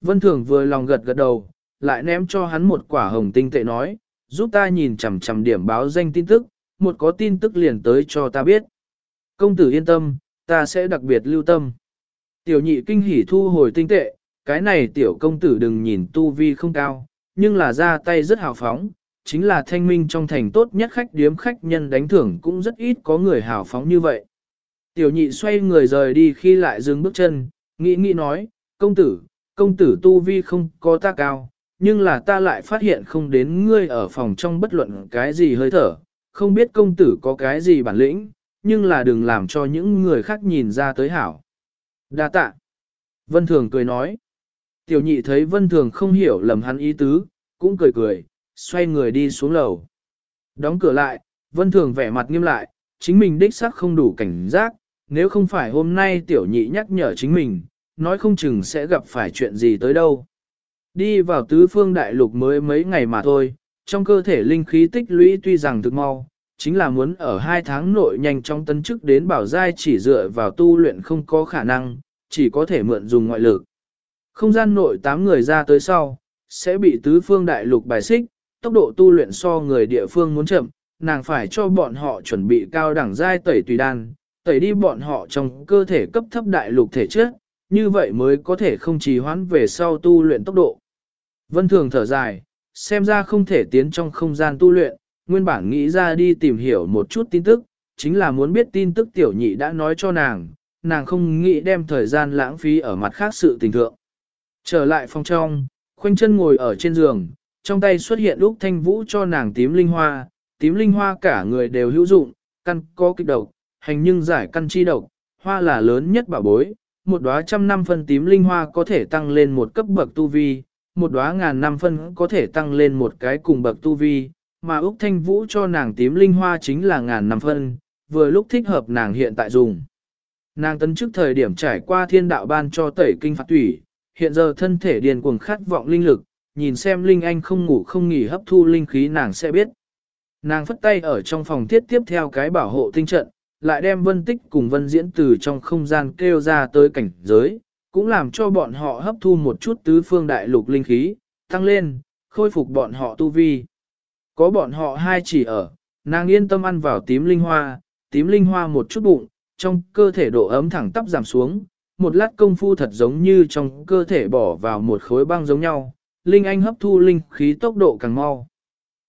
Vân Thường vừa lòng gật gật đầu, lại ném cho hắn một quả hồng tinh tệ nói, giúp ta nhìn chằm chằm điểm báo danh tin tức, một có tin tức liền tới cho ta biết. Công tử yên tâm, ta sẽ đặc biệt lưu tâm. Tiểu nhị kinh hỉ thu hồi tinh tệ, cái này tiểu công tử đừng nhìn tu vi không cao, nhưng là ra tay rất hào phóng, chính là thanh minh trong thành tốt nhất khách điếm khách nhân đánh thưởng cũng rất ít có người hào phóng như vậy. Tiểu nhị xoay người rời đi khi lại dừng bước chân, nghĩ nghĩ nói, công tử, công tử tu vi không có ta cao, nhưng là ta lại phát hiện không đến ngươi ở phòng trong bất luận cái gì hơi thở, không biết công tử có cái gì bản lĩnh, nhưng là đừng làm cho những người khác nhìn ra tới hảo. Đa tạ. Vân Thường cười nói. Tiểu nhị thấy Vân Thường không hiểu lầm hắn ý tứ, cũng cười cười, xoay người đi xuống lầu. Đóng cửa lại, Vân Thường vẻ mặt nghiêm lại, chính mình đích xác không đủ cảnh giác, nếu không phải hôm nay tiểu nhị nhắc nhở chính mình, nói không chừng sẽ gặp phải chuyện gì tới đâu. Đi vào tứ phương đại lục mới mấy ngày mà thôi, trong cơ thể linh khí tích lũy tuy rằng thực mau, chính là muốn ở hai tháng nội nhanh trong tân chức đến bảo giai chỉ dựa vào tu luyện không có khả năng, chỉ có thể mượn dùng ngoại lực. Không gian nội tám người ra tới sau, sẽ bị tứ phương đại lục bài xích, tốc độ tu luyện so người địa phương muốn chậm, nàng phải cho bọn họ chuẩn bị cao đẳng giai tẩy tùy đan, tẩy đi bọn họ trong cơ thể cấp thấp đại lục thể chất, như vậy mới có thể không trì hoãn về sau tu luyện tốc độ. Vân Thường thở dài, xem ra không thể tiến trong không gian tu luyện, nguyên bản nghĩ ra đi tìm hiểu một chút tin tức, chính là muốn biết tin tức tiểu nhị đã nói cho nàng, nàng không nghĩ đem thời gian lãng phí ở mặt khác sự tình thượng. Trở lại phòng trong, khoanh chân ngồi ở trên giường, trong tay xuất hiện lúc thanh vũ cho nàng tím linh hoa, tím linh hoa cả người đều hữu dụng, căn có kích độc, hành nhưng giải căn chi độc, hoa là lớn nhất bảo bối, một đóa trăm năm phân tím linh hoa có thể tăng lên một cấp bậc tu vi, một đóa ngàn năm phân có thể tăng lên một cái cùng bậc tu vi, mà Úc Thanh Vũ cho nàng tím linh hoa chính là ngàn năm phân, vừa lúc thích hợp nàng hiện tại dùng. Nàng tấn trước thời điểm trải qua thiên đạo ban cho tẩy kinh phạt tủy, hiện giờ thân thể điền cuồng khát vọng linh lực, nhìn xem linh anh không ngủ không nghỉ hấp thu linh khí nàng sẽ biết. Nàng phất tay ở trong phòng thiết tiếp theo cái bảo hộ tinh trận, lại đem vân tích cùng vân diễn từ trong không gian kêu ra tới cảnh giới, cũng làm cho bọn họ hấp thu một chút tứ phương đại lục linh khí, tăng lên, khôi phục bọn họ tu vi. Có bọn họ hai chỉ ở, nàng yên tâm ăn vào tím linh hoa, tím linh hoa một chút bụng, trong cơ thể độ ấm thẳng tắp giảm xuống, một lát công phu thật giống như trong cơ thể bỏ vào một khối băng giống nhau, linh anh hấp thu linh khí tốc độ càng mau.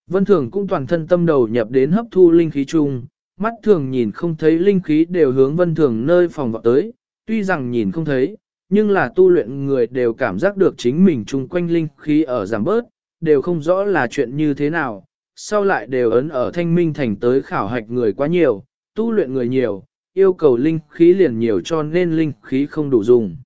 Vân Thường cũng toàn thân tâm đầu nhập đến hấp thu linh khí chung, mắt thường nhìn không thấy linh khí đều hướng Vân Thường nơi phòng vọng tới, tuy rằng nhìn không thấy, nhưng là tu luyện người đều cảm giác được chính mình chung quanh linh khí ở giảm bớt, đều không rõ là chuyện như thế nào, sau lại đều ấn ở thanh minh thành tới khảo hạch người quá nhiều, tu luyện người nhiều, yêu cầu linh khí liền nhiều cho nên linh khí không đủ dùng.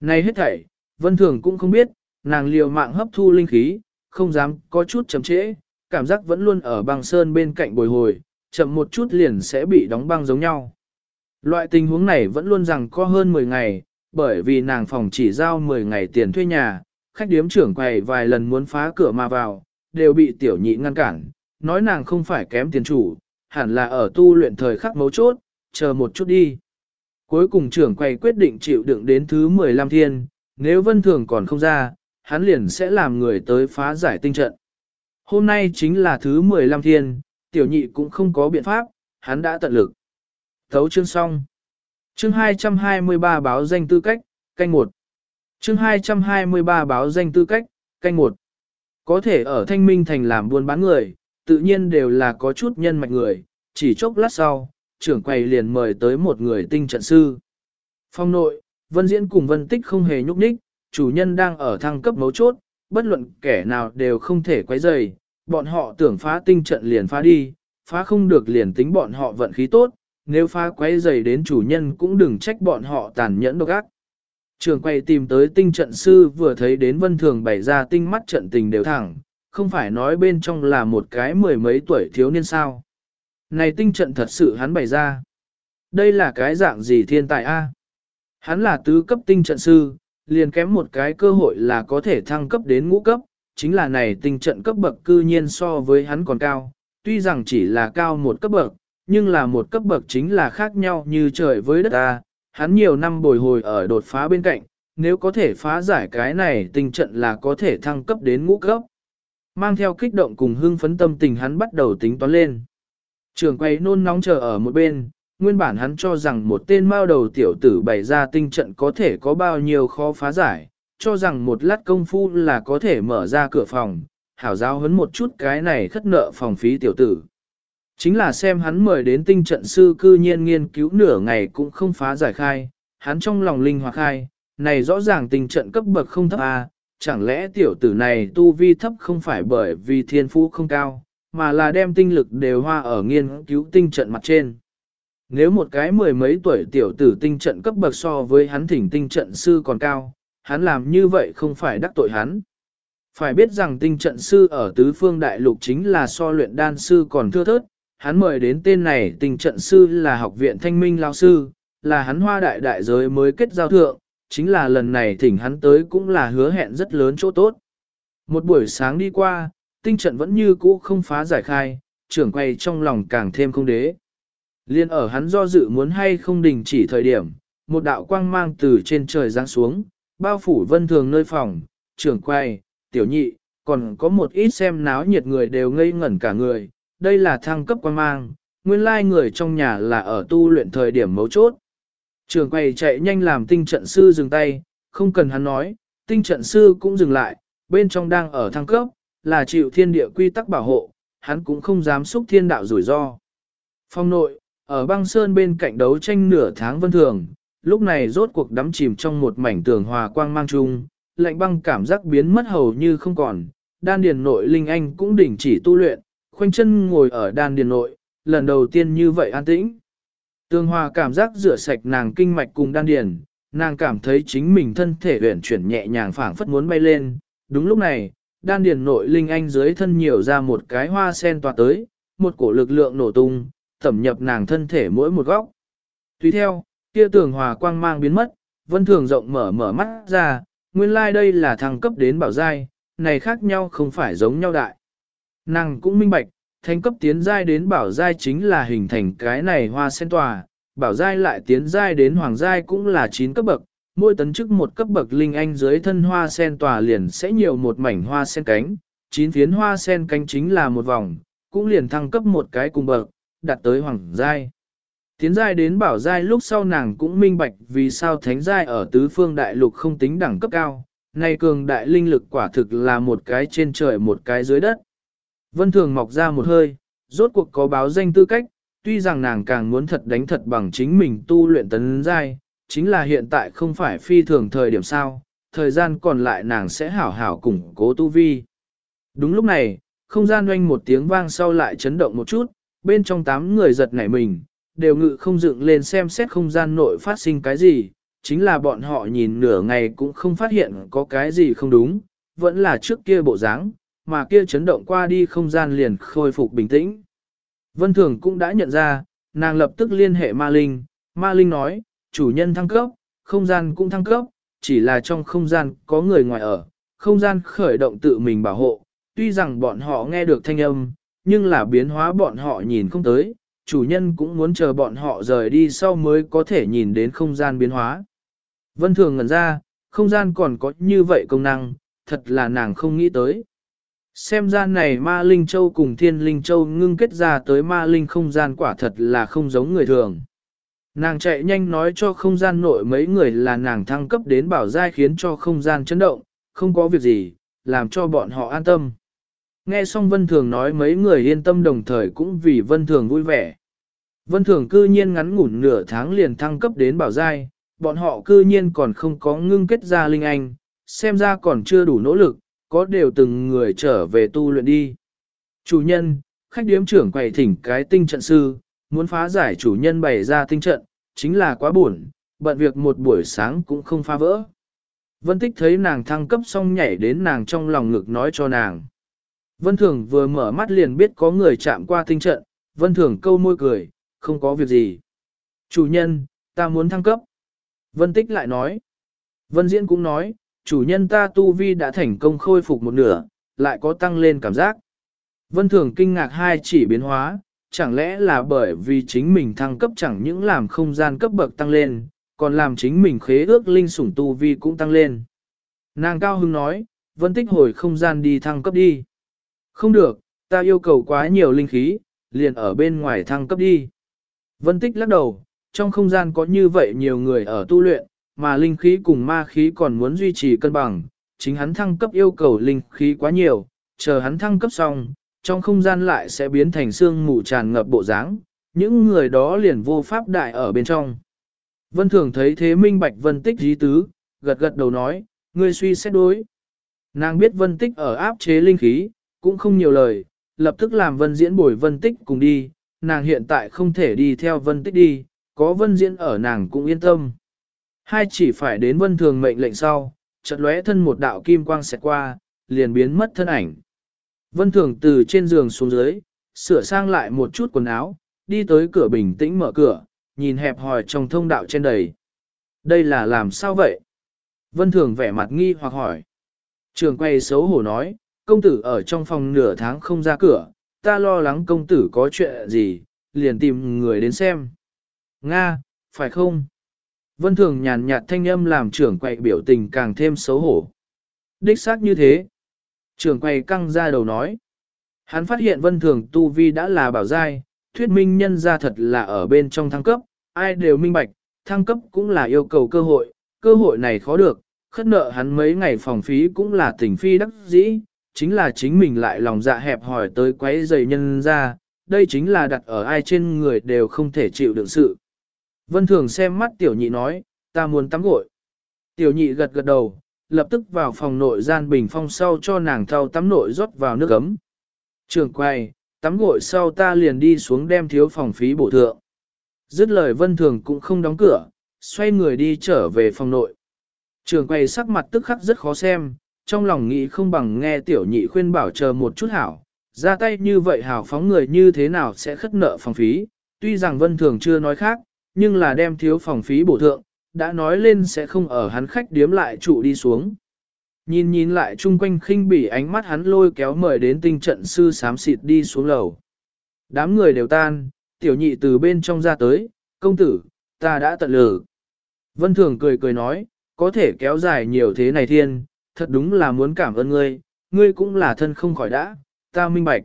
Này hết thảy, Vân Thường cũng không biết, nàng liều mạng hấp thu linh khí, không dám có chút chậm trễ, cảm giác vẫn luôn ở băng sơn bên cạnh bồi hồi, chậm một chút liền sẽ bị đóng băng giống nhau. Loại tình huống này vẫn luôn rằng có hơn 10 ngày, bởi vì nàng phòng chỉ giao 10 ngày tiền thuê nhà, khách điếm trưởng quầy vài lần muốn phá cửa mà vào, đều bị tiểu nhị ngăn cản, nói nàng không phải kém tiền chủ, hẳn là ở tu luyện thời khắc mấu chốt, chờ một chút đi. Cuối cùng trưởng quầy quyết định chịu đựng đến thứ 15 thiên, nếu vân thường còn không ra, hắn liền sẽ làm người tới phá giải tinh trận. Hôm nay chính là thứ 15 thiên, tiểu nhị cũng không có biện pháp, hắn đã tận lực. Thấu chương xong. Chương 223 báo danh tư cách, canh 1. Chương 223 báo danh tư cách, canh 1. Có thể ở Thanh Minh Thành làm buôn bán người, tự nhiên đều là có chút nhân mạch người, chỉ chốc lát sau, trưởng quầy liền mời tới một người tinh trận sư. Phong nội, Vân Diễn cùng Vân Tích không hề nhúc nhích, chủ nhân đang ở thăng cấp mấu chốt, bất luận kẻ nào đều không thể quấy rầy, bọn họ tưởng phá tinh trận liền phá đi, phá không được liền tính bọn họ vận khí tốt, nếu phá quấy dày đến chủ nhân cũng đừng trách bọn họ tàn nhẫn độc ác. Trường quay tìm tới tinh trận sư vừa thấy đến vân thường bày ra tinh mắt trận tình đều thẳng, không phải nói bên trong là một cái mười mấy tuổi thiếu niên sao. Này tinh trận thật sự hắn bày ra. Đây là cái dạng gì thiên tài a? Hắn là tứ cấp tinh trận sư, liền kém một cái cơ hội là có thể thăng cấp đến ngũ cấp, chính là này tinh trận cấp bậc cư nhiên so với hắn còn cao, tuy rằng chỉ là cao một cấp bậc, nhưng là một cấp bậc chính là khác nhau như trời với đất ta, hắn nhiều năm bồi hồi ở đột phá bên cạnh, nếu có thể phá giải cái này tình trận là có thể thăng cấp đến ngũ cấp. Mang theo kích động cùng hưng phấn tâm tình hắn bắt đầu tính toán lên. Trường quay nôn nóng chờ ở một bên, nguyên bản hắn cho rằng một tên mao đầu tiểu tử bày ra tinh trận có thể có bao nhiêu khó phá giải, cho rằng một lát công phu là có thể mở ra cửa phòng, hảo giáo hấn một chút cái này khất nợ phòng phí tiểu tử. Chính là xem hắn mời đến tinh trận sư cư nhiên nghiên cứu nửa ngày cũng không phá giải khai, hắn trong lòng linh hoạt khai, này rõ ràng tinh trận cấp bậc không thấp à, chẳng lẽ tiểu tử này tu vi thấp không phải bởi vì thiên phú không cao, mà là đem tinh lực đều hoa ở nghiên cứu tinh trận mặt trên. Nếu một cái mười mấy tuổi tiểu tử tinh trận cấp bậc so với hắn thỉnh tinh trận sư còn cao, hắn làm như vậy không phải đắc tội hắn. Phải biết rằng tinh trận sư ở tứ phương đại lục chính là so luyện đan sư còn thưa thớt, hắn mời đến tên này tinh trận sư là học viện thanh minh lao sư, là hắn hoa đại đại giới mới kết giao thượng, chính là lần này thỉnh hắn tới cũng là hứa hẹn rất lớn chỗ tốt. Một buổi sáng đi qua, tinh trận vẫn như cũ không phá giải khai, trưởng quay trong lòng càng thêm không đế. Liên ở hắn do dự muốn hay không đình chỉ thời điểm, một đạo quang mang từ trên trời giáng xuống, bao phủ vân thường nơi phòng, trưởng quay, tiểu nhị, còn có một ít xem náo nhiệt người đều ngây ngẩn cả người, đây là thăng cấp quan mang, nguyên lai người trong nhà là ở tu luyện thời điểm mấu chốt. Trường quay chạy nhanh làm tinh trận sư dừng tay, không cần hắn nói, tinh trận sư cũng dừng lại, bên trong đang ở thăng cấp, là chịu thiên địa quy tắc bảo hộ, hắn cũng không dám xúc thiên đạo rủi ro. Phong nội, ở băng sơn bên cạnh đấu tranh nửa tháng vân thường, lúc này rốt cuộc đắm chìm trong một mảnh tường hòa quang mang chung, lạnh băng cảm giác biến mất hầu như không còn, đan điền nội linh anh cũng đình chỉ tu luyện, khoanh chân ngồi ở đan điền nội, lần đầu tiên như vậy an tĩnh. Tường hòa cảm giác rửa sạch nàng kinh mạch cùng đan điền, nàng cảm thấy chính mình thân thể huyển chuyển nhẹ nhàng phảng phất muốn bay lên. Đúng lúc này, đan điền nội linh anh dưới thân nhiều ra một cái hoa sen tỏa tới, một cổ lực lượng nổ tung, thẩm nhập nàng thân thể mỗi một góc. Tùy theo, kia tường hòa quang mang biến mất, vân thường rộng mở mở mắt ra, nguyên lai like đây là thăng cấp đến bảo giai, này khác nhau không phải giống nhau đại. Nàng cũng minh bạch, thành cấp tiến giai đến bảo giai chính là hình thành cái này hoa sen tòa, bảo giai lại tiến giai đến hoàng giai cũng là 9 cấp bậc, mỗi tấn chức một cấp bậc linh anh dưới thân hoa sen tòa liền sẽ nhiều một mảnh hoa sen cánh, 9 phiến hoa sen cánh chính là một vòng, cũng liền thăng cấp một cái cùng bậc, đạt tới hoàng giai. Tiến giai đến bảo giai lúc sau nàng cũng minh bạch vì sao thánh giai ở tứ phương đại lục không tính đẳng cấp cao, nay cường đại linh lực quả thực là một cái trên trời một cái dưới đất. Vân Thường mọc ra một hơi, rốt cuộc có báo danh tư cách, tuy rằng nàng càng muốn thật đánh thật bằng chính mình tu luyện tấn giai, chính là hiện tại không phải phi thường thời điểm sao, thời gian còn lại nàng sẽ hảo hảo củng cố tu vi. Đúng lúc này, không gian oanh một tiếng vang sau lại chấn động một chút, bên trong tám người giật nảy mình, đều ngự không dựng lên xem xét không gian nội phát sinh cái gì, chính là bọn họ nhìn nửa ngày cũng không phát hiện có cái gì không đúng, vẫn là trước kia bộ dáng, mà kia chấn động qua đi không gian liền khôi phục bình tĩnh. Vân Thường cũng đã nhận ra, nàng lập tức liên hệ Ma Linh, Ma Linh nói, chủ nhân thăng cấp, không gian cũng thăng cấp, chỉ là trong không gian có người ngoài ở, không gian khởi động tự mình bảo hộ, tuy rằng bọn họ nghe được thanh âm, nhưng là biến hóa bọn họ nhìn không tới, chủ nhân cũng muốn chờ bọn họ rời đi sau mới có thể nhìn đến không gian biến hóa. Vân Thường ngẩn ra, không gian còn có như vậy công năng, thật là nàng không nghĩ tới. Xem ra này ma linh châu cùng thiên linh châu ngưng kết ra tới ma linh không gian quả thật là không giống người thường. Nàng chạy nhanh nói cho không gian nội mấy người là nàng thăng cấp đến bảo giai khiến cho không gian chấn động, không có việc gì, làm cho bọn họ an tâm. Nghe xong Vân Thường nói mấy người yên tâm đồng thời cũng vì Vân Thường vui vẻ. Vân Thường cư nhiên ngắn ngủn nửa tháng liền thăng cấp đến bảo giai, bọn họ cư nhiên còn không có ngưng kết ra linh anh, xem ra còn chưa đủ nỗ lực, có đều từng người trở về tu luyện đi. Chủ nhân, khách điếm trưởng quầy thỉnh cái tinh trận sư, muốn phá giải chủ nhân bày ra tinh trận, chính là quá buồn, bận việc một buổi sáng cũng không phá vỡ. Vân Tích thấy nàng thăng cấp xong nhảy đến nàng trong lòng ngực nói cho nàng. Vân Thường vừa mở mắt liền biết có người chạm qua tinh trận, Vân Thường câu môi cười, không có việc gì. Chủ nhân, ta muốn thăng cấp. Vân Tích lại nói. Vân Diễn cũng nói, chủ nhân ta tu vi đã thành công khôi phục một nửa, lại có tăng lên cảm giác. Vân Thường kinh ngạc hai chỉ biến hóa, chẳng lẽ là bởi vì chính mình thăng cấp chẳng những làm không gian cấp bậc tăng lên, Còn làm chính mình khế ước linh sủng tu vi cũng tăng lên. Nàng cao hưng nói, vân tích hồi không gian đi thăng cấp đi. Không được, ta yêu cầu quá nhiều linh khí, liền ở bên ngoài thăng cấp đi. Vân tích lắc đầu, trong không gian có như vậy nhiều người ở tu luyện, mà linh khí cùng ma khí còn muốn duy trì cân bằng, chính hắn thăng cấp yêu cầu linh khí quá nhiều, chờ hắn thăng cấp xong, trong không gian lại sẽ biến thành xương mù tràn ngập bộ dáng, những người đó liền vô pháp đại ở bên trong. Vân Thường thấy thế minh bạch vân tích dí tứ, gật gật đầu nói, ngươi suy xét đối. Nàng biết vân tích ở áp chế linh khí, cũng không nhiều lời, lập tức làm vân diễn bồi vân tích cùng đi, nàng hiện tại không thể đi theo vân tích đi, có vân diễn ở nàng cũng yên tâm. Hai chỉ phải đến vân thường mệnh lệnh sau, chợt lóe thân một đạo kim quang xẹt qua, liền biến mất thân ảnh. Vân thường từ trên giường xuống dưới, sửa sang lại một chút quần áo, đi tới cửa bình tĩnh mở cửa, nhìn hẹp hòi trong thông đạo trên đầy. Đây là làm sao vậy? Vân thường vẻ mặt nghi hoặc hỏi. Trường quay xấu hổ nói, công tử ở trong phòng nửa tháng không ra cửa, ta lo lắng công tử có chuyện gì, liền tìm người đến xem. Nga, phải không? Vân Thường nhàn nhạt thanh âm làm trưởng quậy biểu tình càng thêm xấu hổ. Đích xác như thế. Trưởng quậy căng ra đầu nói. Hắn phát hiện Vân Thường tu vi đã là bảo giai, thuyết minh nhân ra thật là ở bên trong thăng cấp, ai đều minh bạch, thăng cấp cũng là yêu cầu cơ hội, cơ hội này khó được, khất nợ hắn mấy ngày phòng phí cũng là tình phi đắc dĩ, chính là chính mình lại lòng dạ hẹp hỏi tới quấy giày nhân ra, đây chính là đặt ở ai trên người đều không thể chịu đựng sự. Vân Thường xem mắt tiểu nhị nói, ta muốn tắm gội. Tiểu nhị gật gật đầu, lập tức vào phòng nội gian bình phong sau cho nàng thau tắm nội rót vào nước ấm. Trường quay, tắm gội sau ta liền đi xuống đem thiếu phòng phí bổ thượng. Dứt lời Vân Thường cũng không đóng cửa, xoay người đi trở về phòng nội. Trường quay sắc mặt tức khắc rất khó xem, trong lòng nghĩ không bằng nghe tiểu nhị khuyên bảo chờ một chút hảo, ra tay như vậy hảo phóng người như thế nào sẽ khất nợ phòng phí, tuy rằng Vân Thường chưa nói khác, nhưng là đem thiếu phòng phí bổ thượng, đã nói lên sẽ không ở hắn khách điếm lại trụ đi xuống. Nhìn nhìn lại chung quanh khinh bỉ ánh mắt hắn lôi kéo mời đến tinh trận sư sám xịt đi xuống lầu. Đám người đều tan, tiểu nhị từ bên trong ra tới, công tử, ta đã tận lử. Vân Thường cười cười nói, có thể kéo dài nhiều thế này thiên, thật đúng là muốn cảm ơn ngươi, ngươi cũng là thân không khỏi đã, ta minh bạch.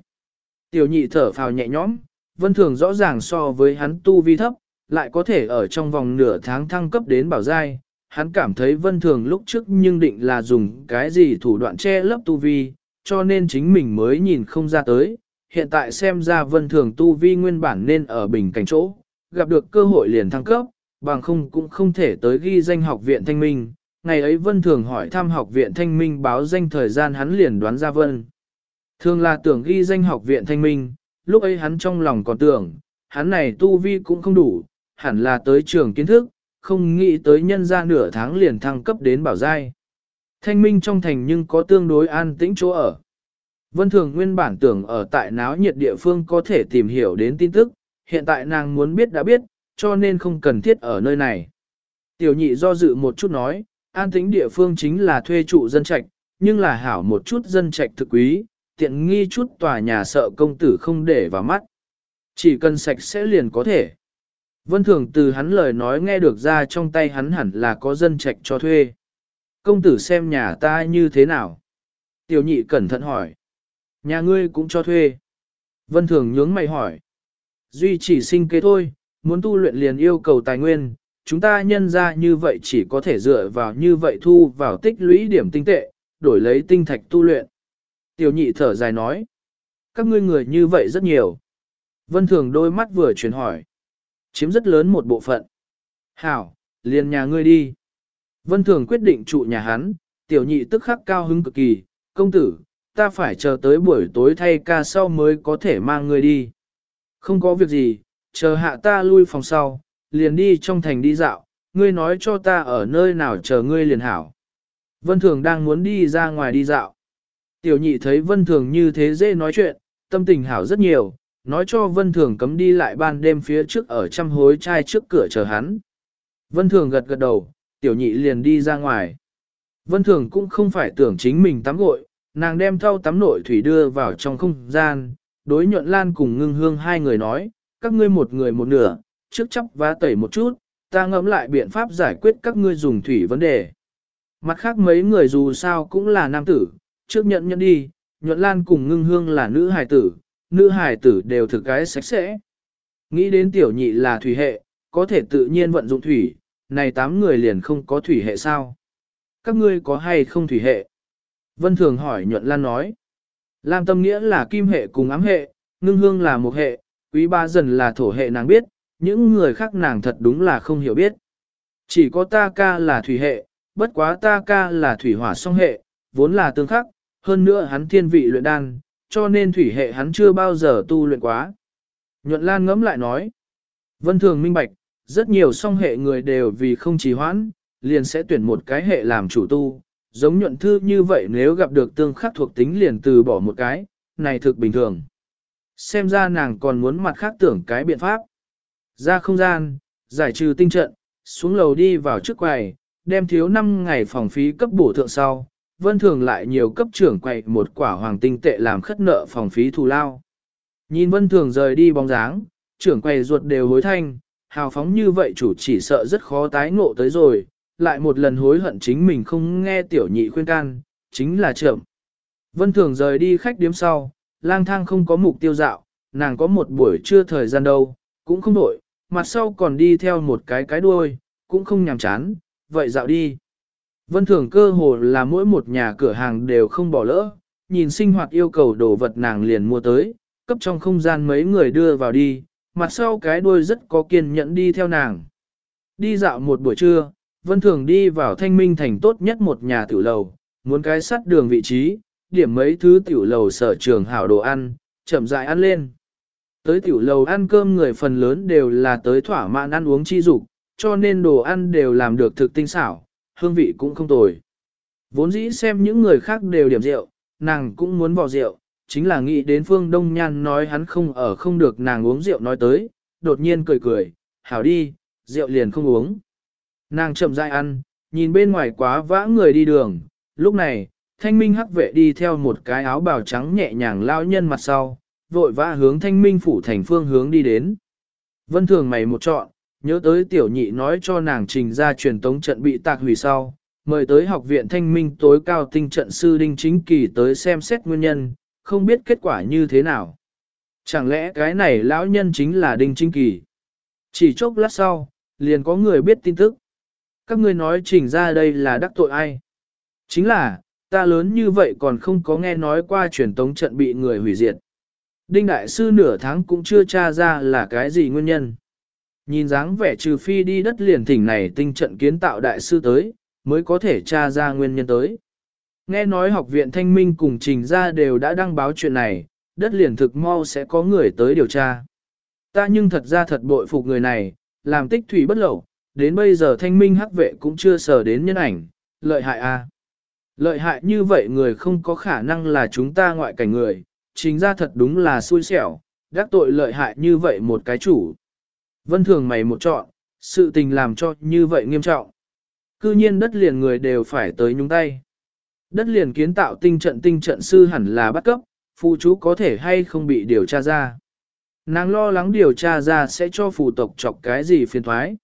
Tiểu nhị thở phào nhẹ nhõm, Vân Thường rõ ràng so với hắn tu vi thấp, lại có thể ở trong vòng nửa tháng thăng cấp đến bảo giai. Hắn cảm thấy vân thường lúc trước nhưng định là dùng cái gì thủ đoạn che lấp tu vi, cho nên chính mình mới nhìn không ra tới. Hiện tại xem ra vân thường tu vi nguyên bản nên ở bình cảnh chỗ, gặp được cơ hội liền thăng cấp, bằng không cũng không thể tới ghi danh học viện thanh minh. Ngày ấy vân thường hỏi thăm học viện thanh minh báo danh thời gian hắn liền đoán ra vân. Thường là tưởng ghi danh học viện thanh minh, lúc ấy hắn trong lòng còn tưởng, hắn này tu vi cũng không đủ, hẳn là tới trường kiến thức, không nghĩ tới nhân ra nửa tháng liền thăng cấp đến bảo giai. Thanh minh trong thành nhưng có tương đối an tĩnh chỗ ở. Vân Thường nguyên bản tưởng ở tại náo nhiệt địa phương có thể tìm hiểu đến tin tức, hiện tại nàng muốn biết đã biết, cho nên không cần thiết ở nơi này. Tiểu nhị do dự một chút nói, an tĩnh địa phương chính là thuê trụ dân trạch, nhưng là hảo một chút dân trạch thực quý, tiện nghi chút tòa nhà sợ công tử không để vào mắt. Chỉ cần sạch sẽ liền có thể. Vân Thường từ hắn lời nói nghe được ra trong tay hắn hẳn là có dân trạch cho thuê. Công tử xem nhà ta như thế nào? Tiểu nhị cẩn thận hỏi. Nhà ngươi cũng cho thuê. Vân Thường nhướng mày hỏi. Duy chỉ sinh kế thôi, muốn tu luyện liền yêu cầu tài nguyên, chúng ta nhân ra như vậy chỉ có thể dựa vào như vậy thu vào tích lũy điểm tinh tệ, đổi lấy tinh thạch tu luyện. Tiểu nhị thở dài nói. Các ngươi người như vậy rất nhiều. Vân Thường đôi mắt vừa chuyển hỏi. Chiếm rất lớn một bộ phận. Hảo, liền nhà ngươi đi. Vân Thường quyết định trụ nhà hắn, tiểu nhị tức khắc cao hứng cực kỳ, công tử, ta phải chờ tới buổi tối thay ca sau mới có thể mang ngươi đi. Không có việc gì, chờ hạ ta lui phòng sau, liền đi trong thành đi dạo, ngươi nói cho ta ở nơi nào chờ ngươi liền hảo. Vân Thường đang muốn đi ra ngoài đi dạo. Tiểu nhị thấy Vân Thường như thế dễ nói chuyện, tâm tình hảo rất nhiều, nói cho Vân Thường cấm đi lại ban đêm phía trước ở trăm hối trai trước cửa chờ hắn. Vân Thường gật gật đầu, tiểu nhị liền đi ra ngoài. Vân Thường cũng không phải tưởng chính mình tắm gội, nàng đem thau tắm nội thủy đưa vào trong không gian, đối nhuận lan cùng ngưng hương hai người nói, các ngươi một người một nửa, trước chóc vá tẩy một chút, ta ngẫm lại biện pháp giải quyết các ngươi dùng thủy vấn đề. Mặt khác mấy người dù sao cũng là nam tử, trước nhận nhận đi, nhuận lan cùng ngưng hương là nữ hài tử, nữ hài tử đều thực cái sạch sẽ. Nghĩ đến tiểu nhị là thủy hệ, có thể tự nhiên vận dụng thủy, này tám người liền không có thủy hệ sao? Các ngươi có hay không thủy hệ? Vân Thường hỏi nhuận lan nói. Lam tâm nghĩa là kim hệ cùng ám hệ, ngưng hương là một hệ, quý ba dần là thổ hệ nàng biết, những người khác nàng thật đúng là không hiểu biết. Chỉ có ta ca là thủy hệ, bất quá ta ca là thủy hỏa song hệ, vốn là tương khắc, hơn nữa hắn thiên vị luyện đan, cho nên thủy hệ hắn chưa bao giờ tu luyện quá. Nhuận Lan ngẫm lại nói, Vân Thường minh bạch, rất nhiều song hệ người đều vì không trì hoãn, liền sẽ tuyển một cái hệ làm chủ tu, giống nhuận thư như vậy nếu gặp được tương khắc thuộc tính liền từ bỏ một cái, này thực bình thường. Xem ra nàng còn muốn mặt khác tưởng cái biện pháp. Ra không gian, giải trừ tinh trận, xuống lầu đi vào trước quầy, đem thiếu 5 ngày phòng phí cấp bổ thượng sau, vân thường lại nhiều cấp trưởng quầy một quả hoàng tinh tệ làm khất nợ phòng phí thù lao. Nhìn vân thường rời đi bóng dáng, trưởng quầy ruột đều hối thanh, hào phóng như vậy chủ chỉ sợ rất khó tái ngộ tới rồi, lại một lần hối hận chính mình không nghe tiểu nhị khuyên can, chính là trưởng. Vân thường rời đi khách điếm sau, lang thang không có mục tiêu dạo, nàng có một buổi trưa thời gian đâu, cũng không đổi, mặt sau còn đi theo một cái cái đuôi, cũng không nhàm chán, vậy dạo đi. Vân thường cơ hồ là mỗi một nhà cửa hàng đều không bỏ lỡ, nhìn sinh hoạt yêu cầu đồ vật nàng liền mua tới, cấp trong không gian mấy người đưa vào đi, mặt sau cái đuôi rất có kiên nhẫn đi theo nàng. Đi dạo một buổi trưa, Vân Thường đi vào thanh minh thành tốt nhất một nhà tiểu lầu, muốn cái sắt đường vị trí, điểm mấy thứ tiểu lầu sở trường hảo đồ ăn, chậm rãi ăn lên. Tới tiểu lầu ăn cơm người phần lớn đều là tới thỏa mãn ăn uống chi dục, cho nên đồ ăn đều làm được thực tinh xảo, hương vị cũng không tồi. Vốn dĩ xem những người khác đều điểm rượu, nàng cũng muốn vào rượu, chính là nghĩ đến Phương Đông Nhan nói hắn không ở không được nàng uống rượu nói tới, đột nhiên cười cười, hảo đi, rượu liền không uống. Nàng chậm rãi ăn, nhìn bên ngoài quá vã người đi đường, lúc này, thanh minh hắc vệ đi theo một cái áo bào trắng nhẹ nhàng lao nhân mặt sau, vội vã hướng thanh minh phủ thành phương hướng đi đến. Vân thường mày một chọn, nhớ tới tiểu nhị nói cho nàng trình ra truyền tống trận bị tạc hủy sau, mời tới học viện thanh minh tối cao tinh trận sư Đinh Chính Kỳ tới xem xét nguyên nhân, không biết kết quả như thế nào. Chẳng lẽ cái này lão nhân chính là Đinh Chính Kỳ? Chỉ chốc lát sau, liền có người biết tin tức. Các ngươi nói trình ra đây là đắc tội ai? Chính là, ta lớn như vậy còn không có nghe nói qua truyền tống trận bị người hủy diệt. Đinh Đại Sư nửa tháng cũng chưa tra ra là cái gì nguyên nhân. Nhìn dáng vẻ trừ phi đi đất liền thỉnh này tinh trận kiến tạo Đại Sư tới, mới có thể tra ra nguyên nhân tới. Nghe nói học viện thanh minh cùng trình ra đều đã đăng báo chuyện này, đất liền thực mau sẽ có người tới điều tra. Ta nhưng thật ra thật bội phục người này, làm tích thủy bất lậu, đến bây giờ thanh minh hắc vệ cũng chưa sờ đến nhân ảnh, lợi hại a. À? Lợi hại như vậy người không có khả năng là chúng ta ngoại cảnh người, chính ra thật đúng là xui xẻo, đắc tội lợi hại như vậy một cái chủ. Vân thường mày một chọn, sự tình làm cho như vậy nghiêm trọng. Cư nhiên đất liền người đều phải tới nhúng tay. Đất liền kiến tạo tinh trận tinh trận sư hẳn là bắt cấp, phụ chú có thể hay không bị điều tra ra. Nàng lo lắng điều tra ra sẽ cho phù tộc chọc cái gì phiền thoái.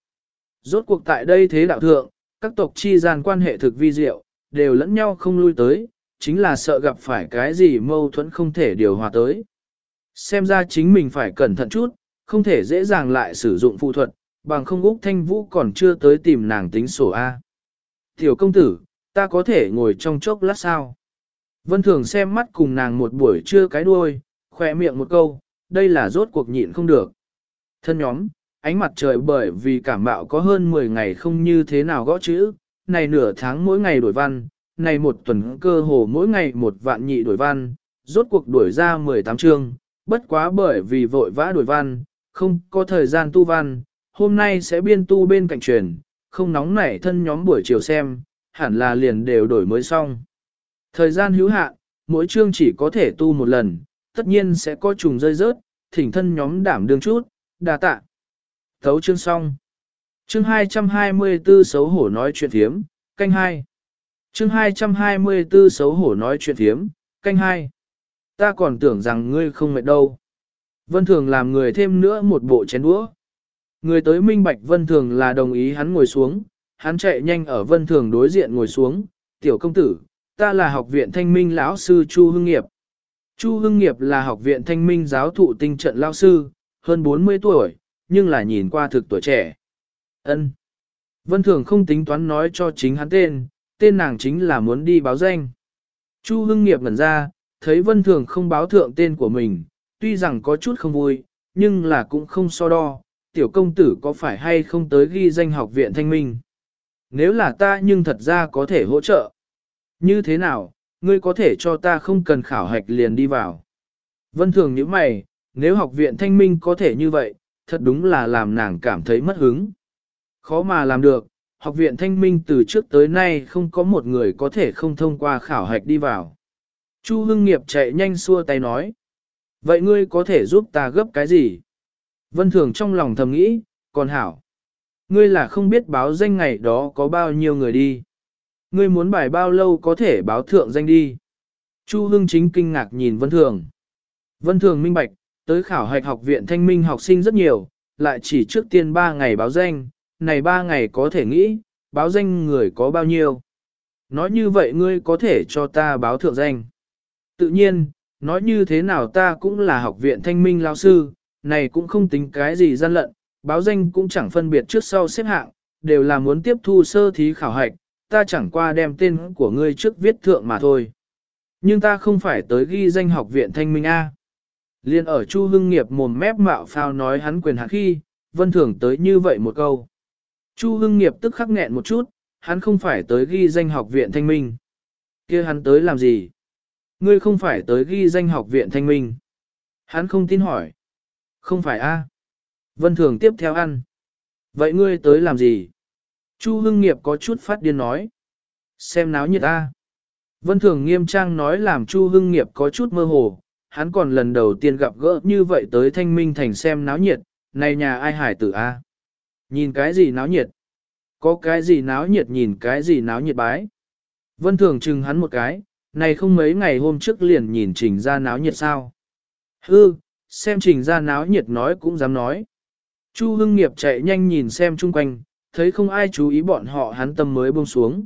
Rốt cuộc tại đây thế đạo thượng, các tộc chi gian quan hệ thực vi diệu, đều lẫn nhau không lui tới, chính là sợ gặp phải cái gì mâu thuẫn không thể điều hòa tới. Xem ra chính mình phải cẩn thận chút, không thể dễ dàng lại sử dụng phụ thuật, bằng không Úc Thanh Vũ còn chưa tới tìm nàng tính sổ A. Tiểu công tử, ta có thể ngồi trong chốc lát sao? Vân Thường xem mắt cùng nàng một buổi trưa cái đuôi, khỏe miệng một câu, đây là rốt cuộc nhịn không được. Thân nhóm, ánh mặt trời bởi vì cảm bạo có hơn 10 ngày không như thế nào gõ chữ, này nửa tháng mỗi ngày đổi văn, này một tuần cơ hồ mỗi ngày một vạn nhị đổi văn, rốt cuộc đổi ra 18 chương, bất quá bởi vì vội vã đổi văn, không có thời gian tu văn, hôm nay sẽ biên tu bên cạnh truyền, không nóng nảy thân nhóm buổi chiều xem, hẳn là liền đều đổi mới xong. Thời gian hữu hạn, mỗi chương chỉ có thể tu một lần, tất nhiên sẽ có trùng rơi rớt, thỉnh thân nhóm đảm đương chút, đà tạ. Thấu chương xong. Chương 224 xấu hổ nói chuyện thiếm, canh hai. Chương 224 xấu hổ nói chuyện thiếm, canh hai, Ta còn tưởng rằng ngươi không mệt đâu. Vân Thường làm người thêm nữa một bộ chén đũa. Người tới minh bạch vân thường là đồng ý hắn ngồi xuống, hắn chạy nhanh ở vân thường đối diện ngồi xuống, tiểu công tử, ta là học viện thanh minh lão sư Chu Hưng Nghiệp. Chu Hưng Nghiệp là học viện thanh minh giáo thụ tinh trận lão sư, hơn 40 tuổi, nhưng là nhìn qua thực tuổi trẻ. ân Vân Thường không tính toán nói cho chính hắn tên, tên nàng chính là muốn đi báo danh. Chu Hưng Nghiệp ngẩn ra, thấy Vân Thường không báo thượng tên của mình, tuy rằng có chút không vui, nhưng là cũng không so đo, tiểu công tử có phải hay không tới ghi danh học viện thanh minh. Nếu là ta nhưng thật ra có thể hỗ trợ. Như thế nào, ngươi có thể cho ta không cần khảo hạch liền đi vào. Vân thường như mày, nếu học viện thanh minh có thể như vậy, thật đúng là làm nàng cảm thấy mất hứng. Khó mà làm được, học viện thanh minh từ trước tới nay không có một người có thể không thông qua khảo hạch đi vào. Chu Hưng Nghiệp chạy nhanh xua tay nói. Vậy ngươi có thể giúp ta gấp cái gì? Vân Thường trong lòng thầm nghĩ, còn hảo. Ngươi là không biết báo danh ngày đó có bao nhiêu người đi. Ngươi muốn bài bao lâu có thể báo thượng danh đi. Chu Hưng chính kinh ngạc nhìn Vân Thường. Vân Thường minh bạch, tới khảo hạch học viện thanh minh học sinh rất nhiều, lại chỉ trước tiên 3 ngày báo danh, này ba ngày có thể nghĩ, báo danh người có bao nhiêu. Nói như vậy ngươi có thể cho ta báo thượng danh. Tự nhiên, nói như thế nào ta cũng là học viện thanh minh lao sư, này cũng không tính cái gì gian lận, báo danh cũng chẳng phân biệt trước sau xếp hạng, đều là muốn tiếp thu sơ thí khảo hạch, ta chẳng qua đem tên của ngươi trước viết thượng mà thôi. Nhưng ta không phải tới ghi danh học viện thanh minh A. Liên ở Chu Hưng Nghiệp mồm mép mạo phao nói hắn quyền hạn khi, vân thường tới như vậy một câu. Chu Hưng Nghiệp tức khắc nghẹn một chút, hắn không phải tới ghi danh học viện thanh minh. kia hắn tới làm gì? Ngươi không phải tới ghi danh học viện thanh minh. Hắn không tin hỏi. Không phải a? Vân Thường tiếp theo ăn. Vậy ngươi tới làm gì? Chu Hưng Nghiệp có chút phát điên nói. Xem náo nhiệt a. Vân Thường nghiêm trang nói làm Chu Hưng Nghiệp có chút mơ hồ. Hắn còn lần đầu tiên gặp gỡ như vậy tới thanh minh thành xem náo nhiệt. Này nhà ai hải tử a? Nhìn cái gì náo nhiệt? Có cái gì náo nhiệt nhìn cái gì náo nhiệt bái? Vân Thường chừng hắn một cái, này không mấy ngày hôm trước liền nhìn trình ra náo nhiệt sao. Hư, xem trình ra náo nhiệt nói cũng dám nói. Chu Hưng Nghiệp chạy nhanh nhìn xem chung quanh, thấy không ai chú ý bọn họ hắn tâm mới buông xuống.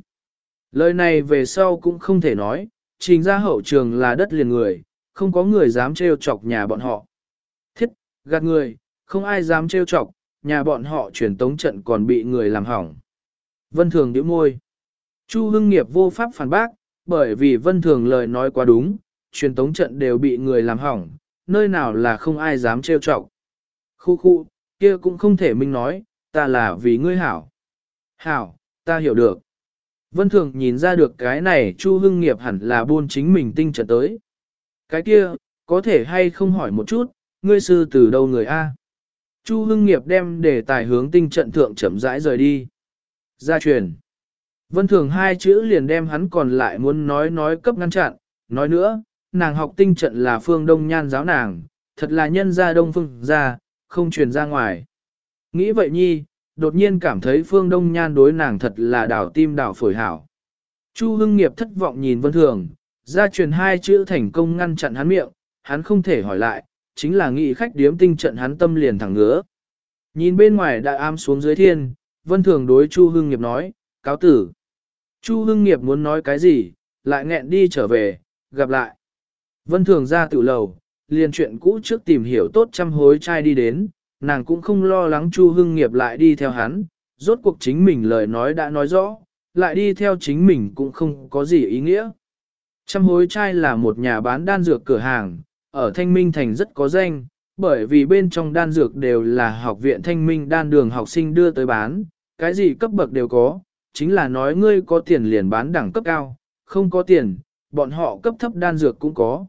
Lời này về sau cũng không thể nói, trình ra hậu trường là đất liền người, không có người dám trêu chọc nhà bọn họ. Thiết, gạt người, không ai dám trêu chọc, nhà bọn họ truyền tống trận còn bị người làm hỏng. Vân Thường điệu môi. Chu Hưng Nghiệp vô pháp phản bác, bởi vì vân thường lời nói quá đúng, truyền tống trận đều bị người làm hỏng, nơi nào là không ai dám trêu chọc. Khu khu, kia cũng không thể minh nói, ta là vì ngươi hảo. Hảo, ta hiểu được. Vân thường nhìn ra được cái này Chu Hưng nghiệp hẳn là buôn chính mình tinh trận tới. Cái kia, có thể hay không hỏi một chút, ngươi sư từ đâu người A. Chu Hưng nghiệp đem đề tài hướng tinh trận thượng chậm rãi rời đi. Gia truyền. Vân Thường hai chữ liền đem hắn còn lại muốn nói nói cấp ngăn chặn, nói nữa, nàng học tinh trận là phương đông nhan giáo nàng, thật là nhân gia đông phương gia, không truyền ra ngoài. Nghĩ vậy nhi, đột nhiên cảm thấy phương đông nhan đối nàng thật là đảo tim đảo phổi hảo. Chu hưng nghiệp thất vọng nhìn Vân Thường, ra truyền hai chữ thành công ngăn chặn hắn miệng, hắn không thể hỏi lại, chính là nghị khách điếm tinh trận hắn tâm liền thẳng ngứa. Nhìn bên ngoài đã am xuống dưới thiên, Vân Thường đối Chu hưng nghiệp nói, cáo tử. Chu Hưng Nghiệp muốn nói cái gì, lại nghẹn đi trở về, gặp lại. Vân Thường ra tiểu lầu, liền chuyện cũ trước tìm hiểu tốt trăm hối trai đi đến, nàng cũng không lo lắng Chu Hưng Nghiệp lại đi theo hắn, rốt cuộc chính mình lời nói đã nói rõ, lại đi theo chính mình cũng không có gì ý nghĩa. Trăm hối trai là một nhà bán đan dược cửa hàng, ở Thanh Minh Thành rất có danh, bởi vì bên trong đan dược đều là học viện Thanh Minh đan đường học sinh đưa tới bán, cái gì cấp bậc đều có, chính là nói ngươi có tiền liền bán đẳng cấp cao, không có tiền, bọn họ cấp thấp đan dược cũng có.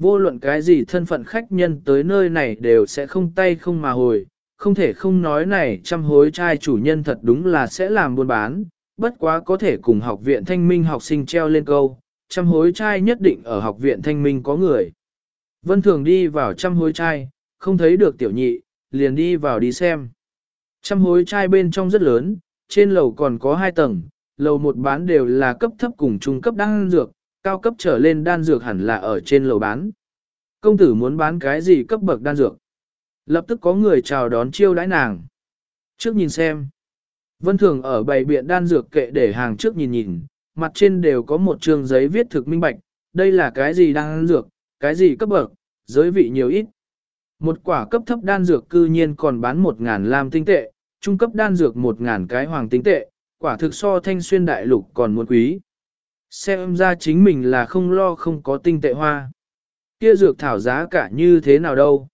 Vô luận cái gì thân phận khách nhân tới nơi này đều sẽ không tay không mà hồi, không thể không nói này trăm hối trai chủ nhân thật đúng là sẽ làm buôn bán, bất quá có thể cùng học viện thanh minh học sinh treo lên câu, trăm hối trai nhất định ở học viện thanh minh có người. Vân thường đi vào trăm hối trai, không thấy được tiểu nhị, liền đi vào đi xem. Trăm hối trai bên trong rất lớn, trên lầu còn có hai tầng, lầu một bán đều là cấp thấp cùng trung cấp đan dược, cao cấp trở lên đan dược hẳn là ở trên lầu bán. Công tử muốn bán cái gì cấp bậc đan dược? Lập tức có người chào đón chiêu đãi nàng. Trước nhìn xem. Vân Thường ở bày biện đan dược kệ để hàng trước nhìn nhìn, mặt trên đều có một trường giấy viết thực minh bạch, đây là cái gì đan dược, cái gì cấp bậc, giới vị nhiều ít. Một quả cấp thấp đan dược cư nhiên còn bán một ngàn lam tinh tệ, trung cấp đan dược một ngàn cái hoàng tinh tệ, quả thực so thanh xuyên đại lục còn muốn quý. Xem ra chính mình là không lo không có tinh tệ hoa. Kia dược thảo giá cả như thế nào đâu?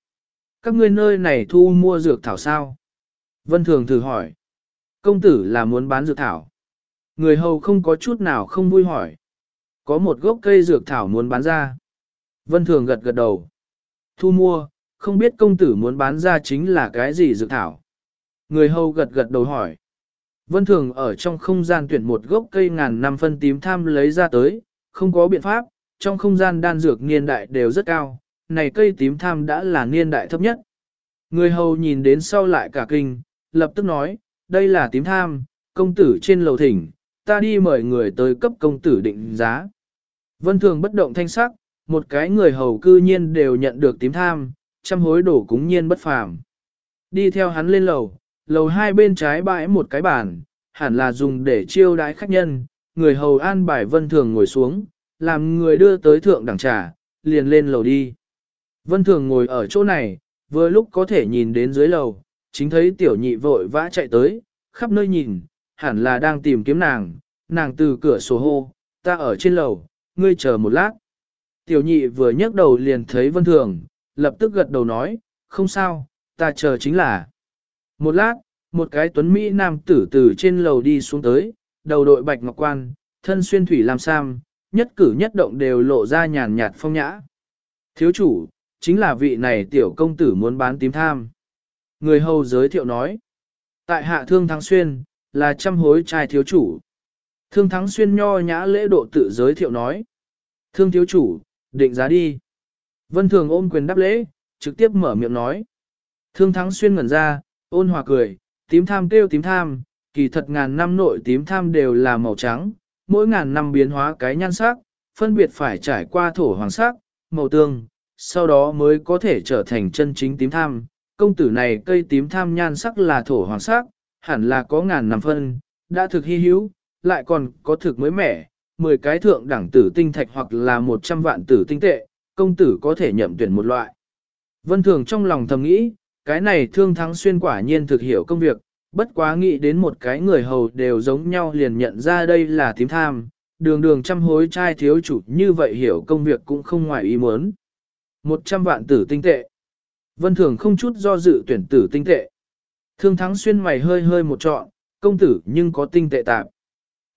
Các ngươi nơi này thu mua dược thảo sao? Vân Thường thử hỏi. Công tử là muốn bán dược thảo. Người hầu không có chút nào không vui hỏi. Có một gốc cây dược thảo muốn bán ra. Vân Thường gật gật đầu. Thu mua, không biết công tử muốn bán ra chính là cái gì dược thảo. Người hầu gật gật đầu hỏi. Vân Thường ở trong không gian tuyển một gốc cây ngàn năm phân tím tham lấy ra tới, không có biện pháp, trong không gian đan dược niên đại đều rất cao, này cây tím tham đã là niên đại thấp nhất. Người hầu nhìn đến sau lại cả kinh, lập tức nói, đây là tím tham, công tử trên lầu thỉnh, ta đi mời người tới cấp công tử định giá. Vân Thường bất động thanh sắc, một cái người hầu cư nhiên đều nhận được tím tham, trăm hối đổ cúng nhiên bất phàm. Đi theo hắn lên lầu, lầu hai bên trái bãi một cái bàn, hẳn là dùng để chiêu đái khách nhân, người hầu an bài vân thường ngồi xuống, làm người đưa tới thượng đẳng trà, liền lên lầu đi. Vân thường ngồi ở chỗ này, vừa lúc có thể nhìn đến dưới lầu, chính thấy tiểu nhị vội vã chạy tới, khắp nơi nhìn, hẳn là đang tìm kiếm nàng, nàng từ cửa sổ hô, ta ở trên lầu, ngươi chờ một lát. Tiểu nhị vừa nhấc đầu liền thấy vân thường, lập tức gật đầu nói, không sao, ta chờ chính là. Một lát, một cái tuấn Mỹ nam tử từ trên lầu đi xuống tới, đầu đội bạch ngọc quan, thân xuyên thủy làm sam, nhất cử nhất động đều lộ ra nhàn nhạt phong nhã. Thiếu chủ, chính là vị này tiểu công tử muốn bán tím tham. Người hầu giới thiệu nói, tại hạ thương thắng xuyên, là trăm hối trai thiếu chủ. Thương thắng xuyên nho nhã lễ độ tự giới thiệu nói, thương thiếu chủ, định giá đi. Vân thường ôm quyền đáp lễ, trực tiếp mở miệng nói. Thương thắng xuyên ngẩn ra, ôn hòa cười, tím tham kêu tím tham, kỳ thật ngàn năm nội tím tham đều là màu trắng, mỗi ngàn năm biến hóa cái nhan sắc, phân biệt phải trải qua thổ hoàng sắc, màu tương, sau đó mới có thể trở thành chân chính tím tham. Công tử này cây tím tham nhan sắc là thổ hoàng sắc, hẳn là có ngàn năm phân, đã thực hy hữu, lại còn có thực mới mẻ, 10 cái thượng đẳng tử tinh thạch hoặc là 100 vạn tử tinh tệ, công tử có thể nhậm tuyển một loại. Vân Thường trong lòng thầm nghĩ, cái này thương thắng xuyên quả nhiên thực hiểu công việc, bất quá nghĩ đến một cái người hầu đều giống nhau liền nhận ra đây là tím tham, đường đường trăm hối trai thiếu chủ như vậy hiểu công việc cũng không ngoài ý muốn. Một trăm vạn tử tinh tệ. Vân Thường không chút do dự tuyển tử tinh tệ. Thương thắng xuyên mày hơi hơi một trọn, công tử nhưng có tinh tệ tạp.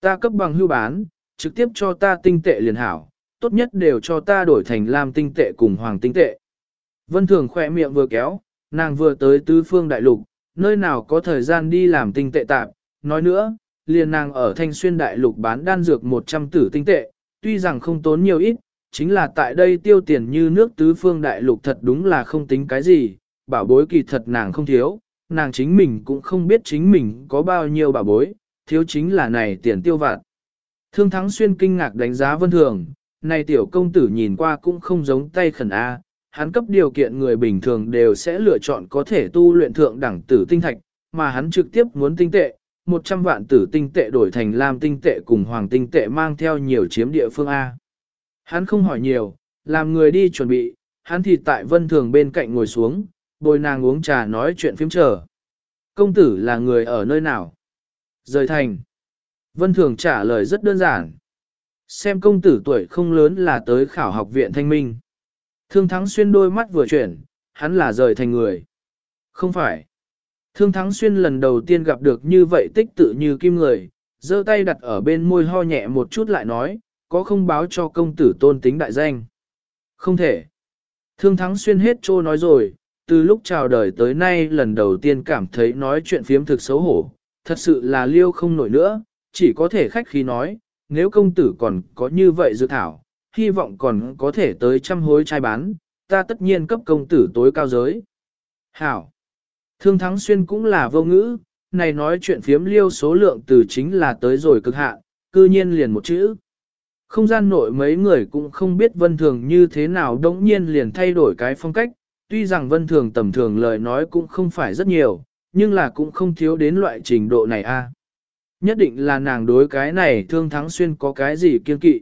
Ta cấp bằng hưu bán, trực tiếp cho ta tinh tệ liền hảo, tốt nhất đều cho ta đổi thành lam tinh tệ cùng hoàng tinh tệ. Vân Thường khỏe miệng vừa kéo, nàng vừa tới tứ phương đại lục, nơi nào có thời gian đi làm tinh tệ tạp, nói nữa, liền nàng ở thanh xuyên đại lục bán đan dược 100 tử tinh tệ, tuy rằng không tốn nhiều ít, chính là tại đây tiêu tiền như nước tứ phương đại lục thật đúng là không tính cái gì, bảo bối kỳ thật nàng không thiếu, nàng chính mình cũng không biết chính mình có bao nhiêu bảo bối, thiếu chính là này tiền tiêu vặt. Thương Thắng Xuyên kinh ngạc đánh giá vân thường, này tiểu công tử nhìn qua cũng không giống tay khẩn A, hắn cấp điều kiện người bình thường đều sẽ lựa chọn có thể tu luyện thượng đẳng tử tinh thạch, mà hắn trực tiếp muốn tinh tệ, 100 vạn tử tinh tệ đổi thành lam tinh tệ cùng hoàng tinh tệ mang theo nhiều chiếm địa phương A. Hắn không hỏi nhiều, làm người đi chuẩn bị, hắn thì tại vân thường bên cạnh ngồi xuống, bồi nàng uống trà nói chuyện phím chờ. Công tử là người ở nơi nào? Rời thành. Vân thường trả lời rất đơn giản. Xem công tử tuổi không lớn là tới khảo học viện thanh minh. Thương Thắng Xuyên đôi mắt vừa chuyển, hắn là rời thành người. Không phải. Thương Thắng Xuyên lần đầu tiên gặp được như vậy tích tự như kim người, giơ tay đặt ở bên môi ho nhẹ một chút lại nói, có không báo cho công tử tôn tính đại danh. Không thể. Thương Thắng Xuyên hết trô nói rồi, từ lúc chào đời tới nay lần đầu tiên cảm thấy nói chuyện phiếm thực xấu hổ, thật sự là liêu không nổi nữa, chỉ có thể khách khí nói, nếu công tử còn có như vậy dự thảo, hy vọng còn có thể tới trăm hối trai bán, ta tất nhiên cấp công tử tối cao giới. Hảo! Thương Thắng Xuyên cũng là vô ngữ, này nói chuyện phiếm liêu số lượng từ chính là tới rồi cực hạn, cư nhiên liền một chữ. Không gian nội mấy người cũng không biết vân thường như thế nào đống nhiên liền thay đổi cái phong cách, tuy rằng vân thường tầm thường lời nói cũng không phải rất nhiều, nhưng là cũng không thiếu đến loại trình độ này a. Nhất định là nàng đối cái này thương thắng xuyên có cái gì kiên kỵ.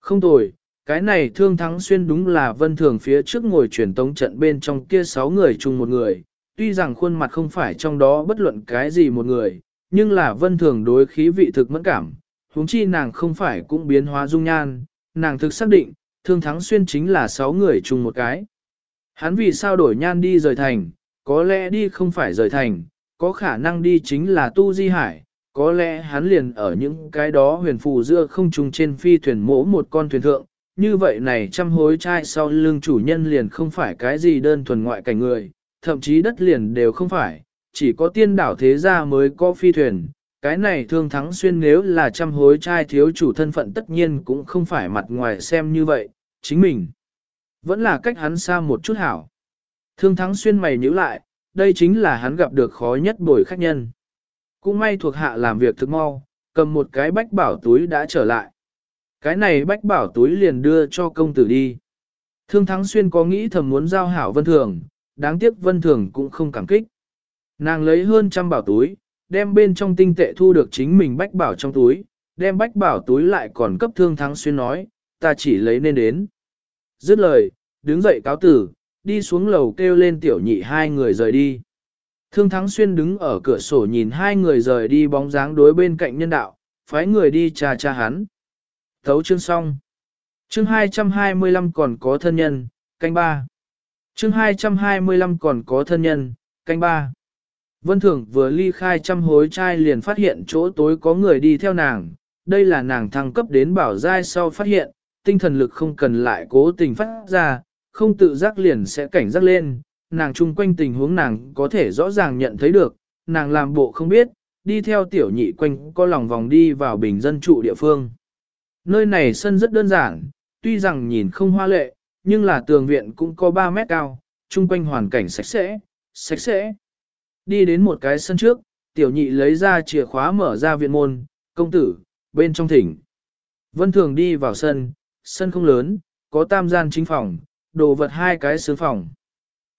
Không tồi, cái này thương thắng xuyên đúng là vân thường phía trước ngồi truyền tống trận bên trong kia sáu người chung một người, tuy rằng khuôn mặt không phải trong đó bất luận cái gì một người, nhưng là vân thường đối khí vị thực mẫn cảm, huống chi nàng không phải cũng biến hóa dung nhan, nàng thực xác định, thương thắng xuyên chính là sáu người chung một cái. Hắn vì sao đổi nhan đi rời thành, có lẽ đi không phải rời thành, có khả năng đi chính là tu di hải, có lẽ hắn liền ở những cái đó huyền phù giữa không trùng trên phi thuyền mỗ một con thuyền thượng, như vậy này trăm hối trai sau lưng chủ nhân liền không phải cái gì đơn thuần ngoại cảnh người, thậm chí đất liền đều không phải, chỉ có tiên đảo thế gia mới có phi thuyền. Cái này thương thắng xuyên nếu là trăm hối trai thiếu chủ thân phận tất nhiên cũng không phải mặt ngoài xem như vậy, chính mình. Vẫn là cách hắn xa một chút hảo. Thương thắng xuyên mày nhíu lại, đây chính là hắn gặp được khó nhất bồi khách nhân. Cũng may thuộc hạ làm việc thực mau, cầm một cái bách bảo túi đã trở lại. Cái này bách bảo túi liền đưa cho công tử đi. Thương Thắng Xuyên có nghĩ thầm muốn giao hảo Vân Thường, đáng tiếc Vân Thường cũng không cảm kích. Nàng lấy hơn trăm bảo túi, đem bên trong tinh tệ thu được chính mình bách bảo trong túi, đem bách bảo túi lại còn cấp Thương Thắng Xuyên nói, ta chỉ lấy nên đến. Dứt lời, đứng dậy cáo tử, đi xuống lầu kêu lên tiểu nhị hai người rời đi. Thương Thắng Xuyên đứng ở cửa sổ nhìn hai người rời đi bóng dáng đối bên cạnh nhân đạo, phái người đi trà cha hắn. Thấu chương xong. Chương 225 còn có thân nhân, canh ba. Chương 225 còn có thân nhân, canh ba. Vân Thưởng vừa ly khai trăm hối trai liền phát hiện chỗ tối có người đi theo nàng, đây là nàng thăng cấp đến bảo giai sau phát hiện, tinh thần lực không cần lại cố tình phát ra, không tự giác liền sẽ cảnh giác lên, nàng chung quanh tình huống nàng có thể rõ ràng nhận thấy được, nàng làm bộ không biết, đi theo tiểu nhị quanh có lòng vòng đi vào bình dân trụ địa phương. Nơi này sân rất đơn giản, tuy rằng nhìn không hoa lệ, nhưng là tường viện cũng có 3 mét cao, chung quanh hoàn cảnh sạch sẽ, sạch sẽ. Đi đến một cái sân trước, tiểu nhị lấy ra chìa khóa mở ra viện môn, công tử, bên trong thỉnh. Vân Thường đi vào sân, sân không lớn, có tam gian chính phòng, đồ vật hai cái sướng phòng.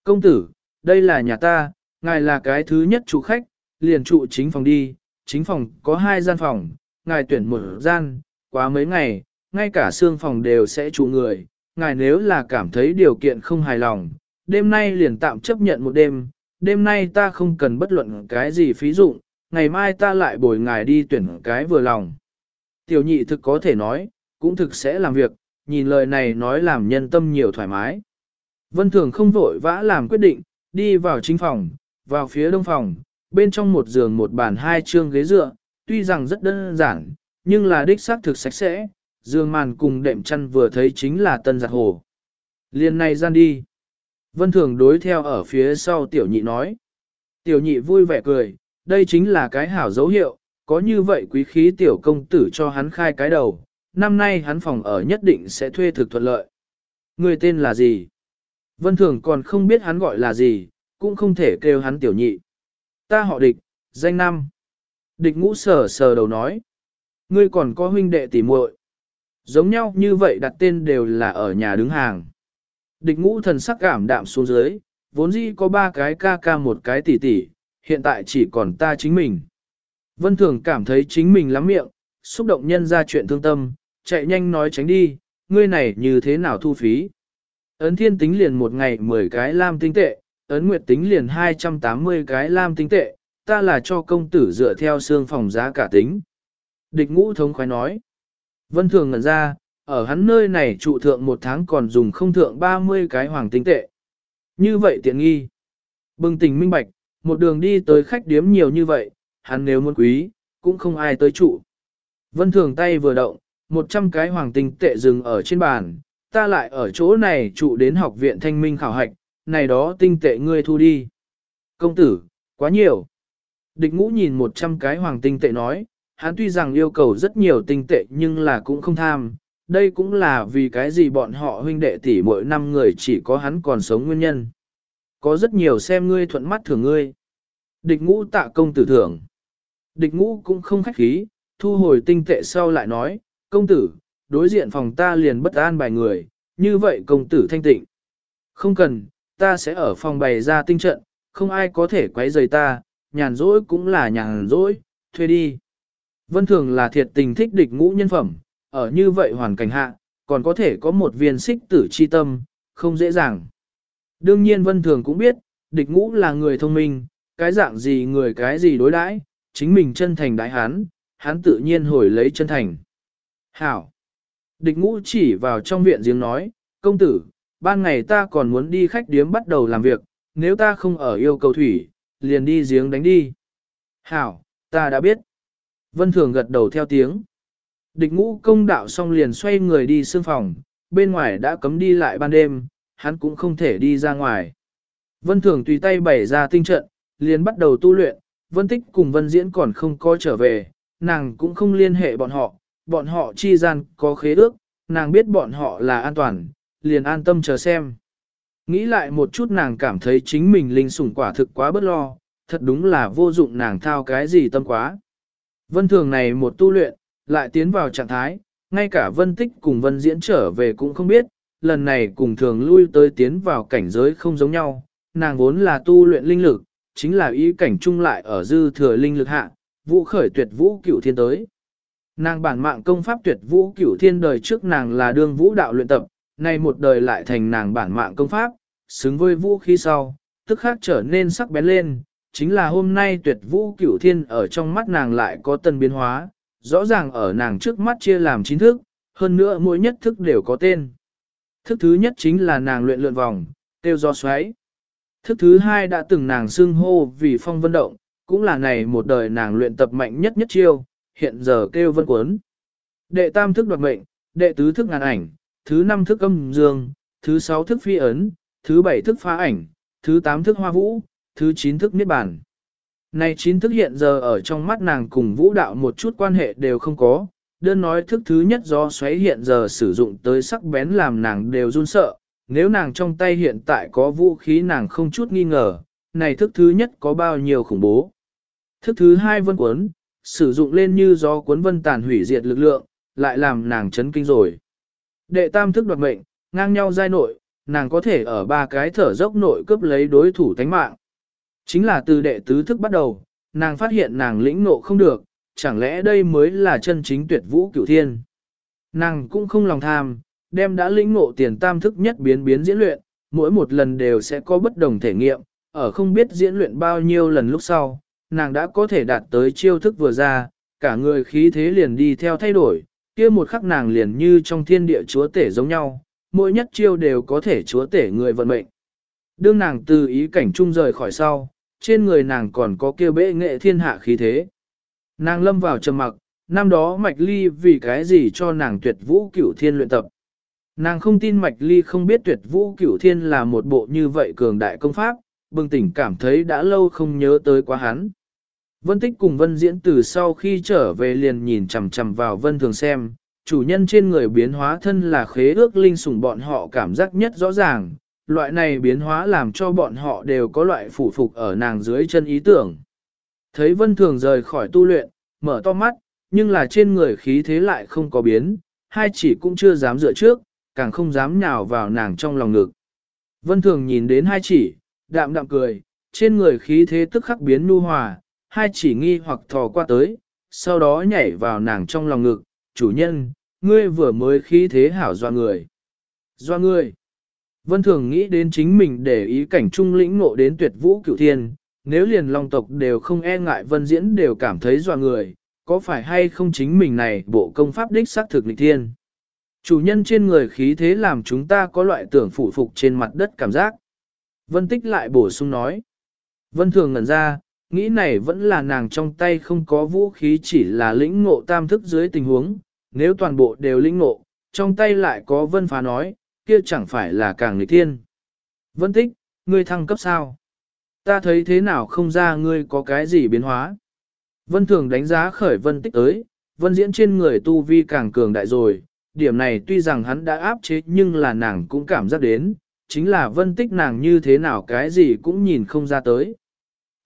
Công tử, đây là nhà ta, ngài là cái thứ nhất chủ khách, liền trụ chính phòng đi, chính phòng có hai gian phòng, ngài tuyển một gian, quá mấy ngày, ngay cả xương phòng đều sẽ trụ người, ngài nếu là cảm thấy điều kiện không hài lòng, đêm nay liền tạm chấp nhận một đêm, đêm nay ta không cần bất luận cái gì phí dụng, ngày mai ta lại bồi ngài đi tuyển cái vừa lòng. Tiểu nhị thực có thể nói, cũng thực sẽ làm việc, nhìn lời này nói làm nhân tâm nhiều thoải mái. Vân Thường không vội vã làm quyết định, đi vào chính phòng, vào phía đông phòng, bên trong một giường một bàn hai chương ghế dựa, tuy rằng rất đơn giản, nhưng là đích xác thực sạch sẽ, giường màn cùng đệm chăn vừa thấy chính là tân giặt hồ. Liên này gian đi. Vân Thường đối theo ở phía sau tiểu nhị nói. Tiểu nhị vui vẻ cười, đây chính là cái hảo dấu hiệu, có như vậy quý khí tiểu công tử cho hắn khai cái đầu, năm nay hắn phòng ở nhất định sẽ thuê thực thuận lợi. Người tên là gì? Vân Thường còn không biết hắn gọi là gì, cũng không thể kêu hắn tiểu nhị. Ta họ địch, danh năm. Địch ngũ sờ sờ đầu nói. Ngươi còn có huynh đệ tỉ muội, Giống nhau như vậy đặt tên đều là ở nhà đứng hàng. Địch ngũ thần sắc cảm đạm xuống dưới, vốn dĩ có ba cái ca ca một cái tỷ tỷ, hiện tại chỉ còn ta chính mình. Vân Thường cảm thấy chính mình lắm miệng, xúc động nhân ra chuyện thương tâm, chạy nhanh nói tránh đi, ngươi này như thế nào thu phí. Ấn thiên tính liền một ngày 10 cái lam tinh tệ, ấn nguyệt tính liền 280 cái lam tinh tệ, ta là cho công tử dựa theo xương phòng giá cả tính. Địch ngũ thống khoái nói. Vân thường ngẩn ra, ở hắn nơi này trụ thượng một tháng còn dùng không thượng 30 cái hoàng tinh tệ. Như vậy tiện nghi. Bừng tỉnh minh bạch, một đường đi tới khách điếm nhiều như vậy, hắn nếu muốn quý, cũng không ai tới trụ. Vân thường tay vừa động, 100 cái hoàng tinh tệ dừng ở trên bàn, ta lại ở chỗ này trụ đến học viện thanh minh khảo hạch, này đó tinh tệ ngươi thu đi. Công tử, quá nhiều. Địch ngũ nhìn 100 cái hoàng tinh tệ nói, hắn tuy rằng yêu cầu rất nhiều tinh tệ nhưng là cũng không tham, đây cũng là vì cái gì bọn họ huynh đệ tỷ mỗi năm người chỉ có hắn còn sống nguyên nhân. Có rất nhiều xem ngươi thuận mắt thưởng ngươi. Địch ngũ tạ công tử thưởng. Địch ngũ cũng không khách khí, thu hồi tinh tệ sau lại nói, công tử, đối diện phòng ta liền bất an bài người, như vậy công tử thanh tịnh. Không cần, ta sẽ ở phòng bày ra tinh trận, không ai có thể quấy rầy ta, nhàn rỗi cũng là nhàn rỗi, thuê đi. Vân Thường là thiệt tình thích địch ngũ nhân phẩm, ở như vậy hoàn cảnh hạ, còn có thể có một viên xích tử chi tâm, không dễ dàng. Đương nhiên Vân Thường cũng biết, địch ngũ là người thông minh, cái dạng gì người cái gì đối đãi, chính mình chân thành đại hán, hắn tự nhiên hồi lấy chân thành. Hảo! Địch ngũ chỉ vào trong viện giếng nói, công tử, ban ngày ta còn muốn đi khách điếm bắt đầu làm việc, nếu ta không ở yêu cầu thủy, liền đi giếng đánh đi. Hảo, ta đã biết. Vân Thường gật đầu theo tiếng. Địch ngũ công đạo xong liền xoay người đi xương phòng, bên ngoài đã cấm đi lại ban đêm, hắn cũng không thể đi ra ngoài. Vân Thường tùy tay bày ra tinh trận, liền bắt đầu tu luyện, Vân Tích cùng Vân Diễn còn không có trở về, nàng cũng không liên hệ bọn họ, bọn họ chi gian có khế ước, nàng biết bọn họ là an toàn, liền an tâm chờ xem. Nghĩ lại một chút nàng cảm thấy chính mình linh sủng quả thực quá bất lo, thật đúng là vô dụng nàng thao cái gì tâm quá. Vân thường này một tu luyện, lại tiến vào trạng thái, ngay cả vân tích cùng vân diễn trở về cũng không biết, lần này cùng thường lui tới tiến vào cảnh giới không giống nhau, nàng vốn là tu luyện linh lực, chính là ý cảnh chung lại ở dư thừa linh lực hạ, vũ khởi tuyệt vũ cửu thiên tới. Nàng bản mạng công pháp tuyệt vũ cửu thiên đời trước nàng là đương vũ đạo luyện tập, nay một đời lại thành nàng bản mạng công pháp, xứng với vũ khí sau, tức khác trở nên sắc bén lên, chính là hôm nay tuyệt vũ cửu thiên ở trong mắt nàng lại có tân biến hóa, rõ ràng ở nàng trước mắt chia làm chín thức, hơn nữa mỗi nhất thức đều có tên. Thức thứ nhất chính là nàng luyện lượn vòng, tiêu do xoáy. Thức thứ hai đã từng nàng xưng hô vì phong vân động, cũng là này một đời nàng luyện tập mạnh nhất nhất chiêu, hiện giờ kêu vân cuốn. Đệ tam thức đoạt mệnh, đệ tứ thức ngàn ảnh, thứ năm thức âm dương, thứ sáu thức phi ấn, thứ bảy thức phá ảnh, thứ tám thức hoa vũ, thứ chín thức niết bàn. Này chín thức hiện giờ ở trong mắt nàng cùng vũ đạo một chút quan hệ đều không có, đơn nói thức thứ nhất do xoáy hiện giờ sử dụng tới sắc bén làm nàng đều run sợ, nếu nàng trong tay hiện tại có vũ khí nàng không chút nghi ngờ, này thức thứ nhất có bao nhiêu khủng bố. Thức thứ hai vân cuốn, sử dụng lên như gió cuốn vân tàn hủy diệt lực lượng, lại làm nàng chấn kinh rồi. Đệ tam thức đoạt mệnh, ngang nhau giai nội, nàng có thể ở ba cái thở dốc nội cướp lấy đối thủ tánh mạng. Chính là từ đệ tứ thức bắt đầu, nàng phát hiện nàng lĩnh nộ không được, chẳng lẽ đây mới là chân chính tuyệt vũ cửu thiên. Nàng cũng không lòng tham, đem đã lĩnh ngộ tiền tam thức nhất biến biến diễn luyện, mỗi một lần đều sẽ có bất đồng thể nghiệm, ở không biết diễn luyện bao nhiêu lần lúc sau, nàng đã có thể đạt tới chiêu thức vừa ra, cả người khí thế liền đi theo thay đổi, kia một khắc nàng liền như trong thiên địa chúa tể giống nhau, mỗi nhất chiêu đều có thể chúa tể người vận mệnh. Đương nàng từ ý cảnh trung rời khỏi sau, trên người nàng còn có kia bệ nghệ thiên hạ khí thế. Nàng lâm vào trầm mặc, năm đó Mạch Ly vì cái gì cho nàng tuyệt vũ cửu thiên luyện tập. Nàng không tin Mạch Ly không biết tuyệt vũ cửu thiên là một bộ như vậy cường đại công pháp, bừng tỉnh cảm thấy đã lâu không nhớ tới quá hắn. Vân Tích cùng Vân Diễn từ sau khi trở về liền nhìn chằm chằm vào Vân Thường xem, chủ nhân trên người biến hóa thân là khế ước linh sủng bọn họ cảm giác nhất rõ ràng, loại này biến hóa làm cho bọn họ đều có loại phủ phục ở nàng dưới chân ý tưởng. Thấy Vân Thường rời khỏi tu luyện, mở to mắt, nhưng là trên người khí thế lại không có biến, hai chỉ cũng chưa dám dựa trước, càng không dám nhào vào nàng trong lòng ngực. Vân Thường nhìn đến hai chỉ, đạm đạm cười, trên người khí thế tức khắc biến nu hòa, hai chỉ nghi hoặc thò qua tới, sau đó nhảy vào nàng trong lòng ngực, chủ nhân, ngươi vừa mới khí thế hảo doa người. Doa ngươi. Vân thường nghĩ đến chính mình để ý cảnh trung lĩnh ngộ đến tuyệt vũ cửu thiên, nếu liền long tộc đều không e ngại vân diễn đều cảm thấy doa người, có phải hay không chính mình này bộ công pháp đích xác thực lịch thiên. Chủ nhân trên người khí thế làm chúng ta có loại tưởng phủ phục trên mặt đất cảm giác. Vân tích lại bổ sung nói. Vân thường ngẩn ra, nghĩ này vẫn là nàng trong tay không có vũ khí chỉ là lĩnh ngộ tam thức dưới tình huống, nếu toàn bộ đều lĩnh ngộ, trong tay lại có vân phá nói, kia chẳng phải là càng nghịch thiên. Vân tích, ngươi thăng cấp sao? Ta thấy thế nào không ra ngươi có cái gì biến hóa? Vân thường đánh giá khởi vân tích tới, vân diễn trên người tu vi càng cường đại rồi, điểm này tuy rằng hắn đã áp chế nhưng là nàng cũng cảm giác đến, chính là vân tích nàng như thế nào cái gì cũng nhìn không ra tới.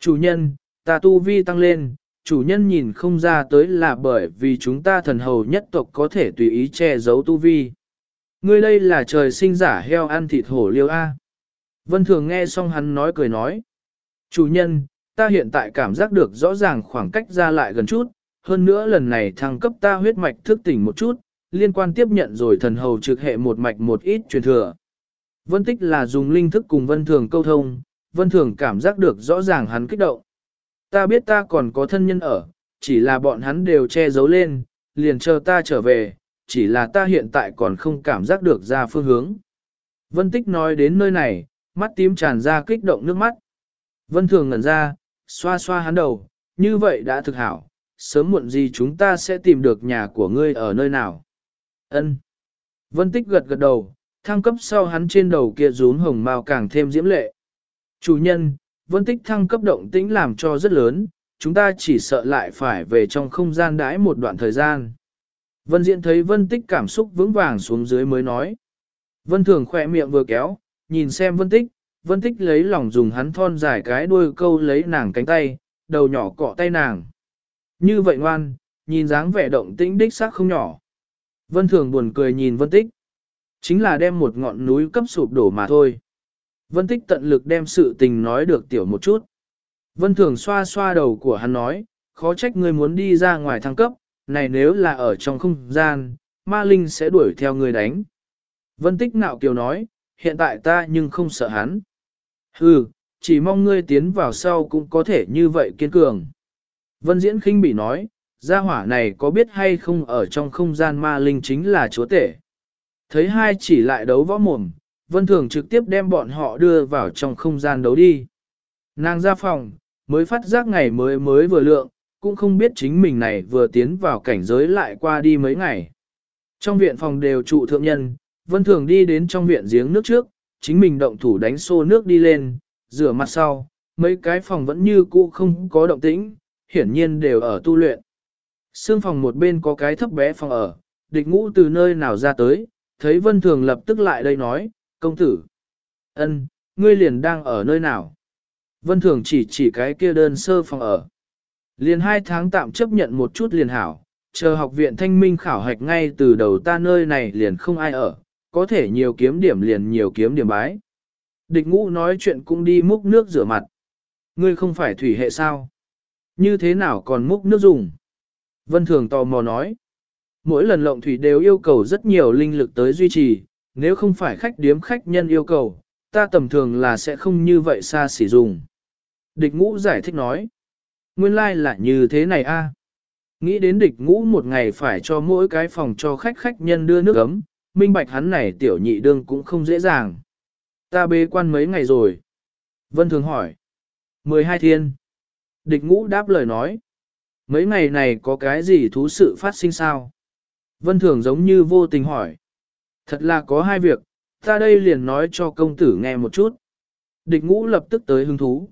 Chủ nhân, ta tu vi tăng lên, chủ nhân nhìn không ra tới là bởi vì chúng ta thần hầu nhất tộc có thể tùy ý che giấu tu vi. Ngươi đây là trời sinh giả heo ăn thịt hổ liêu A. Vân Thường nghe xong hắn nói cười nói. Chủ nhân, ta hiện tại cảm giác được rõ ràng khoảng cách ra lại gần chút, hơn nữa lần này thăng cấp ta huyết mạch thức tỉnh một chút, liên quan tiếp nhận rồi thần hầu trực hệ một mạch một ít truyền thừa. Vân tích là dùng linh thức cùng vân thường câu thông, vân thường cảm giác được rõ ràng hắn kích động. Ta biết ta còn có thân nhân ở, chỉ là bọn hắn đều che giấu lên, liền chờ ta trở về, chỉ là ta hiện tại còn không cảm giác được ra phương hướng. Vân tích nói đến nơi này, mắt tím tràn ra kích động nước mắt. Vân thường ngẩn ra, xoa xoa hắn đầu, như vậy đã thực hảo, sớm muộn gì chúng ta sẽ tìm được nhà của ngươi ở nơi nào. Ân. Vân tích gật gật đầu, thăng cấp sau hắn trên đầu kia rún hồng màu càng thêm diễm lệ. Chủ nhân, vân tích thăng cấp động tĩnh làm cho rất lớn, chúng ta chỉ sợ lại phải về trong không gian đãi một đoạn thời gian. Vân Diễn thấy Vân Tích cảm xúc vững vàng xuống dưới mới nói. Vân Thường khỏe miệng vừa kéo, nhìn xem Vân Tích, Vân Tích lấy lòng dùng hắn thon dài cái đuôi câu lấy nàng cánh tay, đầu nhỏ cọ tay nàng. Như vậy ngoan, nhìn dáng vẻ động tĩnh đích xác không nhỏ. Vân Thường buồn cười nhìn Vân Tích. Chính là đem một ngọn núi cấp sụp đổ mà thôi. Vân Tích tận lực đem sự tình nói được tiểu một chút. Vân Thường xoa xoa đầu của hắn nói, khó trách người muốn đi ra ngoài thăng cấp, này nếu là ở trong không gian, ma linh sẽ đuổi theo người đánh. Vân Tích nạo kiều nói, hiện tại ta nhưng không sợ hắn. Hừ, chỉ mong ngươi tiến vào sau cũng có thể như vậy kiên cường. Vân Diễn khinh bị nói, gia hỏa này có biết hay không ở trong không gian ma linh chính là chúa tể. Thấy hai chỉ lại đấu võ mồm, Vân Thường trực tiếp đem bọn họ đưa vào trong không gian đấu đi. Nàng ra phòng, mới phát giác ngày mới mới vừa lượng, cũng không biết chính mình này vừa tiến vào cảnh giới lại qua đi mấy ngày. Trong viện phòng đều trụ thượng nhân, Vân Thường đi đến trong viện giếng nước trước, chính mình động thủ đánh xô nước đi lên, rửa mặt sau, mấy cái phòng vẫn như cũ không có động tĩnh, hiển nhiên đều ở tu luyện. Sương phòng một bên có cái thấp bé phòng ở, địch ngũ từ nơi nào ra tới, thấy Vân Thường lập tức lại đây nói, công tử. ân, ngươi liền đang ở nơi nào? Vân Thường chỉ chỉ cái kia đơn sơ phòng ở. Liền hai tháng tạm chấp nhận một chút liền hảo, chờ học viện thanh minh khảo hạch ngay từ đầu ta nơi này liền không ai ở, có thể nhiều kiếm điểm liền nhiều kiếm điểm bái. Địch ngũ nói chuyện cũng đi múc nước rửa mặt. Ngươi không phải thủy hệ sao? Như thế nào còn múc nước dùng? Vân Thường tò mò nói. Mỗi lần lộng thủy đều yêu cầu rất nhiều linh lực tới duy trì, nếu không phải khách điếm khách nhân yêu cầu, ta tầm thường là sẽ không như vậy xa xỉ dùng. Địch ngũ giải thích nói. Nguyên lai like là như thế này a. Nghĩ đến địch ngũ một ngày phải cho mỗi cái phòng cho khách khách nhân đưa nước ấm, minh bạch hắn này tiểu nhị đương cũng không dễ dàng. Ta bế quan mấy ngày rồi. Vân Thường hỏi. 12 thiên. Địch ngũ đáp lời nói. Mấy ngày này có cái gì thú sự phát sinh sao? Vân Thường giống như vô tình hỏi. Thật là có hai việc, ta đây liền nói cho công tử nghe một chút. Địch ngũ lập tức tới hứng thú.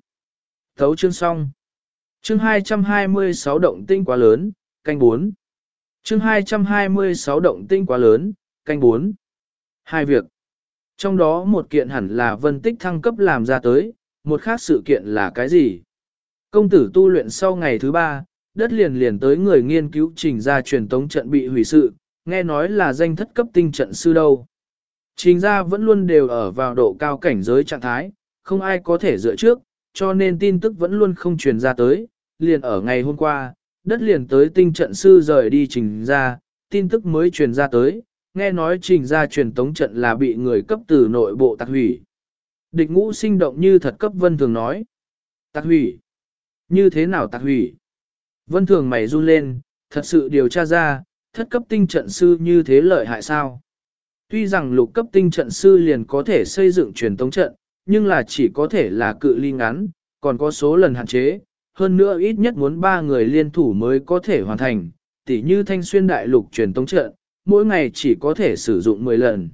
Thấu chương xong. Chương 226 động tinh quá lớn, canh 4. Chương 226 động tinh quá lớn, canh 4. Hai việc. Trong đó một kiện hẳn là vân tích thăng cấp làm ra tới, một khác sự kiện là cái gì? Công tử tu luyện sau ngày thứ ba, đất liền liền tới người nghiên cứu trình ra truyền tống trận bị hủy sự, nghe nói là danh thất cấp tinh trận sư đâu. Trình ra vẫn luôn đều ở vào độ cao cảnh giới trạng thái, không ai có thể dựa trước, cho nên tin tức vẫn luôn không truyền ra tới, liền ở ngày hôm qua, đất liền tới tinh trận sư rời đi trình ra, tin tức mới truyền ra tới, nghe nói trình ra truyền tống trận là bị người cấp từ nội bộ tạc hủy. Địch ngũ sinh động như thật cấp vân thường nói. Tạc hủy? Như thế nào tạc hủy? Vân thường mày run lên, thật sự điều tra ra, thất cấp tinh trận sư như thế lợi hại sao? Tuy rằng lục cấp tinh trận sư liền có thể xây dựng truyền tống trận, nhưng là chỉ có thể là cự ly ngắn, còn có số lần hạn chế, hơn nữa ít nhất muốn ba người liên thủ mới có thể hoàn thành, tỉ như thanh xuyên đại lục truyền tống trận, mỗi ngày chỉ có thể sử dụng 10 lần.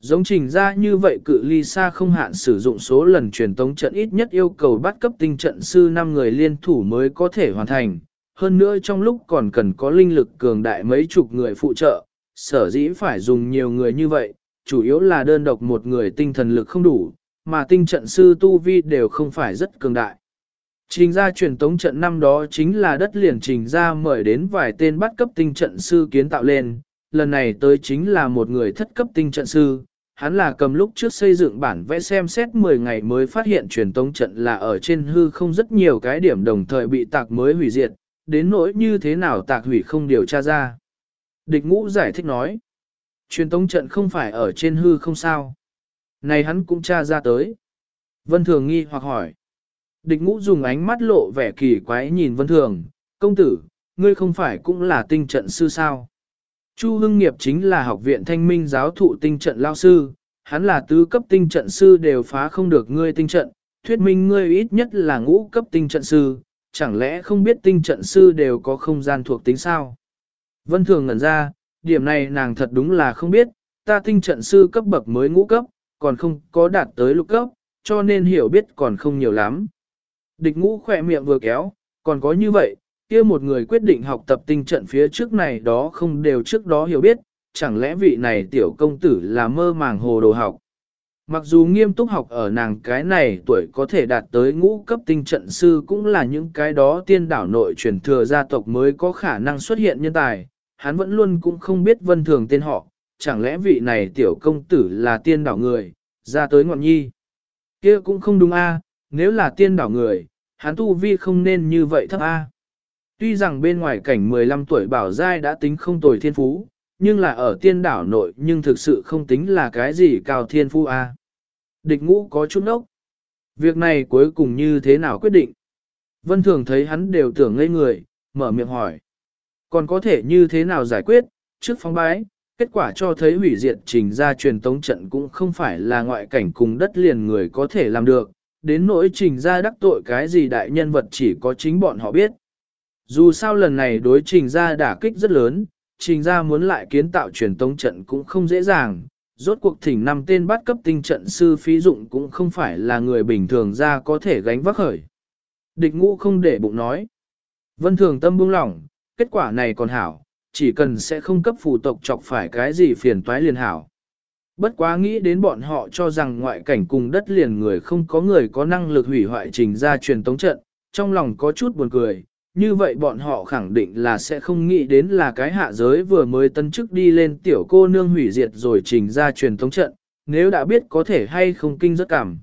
Giống trình ra như vậy cự ly xa không hạn sử dụng số lần truyền tống trận ít nhất yêu cầu bắt cấp tinh trận sư 5 người liên thủ mới có thể hoàn thành, hơn nữa trong lúc còn cần có linh lực cường đại mấy chục người phụ trợ, sở dĩ phải dùng nhiều người như vậy, chủ yếu là đơn độc một người tinh thần lực không đủ, mà tinh trận sư tu vi đều không phải rất cường đại. Trình ra truyền tống trận năm đó chính là đất liền trình ra mời đến vài tên bắt cấp tinh trận sư kiến tạo lên, lần này tới chính là một người thất cấp tinh trận sư, hắn là cầm lúc trước xây dựng bản vẽ xem xét 10 ngày mới phát hiện truyền tống trận là ở trên hư không rất nhiều cái điểm đồng thời bị tạc mới hủy diệt, đến nỗi như thế nào tạc hủy không điều tra ra. Địch ngũ giải thích nói, truyền tống trận không phải ở trên hư không sao. Này hắn cũng tra ra tới. Vân Thường nghi hoặc hỏi. Địch ngũ dùng ánh mắt lộ vẻ kỳ quái nhìn Vân Thường, công tử, ngươi không phải cũng là tinh trận sư sao? Chu Hưng Nghiệp chính là học viện thanh minh giáo thụ tinh trận lao sư, hắn là tứ cấp tinh trận sư đều phá không được ngươi tinh trận, thuyết minh ngươi ít nhất là ngũ cấp tinh trận sư, chẳng lẽ không biết tinh trận sư đều có không gian thuộc tính sao? Vân Thường ngẩn ra, điểm này nàng thật đúng là không biết, ta tinh trận sư cấp bậc mới ngũ cấp, còn không có đạt tới lục cấp, cho nên hiểu biết còn không nhiều lắm. Địch ngũ khỏe miệng vừa kéo, còn có như vậy, kia một người quyết định học tập tinh trận phía trước này đó không đều trước đó hiểu biết, chẳng lẽ vị này tiểu công tử là mơ màng hồ đồ học. Mặc dù nghiêm túc học ở nàng cái này tuổi có thể đạt tới ngũ cấp tinh trận sư cũng là những cái đó tiên đảo nội truyền thừa gia tộc mới có khả năng xuất hiện nhân tài, hắn vẫn luôn cũng không biết vân thường tên họ, chẳng lẽ vị này tiểu công tử là tiên đảo người, ra tới ngọn nhi. kia cũng không đúng a nếu là tiên đảo người, hắn tu vi không nên như vậy thấp a Tuy rằng bên ngoài cảnh 15 tuổi bảo giai đã tính không tồi thiên phú, nhưng là ở tiên đảo nội nhưng thực sự không tính là cái gì cao thiên phu a. Địch ngũ có chút nốc. Việc này cuối cùng như thế nào quyết định? Vân Thường thấy hắn đều tưởng ngây người, mở miệng hỏi. Còn có thể như thế nào giải quyết? Trước phóng bái, kết quả cho thấy hủy diệt trình ra truyền tống trận cũng không phải là ngoại cảnh cùng đất liền người có thể làm được. Đến nỗi trình ra đắc tội cái gì đại nhân vật chỉ có chính bọn họ biết. Dù sao lần này đối trình ra đả kích rất lớn, trình ra muốn lại kiến tạo truyền tống trận cũng không dễ dàng, rốt cuộc thỉnh năm tên bắt cấp tinh trận sư phí dụng cũng không phải là người bình thường ra có thể gánh vác khởi. Địch ngũ không để bụng nói. Vân thường tâm buông lỏng, kết quả này còn hảo, chỉ cần sẽ không cấp phù tộc chọc phải cái gì phiền toái liền hảo. Bất quá nghĩ đến bọn họ cho rằng ngoại cảnh cùng đất liền người không có người có năng lực hủy hoại trình ra truyền tống trận, trong lòng có chút buồn cười, như vậy bọn họ khẳng định là sẽ không nghĩ đến là cái hạ giới vừa mới tân chức đi lên tiểu cô nương hủy diệt rồi trình ra truyền thống trận, nếu đã biết có thể hay không kinh rất cảm.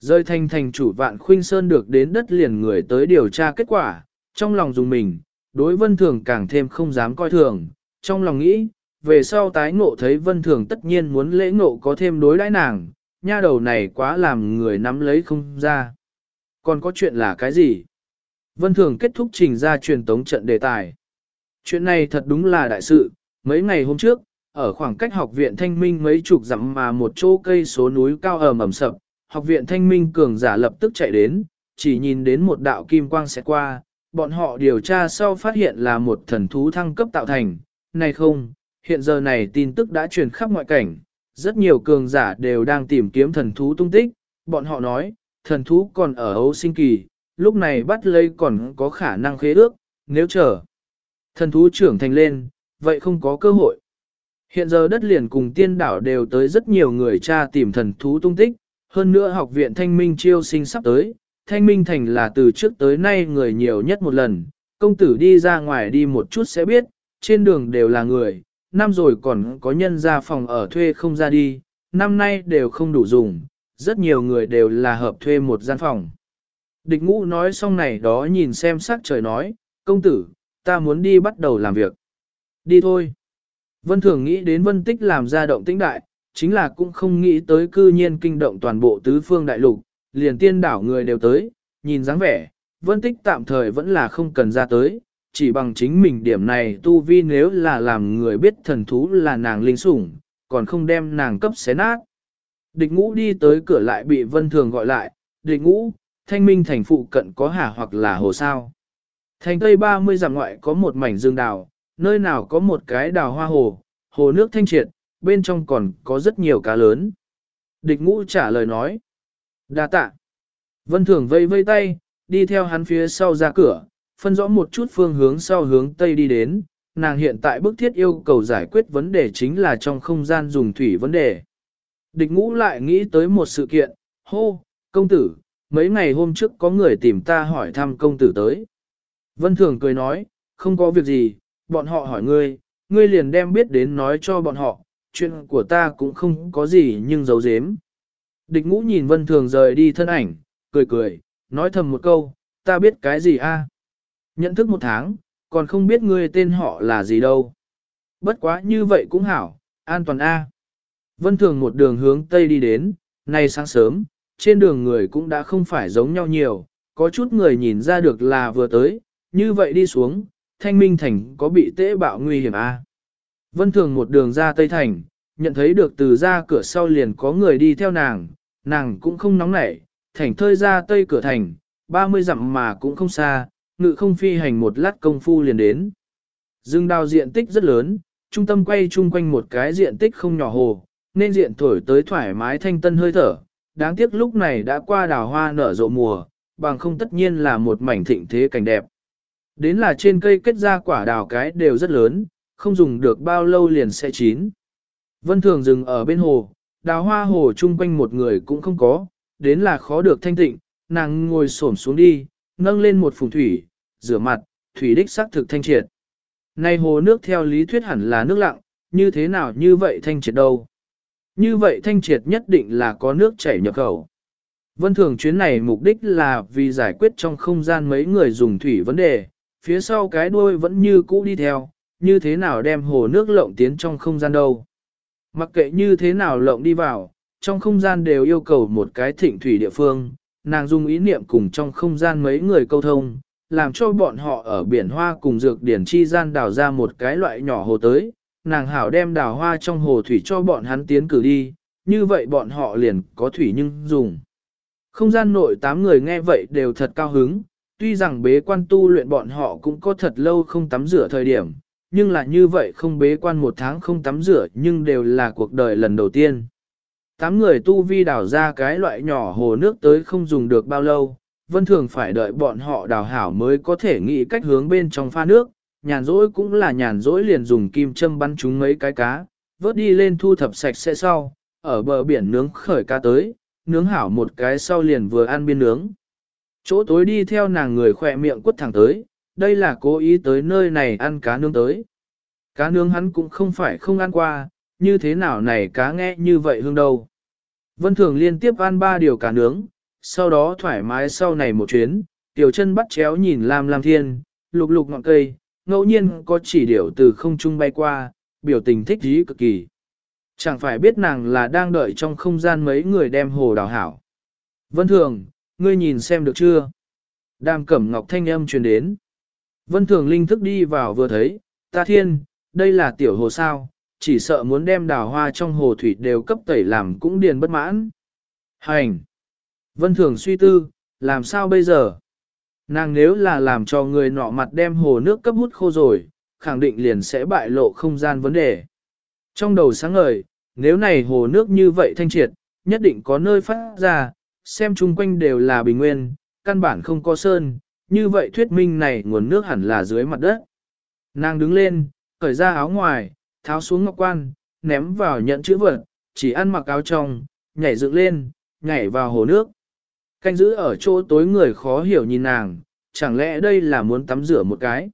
Rơi thành thành chủ vạn khuynh sơn được đến đất liền người tới điều tra kết quả, trong lòng dùng mình, đối vân thường càng thêm không dám coi thường, trong lòng nghĩ, về sau tái ngộ thấy vân thường tất nhiên muốn lễ ngộ có thêm đối đãi nàng, nha đầu này quá làm người nắm lấy không ra. Còn có chuyện là cái gì? Vân Thường kết thúc trình ra truyền tống trận đề tài. Chuyện này thật đúng là đại sự, mấy ngày hôm trước, ở khoảng cách học viện thanh minh mấy chục dặm mà một chỗ cây số núi cao ầm ầm sập, học viện thanh minh cường giả lập tức chạy đến, chỉ nhìn đến một đạo kim quang sẽ qua, bọn họ điều tra sau phát hiện là một thần thú thăng cấp tạo thành, này không, hiện giờ này tin tức đã truyền khắp ngoại cảnh, rất nhiều cường giả đều đang tìm kiếm thần thú tung tích, bọn họ nói, thần thú còn ở Âu Sinh Kỳ, lúc này bắt lấy còn có khả năng khế ước, nếu chờ. Thần thú trưởng thành lên, vậy không có cơ hội. Hiện giờ đất liền cùng tiên đảo đều tới rất nhiều người tra tìm thần thú tung tích, hơn nữa học viện thanh minh chiêu sinh sắp tới, thanh minh thành là từ trước tới nay người nhiều nhất một lần, công tử đi ra ngoài đi một chút sẽ biết, trên đường đều là người, năm rồi còn có nhân ra phòng ở thuê không ra đi, năm nay đều không đủ dùng, rất nhiều người đều là hợp thuê một gian phòng. Địch ngũ nói xong này đó nhìn xem sắc trời nói, công tử, ta muốn đi bắt đầu làm việc. Đi thôi. Vân thường nghĩ đến vân tích làm ra động tĩnh đại, chính là cũng không nghĩ tới cư nhiên kinh động toàn bộ tứ phương đại lục, liền tiên đảo người đều tới, nhìn dáng vẻ, vân tích tạm thời vẫn là không cần ra tới, chỉ bằng chính mình điểm này tu vi nếu là làm người biết thần thú là nàng linh sủng, còn không đem nàng cấp xé nát. Địch ngũ đi tới cửa lại bị vân thường gọi lại, địch ngũ, thanh minh thành phụ cận có hà hoặc là hồ sao. Thành tây 30 dặm ngoại có một mảnh rừng đào, nơi nào có một cái đào hoa hồ, hồ nước thanh triệt, bên trong còn có rất nhiều cá lớn. Địch ngũ trả lời nói. đa tạ. Vân Thường vây vây tay, đi theo hắn phía sau ra cửa, phân rõ một chút phương hướng sau hướng tây đi đến. Nàng hiện tại bức thiết yêu cầu giải quyết vấn đề chính là trong không gian dùng thủy vấn đề. Địch ngũ lại nghĩ tới một sự kiện, hô, công tử, mấy ngày hôm trước có người tìm ta hỏi thăm công tử tới. Vân Thường cười nói, không có việc gì, bọn họ hỏi ngươi, ngươi liền đem biết đến nói cho bọn họ, chuyện của ta cũng không có gì nhưng giấu giếm. Địch ngũ nhìn vân thường rời đi thân ảnh, cười cười, nói thầm một câu, ta biết cái gì a? Nhận thức một tháng, còn không biết ngươi tên họ là gì đâu. Bất quá như vậy cũng hảo, an toàn a. Vân thường một đường hướng tây đi đến, nay sáng sớm, trên đường người cũng đã không phải giống nhau nhiều, có chút người nhìn ra được là vừa tới, như vậy đi xuống, thanh minh thành có bị tế bạo nguy hiểm a. Vân thường một đường ra tây thành, nhận thấy được từ ra cửa sau liền có người đi theo nàng, nàng cũng không nóng nảy, thành thơi ra tây cửa thành, 30 dặm mà cũng không xa, ngự không phi hành một lát công phu liền đến. Dương đào diện tích rất lớn, trung tâm quay chung quanh một cái diện tích không nhỏ hồ, nên diện thổi tới thoải mái thanh tân hơi thở. Đáng tiếc lúc này đã qua đào hoa nở rộ mùa, bằng không tất nhiên là một mảnh thịnh thế cảnh đẹp. Đến là trên cây kết ra quả đào cái đều rất lớn, không dùng được bao lâu liền sẽ chín. Vân Thường dừng ở bên hồ, đào hoa hồ chung quanh một người cũng không có, đến là khó được thanh tịnh, nàng ngồi xổm xuống đi, nâng lên một phùng thủy, rửa mặt, thủy đích sắc thực thanh triệt. Này hồ nước theo lý thuyết hẳn là nước lặng, như thế nào như vậy thanh triệt đâu? Như vậy thanh triệt nhất định là có nước chảy nhập khẩu. Vân thường chuyến này mục đích là vì giải quyết trong không gian mấy người dùng thủy vấn đề, phía sau cái đuôi vẫn như cũ đi theo, như thế nào đem hồ nước lộng tiến trong không gian đâu. Mặc kệ như thế nào lộng đi vào, trong không gian đều yêu cầu một cái thịnh thủy địa phương, nàng dùng ý niệm cùng trong không gian mấy người câu thông, làm cho bọn họ ở biển hoa cùng dược điển chi gian đào ra một cái loại nhỏ hồ tới, nàng hảo đem đào hoa trong hồ thủy cho bọn hắn tiến cử đi, như vậy bọn họ liền có thủy nhưng dùng. Không gian nội tám người nghe vậy đều thật cao hứng, tuy rằng bế quan tu luyện bọn họ cũng có thật lâu không tắm rửa thời điểm, nhưng là như vậy không bế quan một tháng không tắm rửa nhưng đều là cuộc đời lần đầu tiên. Tám người tu vi đào ra cái loại nhỏ hồ nước tới không dùng được bao lâu, vân thường phải đợi bọn họ đào hảo mới có thể nghĩ cách hướng bên trong pha nước, nhàn rỗi cũng là nhàn rỗi liền dùng kim châm bắn chúng mấy cái cá, vớt đi lên thu thập sạch sẽ sau, ở bờ biển nướng khởi cá tới, nướng hảo một cái sau liền vừa ăn biên nướng. Chỗ tối đi theo nàng người khỏe miệng quất thẳng tới, đây là cố ý tới nơi này ăn cá nướng tới. Cá nướng hắn cũng không phải không ăn qua, như thế nào này cá nghe như vậy hương đâu. Vân Thường liên tiếp ăn ba điều cá nướng, sau đó thoải mái sau này một chuyến, tiểu chân bắt chéo nhìn Lam Lam Thiên, lục lục ngọn cây, ngẫu nhiên có chỉ điểu từ không trung bay qua, biểu tình thích dí cực kỳ. Chẳng phải biết nàng là đang đợi trong không gian mấy người đem hồ đào hảo. Vân Thường, ngươi nhìn xem được chưa? Đàm cẩm ngọc thanh âm truyền đến. Vân Thường linh thức đi vào vừa thấy, ta thiên, đây là tiểu hồ sao, chỉ sợ muốn đem đào hoa trong hồ thủy đều cấp tẩy làm cũng điền bất mãn. Hành! Vân Thường suy tư, làm sao bây giờ? Nàng nếu là làm cho người nọ mặt đem hồ nước cấp hút khô rồi, khẳng định liền sẽ bại lộ không gian vấn đề. Trong đầu sáng ngời, nếu này hồ nước như vậy thanh triệt, nhất định có nơi phát ra, xem chung quanh đều là bình nguyên, căn bản không có sơn, như vậy thuyết minh này nguồn nước hẳn là dưới mặt đất. Nàng đứng lên, cởi ra áo ngoài, tháo xuống ngọc quan, ném vào nhận chữ vật, chỉ ăn mặc áo trong, nhảy dựng lên, nhảy vào hồ nước. Canh giữ ở chỗ tối người khó hiểu nhìn nàng, chẳng lẽ đây là muốn tắm rửa một cái.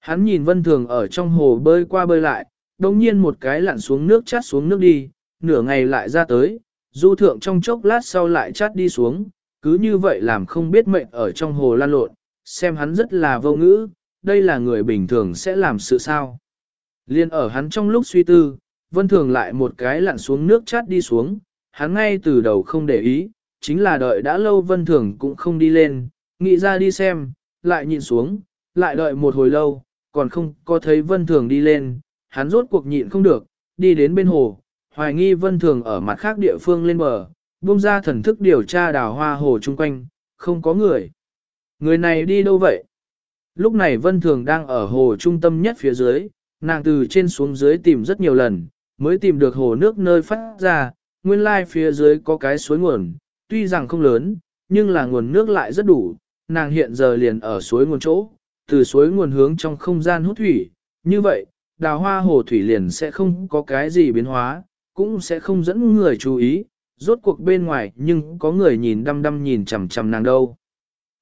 Hắn nhìn vân thường ở trong hồ bơi qua bơi lại, đồng nhiên một cái lặn xuống nước chát xuống nước đi, nửa ngày lại ra tới, du thượng trong chốc lát sau lại chát đi xuống, cứ như vậy làm không biết mệnh ở trong hồ lan lộn, xem hắn rất là vô ngữ, đây là người bình thường sẽ làm sự sao. Liên ở hắn trong lúc suy tư, vân thường lại một cái lặn xuống nước chát đi xuống, hắn ngay từ đầu không để ý, chính là đợi đã lâu vân thường cũng không đi lên, nghĩ ra đi xem, lại nhìn xuống, lại đợi một hồi lâu, còn không có thấy vân thường đi lên, hắn rốt cuộc nhịn không được, đi đến bên hồ, hoài nghi vân thường ở mặt khác địa phương lên bờ, buông ra thần thức điều tra đào hoa hồ chung quanh, không có người. Người này đi đâu vậy? Lúc này vân thường đang ở hồ trung tâm nhất phía dưới, nàng từ trên xuống dưới tìm rất nhiều lần, mới tìm được hồ nước nơi phát ra, nguyên lai phía dưới có cái suối nguồn, tuy rằng không lớn, nhưng là nguồn nước lại rất đủ, nàng hiện giờ liền ở suối nguồn chỗ, từ suối nguồn hướng trong không gian hút thủy, như vậy, đào hoa hồ thủy liền sẽ không có cái gì biến hóa, cũng sẽ không dẫn người chú ý, rốt cuộc bên ngoài nhưng có người nhìn đăm đăm nhìn chằm chằm nàng đâu.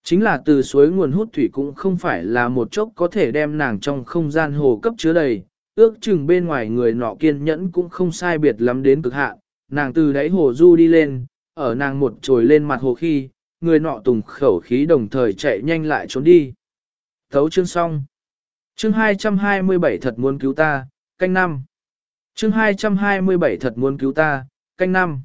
Chính là từ suối nguồn hút thủy cũng không phải là một chốc có thể đem nàng trong không gian hồ cấp chứa đầy, ước chừng bên ngoài người nọ kiên nhẫn cũng không sai biệt lắm đến cực hạn, nàng từ đáy hồ du đi lên, ở nàng một trồi lên mặt hồ khi, người nọ tùng khẩu khí đồng thời chạy nhanh lại trốn đi. Thấu chương xong. Chương 227 thật muốn cứu ta, canh năm. Chương 227 thật muốn cứu ta, canh năm.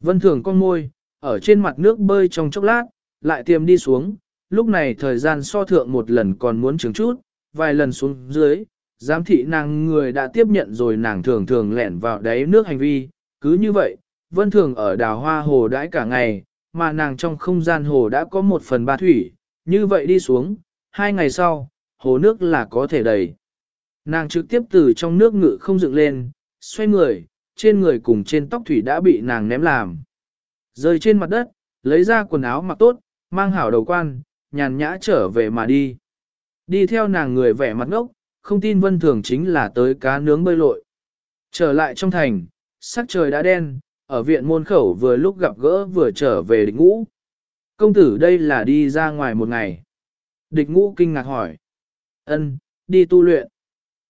Vân thường con môi, ở trên mặt nước bơi trong chốc lát, lại tiềm đi xuống, lúc này thời gian so thượng một lần còn muốn chứng chút, vài lần xuống dưới, giám thị nàng người đã tiếp nhận rồi nàng thường thường lẻn vào đáy nước hành vi, cứ như vậy, vân thường ở đào hoa hồ đãi cả ngày, mà nàng trong không gian hồ đã có một phần ba thủy, như vậy đi xuống, hai ngày sau, hồ nước là có thể đầy. Nàng trực tiếp từ trong nước ngự không dựng lên, xoay người, trên người cùng trên tóc thủy đã bị nàng ném làm. Rơi trên mặt đất, lấy ra quần áo mặc tốt, mang hảo đầu quan, nhàn nhã trở về mà đi. Đi theo nàng người vẻ mặt ngốc, không tin vân thường chính là tới cá nướng bơi lội. Trở lại trong thành, sắc trời đã đen, ở viện môn khẩu vừa lúc gặp gỡ vừa trở về địch ngũ. Công tử đây là đi ra ngoài một ngày. Địch ngũ kinh ngạc hỏi. ân đi tu luyện.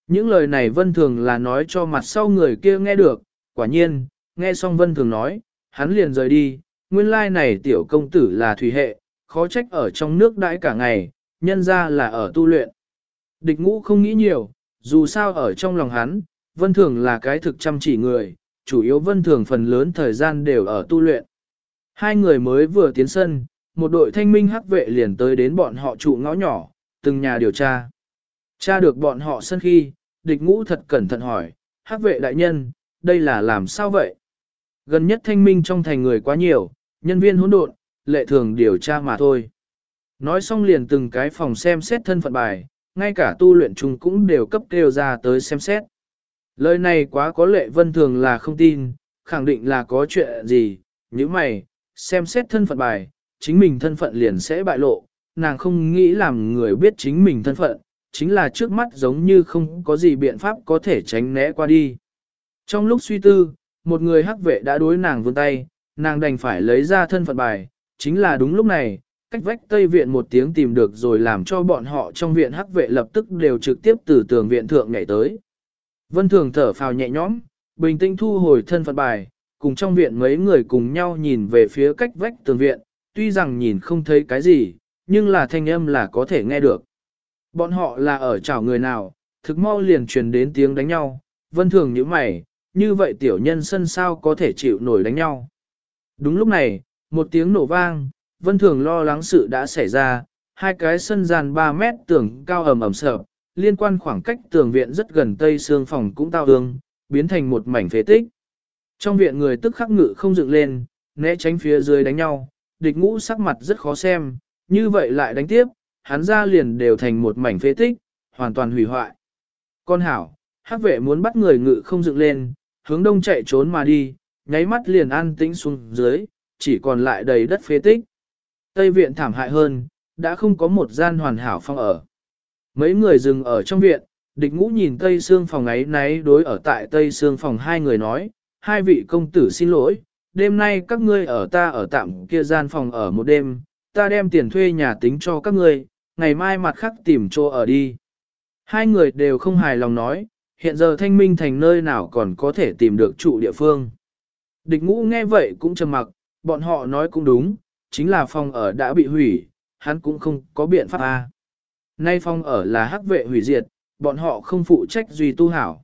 Những lời này vân thường là nói cho mặt sau người kia nghe được, quả nhiên, nghe xong vân thường nói, hắn liền rời đi, nguyên lai này tiểu công tử là thủy hệ, khó trách ở trong nước đãi cả ngày, nhân ra là ở tu luyện. Địch ngũ không nghĩ nhiều, dù sao ở trong lòng hắn, vân thường là cái thực chăm chỉ người, chủ yếu vân thường phần lớn thời gian đều ở tu luyện. Hai người mới vừa tiến sân, một đội thanh minh hắc vệ liền tới đến bọn họ trụ ngõ nhỏ, từng nhà điều tra. Tra được bọn họ sân khi, địch ngũ thật cẩn thận hỏi, hắc vệ đại nhân, đây là làm sao vậy? Gần nhất thanh minh trong thành người quá nhiều, nhân viên hỗn độn, lệ thường điều tra mà thôi. Nói xong liền từng cái phòng xem xét thân phận bài, ngay cả tu luyện chúng cũng đều cấp kêu ra tới xem xét. Lời này quá có lệ vân thường là không tin, khẳng định là có chuyện gì, như mày, xem xét thân phận bài, chính mình thân phận liền sẽ bại lộ, nàng không nghĩ làm người biết chính mình thân phận, chính là trước mắt giống như không có gì biện pháp có thể tránh né qua đi. Trong lúc suy tư, một người hắc vệ đã đối nàng vươn tay, nàng đành phải lấy ra thân phận bài, chính là đúng lúc này, cách vách Tây Viện một tiếng tìm được rồi làm cho bọn họ trong viện hắc vệ lập tức đều trực tiếp từ tường viện thượng nhảy tới. Vân Thường thở phào nhẹ nhõm, bình tĩnh thu hồi thân phận bài, cùng trong viện mấy người cùng nhau nhìn về phía cách vách tường viện, tuy rằng nhìn không thấy cái gì, nhưng là thanh âm là có thể nghe được. Bọn họ là ở chảo người nào, thực mau liền truyền đến tiếng đánh nhau, Vân Thường như mày, như vậy tiểu nhân sân sao có thể chịu nổi đánh nhau. Đúng lúc này, một tiếng nổ vang, Vân Thường lo lắng sự đã xảy ra, hai cái sân gian 3 mét tưởng cao ầm ầm sợ, liên quan khoảng cách tường viện rất gần tây xương phòng cũng tao hương, biến thành một mảnh phế tích. Trong viện người tức khắc ngự không dựng lên, né tránh phía dưới đánh nhau, địch ngũ sắc mặt rất khó xem, như vậy lại đánh tiếp, hắn ra liền đều thành một mảnh phế tích, hoàn toàn hủy hoại. Con hảo, hắc vệ muốn bắt người ngự không dựng lên, hướng đông chạy trốn mà đi, nháy mắt liền an tĩnh xuống dưới, chỉ còn lại đầy đất phế tích. Tây viện thảm hại hơn, đã không có một gian hoàn hảo phong ở. Mấy người dừng ở trong viện, địch ngũ nhìn tây xương phòng ấy náy đối ở tại tây xương phòng hai người nói, hai vị công tử xin lỗi, đêm nay các ngươi ở ta ở tạm kia gian phòng ở một đêm, ta đem tiền thuê nhà tính cho các ngươi, ngày mai mặt khác tìm chỗ ở đi. Hai người đều không hài lòng nói, hiện giờ thanh minh thành nơi nào còn có thể tìm được trụ địa phương. Địch ngũ nghe vậy cũng trầm mặc, bọn họ nói cũng đúng, chính là phòng ở đã bị hủy, hắn cũng không có biện pháp a. Nay phong ở là hắc vệ hủy diệt, bọn họ không phụ trách duy tu hảo.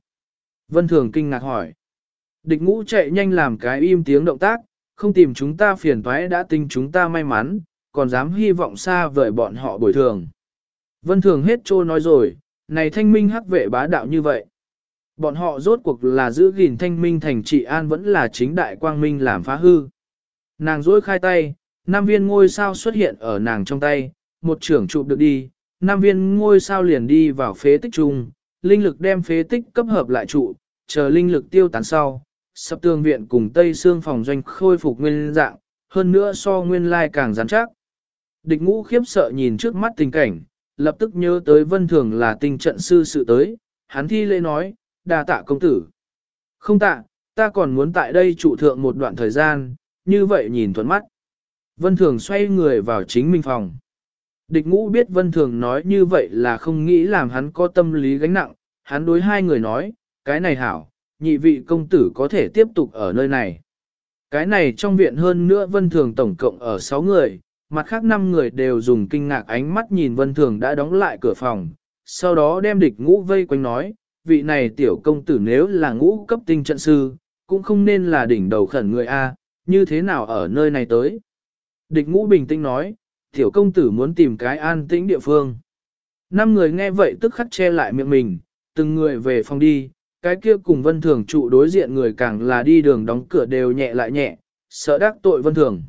Vân Thường kinh ngạc hỏi. Địch ngũ chạy nhanh làm cái im tiếng động tác, không tìm chúng ta phiền toái đã tinh chúng ta may mắn, còn dám hy vọng xa vời bọn họ bồi thường. Vân Thường hết trô nói rồi, này thanh minh hắc vệ bá đạo như vậy. Bọn họ rốt cuộc là giữ gìn thanh minh thành trị an vẫn là chính đại quang minh làm phá hư. Nàng dối khai tay, Nam viên ngôi sao xuất hiện ở nàng trong tay, một trưởng chụp được đi, Nam viên ngôi sao liền đi vào phế tích chung, linh lực đem phế tích cấp hợp lại trụ, chờ linh lực tiêu tán sau, sập tường viện cùng tây xương phòng doanh khôi phục nguyên dạng, hơn nữa so nguyên lai càng rắn chắc. Địch ngũ khiếp sợ nhìn trước mắt tình cảnh, lập tức nhớ tới vân thường là tình trận sư sự tới, hắn thi lễ nói, đa tạ công tử. Không tạ, ta còn muốn tại đây trụ thượng một đoạn thời gian, như vậy nhìn thuận mắt. Vân thường xoay người vào chính mình phòng. Địch ngũ biết vân thường nói như vậy là không nghĩ làm hắn có tâm lý gánh nặng, hắn đối hai người nói, cái này hảo, nhị vị công tử có thể tiếp tục ở nơi này. Cái này trong viện hơn nữa vân thường tổng cộng ở 6 người, mặt khác 5 người đều dùng kinh ngạc ánh mắt nhìn vân thường đã đóng lại cửa phòng, sau đó đem địch ngũ vây quanh nói, vị này tiểu công tử nếu là ngũ cấp tinh trận sư, cũng không nên là đỉnh đầu khẩn người A, như thế nào ở nơi này tới. Địch ngũ bình tĩnh nói, tiểu công tử muốn tìm cái an tĩnh địa phương. Năm người nghe vậy tức khắc che lại miệng mình, từng người về phòng đi, cái kia cùng vân thường trụ đối diện người càng là đi đường đóng cửa đều nhẹ lại nhẹ, sợ đắc tội vân thường.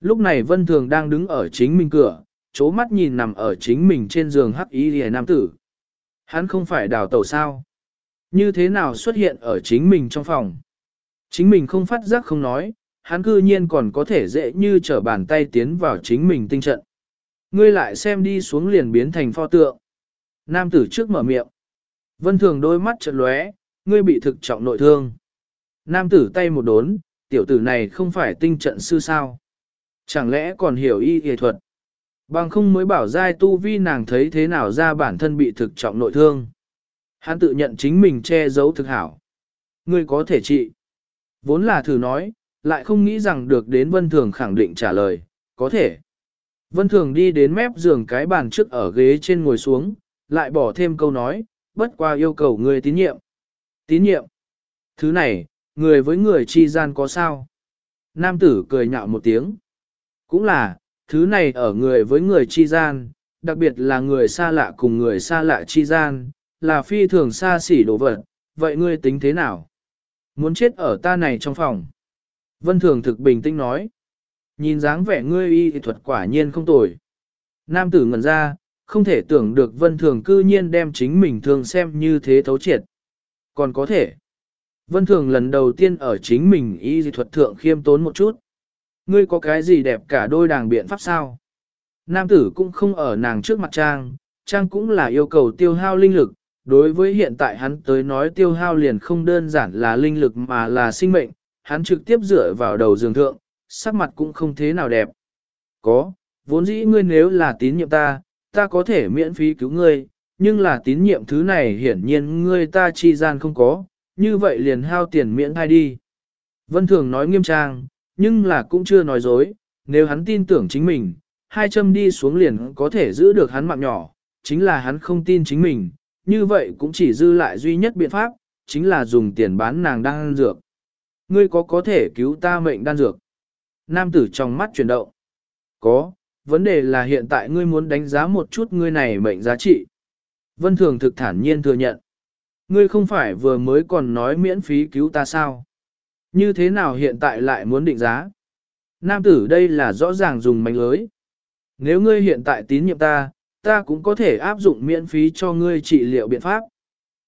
Lúc này vân thường đang đứng ở chính mình cửa, chố mắt nhìn nằm ở chính mình trên giường hắc y rìa nam tử. Hắn không phải đào tẩu sao? Như thế nào xuất hiện ở chính mình trong phòng? Chính mình không phát giác không nói, hắn cư nhiên còn có thể dễ như trở bàn tay tiến vào chính mình tinh trận. Ngươi lại xem đi xuống liền biến thành pho tượng. Nam tử trước mở miệng. Vân thường đôi mắt chợt lóe, ngươi bị thực trọng nội thương. Nam tử tay một đốn, tiểu tử này không phải tinh trận sư sao. Chẳng lẽ còn hiểu y y thuật. Bằng không mới bảo giai tu vi nàng thấy thế nào ra bản thân bị thực trọng nội thương. Hắn tự nhận chính mình che giấu thực hảo. Ngươi có thể trị. Vốn là thử nói, lại không nghĩ rằng được đến Vân Thường khẳng định trả lời, có thể. Vân Thường đi đến mép giường cái bàn trước ở ghế trên ngồi xuống, lại bỏ thêm câu nói, bất qua yêu cầu người tín nhiệm. Tín nhiệm. Thứ này, người với người chi gian có sao? Nam tử cười nhạo một tiếng. Cũng là, thứ này ở người với người chi gian, đặc biệt là người xa lạ cùng người xa lạ chi gian, là phi thường xa xỉ đồ vật, vậy ngươi tính thế nào? Muốn chết ở ta này trong phòng. Vân Thường thực bình tĩnh nói. Nhìn dáng vẻ ngươi y thuật quả nhiên không tồi. Nam tử ngẩn ra, không thể tưởng được Vân Thường cư nhiên đem chính mình thường xem như thế thấu triệt. Còn có thể. Vân Thường lần đầu tiên ở chính mình y thuật thượng khiêm tốn một chút. Ngươi có cái gì đẹp cả đôi đàng biện pháp sao? Nam tử cũng không ở nàng trước mặt Trang, Trang cũng là yêu cầu tiêu hao linh lực. Đối với hiện tại hắn tới nói tiêu hao liền không đơn giản là linh lực mà là sinh mệnh, hắn trực tiếp dựa vào đầu giường thượng, sắc mặt cũng không thế nào đẹp. Có, vốn dĩ ngươi nếu là tín nhiệm ta, ta có thể miễn phí cứu ngươi, nhưng là tín nhiệm thứ này hiển nhiên ngươi ta chi gian không có, như vậy liền hao tiền miễn thai đi. Vân Thường nói nghiêm trang, nhưng là cũng chưa nói dối, nếu hắn tin tưởng chính mình, hai châm đi xuống liền có thể giữ được hắn mạng nhỏ, chính là hắn không tin chính mình, như vậy cũng chỉ dư lại duy nhất biện pháp, chính là dùng tiền bán nàng đang ăn dược. Ngươi có có thể cứu ta mệnh đan dược? Nam tử trong mắt chuyển động. Có, vấn đề là hiện tại ngươi muốn đánh giá một chút ngươi này mệnh giá trị. Vân Thường thực thản nhiên thừa nhận. Ngươi không phải vừa mới còn nói miễn phí cứu ta sao? Như thế nào hiện tại lại muốn định giá? Nam tử đây là rõ ràng dùng mánh lưới. Nếu ngươi hiện tại tín nhiệm ta, ta cũng có thể áp dụng miễn phí cho ngươi trị liệu biện pháp.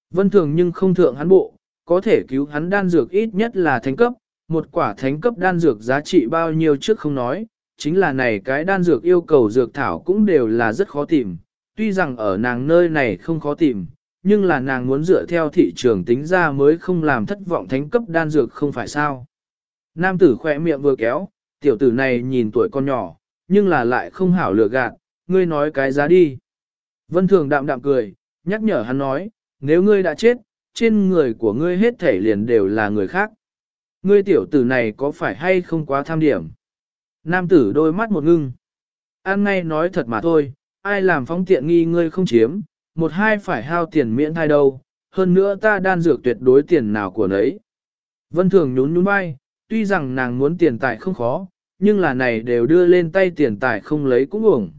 Vân Thường nhưng không thượng hắn bộ, có thể cứu hắn đan dược ít nhất là thánh cấp, một quả thánh cấp đan dược giá trị bao nhiêu trước không nói, chính là này cái đan dược yêu cầu dược thảo cũng đều là rất khó tìm, tuy rằng ở nàng nơi này không khó tìm, nhưng là nàng muốn dựa theo thị trường tính ra mới không làm thất vọng thánh cấp đan dược không phải sao. Nam tử khỏe miệng vừa kéo, tiểu tử này nhìn tuổi con nhỏ, nhưng là lại không hảo lựa gạt, ngươi nói cái giá đi. Vân thường đạm đạm cười, nhắc nhở hắn nói, nếu ngươi đã chết, trên người của ngươi hết thể liền đều là người khác. Ngươi tiểu tử này có phải hay không quá tham điểm? Nam tử đôi mắt một ngưng. An ngay nói thật mà thôi, ai làm phóng tiện nghi ngươi không chiếm, một hai phải hao tiền miễn thai đâu, hơn nữa ta đan dược tuyệt đối tiền nào của nấy. Vân Thường nhún nhún vai, tuy rằng nàng muốn tiền tài không khó, nhưng là này đều đưa lên tay tiền tài không lấy cũng uổng.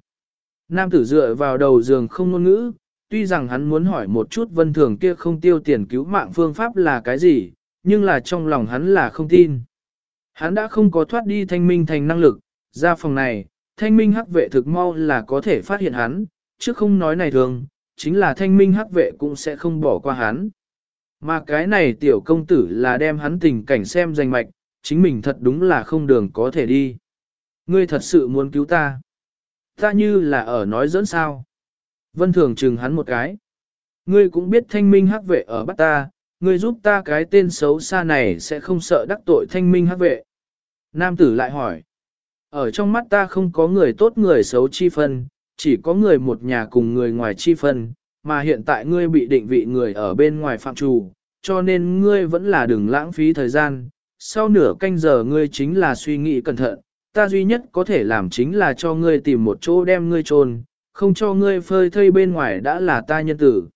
Nam tử dựa vào đầu giường không ngôn ngữ, tuy rằng hắn muốn hỏi một chút vân thường kia không tiêu tiền cứu mạng phương pháp là cái gì, nhưng là trong lòng hắn là không tin. Hắn đã không có thoát đi thanh minh thành năng lực, ra phòng này, thanh minh hắc vệ thực mau là có thể phát hiện hắn, chứ không nói này thường, chính là thanh minh hắc vệ cũng sẽ không bỏ qua hắn. Mà cái này tiểu công tử là đem hắn tình cảnh xem danh mạch, chính mình thật đúng là không đường có thể đi. Ngươi thật sự muốn cứu ta. Ta như là ở nói dẫn sao. Vân thường chừng hắn một cái. Ngươi cũng biết thanh minh hắc vệ ở bắt ta, ngươi giúp ta cái tên xấu xa này sẽ không sợ đắc tội thanh minh hắc vệ. Nam tử lại hỏi. Ở trong mắt ta không có người tốt người xấu chi phân, chỉ có người một nhà cùng người ngoài chi phân, mà hiện tại ngươi bị định vị người ở bên ngoài phạm trù, cho nên ngươi vẫn là đừng lãng phí thời gian, sau nửa canh giờ ngươi chính là suy nghĩ cẩn thận, ta duy nhất có thể làm chính là cho ngươi tìm một chỗ đem ngươi trôn, không cho ngươi phơi thây bên ngoài đã là ta nhân tử.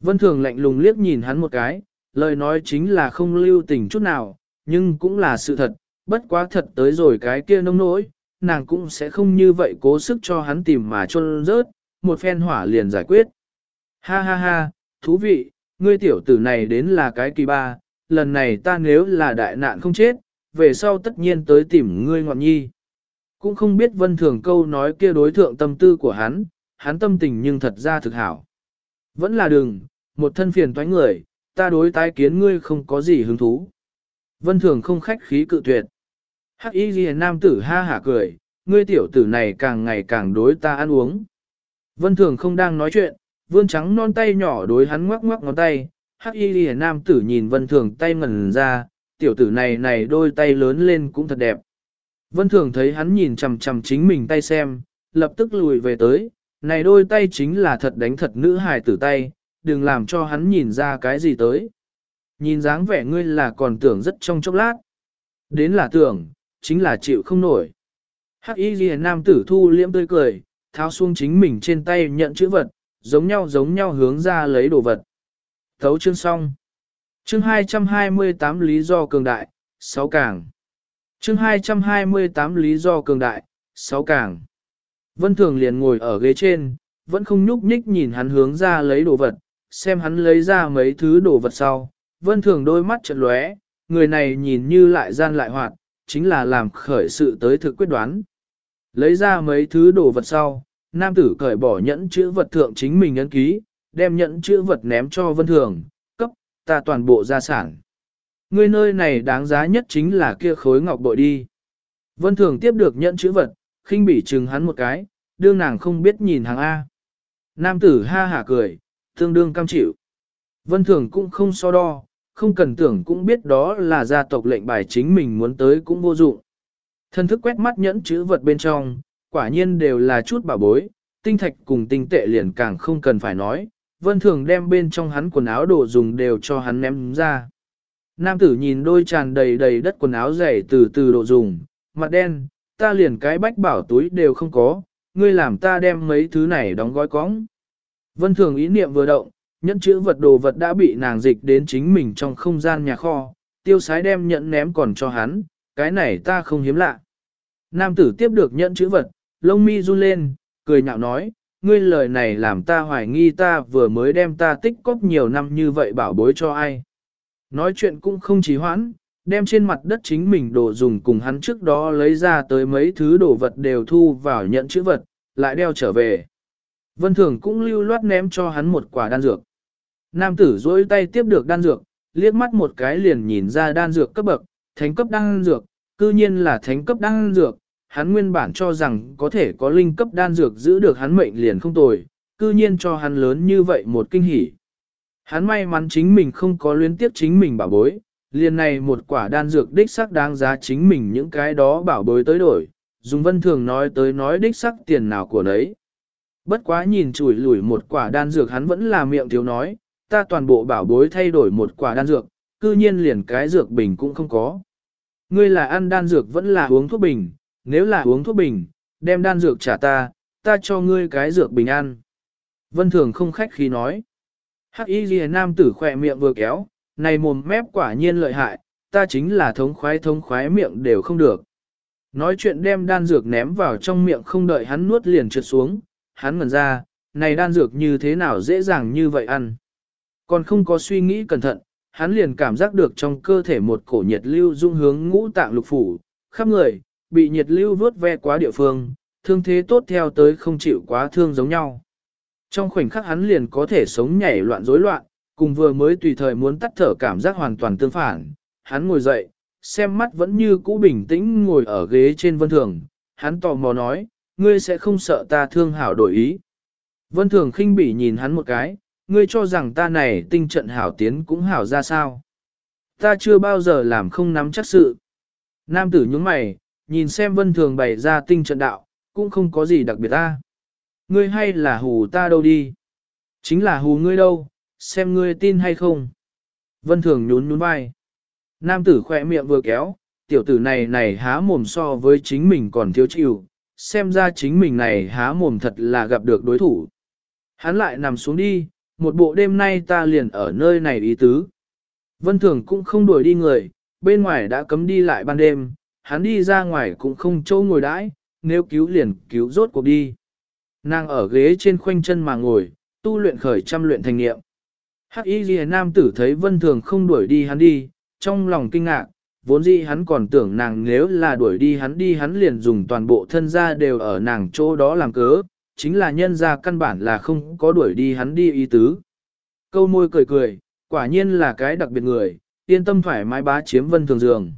Vân Thường lạnh lùng liếc nhìn hắn một cái, lời nói chính là không lưu tình chút nào, nhưng cũng là sự thật, bất quá thật tới rồi cái kia nông nỗi, nàng cũng sẽ không như vậy cố sức cho hắn tìm mà trôn rớt, một phen hỏa liền giải quyết. Ha ha ha, thú vị, ngươi tiểu tử này đến là cái kỳ ba, lần này ta nếu là đại nạn không chết, về sau tất nhiên tới tìm ngươi ngọn nhi. Cũng không biết vân thường câu nói kia đối thượng tâm tư của hắn, hắn tâm tình nhưng thật ra thực hảo. Vẫn là đừng, một thân phiền toái người, ta đối tái kiến ngươi không có gì hứng thú. Vân thường không khách khí cự tuyệt. Hắc y ghi nam tử ha hả cười, ngươi tiểu tử này càng ngày càng đối ta ăn uống. Vân thường không đang nói chuyện, vươn trắng non tay nhỏ đối hắn ngoắc ngoắc ngón tay. Hắc y ghi nam tử nhìn vân thường tay ngẩn ra, tiểu tử này này đôi tay lớn lên cũng thật đẹp. Vân thường thấy hắn nhìn chằm chằm chính mình tay xem, lập tức lùi về tới, này đôi tay chính là thật đánh thật nữ hài tử tay, đừng làm cho hắn nhìn ra cái gì tới. Nhìn dáng vẻ ngươi là còn tưởng rất trong chốc lát. Đến là tưởng, chính là chịu không nổi. Hắc y ghi nam tử thu liễm tươi cười, tháo xuống chính mình trên tay nhận chữ vật, giống nhau giống nhau hướng ra lấy đồ vật. Thấu chương xong. Chương 228 lý do cường đại, 6 càng. Chương 228 lý do cường đại, 6 càng. Vân Thường liền ngồi ở ghế trên, vẫn không nhúc nhích nhìn hắn hướng ra lấy đồ vật, xem hắn lấy ra mấy thứ đồ vật sau. Vân Thường đôi mắt chợt lóe, người này nhìn như lại gian lại hoạt, chính là làm khởi sự tới thực quyết đoán. Lấy ra mấy thứ đồ vật sau, nam tử cởi bỏ nhẫn chữ vật thượng chính mình ấn ký, đem nhẫn chữ vật ném cho Vân Thường, cấp, ta toàn bộ gia sản. Ngươi nơi này đáng giá nhất chính là kia khối ngọc bội đi. Vân Thường tiếp được nhẫn chữ vật, khinh bỉ chừng hắn một cái, đương nàng không biết nhìn hàng A. Nam tử ha hả cười, tương đương cam chịu. Vân Thường cũng không so đo, không cần tưởng cũng biết đó là gia tộc lệnh bài chính mình muốn tới cũng vô dụng. Thân thức quét mắt nhẫn chữ vật bên trong, quả nhiên đều là chút bảo bối, tinh thạch cùng tinh tệ liền càng không cần phải nói, vân thường đem bên trong hắn quần áo đồ dùng đều cho hắn ném ra. Nam tử nhìn đôi tràn đầy đầy đất quần áo dày từ từ độ dùng, mặt đen, ta liền cái bách bảo túi đều không có, ngươi làm ta đem mấy thứ này đóng gói cóng. Vân thường ý niệm vừa động, nhẫn chữ vật đồ vật đã bị nàng dịch đến chính mình trong không gian nhà kho, tiêu sái đem nhẫn ném còn cho hắn, cái này ta không hiếm lạ. Nam tử tiếp được nhẫn chữ vật, lông mi run lên, cười nhạo nói, ngươi lời này làm ta hoài nghi ta vừa mới đem ta tích cóp nhiều năm như vậy bảo bối cho ai. Nói chuyện cũng không trì hoãn, đem trên mặt đất chính mình đồ dùng cùng hắn trước đó lấy ra tới mấy thứ đồ vật đều thu vào nhận chữ vật, lại đeo trở về. Vân Thường cũng lưu loát ném cho hắn một quả đan dược. Nam tử dối tay tiếp được đan dược, liếc mắt một cái liền nhìn ra đan dược cấp bậc, thánh cấp đan dược, cư nhiên là thánh cấp đan dược, hắn nguyên bản cho rằng có thể có linh cấp đan dược giữ được hắn mệnh liền không tồi, cư nhiên cho hắn lớn như vậy một kinh hỉ. Hắn may mắn chính mình không có luyến tiếp chính mình bảo bối, liền này một quả đan dược đích sắc đáng giá chính mình những cái đó bảo bối tới đổi, dùng vân thường nói tới nói đích sắc tiền nào của đấy. Bất quá nhìn chùi lủi một quả đan dược hắn vẫn là miệng thiếu nói, ta toàn bộ bảo bối thay đổi một quả đan dược, cư nhiên liền cái dược bình cũng không có. Ngươi là ăn đan dược vẫn là uống thuốc bình, nếu là uống thuốc bình, đem đan dược trả ta, ta cho ngươi cái dược bình ăn. Vân Thường không khách khí nói. Hắc y ghi nam tử khỏe miệng vừa kéo, này mồm mép quả nhiên lợi hại, ta chính là thống khoái thống khoái miệng đều không được. Nói chuyện đem đan dược ném vào trong miệng không đợi hắn nuốt liền trượt xuống, hắn ngẩn ra, này đan dược như thế nào dễ dàng như vậy ăn. Còn không có suy nghĩ cẩn thận, hắn liền cảm giác được trong cơ thể một cổ nhiệt lưu dung hướng ngũ tạng lục phủ, khắp người, bị nhiệt lưu vớt ve quá địa phương, thương thế tốt theo tới không chịu quá thương giống nhau. Trong khoảnh khắc hắn liền có thể sống nhảy loạn rối loạn, cùng vừa mới tùy thời muốn tắt thở cảm giác hoàn toàn tương phản. Hắn ngồi dậy, xem mắt vẫn như cũ bình tĩnh ngồi ở ghế trên vân thường. Hắn tò mò nói, ngươi sẽ không sợ ta thương hảo đổi ý. Vân thường khinh bỉ nhìn hắn một cái, ngươi cho rằng ta này tinh trận hảo tiến cũng hảo ra sao. Ta chưa bao giờ làm không nắm chắc sự. Nam tử nhướng mày, nhìn xem vân thường bày ra tinh trận đạo, cũng không có gì đặc biệt ta. Ngươi hay là hù ta đâu đi. Chính là hù ngươi đâu, xem ngươi tin hay không. Vân Thường nhún nhún vai. Nam tử khỏe miệng vừa kéo, tiểu tử này này há mồm so với chính mình còn thiếu chịu, xem ra chính mình này há mồm thật là gặp được đối thủ. Hắn lại nằm xuống đi, một bộ đêm nay ta liền ở nơi này ý tứ. Vân Thường cũng không đuổi đi người, bên ngoài đã cấm đi lại ban đêm, hắn đi ra ngoài cũng không chỗ ngồi đãi, nếu cứu liền cứu rốt cuộc đi. Nàng ở ghế trên khoanh chân mà ngồi, tu luyện khởi trăm luyện thành niệm. Hắc y ghi nam tử thấy vân thường không đuổi đi hắn đi, trong lòng kinh ngạc, vốn dĩ hắn còn tưởng nàng nếu là đuổi đi hắn đi hắn liền dùng toàn bộ thân gia đều ở nàng chỗ đó làm cớ, chính là nhân ra căn bản là không có đuổi đi hắn đi ý tứ. Câu môi cười cười, quả nhiên là cái đặc biệt người, yên tâm thoải mái bá chiếm vân thường giường.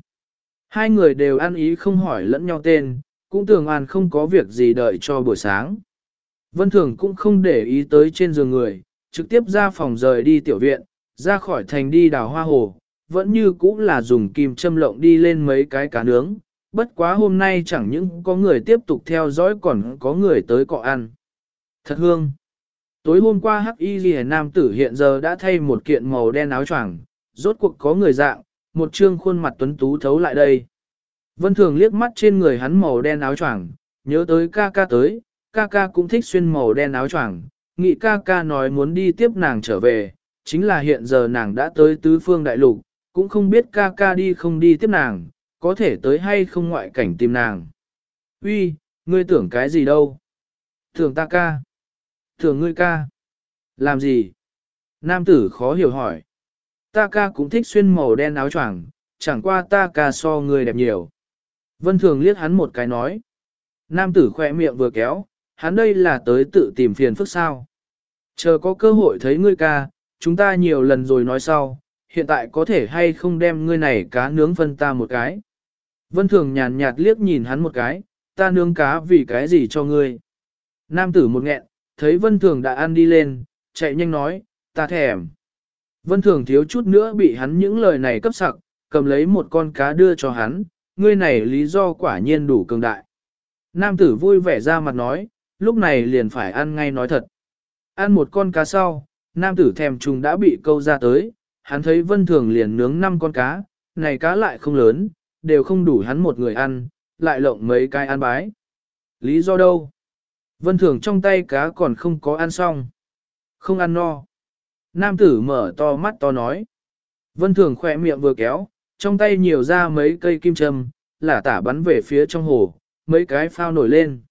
Hai người đều ăn ý không hỏi lẫn nhau tên, cũng tưởng an không có việc gì đợi cho buổi sáng. Vân thường cũng không để ý tới trên giường người, trực tiếp ra phòng rời đi tiểu viện, ra khỏi thành đi đào hoa hồ, vẫn như cũ là dùng kim châm lộng đi lên mấy cái cá nướng, bất quá hôm nay chẳng những có người tiếp tục theo dõi còn có người tới cọ ăn. Thật hương! Tối hôm qua hắc y ghi nam tử hiện giờ đã thay một kiện màu đen áo choàng, rốt cuộc có người dạng, một trương khuôn mặt tuấn tú thấu lại đây. Vân thường liếc mắt trên người hắn màu đen áo choàng, nhớ tới ca ca tới, ca ca cũng thích xuyên màu đen áo choàng, nghị ca ca nói muốn đi tiếp nàng trở về, chính là hiện giờ nàng đã tới tứ phương đại lục, cũng không biết ca ca đi không đi tiếp nàng, có thể tới hay không ngoại cảnh tìm nàng. Uy, ngươi tưởng cái gì đâu? Tưởng ta ca. Tưởng ngươi ca. Làm gì? Nam tử khó hiểu hỏi. Ta ca cũng thích xuyên màu đen áo choàng, chẳng qua ta ca so ngươi đẹp nhiều. Vân thường liếc hắn một cái nói. Nam tử khỏe miệng vừa kéo, hắn đây là tới tự tìm phiền phức sao. Chờ có cơ hội thấy ngươi ca, chúng ta nhiều lần rồi nói sau, hiện tại có thể hay không đem ngươi này cá nướng phân ta một cái. Vân Thường nhàn nhạt liếc nhìn hắn một cái, ta nướng cá vì cái gì cho ngươi. Nam tử một nghẹn, thấy Vân Thường đã ăn đi lên, chạy nhanh nói, ta thèm. Vân Thường thiếu chút nữa bị hắn những lời này cấp sặc, cầm lấy một con cá đưa cho hắn, ngươi này lý do quả nhiên đủ cường đại. Nam tử vui vẻ ra mặt nói, lúc này liền phải ăn ngay nói thật. Ăn một con cá sau, nam tử thèm trùng đã bị câu ra tới, hắn thấy vân thường liền nướng 5 con cá, này cá lại không lớn, đều không đủ hắn một người ăn, lại lộng mấy cái ăn bái. Lý do đâu? Vân thường trong tay cá còn không có ăn xong. Không ăn no. Nam tử mở to mắt to nói. Vân thường khỏe miệng vừa kéo, trong tay nhiều ra mấy cây kim châm, là tả bắn về phía trong hồ, mấy cái phao nổi lên.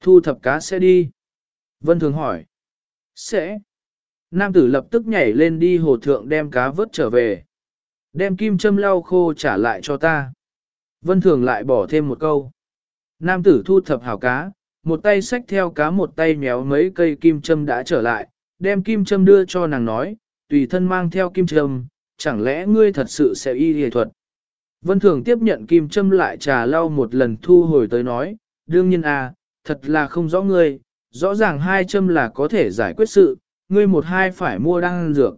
Thu thập cá sẽ đi. Vân thường hỏi. Sẽ. Nam tử lập tức nhảy lên đi hồ thượng đem cá vớt trở về. Đem kim châm lau khô trả lại cho ta. Vân thường lại bỏ thêm một câu. Nam tử thu thập hảo cá, một tay xách theo cá một tay méo mấy cây kim châm đã trở lại, đem kim châm đưa cho nàng nói, tùy thân mang theo kim châm, chẳng lẽ ngươi thật sự sẽ y y thuật. Vân thường tiếp nhận kim châm lại trà lau một lần thu hồi tới nói, đương nhiên à, thật là không rõ ngươi, rõ ràng hai châm là có thể giải quyết sự, ngươi một hai phải mua đan dược.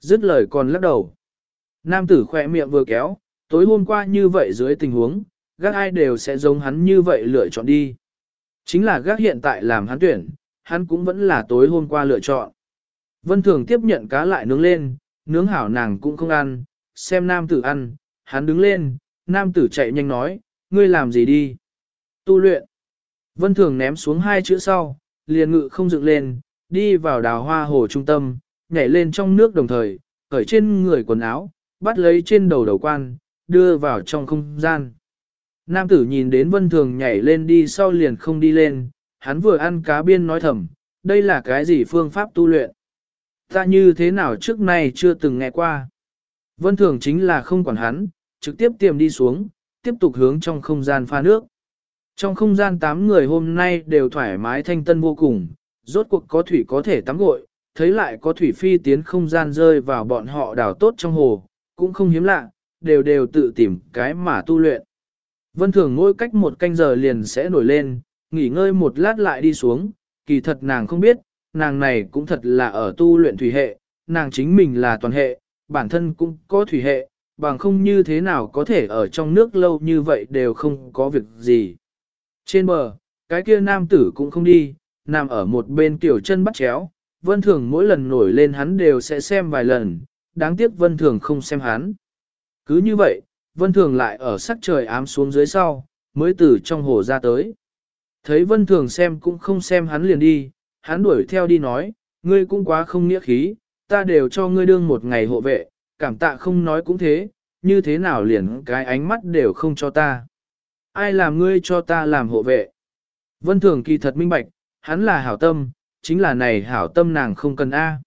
Dứt lời còn lắc đầu. Nam tử khỏe miệng vừa kéo, tối hôm qua như vậy dưới tình huống, gác ai đều sẽ giống hắn như vậy lựa chọn đi. Chính là gác hiện tại làm hắn tuyển, hắn cũng vẫn là tối hôm qua lựa chọn. Vân Thường tiếp nhận cá lại nướng lên, nướng hảo nàng cũng không ăn, xem nam tử ăn, hắn đứng lên, nam tử chạy nhanh nói, ngươi làm gì đi? Tu luyện. Vân Thường ném xuống hai chữ sau, liền ngự không dựng lên, đi vào đào hoa hồ trung tâm, nhảy lên trong nước đồng thời, cởi trên người quần áo, bắt lấy trên đầu đầu quan, đưa vào trong không gian. Nam tử nhìn đến vân thường nhảy lên đi sau liền không đi lên, hắn vừa ăn cá biên nói thầm, đây là cái gì phương pháp tu luyện? Ta như thế nào trước nay chưa từng nghe qua. Vân thường chính là không quản hắn, trực tiếp tiềm đi xuống, tiếp tục hướng trong không gian pha nước. Trong không gian tám người hôm nay đều thoải mái thanh tân vô cùng, rốt cuộc có thủy có thể tắm gội, thấy lại có thủy phi tiến không gian rơi vào bọn họ đào tốt trong hồ, cũng không hiếm lạ, đều đều tự tìm cái mà tu luyện. Vân thường mỗi cách một canh giờ liền sẽ nổi lên, nghỉ ngơi một lát lại đi xuống, kỳ thật nàng không biết, nàng này cũng thật là ở tu luyện thủy hệ, nàng chính mình là toàn hệ, bản thân cũng có thủy hệ, bằng không như thế nào có thể ở trong nước lâu như vậy đều không có việc gì. Trên bờ, cái kia nam tử cũng không đi, nằm ở một bên tiểu chân bắt chéo, vân thường mỗi lần nổi lên hắn đều sẽ xem vài lần, đáng tiếc vân thường không xem hắn. Cứ như vậy, vân thường lại ở sắc trời ám xuống dưới sau, mới từ trong hồ ra tới. Thấy vân thường xem cũng không xem hắn liền đi, hắn đuổi theo đi nói, ngươi cũng quá không nghĩa khí, ta đều cho ngươi đương một ngày hộ vệ, cảm tạ không nói cũng thế, như thế nào liền cái ánh mắt đều không cho ta. Ai làm ngươi cho ta làm hộ vệ? Vân thường kỳ thật minh bạch, hắn là hảo tâm, chính là này hảo tâm nàng không cần A.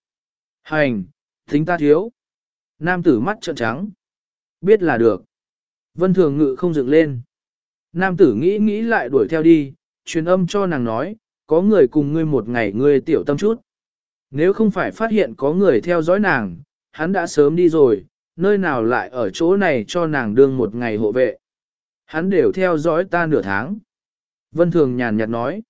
Hành, thính ta thiếu. Nam tử mắt trợn trắng. Biết là được. Vân thường ngự không dựng lên. Nam tử nghĩ nghĩ lại đuổi theo đi, truyền âm cho nàng nói, có người cùng ngươi một ngày ngươi tiểu tâm chút. Nếu không phải phát hiện có người theo dõi nàng, hắn đã sớm đi rồi, nơi nào lại ở chỗ này cho nàng đương một ngày hộ vệ. Hắn đều theo dõi ta nửa tháng. Vân Thường nhàn nhạt nói.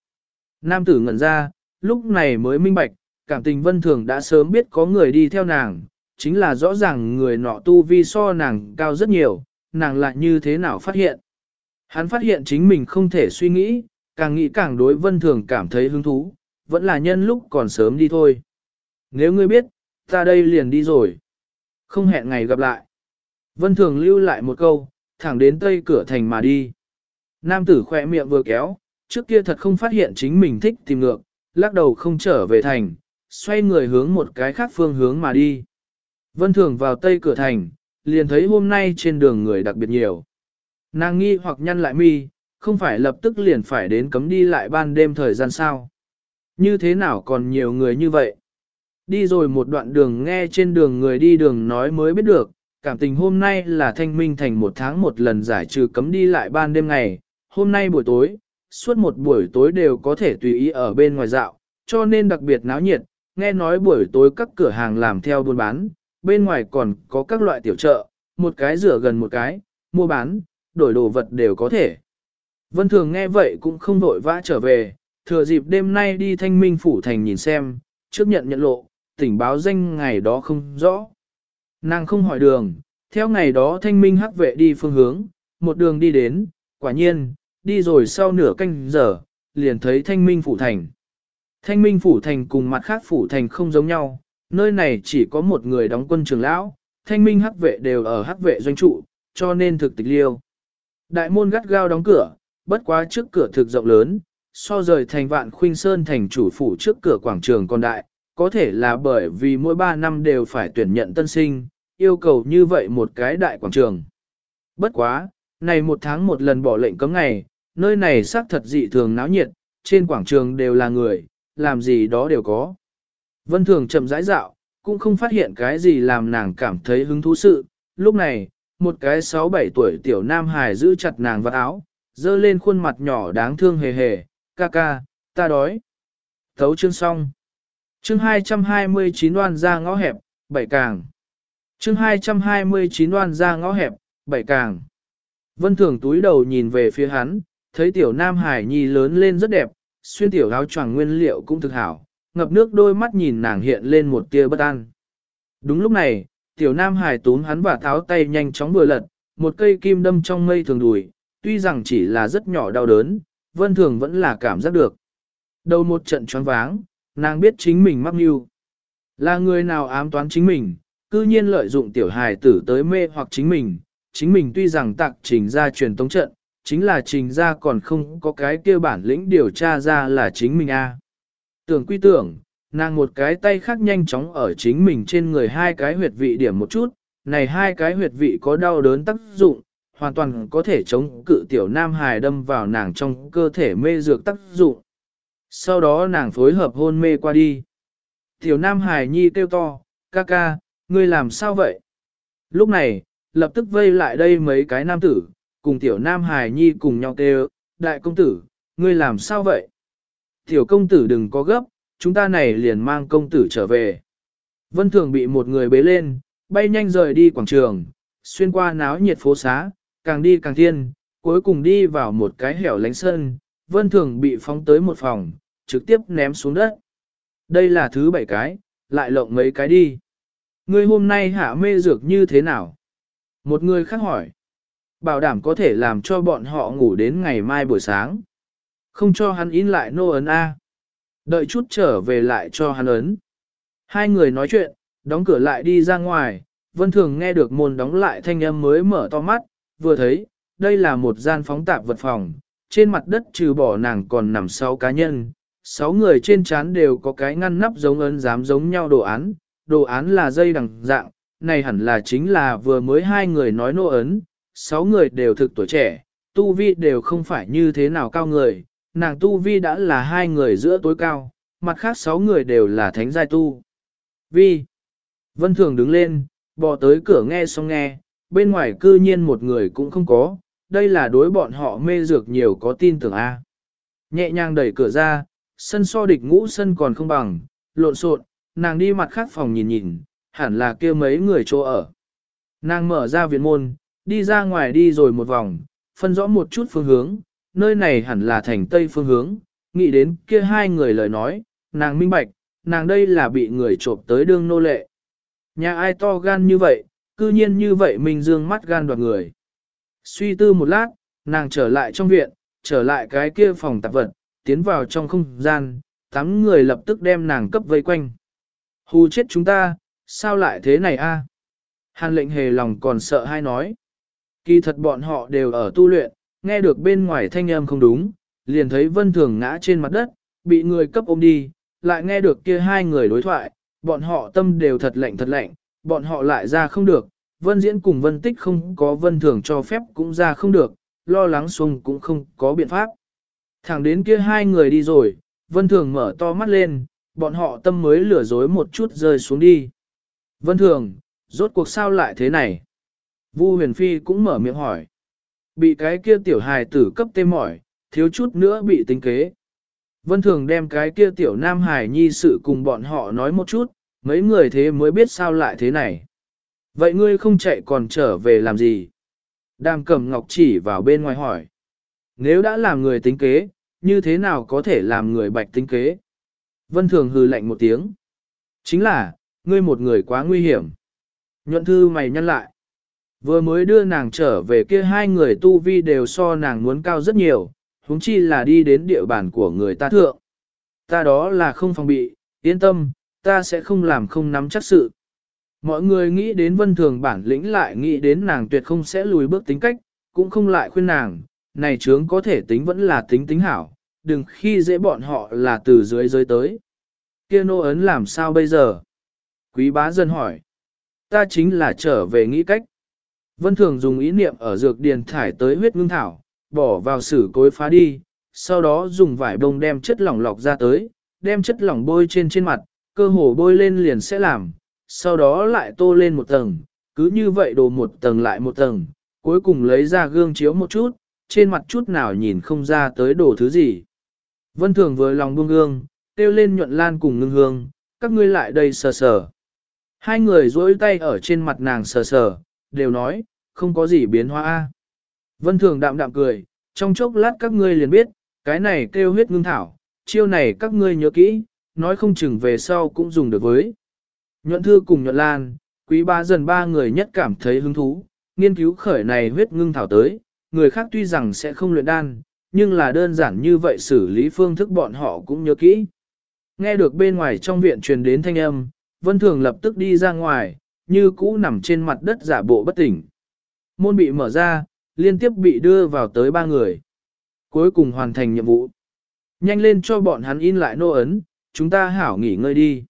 Nam tử ngẩn ra, lúc này mới minh bạch, cảm tình Vân Thường đã sớm biết có người đi theo nàng, chính là rõ ràng người nọ tu vi so nàng cao rất nhiều, nàng lại như thế nào phát hiện. Hắn phát hiện chính mình không thể suy nghĩ, càng nghĩ càng đối Vân Thường cảm thấy hứng thú, vẫn là nhân lúc còn sớm đi thôi. Nếu ngươi biết, ta đây liền đi rồi. Không hẹn ngày gặp lại. Vân Thường lưu lại một câu, thẳng đến tây cửa thành mà đi. Nam tử khỏe miệng vừa kéo, trước kia thật không phát hiện chính mình thích tìm ngược, lắc đầu không trở về thành, xoay người hướng một cái khác phương hướng mà đi. Vân Thường vào tây cửa thành, liền thấy hôm nay trên đường người đặc biệt nhiều. Nàng nghi hoặc nhăn lại mi, không phải lập tức liền phải đến cấm đi lại ban đêm thời gian sao. Như thế nào còn nhiều người như vậy? Đi rồi một đoạn đường nghe trên đường người đi đường nói mới biết được, cảm tình hôm nay là thanh minh thành một tháng một lần giải trừ cấm đi lại ban đêm ngày, hôm nay buổi tối, suốt một buổi tối đều có thể tùy ý ở bên ngoài dạo, cho nên đặc biệt náo nhiệt, nghe nói buổi tối các cửa hàng làm theo buôn bán, bên ngoài còn có các loại tiểu chợ, một cái rửa gần một cái, mua bán, đổi đồ vật đều có thể. Vân Thường nghe vậy cũng không vội vã trở về, thừa dịp đêm nay đi thanh minh phủ thành nhìn xem, trước nhận nhận lộ, tỉnh báo danh ngày đó không rõ. Nàng không hỏi đường, theo ngày đó thanh minh hắc vệ đi phương hướng, một đường đi đến, quả nhiên, đi rồi sau nửa canh giờ, liền thấy thanh minh phủ thành. Thanh minh phủ thành cùng mặt khác phủ thành không giống nhau, nơi này chỉ có một người đóng quân trường lão, thanh minh hắc vệ đều ở hắc vệ doanh trụ, cho nên thực tịch liêu. Đại môn gắt gao đóng cửa, bất quá trước cửa thực rộng lớn, so rời thành vạn khuynh sơn thành chủ phủ trước cửa quảng trường còn đại, có thể là bởi vì mỗi 3 năm đều phải tuyển nhận tân sinh, yêu cầu như vậy một cái đại quảng trường. Bất quá, này một tháng một lần bỏ lệnh cấm ngày, nơi này xác thật dị thường náo nhiệt, trên quảng trường đều là người, làm gì đó đều có. Vân Thường chậm rãi dạo, cũng không phát hiện cái gì làm nàng cảm thấy hứng thú sự. Lúc này, một cái 6-7 tuổi tiểu nam hài giữ chặt nàng vào áo, dơ lên khuôn mặt nhỏ đáng thương hề hề, ca ca, ta đói. Thấu chương xong. Chương 229 đoan ra ngõ hẹp, bảy càng. Chương 229 đoan ra ngõ hẹp, bảy càng. Vân Thường túi đầu nhìn về phía hắn, thấy tiểu Nam Hải Nhi lớn lên rất đẹp, xuyên tiểu áo choàng nguyên liệu cũng thực hảo, ngập nước đôi mắt nhìn nàng hiện lên một tia bất an. Đúng lúc này, tiểu Nam Hải túm hắn và tháo tay nhanh chóng vừa lật, một cây kim đâm trong mây thường đùi, tuy rằng chỉ là rất nhỏ đau đớn, Vân Thường vẫn là cảm giác được. Đầu một trận choáng váng, nàng biết chính mình mắc mưu. Là người nào ám toán chính mình, cư nhiên lợi dụng tiểu hài tử tới mê hoặc chính mình, chính mình tuy rằng tặng trình ra truyền tống trận, chính là trình ra còn không có cái kia bản lĩnh điều tra ra là chính mình a. Tưởng quy tưởng, nàng một cái tay khác nhanh chóng ở chính mình trên người hai cái huyệt vị điểm một chút, này hai cái huyệt vị có đau đớn tác dụng, hoàn toàn có thể chống cự tiểu nam hài đâm vào nàng trong cơ thể mê dược tác dụng. Sau đó nàng phối hợp hôn mê qua đi. Tiểu nam hải nhi kêu to, ca ca, ngươi làm sao vậy? Lúc này, lập tức vây lại đây mấy cái nam tử, cùng tiểu nam hải nhi cùng nhau kêu, đại công tử, ngươi làm sao vậy? Tiểu công tử đừng có gấp, chúng ta này liền mang công tử trở về. Vân Thường bị một người bế lên, bay nhanh rời đi quảng trường, xuyên qua náo nhiệt phố xá, càng đi càng thiên, cuối cùng đi vào một cái hẻo lánh sân, Vân Thường bị phóng tới một phòng, trực tiếp ném xuống đất. Đây là thứ bảy cái, lại lộng mấy cái đi. Ngươi hôm nay hạ mê dược như thế nào? Một người khác hỏi. Bảo đảm có thể làm cho bọn họ ngủ đến ngày mai buổi sáng. Không cho hắn in lại nô ấn A. Đợi chút trở về lại cho hắn ấn. Hai người nói chuyện, đóng cửa lại đi ra ngoài, Vân Thường nghe được môn đóng lại thanh âm mới mở to mắt, vừa thấy, đây là một gian phóng tạp vật phòng, trên mặt đất trừ bỏ nàng còn nằm sáu cá nhân, sáu người trên trán đều có cái ngăn nắp giống ấn dám giống nhau đồ án, đồ án là dây đằng dạng, này hẳn là chính là vừa mới hai người nói nô ấn, sáu người đều thực tuổi trẻ, tu vi đều không phải như thế nào cao người, nàng tu vi đã là hai người giữa tối cao, mặt khác sáu người đều là thánh giai tu. Vi. Vân Thường đứng lên, bò tới cửa nghe xong nghe, bên ngoài cư nhiên một người cũng không có, đây là đối bọn họ mê dược nhiều có tin tưởng A. Nhẹ nhàng đẩy cửa ra, sân so địch ngũ sân còn không bằng, lộn xộn, nàng đi mặt khác phòng nhìn nhìn, hẳn là kia mấy người chỗ ở. Nàng mở ra viện môn, đi ra ngoài đi rồi một vòng, phân rõ một chút phương hướng, nơi này hẳn là thành tây phương hướng, nghĩ đến kia hai người lời nói, nàng minh bạch, nàng đây là bị người trộm tới đương nô lệ. Nhà ai to gan như vậy, cư nhiên như vậy mình dương mắt gan đoạt người. Suy tư một lát, nàng trở lại trong viện, trở lại cái kia phòng tạp vật, tiến vào trong không gian, tám người lập tức đem nàng cấp vây quanh. Hù chết chúng ta, sao lại thế này a? Hàn lệnh hề lòng còn sợ hay nói. Kỳ thật bọn họ đều ở tu luyện, nghe được bên ngoài thanh âm không đúng, liền thấy vân thường ngã trên mặt đất, bị người cấp ôm đi, lại nghe được kia hai người đối thoại, bọn họ tâm đều thật lạnh thật lạnh, bọn họ lại ra không được, vân diễn cùng vân tích không có vân thường cho phép cũng ra không được, lo lắng xuông cũng không có biện pháp. Thẳng đến kia hai người đi rồi, vân thường mở to mắt lên, bọn họ tâm mới lừa dối một chút rơi xuống đi. Vân thường, rốt cuộc sao lại thế này? Vu huyền phi cũng mở miệng hỏi. Bị cái kia tiểu hài tử cấp tê mỏi, thiếu chút nữa bị tính kế. Vân thường đem cái kia tiểu nam hài nhi sự cùng bọn họ nói một chút, mấy người thế mới biết sao lại thế này. Vậy ngươi không chạy còn trở về làm gì? Đàm cầm ngọc chỉ vào bên ngoài hỏi. Nếu đã làm người tính kế, như thế nào có thể làm người bạch tính kế? Vân thường hừ lạnh một tiếng. Chính là, ngươi một người quá nguy hiểm. Nhuận thư mày nhăn lại. Vừa mới đưa nàng trở về kia hai người tu vi đều so nàng muốn cao rất nhiều, huống chi là đi đến địa bàn của người ta thượng. Ta đó là không phòng bị, yên tâm, ta sẽ không làm không nắm chắc sự. Mọi người nghĩ đến vân thường bản lĩnh lại nghĩ đến nàng tuyệt không sẽ lùi bước tính cách, cũng không lại khuyên nàng, này trướng có thể tính vẫn là tính tính hảo, đừng khi dễ bọn họ là từ dưới dưới tới. Kia nô ấn làm sao bây giờ? Quý bá dân hỏi. Ta chính là trở về nghĩ cách. Vân thường dùng ý niệm ở dược điền thải tới huyết ngưng thảo, bỏ vào sử cối phá đi, sau đó dùng vải bông đem chất lỏng lọc ra tới, đem chất lỏng bôi trên trên mặt, cơ hồ bôi lên liền sẽ làm, sau đó lại tô lên một tầng, cứ như vậy đồ một tầng lại một tầng, cuối cùng lấy ra gương chiếu một chút, trên mặt chút nào nhìn không ra tới đồ thứ gì. Vân Thường vừa lòng buông gương, kêu lên nhuận lan cùng ngưng hương, các ngươi lại đây sờ sờ. Hai người duỗi tay ở trên mặt nàng sờ sờ, đều nói, không có gì biến hóa. Vân Thường đạm đạm cười, trong chốc lát các ngươi liền biết, cái này kêu huyết ngưng thảo, chiêu này các ngươi nhớ kỹ, nói không chừng về sau cũng dùng được với. Nhuận thư cùng nhuận lan, quý ba dần ba người nhất cảm thấy hứng thú, nghiên cứu khởi này huyết ngưng thảo tới, người khác tuy rằng sẽ không luyện đan, nhưng là đơn giản như vậy xử lý phương thức bọn họ cũng nhớ kỹ. Nghe được bên ngoài trong viện truyền đến thanh âm, Vân Thường lập tức đi ra ngoài, như cũ nằm trên mặt đất giả bộ bất tỉnh. Môn bị mở ra, liên tiếp bị đưa vào tới ba người. Cuối cùng hoàn thành nhiệm vụ. Nhanh lên cho bọn hắn in lại nô ấn, chúng ta hảo nghỉ ngơi đi.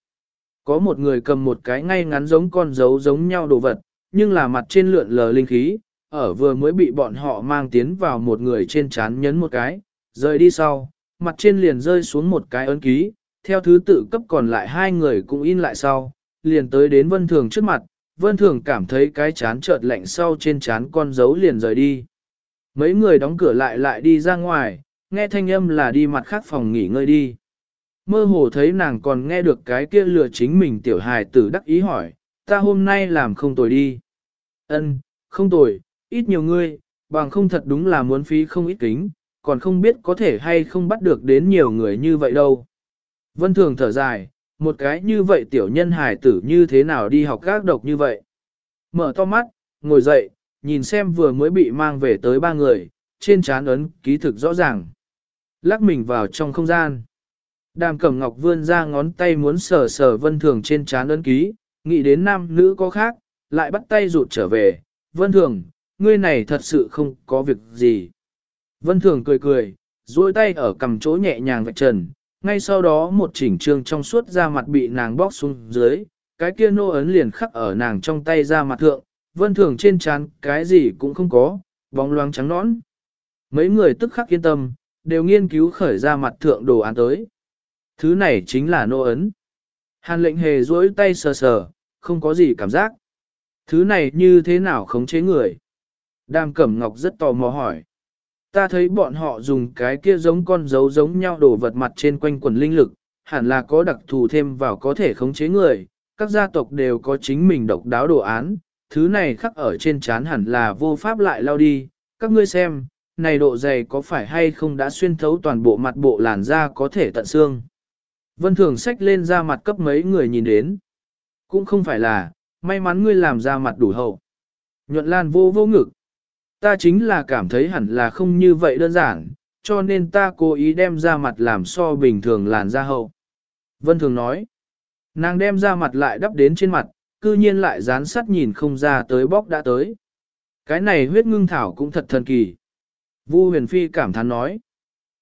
Có một người cầm một cái ngay ngắn giống con dấu giống nhau đồ vật, nhưng là mặt trên lượn lờ linh khí, ở vừa mới bị bọn họ mang tiến vào một người trên chán nhấn một cái, rời đi sau, mặt trên liền rơi xuống một cái ấn ký, theo thứ tự cấp còn lại hai người cũng in lại sau, liền tới đến vân thường trước mặt, vân thường cảm thấy cái chán chợt lạnh sau trên chán con dấu liền rời đi. Mấy người đóng cửa lại lại đi ra ngoài, nghe thanh âm là đi mặt khác phòng nghỉ ngơi đi. Mơ hồ thấy nàng còn nghe được cái kia lừa chính mình tiểu hài tử đắc ý hỏi, ta hôm nay làm không tồi đi. Ân, không tồi, ít nhiều ngươi, bằng không thật đúng là muốn phí không ít kính, còn không biết có thể hay không bắt được đến nhiều người như vậy đâu. Vân thường thở dài, một cái như vậy tiểu nhân hài tử như thế nào đi học gác độc như vậy. Mở to mắt, ngồi dậy, nhìn xem vừa mới bị mang về tới ba người, trên trán ấn ký thực rõ ràng. Lắc mình vào trong không gian. Đàm Cẩm Ngọc vươn ra ngón tay muốn sờ sờ Vân Thường trên trán ấn ký, nghĩ đến nam nữ có khác, lại bắt tay rụt trở về. Vân Thường, ngươi này thật sự không có việc gì. Vân Thường cười cười, duỗi tay ở cầm chỗ nhẹ nhàng vạch trần, ngay sau đó một chỉnh trương trong suốt da mặt bị nàng bóc xuống dưới, cái kia nô ấn liền khắc ở nàng trong tay da mặt thượng, Vân Thường trên trán cái gì cũng không có, bóng loáng trắng nõn. Mấy người tức khắc yên tâm, đều nghiên cứu khởi ra mặt thượng đồ án tới. Thứ này chính là nô ấn. Hàn lệnh hề duỗi tay sờ sờ, không có gì cảm giác. Thứ này như thế nào khống chế người? Đàm Cẩm Ngọc rất tò mò hỏi. Ta thấy bọn họ dùng cái kia giống con dấu giống nhau đổ vật mặt trên quanh quần linh lực, hẳn là có đặc thù thêm vào có thể khống chế người. Các gia tộc đều có chính mình độc đáo đồ án, thứ này khắc ở trên chán hẳn là vô pháp lại lao đi. Các ngươi xem, này độ dày có phải hay không đã xuyên thấu toàn bộ mặt bộ làn da có thể tận xương. Vân Thường xách lên ra mặt cấp mấy người nhìn đến. Cũng không phải là, may mắn ngươi làm ra mặt đủ hậu. Nhuận Lan vô vô ngực. Ta chính là cảm thấy hẳn là không như vậy đơn giản, cho nên ta cố ý đem ra mặt làm so bình thường làn da hậu. Vân Thường nói. Nàng đem ra mặt lại đắp đến trên mặt, cư nhiên lại dán sắt nhìn không ra tới bóc đã tới. Cái này huyết ngưng thảo cũng thật thần kỳ. Vu huyền phi cảm thán nói.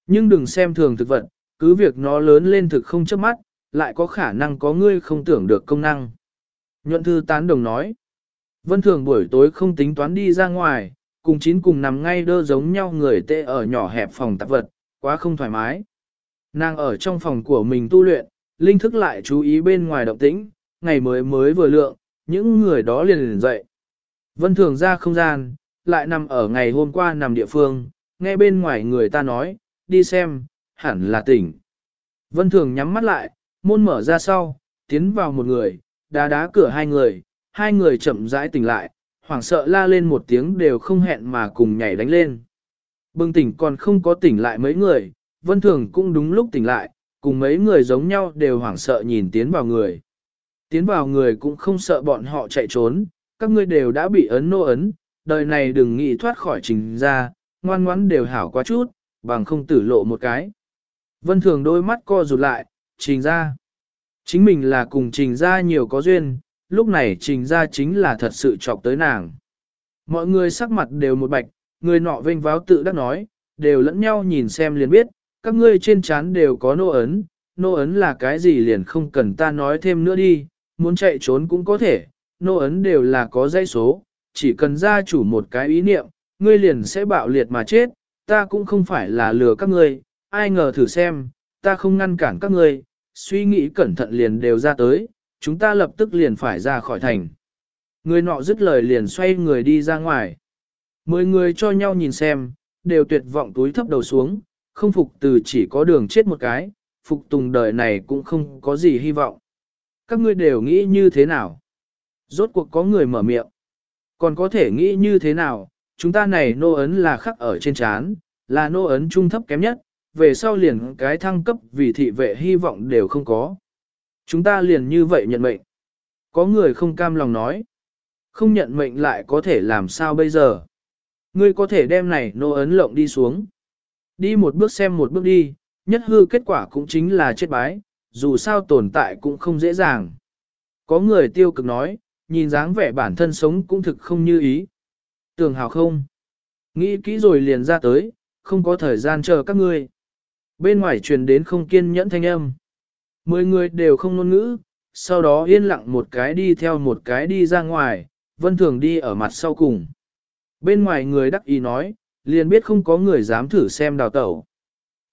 Nhưng đừng xem thường thực vật, cứ việc nó lớn lên thực không chớp mắt, lại có khả năng có ngươi không tưởng được công năng. Nhuận thư tán đồng nói. Vân thường buổi tối không tính toán đi ra ngoài, cùng chín cùng nằm ngay đơ giống nhau người tê ở nhỏ hẹp phòng tạp vật, quá không thoải mái. Nàng ở trong phòng của mình tu luyện, linh thức lại chú ý bên ngoài động tĩnh, ngày mới mới vừa lượng, những người đó liền liền dậy. Vân thường ra không gian, lại nằm ở ngày hôm qua nằm địa phương, nghe bên ngoài người ta nói, đi xem, hẳn là tỉnh. Vân Thường nhắm mắt lại, môn mở ra sau, tiến vào một người, đá đá cửa hai người, hai người chậm rãi tỉnh lại, hoảng sợ la lên một tiếng đều không hẹn mà cùng nhảy đánh lên. Bừng tỉnh còn không có tỉnh lại mấy người, Vân Thường cũng đúng lúc tỉnh lại, cùng mấy người giống nhau đều hoảng sợ nhìn tiến vào người. Tiến vào người cũng không sợ bọn họ chạy trốn, các ngươi đều đã bị ấn nô ấn, đời này đừng nghĩ thoát khỏi trình ra, ngoan ngoãn đều hảo quá chút, bằng không tử lộ một cái. Vân thường đôi mắt co rụt lại, trình ra. Chính mình là cùng trình ra nhiều có duyên, lúc này trình ra chính là thật sự chọc tới nàng. Mọi người sắc mặt đều một bạch, người nọ vênh váo tự đắc nói, đều lẫn nhau nhìn xem liền biết, các ngươi trên trán đều có nô ấn, nô ấn là cái gì liền không cần ta nói thêm nữa đi, muốn chạy trốn cũng có thể, nô ấn đều là có dây số, chỉ cần gia chủ một cái ý niệm, ngươi liền sẽ bạo liệt mà chết, ta cũng không phải là lừa các ngươi, ai ngờ thử xem, ta không ngăn cản các ngươi, suy nghĩ cẩn thận liền đều ra tới, chúng ta lập tức liền phải ra khỏi thành. Người nọ dứt lời liền xoay người đi ra ngoài. Mười người cho nhau nhìn xem, đều tuyệt vọng túi thấp đầu xuống, không phục từ chỉ có đường chết một cái, phục tùng đời này cũng không có gì hy vọng. Các ngươi đều nghĩ như thế nào? Rốt cuộc có người mở miệng. Còn có thể nghĩ như thế nào, chúng ta này nô ấn là khắc ở trên chán, là nô ấn trung thấp kém nhất, về sau liền cái thăng cấp vì thị vệ hy vọng đều không có. Chúng ta liền như vậy nhận mệnh. Có người không cam lòng nói. Không nhận mệnh lại có thể làm sao bây giờ? Ngươi có thể đem này nô ấn lộng đi xuống. Đi một bước xem một bước đi, nhất hư kết quả cũng chính là chết bái, dù sao tồn tại cũng không dễ dàng. Có người tiêu cực nói, nhìn dáng vẻ bản thân sống cũng thực không như ý. Tưởng hào không? Nghĩ kỹ rồi liền ra tới, không có thời gian chờ các ngươi. Bên ngoài truyền đến không kiên nhẫn thanh âm. Mười người đều không ngôn ngữ, sau đó yên lặng một cái đi theo một cái đi ra ngoài, vân thường đi ở mặt sau cùng. Bên ngoài người đắc ý nói, liền biết không có người dám thử xem đào tẩu.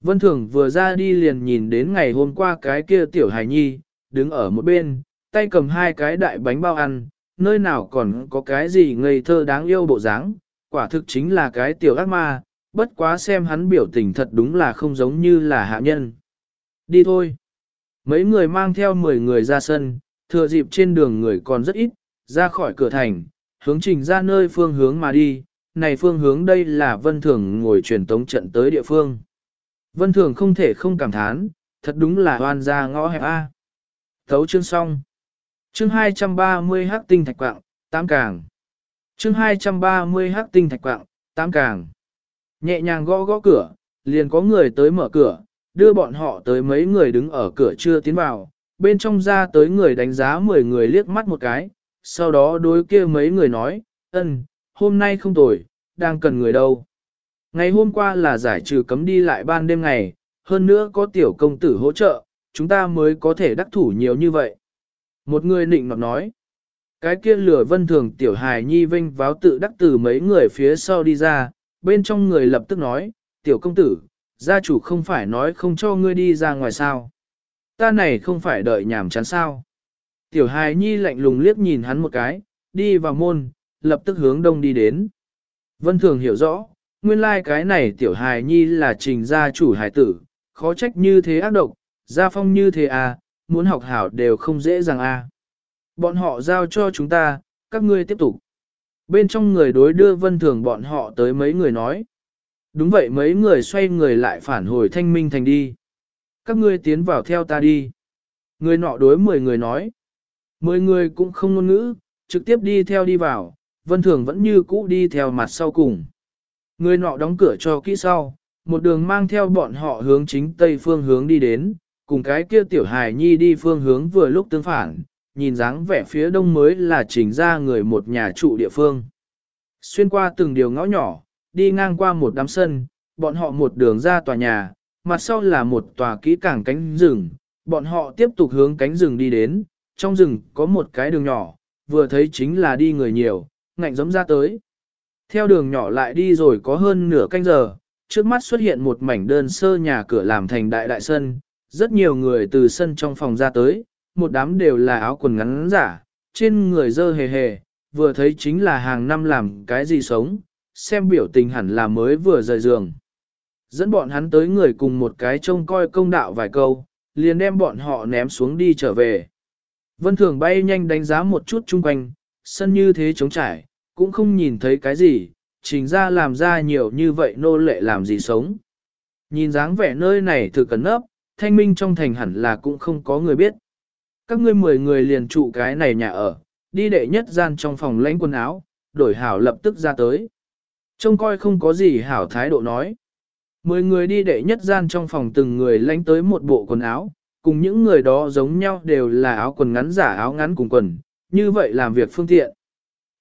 Vân thường vừa ra đi liền nhìn đến ngày hôm qua cái kia tiểu hài nhi, đứng ở một bên, tay cầm hai cái đại bánh bao ăn, nơi nào còn có cái gì ngây thơ đáng yêu bộ dáng, quả thực chính là cái tiểu ác ma, bất quá xem hắn biểu tình thật đúng là không giống như là hạ nhân. Đi thôi. Mấy người mang theo 10 người ra sân, thừa dịp trên đường người còn rất ít, ra khỏi cửa thành, hướng trình ra nơi phương hướng mà đi, này phương hướng đây là vân thường ngồi truyền tống trận tới địa phương. Vân thường không thể không cảm thán, thật đúng là hoan ra ngõ hẹp A. Thấu chương xong. Chương 230 hắc tinh thạch quạng, tám càng. Chương 230 hắc tinh thạch quạng, tám càng. Nhẹ nhàng gõ gõ cửa, liền có người tới mở cửa, đưa bọn họ tới mấy người đứng ở cửa chưa tiến vào, bên trong ra tới người đánh giá 10 người liếc mắt một cái, sau đó đối kia mấy người nói, ân, hôm nay không tồi, đang cần người đâu. Ngày hôm qua là giải trừ cấm đi lại ban đêm ngày, hơn nữa có tiểu công tử hỗ trợ, chúng ta mới có thể đắc thủ nhiều như vậy. Một người nịnh nọt nói, cái kia lửa vân thường tiểu hài nhi vinh váo tự đắc từ mấy người phía sau đi ra, bên trong người lập tức nói, tiểu công tử, gia chủ không phải nói không cho ngươi đi ra ngoài sao. Ta này không phải đợi nhảm chán sao. Tiểu hài nhi lạnh lùng liếc nhìn hắn một cái, đi vào môn, lập tức hướng đông đi đến. Vân thường hiểu rõ, nguyên lai like cái này tiểu hài nhi là trình gia chủ hài tử, khó trách như thế ác độc, gia phong như thế à, muốn học hảo đều không dễ dàng à. Bọn họ giao cho chúng ta, các ngươi tiếp tục. Bên trong người đối đưa vân thường bọn họ tới mấy người nói. Đúng vậy mấy người xoay người lại phản hồi thanh minh thành đi. Các ngươi tiến vào theo ta đi. Người nọ đối mười người nói. Mười người cũng không ngôn ngữ, trực tiếp đi theo đi vào, vân thường vẫn như cũ đi theo mặt sau cùng. Người nọ đóng cửa cho kỹ sau, một đường mang theo bọn họ hướng chính tây phương hướng đi đến, cùng cái kia tiểu hài nhi đi phương hướng vừa lúc tương phản, nhìn dáng vẻ phía đông mới là trình ra người một nhà trụ địa phương. Xuyên qua từng điều ngõ nhỏ, đi ngang qua một đám sân, bọn họ một đường ra tòa nhà, mặt sau là một tòa kỹ cảng cánh rừng, bọn họ tiếp tục hướng cánh rừng đi đến, trong rừng có một cái đường nhỏ, vừa thấy chính là đi người nhiều, ngạnh giống ra tới. Theo đường nhỏ lại đi rồi có hơn nửa canh giờ, trước mắt xuất hiện một mảnh đơn sơ nhà cửa làm thành đại đại sân, rất nhiều người từ sân trong phòng ra tới, một đám đều là áo quần ngắn giả, trên người dơ hề hề, vừa thấy chính là hàng năm làm cái gì sống, xem biểu tình hẳn là mới vừa rời giường. Dẫn bọn hắn tới người cùng một cái trông coi công đạo vài câu, liền đem bọn họ ném xuống đi trở về. Vân Thường bay nhanh đánh giá một chút chung quanh, sân như thế trống trải, cũng không nhìn thấy cái gì, trình ra làm ra nhiều như vậy nô lệ làm gì sống. Nhìn dáng vẻ nơi này thực cẩn nấp, thanh minh trong thành hẳn là cũng không có người biết. Các ngươi mười người liền trụ cái này nhà ở, đi đệ nhất gian trong phòng lãnh quần áo, đổi hảo lập tức ra tới. Trông coi không có gì hảo thái độ nói. Mười người đi đệ nhất gian trong phòng từng người lãnh tới một bộ quần áo, cùng những người đó giống nhau đều là áo quần ngắn giả áo ngắn cùng quần, như vậy làm việc phương tiện.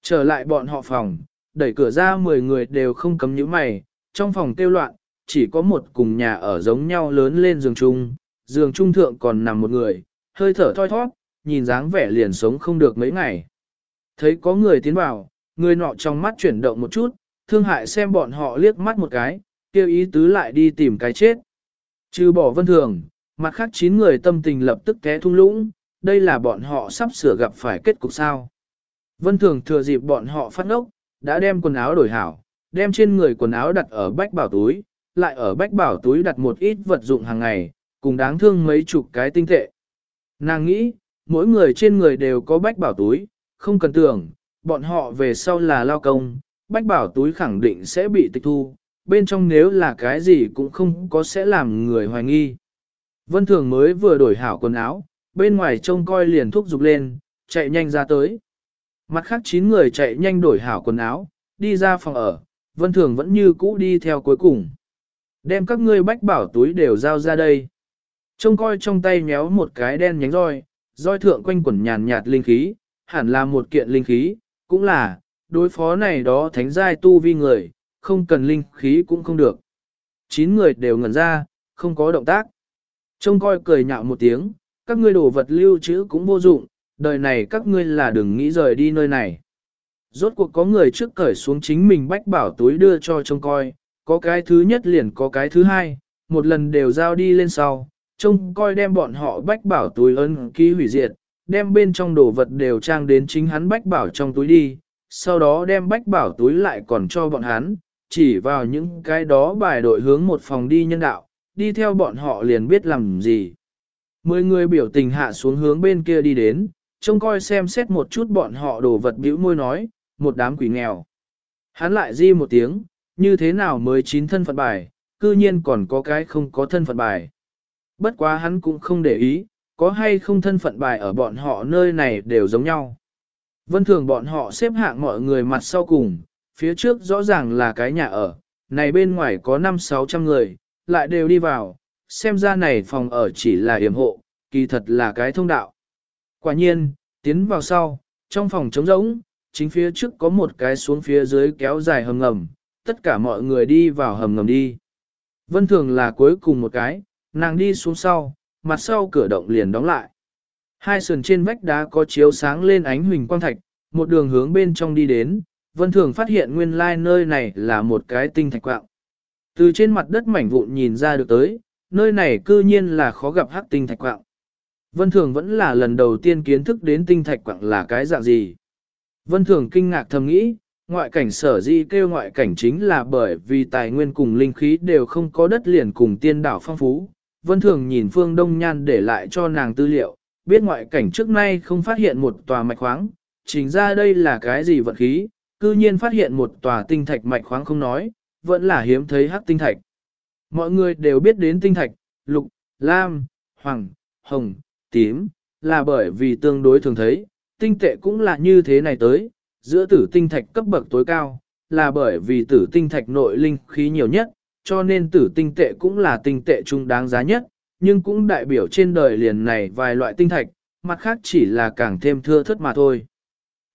Trở lại bọn họ phòng, đẩy cửa ra 10 người đều không cấm những mày, trong phòng tiêu loạn, chỉ có một cùng nhà ở giống nhau lớn lên giường chung, giường trung thượng còn nằm một người, hơi thở thoi thoát, nhìn dáng vẻ liền sống không được mấy ngày. Thấy có người tiến vào, người nọ trong mắt chuyển động một chút, thương hại xem bọn họ liếc mắt một cái, kêu ý tứ lại đi tìm cái chết. Trừ bỏ vân thường, mặt khác chín người tâm tình lập tức té thung lũng, đây là bọn họ sắp sửa gặp phải kết cục sao. Vân thường thừa dịp bọn họ phát ốc, đã đem quần áo đổi hảo, đem trên người quần áo đặt ở bách bảo túi, lại ở bách bảo túi đặt một ít vật dụng hàng ngày, cùng đáng thương mấy chục cái tinh tệ. Nàng nghĩ, mỗi người trên người đều có bách bảo túi, không cần tưởng, bọn họ về sau là lao công, bách bảo túi khẳng định sẽ bị tịch thu, bên trong nếu là cái gì cũng không có sẽ làm người hoài nghi. Vân Thường mới vừa đổi hảo quần áo, bên ngoài trông coi liền thúc giục lên, chạy nhanh ra tới. Mặt khác 9 người chạy nhanh đổi hảo quần áo, đi ra phòng ở, Vân Thường vẫn như cũ đi theo cuối cùng. Đem các ngươi bách bảo túi đều giao ra đây. Trông coi trong tay nhéo một cái đen nhánh roi, roi thượng quanh quẩn nhàn nhạt linh khí, hẳn là một kiện linh khí, cũng là, đối phó này đó thánh giai tu vi người, không cần linh khí cũng không được. Chín người đều ngẩn ra, không có động tác. Trông coi cười nhạo một tiếng, các ngươi đổ vật lưu trữ cũng vô dụng, đời này các ngươi là đừng nghĩ rời đi nơi này. Rốt cuộc có người trước cởi xuống chính mình bách bảo túi đưa cho trông coi, có cái thứ nhất liền có cái thứ hai, một lần đều giao đi lên sau, trông coi đem bọn họ bách bảo túi ấn ký hủy diệt, đem bên trong đồ vật đều trang đến chính hắn bách bảo trong túi đi, sau đó đem bách bảo túi lại còn cho bọn hắn, chỉ vào những cái đó bài đội hướng một phòng đi nhân đạo, đi theo bọn họ liền biết làm gì. Mười người biểu tình hạ xuống hướng bên kia đi đến, trông coi xem xét một chút bọn họ đồ vật bĩu môi nói, một đám quỷ nghèo. Hắn lại di một tiếng, như thế nào mới chín thân phận bài, cư nhiên còn có cái không có thân phận bài. Bất quá hắn cũng không để ý, có hay không thân phận bài ở bọn họ nơi này đều giống nhau. Vân thường bọn họ xếp hạng mọi người mặt sau cùng, phía trước rõ ràng là cái nhà ở, này bên ngoài có 5-600 người, lại đều đi vào, xem ra này phòng ở chỉ là yểm hộ, kỳ thật là cái thông đạo. Quả nhiên, tiến vào sau, trong phòng trống rỗng, chính phía trước có một cái xuống phía dưới kéo dài hầm ngầm, tất cả mọi người đi vào hầm ngầm đi. Vân Thường là cuối cùng một cái, nàng đi xuống sau, mặt sau cửa động liền đóng lại. Hai sườn trên vách đá có chiếu sáng lên ánh huỳnh quang thạch, một đường hướng bên trong đi đến, Vân Thường phát hiện nguyên lai nơi này là một cái tinh thạch quạng. Từ trên mặt đất mảnh vụn nhìn ra được tới, nơi này cư nhiên là khó gặp hắc tinh thạch quạng. Vân Thường vẫn là lần đầu tiên kiến thức đến tinh thạch quạng là cái dạng gì. Vân Thường kinh ngạc thầm nghĩ, ngoại cảnh sở di kêu ngoại cảnh chính là bởi vì tài nguyên cùng linh khí đều không có đất liền cùng tiên đảo phong phú. Vân Thường nhìn Phương Đông Nhan để lại cho nàng tư liệu, biết ngoại cảnh trước nay không phát hiện một tòa mạch khoáng, chính ra đây là cái gì vận khí, cư nhiên phát hiện một tòa tinh thạch mạch khoáng không nói, vẫn là hiếm thấy hắc tinh thạch. Mọi người đều biết đến tinh thạch, lục, lam, hoàng, hồng, tím, là bởi vì tương đối thường thấy, tinh tệ cũng là như thế này tới, giữa tử tinh thạch cấp bậc tối cao, là bởi vì tử tinh thạch nội linh khí nhiều nhất, cho nên tử tinh tệ cũng là tinh tệ trung đáng giá nhất, nhưng cũng đại biểu trên đời liền này vài loại tinh thạch, mặt khác chỉ là càng thêm thưa thớt mà thôi.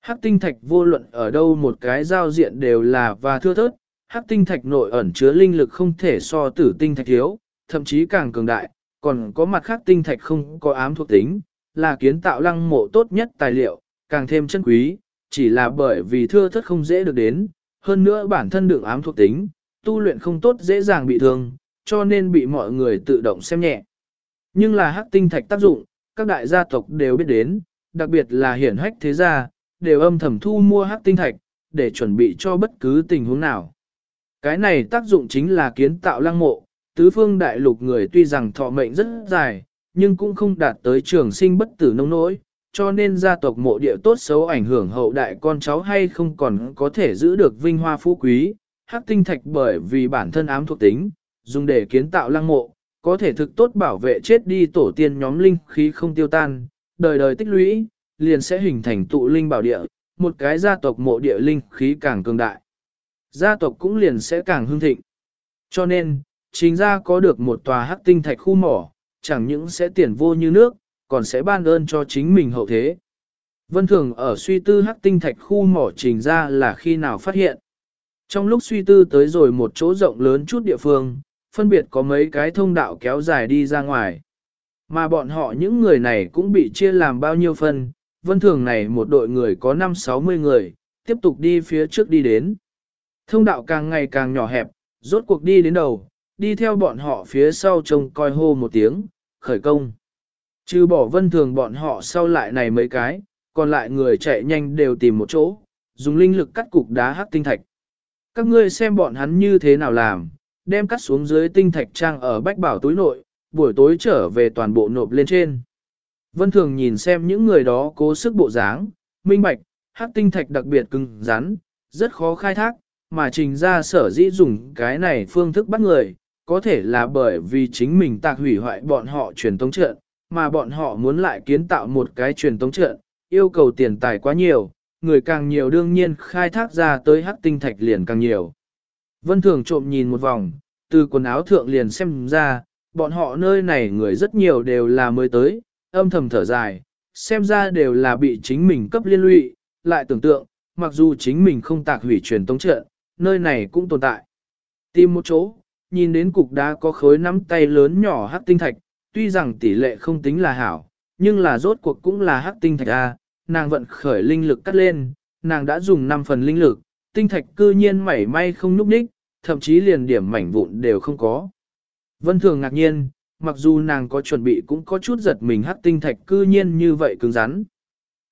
Hắc tinh thạch vô luận ở đâu một cái giao diện đều là và thưa thớt, hắc tinh thạch nội ẩn chứa linh lực không thể so tử tinh thạch thiếu, thậm chí càng cường đại, còn có mặt khác tinh thạch không có ám thuộc tính, là kiến tạo lăng mộ tốt nhất tài liệu, càng thêm chân quý, chỉ là bởi vì thưa thớt không dễ được đến, hơn nữa bản thân đường ám thuộc tính, tu luyện không tốt dễ dàng bị thương, cho nên bị mọi người tự động xem nhẹ. Nhưng là hắc tinh thạch tác dụng, các đại gia tộc đều biết đến, đặc biệt là hiển hách thế gia, đều âm thầm thu mua hắc tinh thạch, để chuẩn bị cho bất cứ tình huống nào. Cái này tác dụng chính là kiến tạo lăng mộ, tứ phương đại lục người tuy rằng thọ mệnh rất dài, nhưng cũng không đạt tới trường sinh bất tử nông nỗi, cho nên gia tộc mộ địa tốt xấu ảnh hưởng hậu đại con cháu hay không còn có thể giữ được vinh hoa phú quý. Hắc tinh thạch bởi vì bản thân ám thuộc tính, dùng để kiến tạo lăng mộ, có thể thực tốt bảo vệ chết đi tổ tiên nhóm linh khí không tiêu tan, đời đời tích lũy, liền sẽ hình thành tụ linh bảo địa, một cái gia tộc mộ địa linh khí càng cường đại. Gia tộc cũng liền sẽ càng hưng thịnh. Cho nên, chính gia có được một tòa hắc tinh thạch khu mỏ, chẳng những sẽ tiền vô như nước, còn sẽ ban ơn cho chính mình hậu thế. Vân Thường ở suy tư hắc tinh thạch khu mỏ trình ra là khi nào phát hiện. Trong lúc suy tư tới rồi một chỗ rộng lớn chút địa phương, phân biệt có mấy cái thông đạo kéo dài đi ra ngoài. Mà bọn họ những người này cũng bị chia làm bao nhiêu phần, vân thường này một đội người có 5-60 người, tiếp tục đi phía trước đi đến. Thông đạo càng ngày càng nhỏ hẹp, rốt cuộc đi đến đầu, đi theo bọn họ phía sau trông coi hô một tiếng, khởi công. Trừ bỏ vân thường bọn họ sau lại này mấy cái, còn lại người chạy nhanh đều tìm một chỗ, dùng linh lực cắt cục đá hắc tinh thạch. Các ngươi xem bọn hắn như thế nào làm, đem cắt xuống dưới tinh thạch trang ở bách bảo túi nội, buổi tối trở về toàn bộ nộp lên trên. Vân thường nhìn xem những người đó cố sức bộ dáng, minh bạch, hắc tinh thạch đặc biệt cứng rắn, rất khó khai thác, mà trình ra sở dĩ dùng cái này phương thức bắt người, có thể là bởi vì chính mình tạc hủy hoại bọn họ truyền tống trận, mà bọn họ muốn lại kiến tạo một cái truyền tống trận, yêu cầu tiền tài quá nhiều, người càng nhiều đương nhiên khai thác ra tới hắc tinh thạch liền càng nhiều. Vân Thường trộm nhìn một vòng, từ quần áo thượng liền xem ra, bọn họ nơi này người rất nhiều đều là mới tới, âm thầm thở dài, xem ra đều là bị chính mình cấp liên lụy, lại tưởng tượng, mặc dù chính mình không tạc hủy truyền tống trợ, nơi này cũng tồn tại. Tìm một chỗ, nhìn đến cục đá có khối nắm tay lớn nhỏ hắc tinh thạch, tuy rằng tỷ lệ không tính là hảo, nhưng là rốt cuộc cũng là hắc tinh thạch A, nàng vận khởi linh lực cắt lên, nàng đã dùng 5 phần linh lực, tinh thạch cư nhiên mảy may không núp ních, thậm chí liền điểm mảnh vụn đều không có. Vân Thường ngạc nhiên, mặc dù nàng có chuẩn bị cũng có chút giật mình hắc tinh thạch cư nhiên như vậy cứng rắn.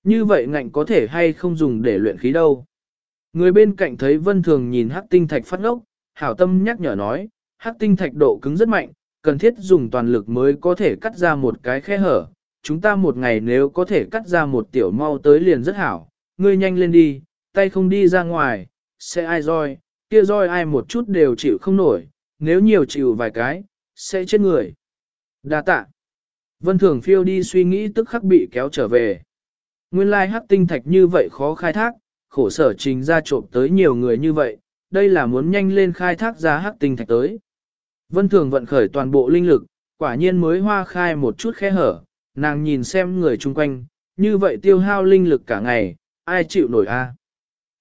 Như vậy ngạnh có thể hay không dùng để luyện khí đâu. Người bên cạnh thấy Vân Thường nhìn hắc tinh thạch phát ngốc, hảo tâm nhắc nhở nói, hắc tinh thạch độ cứng rất mạnh, cần thiết dùng toàn lực mới có thể cắt ra một cái khe hở. Chúng ta một ngày nếu có thể cắt ra một tiểu mau tới liền rất hảo, ngươi nhanh lên đi, tay không đi ra ngoài, sẽ ai roi, kia roi ai một chút đều chịu không nổi, nếu nhiều chịu vài cái, sẽ chết người. Đa tạ. Vân Thường phiêu đi suy nghĩ tức khắc bị kéo trở về. Nguyên lai hắc tinh thạch như vậy khó khai thác, khổ sở trình ra trộm tới nhiều người như vậy, đây là muốn nhanh lên khai thác ra hắc tinh thạch tới. Vân Thường vận khởi toàn bộ linh lực, quả nhiên mới hoa khai một chút khe hở, nàng nhìn xem người chung quanh, như vậy tiêu hao linh lực cả ngày, ai chịu nổi a?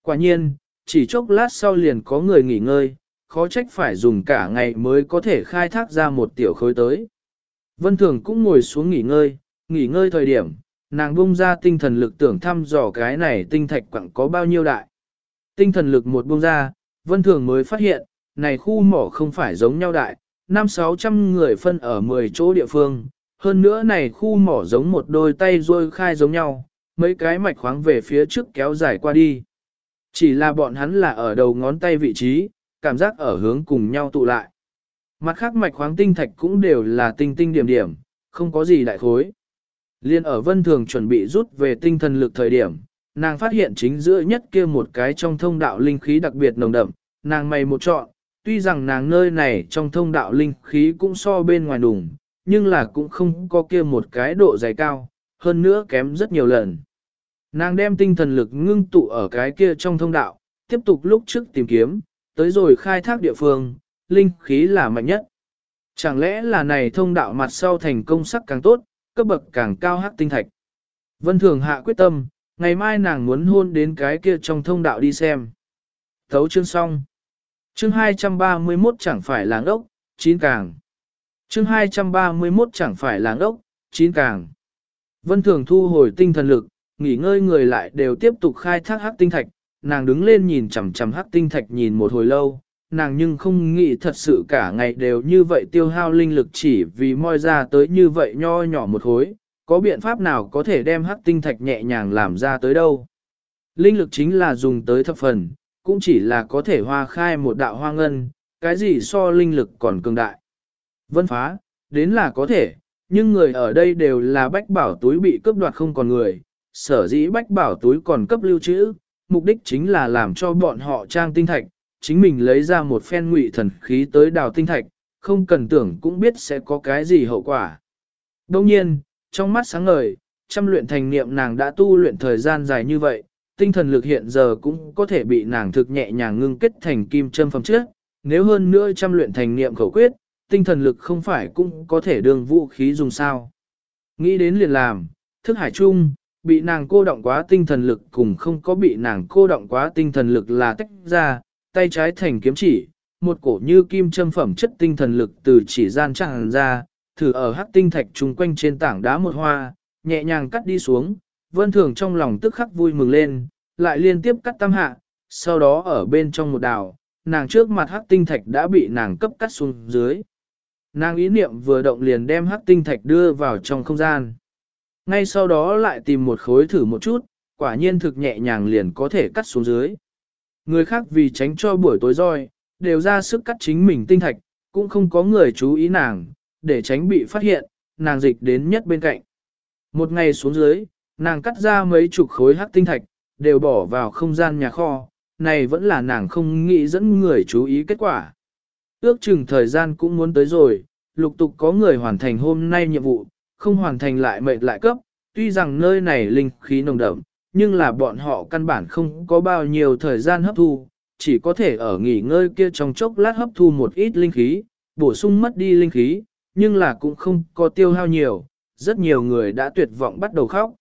Quả nhiên, chỉ chốc lát sau liền có người nghỉ ngơi, khó trách phải dùng cả ngày mới có thể khai thác ra một tiểu khối tới. Vân Thường cũng ngồi xuống nghỉ ngơi, nghỉ ngơi thời điểm, nàng bung ra tinh thần lực tưởng thăm dò cái này tinh thạch quặng có bao nhiêu đại. Tinh thần lực một bung ra, Vân Thường mới phát hiện, này khu mỏ không phải giống nhau đại, năm sáu trăm người phân ở 10 chỗ địa phương, hơn nữa này khu mỏ giống một đôi tay rôi khai giống nhau, mấy cái mạch khoáng về phía trước kéo dài qua đi. Chỉ là bọn hắn là ở đầu ngón tay vị trí, cảm giác ở hướng cùng nhau tụ lại. Mặt khác mạch khoáng tinh thạch cũng đều là tinh tinh điểm điểm, không có gì đại khối. Liên ở vân thường chuẩn bị rút về tinh thần lực thời điểm, nàng phát hiện chính giữa nhất kia một cái trong thông đạo linh khí đặc biệt nồng đậm, nàng mày một chọn, tuy rằng nàng nơi này trong thông đạo linh khí cũng so bên ngoài đủng, nhưng là cũng không có kia một cái độ dày cao, hơn nữa kém rất nhiều lần. Nàng đem tinh thần lực ngưng tụ ở cái kia trong thông đạo, tiếp tục lúc trước tìm kiếm, tới rồi khai thác địa phương, linh khí là mạnh nhất. Chẳng lẽ là này thông đạo mặt sau thành công sắc càng tốt, cấp bậc càng cao hắc tinh thạch. Vân Thường hạ quyết tâm, ngày mai nàng muốn hôn đến cái kia trong thông đạo đi xem. Thấu chương xong. Chương 231 chẳng phải làng ốc, chín càng. Chương 231 chẳng phải làng ốc, chín càng. Vân Thường thu hồi tinh thần lực, nghỉ ngơi người lại đều tiếp tục khai thác hắc tinh thạch, nàng đứng lên nhìn chằm chằm hắc tinh thạch nhìn một hồi lâu, nàng nhưng không nghĩ thật sự cả ngày đều như vậy tiêu hao linh lực chỉ vì moi ra tới như vậy nho nhỏ một khối, có biện pháp nào có thể đem hắc tinh thạch nhẹ nhàng làm ra tới đâu. Linh lực chính là dùng tới thập phần, cũng chỉ là có thể hoa khai một đạo hoa ngân, cái gì so linh lực còn cường đại. Vân phá, đến là có thể, nhưng người ở đây đều là bách bảo túi bị cướp đoạt không còn người, sở dĩ bách bảo túi còn cấp lưu trữ, mục đích chính là làm cho bọn họ trang tinh thạch, chính mình lấy ra một phen ngụy thần khí tới đào tinh thạch, không cần tưởng cũng biết sẽ có cái gì hậu quả. Đồng nhiên, trong mắt sáng ngời, trăm luyện thành niệm nàng đã tu luyện thời gian dài như vậy, tinh thần lực hiện giờ cũng có thể bị nàng thực nhẹ nhàng ngưng kết thành kim châm phẩm trước, nếu hơn nữa trăm luyện thành niệm khẩu quyết, tinh thần lực không phải cũng có thể đường vũ khí dùng sao. Nghĩ đến liền làm, thức hải chung, bị nàng cô động quá tinh thần lực cùng không có bị nàng cô động quá tinh thần lực là tách ra, tay trái thành kiếm chỉ, một cổ như kim châm phẩm chất tinh thần lực từ chỉ gian tràn ra, thử ở hắc tinh thạch chung quanh trên tảng đá một hoa, nhẹ nhàng cắt đi xuống, vân thường trong lòng tức khắc vui mừng lên, lại liên tiếp cắt tam hạ, sau đó ở bên trong một đào, nàng trước mặt hắc tinh thạch đã bị nàng cấp cắt xuống dưới. Nàng ý niệm vừa động liền đem hắc tinh thạch đưa vào trong không gian. Ngay sau đó lại tìm một khối thử một chút, quả nhiên thực nhẹ nhàng liền có thể cắt xuống dưới. Người khác vì tránh cho buổi tối roi, đều ra sức cắt chính mình tinh thạch, cũng không có người chú ý nàng, để tránh bị phát hiện, nàng dịch đến nhất bên cạnh. Một ngày xuống dưới, nàng cắt ra mấy chục khối hắc tinh thạch, đều bỏ vào không gian nhà kho, này vẫn là nàng không nghĩ dẫn người chú ý kết quả. Ước chừng thời gian cũng muốn tới rồi, lục tục có người hoàn thành hôm nay nhiệm vụ, không hoàn thành lại mệt lại cấp, tuy rằng nơi này linh khí nồng đậm, nhưng là bọn họ căn bản không có bao nhiêu thời gian hấp thu, chỉ có thể ở nghỉ ngơi kia trong chốc lát hấp thu một ít linh khí, bổ sung mất đi linh khí, nhưng là cũng không có tiêu hao nhiều, rất nhiều người đã tuyệt vọng bắt đầu khóc.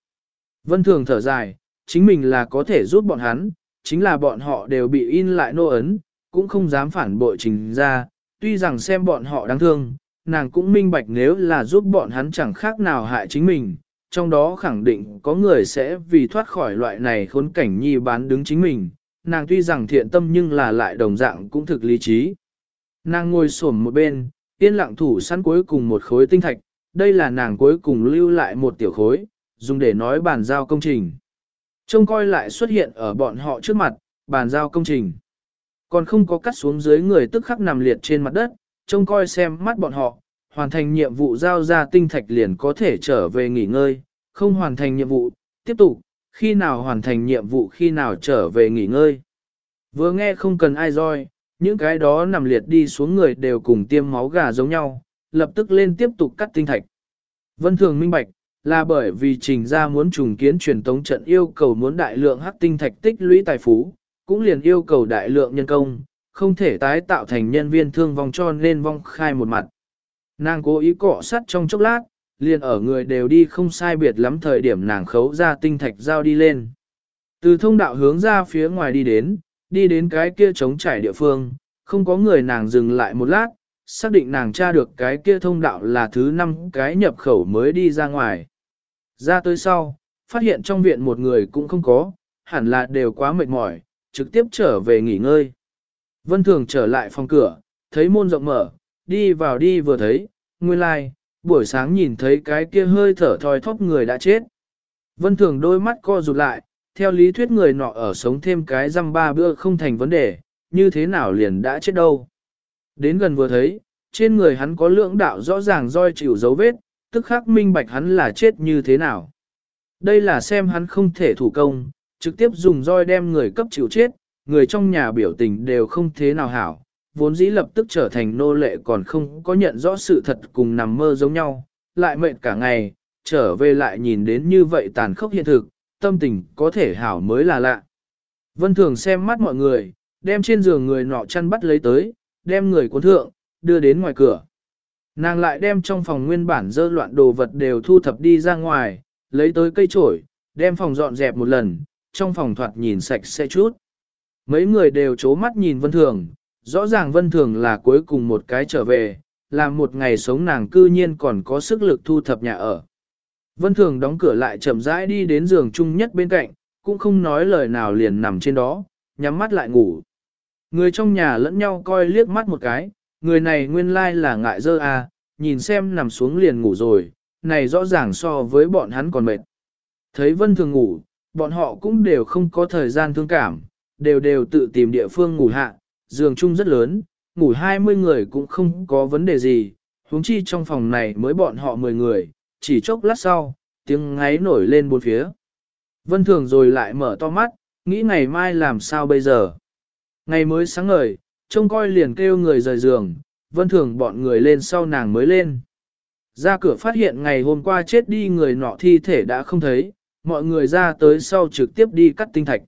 Vân Thường thở dài, chính mình là có thể giúp bọn hắn, chính là bọn họ đều bị in lại nô ấn, cũng không dám phản bội trình ra, tuy rằng xem bọn họ đáng thương, nàng cũng minh bạch nếu là giúp bọn hắn chẳng khác nào hại chính mình, trong đó khẳng định có người sẽ vì thoát khỏi loại này khốn cảnh nhi bán đứng chính mình, nàng tuy rằng thiện tâm nhưng là lại đồng dạng cũng thực lý trí. Nàng ngồi xổm một bên, yên lặng thủ săn cuối cùng một khối tinh thạch, đây là nàng cuối cùng lưu lại một tiểu khối, dùng để nói bàn giao công trình. Trông coi lại xuất hiện ở bọn họ trước mặt, bàn giao công trình. Còn không có cắt xuống dưới người tức khắc nằm liệt trên mặt đất, trông coi xem mắt bọn họ, hoàn thành nhiệm vụ giao ra tinh thạch liền có thể trở về nghỉ ngơi, không hoàn thành nhiệm vụ, tiếp tục, khi nào hoàn thành nhiệm vụ khi nào trở về nghỉ ngơi. Vừa nghe không cần ai roi, những cái đó nằm liệt đi xuống người đều cùng tiêm máu gà giống nhau, lập tức lên tiếp tục cắt tinh thạch. Vân thường minh bạch, là bởi vì trình ra muốn trùng kiến truyền tống trận yêu cầu muốn đại lượng hắc tinh thạch tích lũy tài phú, cũng liền yêu cầu đại lượng nhân công, không thể tái tạo thành nhân viên thương vong cho nên vong khai một mặt. Nàng cố ý cọ sắt trong chốc lát, liền ở người đều đi không sai biệt lắm thời điểm nàng khấu ra tinh thạch giao đi lên. Từ thông đạo hướng ra phía ngoài đi đến, đi đến cái kia trống trải địa phương, không có người nàng dừng lại một lát, xác định nàng tra được cái kia thông đạo là thứ năm cái nhập khẩu mới đi ra ngoài. Ra tới sau, phát hiện trong viện một người cũng không có, hẳn là đều quá mệt mỏi, trực tiếp trở về nghỉ ngơi. Vân Thường trở lại phòng cửa, thấy môn rộng mở, đi vào đi vừa thấy, nguyên lai, like, buổi sáng nhìn thấy cái kia hơi thở thoi thóp người đã chết. Vân Thường đôi mắt co rụt lại, theo lý thuyết người nọ ở sống thêm cái răm ba bữa không thành vấn đề, như thế nào liền đã chết đâu. Đến gần vừa thấy, trên người hắn có lượng đạo rõ ràng roi chịu dấu vết, tức khắc minh bạch hắn là chết như thế nào. Đây là xem hắn không thể thủ công, trực tiếp dùng roi đem người cấp chịu chết, người trong nhà biểu tình đều không thế nào hảo, vốn dĩ lập tức trở thành nô lệ còn không có nhận rõ sự thật cùng nằm mơ giống nhau, lại mệt cả ngày, trở về lại nhìn đến như vậy tàn khốc hiện thực, tâm tình có thể hảo mới là lạ. Vân Thường xem mắt mọi người, đem trên giường người nọ chăn bắt lấy tới, đem người cuốn thượng, đưa đến ngoài cửa. Nàng lại đem trong phòng nguyên bản dơ loạn đồ vật đều thu thập đi ra ngoài, lấy tới cây trổi, đem phòng dọn dẹp một lần, trong phòng thoạt nhìn sạch sẽ chút. Mấy người đều chố mắt nhìn Vân Thường, rõ ràng Vân Thường là cuối cùng một cái trở về, làm một ngày sống nàng cư nhiên còn có sức lực thu thập nhà ở. Vân Thường đóng cửa lại chậm rãi đi đến giường chung nhất bên cạnh, cũng không nói lời nào liền nằm trên đó, nhắm mắt lại ngủ. Người trong nhà lẫn nhau coi liếc mắt một cái, người này nguyên lai là ngại dơ à, nhìn xem nằm xuống liền ngủ rồi, này rõ ràng so với bọn hắn còn mệt. Thấy Vân Thường ngủ, bọn họ cũng đều không có thời gian thương cảm, đều đều tự tìm địa phương ngủ hạ, giường chung rất lớn, ngủ 20 người cũng không có vấn đề gì, huống chi trong phòng này mới bọn họ 10 người, chỉ chốc lát sau, tiếng ngáy nổi lên bốn phía. Vân Thường rồi lại mở to mắt, nghĩ ngày mai làm sao bây giờ. Ngày mới sáng ngời, trông coi liền kêu người rời giường, Vân Thường bọn người lên sau nàng mới lên. Ra cửa phát hiện ngày hôm qua chết đi người nọ thi thể đã không thấy, mọi người ra tới sau trực tiếp đi cắt tinh thạch.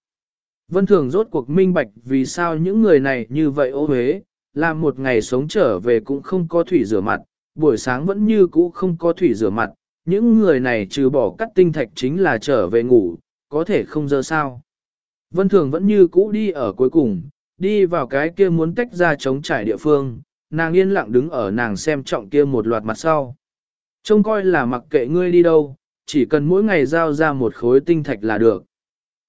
Vân Thường rốt cuộc minh bạch vì sao những người này như vậy ô huế, làm một ngày sống trở về cũng không có thủy rửa mặt, buổi sáng vẫn như cũ không có thủy rửa mặt, những người này trừ bỏ cắt tinh thạch chính là trở về ngủ, có thể không dơ sao. Vân Thường vẫn như cũ đi ở cuối cùng, đi vào cái kia muốn tách ra chống trải địa phương, nàng yên lặng đứng ở nàng xem trọng kia một loạt mặt sau. Trông coi là mặc kệ ngươi đi đâu, chỉ cần mỗi ngày giao ra một khối tinh thạch là được.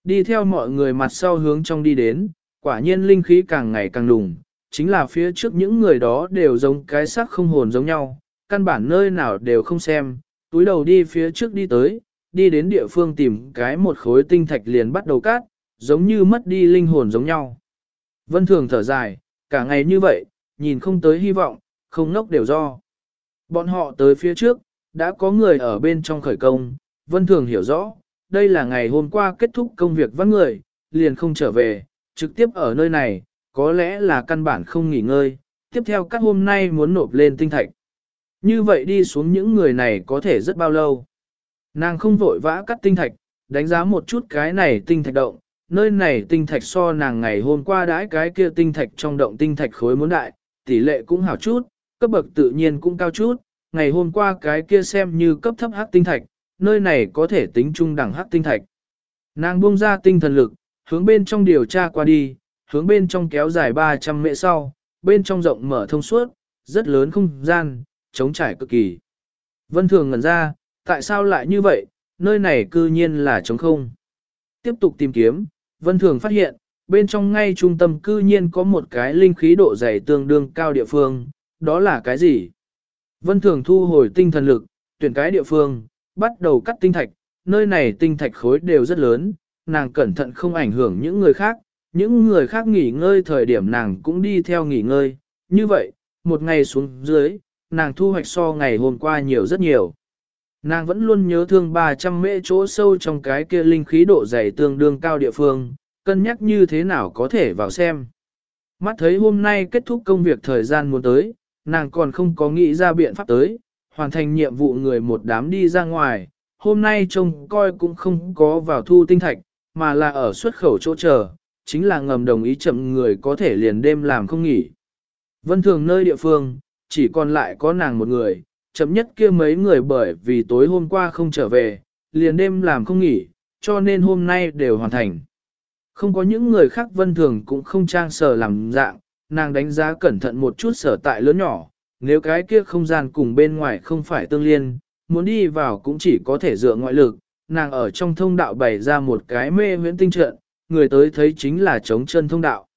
Đi theo mọi người mặt sau hướng trong đi đến, quả nhiên linh khí càng ngày càng đùng, chính là phía trước những người đó đều giống cái xác không hồn giống nhau, căn bản nơi nào đều không xem, túi đầu đi phía trước đi tới, đi đến địa phương tìm cái một khối tinh thạch liền bắt đầu cát, giống như mất đi linh hồn giống nhau. Vân Thường thở dài, cả ngày như vậy, nhìn không tới hy vọng, không nốc đều do. Bọn họ tới phía trước, đã có người ở bên trong khởi công, Vân Thường hiểu rõ, đây là ngày hôm qua kết thúc công việc vắng người, liền không trở về, trực tiếp ở nơi này, có lẽ là căn bản không nghỉ ngơi, tiếp theo các hôm nay muốn nộp lên tinh thạch. Như vậy đi xuống những người này có thể rất bao lâu. Nàng không vội vã cắt tinh thạch, đánh giá một chút cái này tinh thạch động, nơi này tinh thạch so nàng ngày hôm qua đãi cái kia tinh thạch trong động tinh thạch khối muốn đại, tỷ lệ cũng hảo chút, cấp bậc tự nhiên cũng cao chút, ngày hôm qua cái kia xem như cấp thấp hắc tinh thạch, nơi này có thể tính trung đẳng hắc tinh thạch. Nàng buông ra tinh thần lực, hướng bên trong điều tra qua đi, hướng bên trong kéo dài 300 mệ sau, bên trong rộng mở thông suốt, rất lớn không gian, trống trải cực kỳ. Vân Thường ngẩn ra, tại sao lại như vậy, nơi này cư nhiên là trống không. Tiếp tục tìm kiếm, Vân Thường phát hiện, bên trong ngay trung tâm cư nhiên có một cái linh khí độ dày tương đương cao địa phương, đó là cái gì? Vân Thường thu hồi tinh thần lực, tuyển cái địa phương, bắt đầu cắt tinh thạch, nơi này tinh thạch khối đều rất lớn, nàng cẩn thận không ảnh hưởng những người khác, những người khác nghỉ ngơi thời điểm nàng cũng đi theo nghỉ ngơi, như vậy, một ngày xuống dưới, nàng thu hoạch so ngày hôm qua nhiều rất nhiều. Nàng vẫn luôn nhớ thương 300 mễ chỗ sâu trong cái kia linh khí độ dày tương đương cao địa phương, cân nhắc như thế nào có thể vào xem. Mắt thấy hôm nay kết thúc công việc thời gian muốn tới, nàng còn không có nghĩ ra biện pháp tới, hoàn thành nhiệm vụ người một đám đi ra ngoài, hôm nay trông coi cũng không có vào thu tinh thạch, mà là ở xuất khẩu chỗ chờ, chính là ngầm đồng ý chậm người có thể liền đêm làm không nghỉ. Vân thường nơi địa phương, chỉ còn lại có nàng một người, chậm nhất kia mấy người bởi vì tối hôm qua không trở về, liền đêm làm không nghỉ, cho nên hôm nay đều hoàn thành. Không có những người khác vân thường cũng không trang sở làm dạng, nàng đánh giá cẩn thận một chút sở tại lớn nhỏ, nếu cái kia không gian cùng bên ngoài không phải tương liên, muốn đi vào cũng chỉ có thể dựa ngoại lực, nàng ở trong thông đạo bày ra một cái mê huyễn tinh trận, người tới thấy chính là chống chân thông đạo.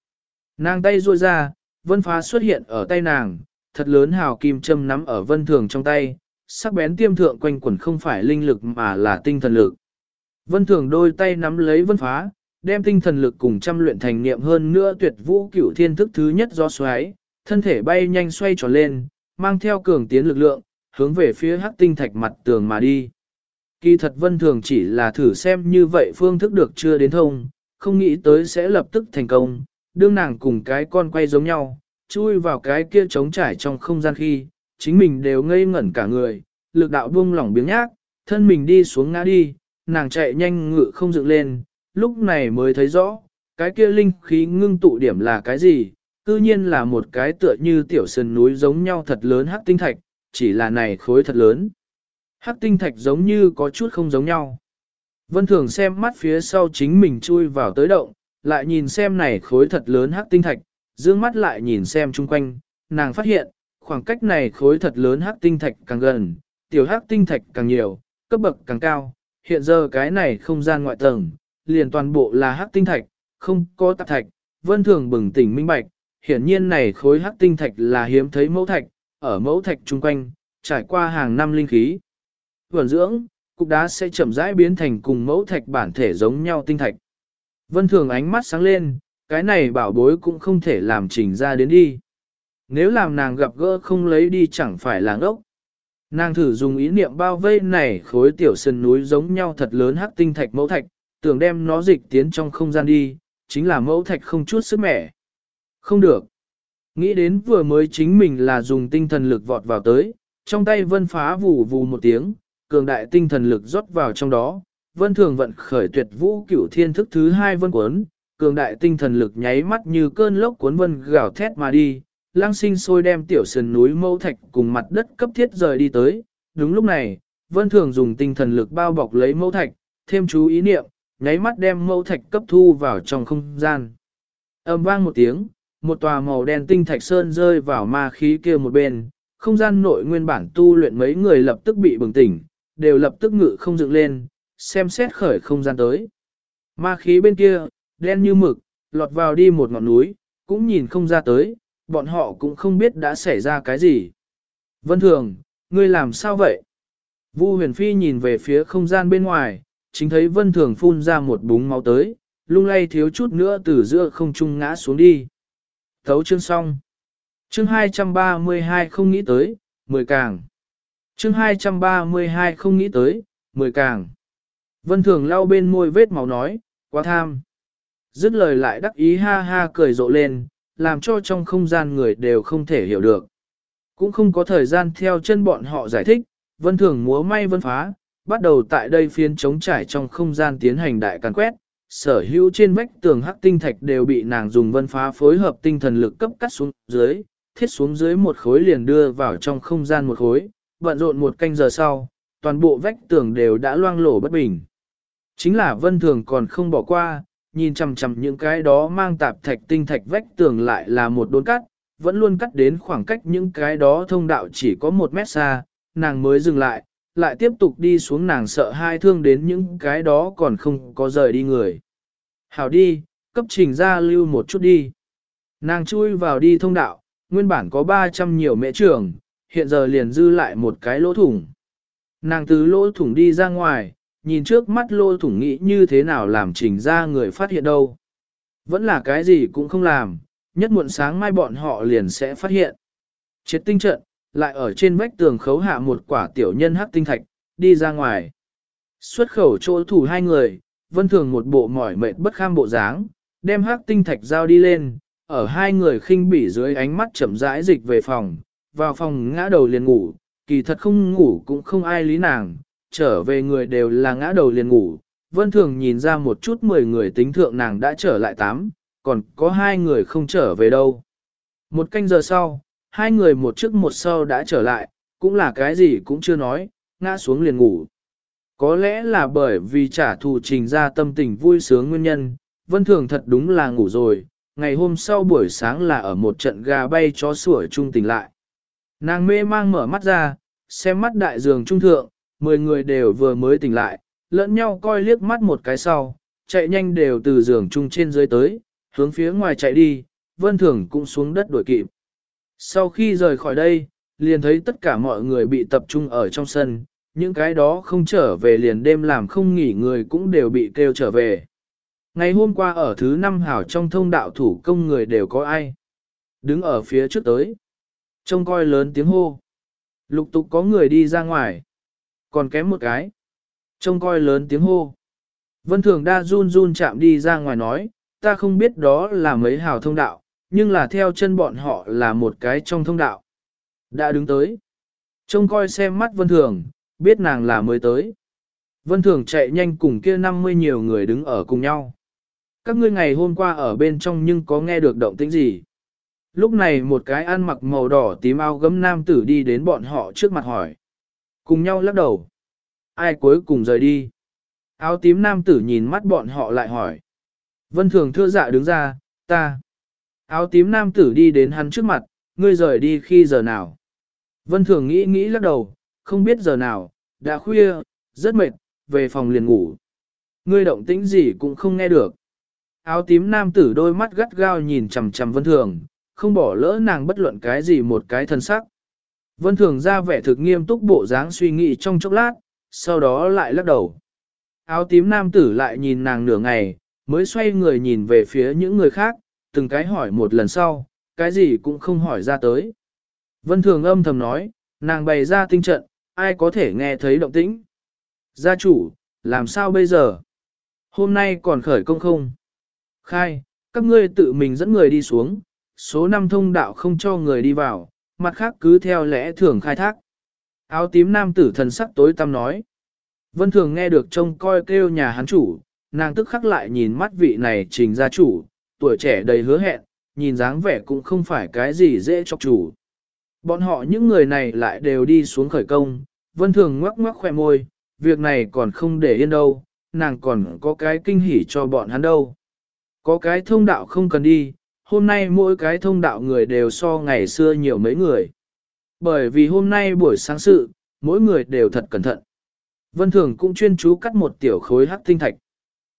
Nàng tay ruôi ra, vân phá xuất hiện ở tay nàng, thật lớn hào kim châm nắm ở vân thường trong tay, sắc bén tiêm thượng quanh quẩn không phải linh lực mà là tinh thần lực. Vân thường đôi tay nắm lấy vân phá, đem tinh thần lực cùng trăm luyện thành niệm hơn nữa tuyệt vũ cửu thiên thức thứ nhất do xoáy, thân thể bay nhanh xoay tròn lên, mang theo cường tiến lực lượng, hướng về phía hắc tinh thạch mặt tường mà đi. Kỳ thật vân thường chỉ là thử xem như vậy phương thức được chưa đến thông, không nghĩ tới sẽ lập tức thành công, đương nàng cùng cái con quay giống nhau, chui vào cái kia trống trải trong không gian khi, chính mình đều ngây ngẩn cả người, lực đạo buông lỏng biếng nhác, thân mình đi xuống ngã đi, nàng chạy nhanh ngự không dựng lên, lúc này mới thấy rõ, cái kia linh khí ngưng tụ điểm là cái gì, cư nhiên là một cái tựa như tiểu sơn núi giống nhau thật lớn hắc tinh thạch, chỉ là này khối thật lớn. Hắc tinh thạch giống như có chút không giống nhau. Vân Thường xem mắt phía sau chính mình chui vào tới động, lại nhìn xem này khối thật lớn hắc tinh thạch, dương mắt lại nhìn xem chung quanh, nàng phát hiện, khoảng cách này khối thật lớn hắc tinh thạch càng gần, tiểu hắc tinh thạch càng nhiều, cấp bậc càng cao, hiện giờ cái này không gian ngoại tầng, liền toàn bộ là hắc tinh thạch, không có tạp thạch, vân thường bừng tỉnh minh bạch, hiển nhiên này khối hắc tinh thạch là hiếm thấy mẫu thạch, ở mẫu thạch chung quanh, trải qua hàng năm linh khí. Vườn dưỡng, cục đá sẽ chậm rãi biến thành cùng mẫu thạch bản thể giống nhau tinh thạch. Vân thường ánh mắt sáng lên, cái này bảo bối cũng không thể làm trình ra đến đi. Nếu làm nàng gặp gỡ không lấy đi chẳng phải là ngốc. Nàng thử dùng ý niệm bao vây này khối tiểu sân núi giống nhau thật lớn hắc tinh thạch mẫu thạch, tưởng đem nó dịch tiến trong không gian đi, chính là mẫu thạch không chút sức mẻ. Không được. Nghĩ đến vừa mới chính mình là dùng tinh thần lực vọt vào tới, trong tay vân phá vù vù một tiếng, cường đại tinh thần lực rót vào trong đó, vân thường vận khởi tuyệt vũ cửu thiên thức thứ hai vân cuốn, cường đại tinh thần lực nháy mắt như cơn lốc cuốn vân gào thét mà đi, lang sinh sôi đem tiểu sườn núi mẫu thạch cùng mặt đất cấp thiết rời đi tới. Đúng lúc này, vân thường dùng tinh thần lực bao bọc lấy mẫu thạch, thêm chú ý niệm, nháy mắt đem mẫu thạch cấp thu vào trong không gian. Âm vang một tiếng, một tòa màu đen tinh thạch sơn rơi vào ma khí kia một bên, không gian nội nguyên bản tu luyện mấy người lập tức bị bừng tỉnh, đều lập tức ngự không dựng lên, xem xét khởi không gian tới. Ma khí bên kia, đen như mực, lọt vào đi một ngọn núi, cũng nhìn không ra tới, bọn họ cũng không biết đã xảy ra cái gì. Vân Thường, ngươi làm sao vậy? Vu huyền phi nhìn về phía không gian bên ngoài, chính thấy Vân Thường phun ra một búng máu tới, lung lay thiếu chút nữa từ giữa không trung ngã xuống đi. Thấu chương xong. Chương 232 không nghĩ tới, 10 càng. Chương 232 không nghĩ tới, 10 càng. Vân Thường lau bên môi vết máu nói, quá tham. Dứt lời lại đắc ý ha ha cười rộ lên, làm cho trong không gian người đều không thể hiểu được. Cũng không có thời gian theo chân bọn họ giải thích, Vân Thường múa may vân phá, bắt đầu tại đây phiên chống trải trong không gian tiến hành đại càn quét, sở hữu trên vách tường hắc tinh thạch đều bị nàng dùng vân phá phối hợp tinh thần lực cấp cắt xuống dưới, thiết xuống dưới một khối liền đưa vào trong không gian một khối, bận rộn một canh giờ sau, toàn bộ vách tường đều đã loang lổ bất bình. Chính là vân thường còn không bỏ qua, nhìn chằm chằm những cái đó mang tạp thạch tinh thạch vách tường lại là một đốn cắt, vẫn luôn cắt đến khoảng cách những cái đó thông đạo chỉ có một mét xa, nàng mới dừng lại, lại tiếp tục đi xuống nàng sợ hai thương đến những cái đó còn không có rời đi người. Hảo đi, cấp trình ra lưu một chút đi. Nàng chui vào đi thông đạo, nguyên bản có 300 nhiều mẹ trưởng, hiện giờ liền dư lại một cái lỗ thủng. Nàng từ lỗ thủng đi ra ngoài, nhìn trước mắt lỗ thủng nghĩ như thế nào làm trình ra người phát hiện đâu. Vẫn là cái gì cũng không làm, nhất muộn sáng mai bọn họ liền sẽ phát hiện. Chết tinh trận, lại ở trên vách tường khấu hạ một quả tiểu nhân hắc tinh thạch, đi ra ngoài. Xuất khẩu chỗ thủ hai người, vân thường một bộ mỏi mệt bất kham bộ dáng, đem hắc tinh thạch giao đi lên, ở hai người khinh bỉ dưới ánh mắt chậm rãi dịch về phòng, vào phòng ngã đầu liền ngủ, kỳ thật không ngủ cũng không ai lý nàng, trở về người đều là ngã đầu liền ngủ. Vân thường nhìn ra một chút mười người tính thượng nàng đã trở lại tám, còn có hai người không trở về đâu. Một canh giờ sau, hai người một trước một sau đã trở lại, cũng là cái gì cũng chưa nói, ngã xuống liền ngủ. Có lẽ là bởi vì trả thù trình ra tâm tình vui sướng nguyên nhân, vân thường thật đúng là ngủ rồi, ngày hôm sau buổi sáng là ở một trận gà bay chó sủa trung tỉnh lại. Nàng mê mang mở mắt ra, xem mắt đại giường trung thượng, mười người đều vừa mới tỉnh lại, lẫn nhau coi liếc mắt một cái sau, chạy nhanh đều từ giường trung trên dưới tới, hướng phía ngoài chạy đi, vân thường cũng xuống đất đuổi kịp. Sau khi rời khỏi đây, liền thấy tất cả mọi người bị tập trung ở trong sân, những cái đó không trở về liền đêm làm không nghỉ người cũng đều bị kêu trở về. Ngày hôm qua ở thứ năm hảo trong thông đạo thủ công người đều có ai. Đứng ở phía trước tới. Trông coi lớn tiếng hô. Lục tục có người đi ra ngoài. Còn kém một cái. Trông coi lớn tiếng hô. Vân Thường đa run run chạm đi ra ngoài nói, ta không biết đó là mấy hào thông đạo, nhưng là theo chân bọn họ là một cái trong thông đạo. Đã đứng tới. Trông coi xem mắt Vân Thường, biết nàng là mới tới. Vân Thường chạy nhanh cùng kia 50 nhiều người đứng ở cùng nhau. Các ngươi ngày hôm qua ở bên trong nhưng có nghe được động tĩnh gì? Lúc này một cái ăn mặc màu đỏ tím ao gấm nam tử đi đến bọn họ trước mặt hỏi. Cùng nhau lắc đầu. Ai cuối cùng rời đi? Áo tím nam tử nhìn mắt bọn họ lại hỏi. Vân Thường thưa dạ đứng ra, ta. Áo tím nam tử đi đến hắn trước mặt, ngươi rời đi khi giờ nào? Vân Thường nghĩ nghĩ lắc đầu, không biết giờ nào, đã khuya, rất mệt, về phòng liền ngủ. Ngươi động tĩnh gì cũng không nghe được. Áo tím nam tử đôi mắt gắt gao nhìn chằm chằm Vân Thường, không bỏ lỡ nàng bất luận cái gì một cái thân sắc. Vân Thường ra vẻ thực nghiêm túc bộ dáng suy nghĩ trong chốc lát, sau đó lại lắc đầu. Áo tím nam tử lại nhìn nàng nửa ngày, mới xoay người nhìn về phía những người khác, từng cái hỏi một lần sau, cái gì cũng không hỏi ra tới. Vân Thường âm thầm nói, nàng bày ra tinh trận, ai có thể nghe thấy động tĩnh. Gia chủ, làm sao bây giờ? Hôm nay còn khởi công không? Khai, các ngươi tự mình dẫn người đi xuống, số năm thông đạo không cho người đi vào, mặt khác cứ theo lẽ thường khai thác. Áo tím nam tử thần sắc tối tăm nói. Vân thường nghe được trông coi kêu nhà hắn chủ, nàng tức khắc lại nhìn mắt vị này trình gia chủ, tuổi trẻ đầy hứa hẹn, nhìn dáng vẻ cũng không phải cái gì dễ chọc chủ. Bọn họ những người này lại đều đi xuống khởi công, vân thường ngoắc ngoắc khoe môi, việc này còn không để yên đâu, nàng còn có cái kinh hỉ cho bọn hắn đâu. Có cái thông đạo không cần đi, hôm nay mỗi cái thông đạo người đều so ngày xưa nhiều mấy người. Bởi vì hôm nay buổi sáng sự, mỗi người đều thật cẩn thận. Vân Thường cũng chuyên chú cắt một tiểu khối hắc tinh thạch.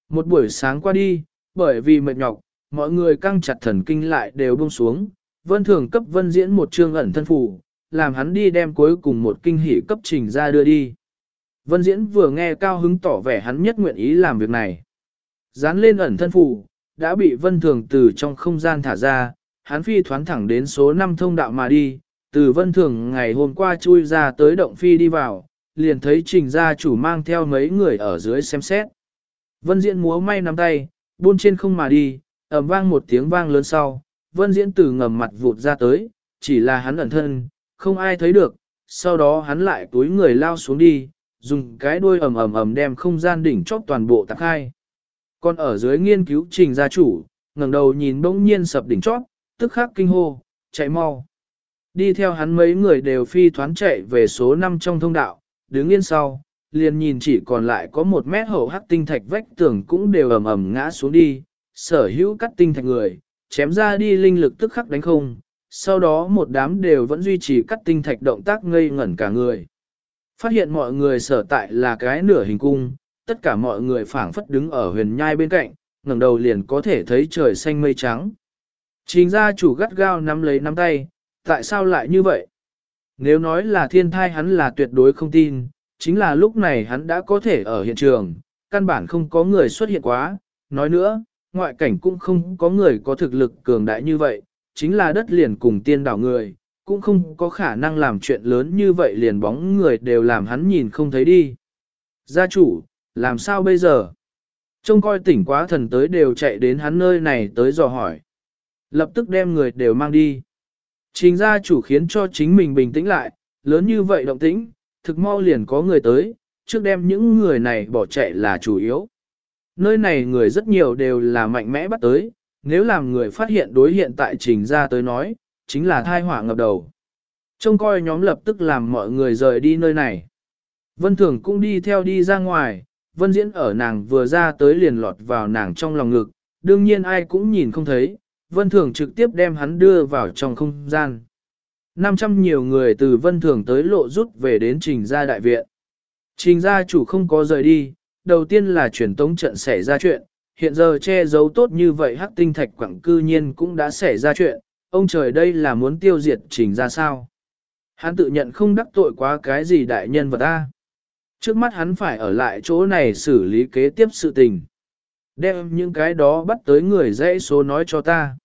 Một buổi sáng qua đi, bởi vì mệt nhọc, mọi người căng chặt thần kinh lại đều buông xuống. Vân Thường cấp Vân Diễn một chương ẩn thân phủ, làm hắn đi đem cuối cùng một kinh hỉ cấp trình ra đưa đi. Vân Diễn vừa nghe cao hứng tỏ vẻ hắn nhất nguyện ý làm việc này. Dán lên ẩn thân phủ, đã bị Vân Thường từ trong không gian thả ra, hắn phi thoán thẳng đến số 5 thông đạo mà đi, từ Vân Thường ngày hôm qua chui ra tới động phi đi vào, liền thấy trình gia chủ mang theo mấy người ở dưới xem xét. Vân Diễn múa may nắm tay, buôn trên không mà đi, ầm vang một tiếng vang lớn sau, Vân Diễn từ ngầm mặt vụt ra tới, chỉ là hắn ẩn thân, không ai thấy được, sau đó hắn lại túi người lao xuống đi, dùng cái đuôi ầm ầm ầm đem không gian đỉnh chóp toàn bộ tạc hai. Còn ở dưới nghiên cứu trình gia chủ, ngẩng đầu nhìn bỗng nhiên sập đỉnh chót, tức khắc kinh hô, chạy mau. Đi theo hắn mấy người đều phi thoán chạy về số 5 trong thông đạo, đứng yên sau, liền nhìn chỉ còn lại có một mét hậu hắc tinh thạch vách tường cũng đều ầm ầm ngã xuống đi, sở hữu cắt tinh thạch người, chém ra đi linh lực tức khắc đánh không, sau đó một đám đều vẫn duy trì cắt tinh thạch động tác ngây ngẩn cả người. Phát hiện mọi người sở tại là cái nửa hình cung, tất cả mọi người phảng phất đứng ở huyền nhai bên cạnh, ngẩng đầu liền có thể thấy trời xanh mây trắng. Chính gia chủ gắt gao nắm lấy nắm tay, tại sao lại như vậy? Nếu nói là thiên thai hắn là tuyệt đối không tin, chính là lúc này hắn đã có thể ở hiện trường, căn bản không có người xuất hiện quá, nói nữa, ngoại cảnh cũng không có người có thực lực cường đại như vậy, chính là đất liền cùng tiên đảo người, cũng không có khả năng làm chuyện lớn như vậy liền bóng người đều làm hắn nhìn không thấy đi. Gia chủ, làm sao bây giờ? Trông coi tỉnh quá thần tới đều chạy đến hắn nơi này tới dò hỏi. Lập tức đem người đều mang đi. Trình gia chủ khiến cho chính mình bình tĩnh lại, lớn như vậy động tĩnh, thực mau liền có người tới, trước đem những người này bỏ chạy là chủ yếu. Nơi này người rất nhiều đều là mạnh mẽ bắt tới, nếu làm người phát hiện đối hiện tại trình gia tới nói, chính là thai họa ngập đầu. Trông coi nhóm lập tức làm mọi người rời đi nơi này. Vân Thường cũng đi theo đi ra ngoài, Vân Diễn ở nàng vừa ra tới liền lọt vào nàng trong lòng ngực, đương nhiên ai cũng nhìn không thấy, Vân Thường trực tiếp đem hắn đưa vào trong không gian. 500 nhiều người từ Vân Thường tới lộ rút về đến trình gia đại viện. Trình gia chủ không có rời đi, đầu tiên là truyền tống trận xảy ra chuyện, hiện giờ che giấu tốt như vậy hắc tinh thạch quảng cư nhiên cũng đã xảy ra chuyện, ông trời đây là muốn tiêu diệt trình ra sao. Hắn tự nhận không đắc tội quá cái gì đại nhân vật ta. Trước mắt hắn phải ở lại chỗ này xử lý kế tiếp sự tình. Đem những cái đó bắt tới người dãy số nói cho ta.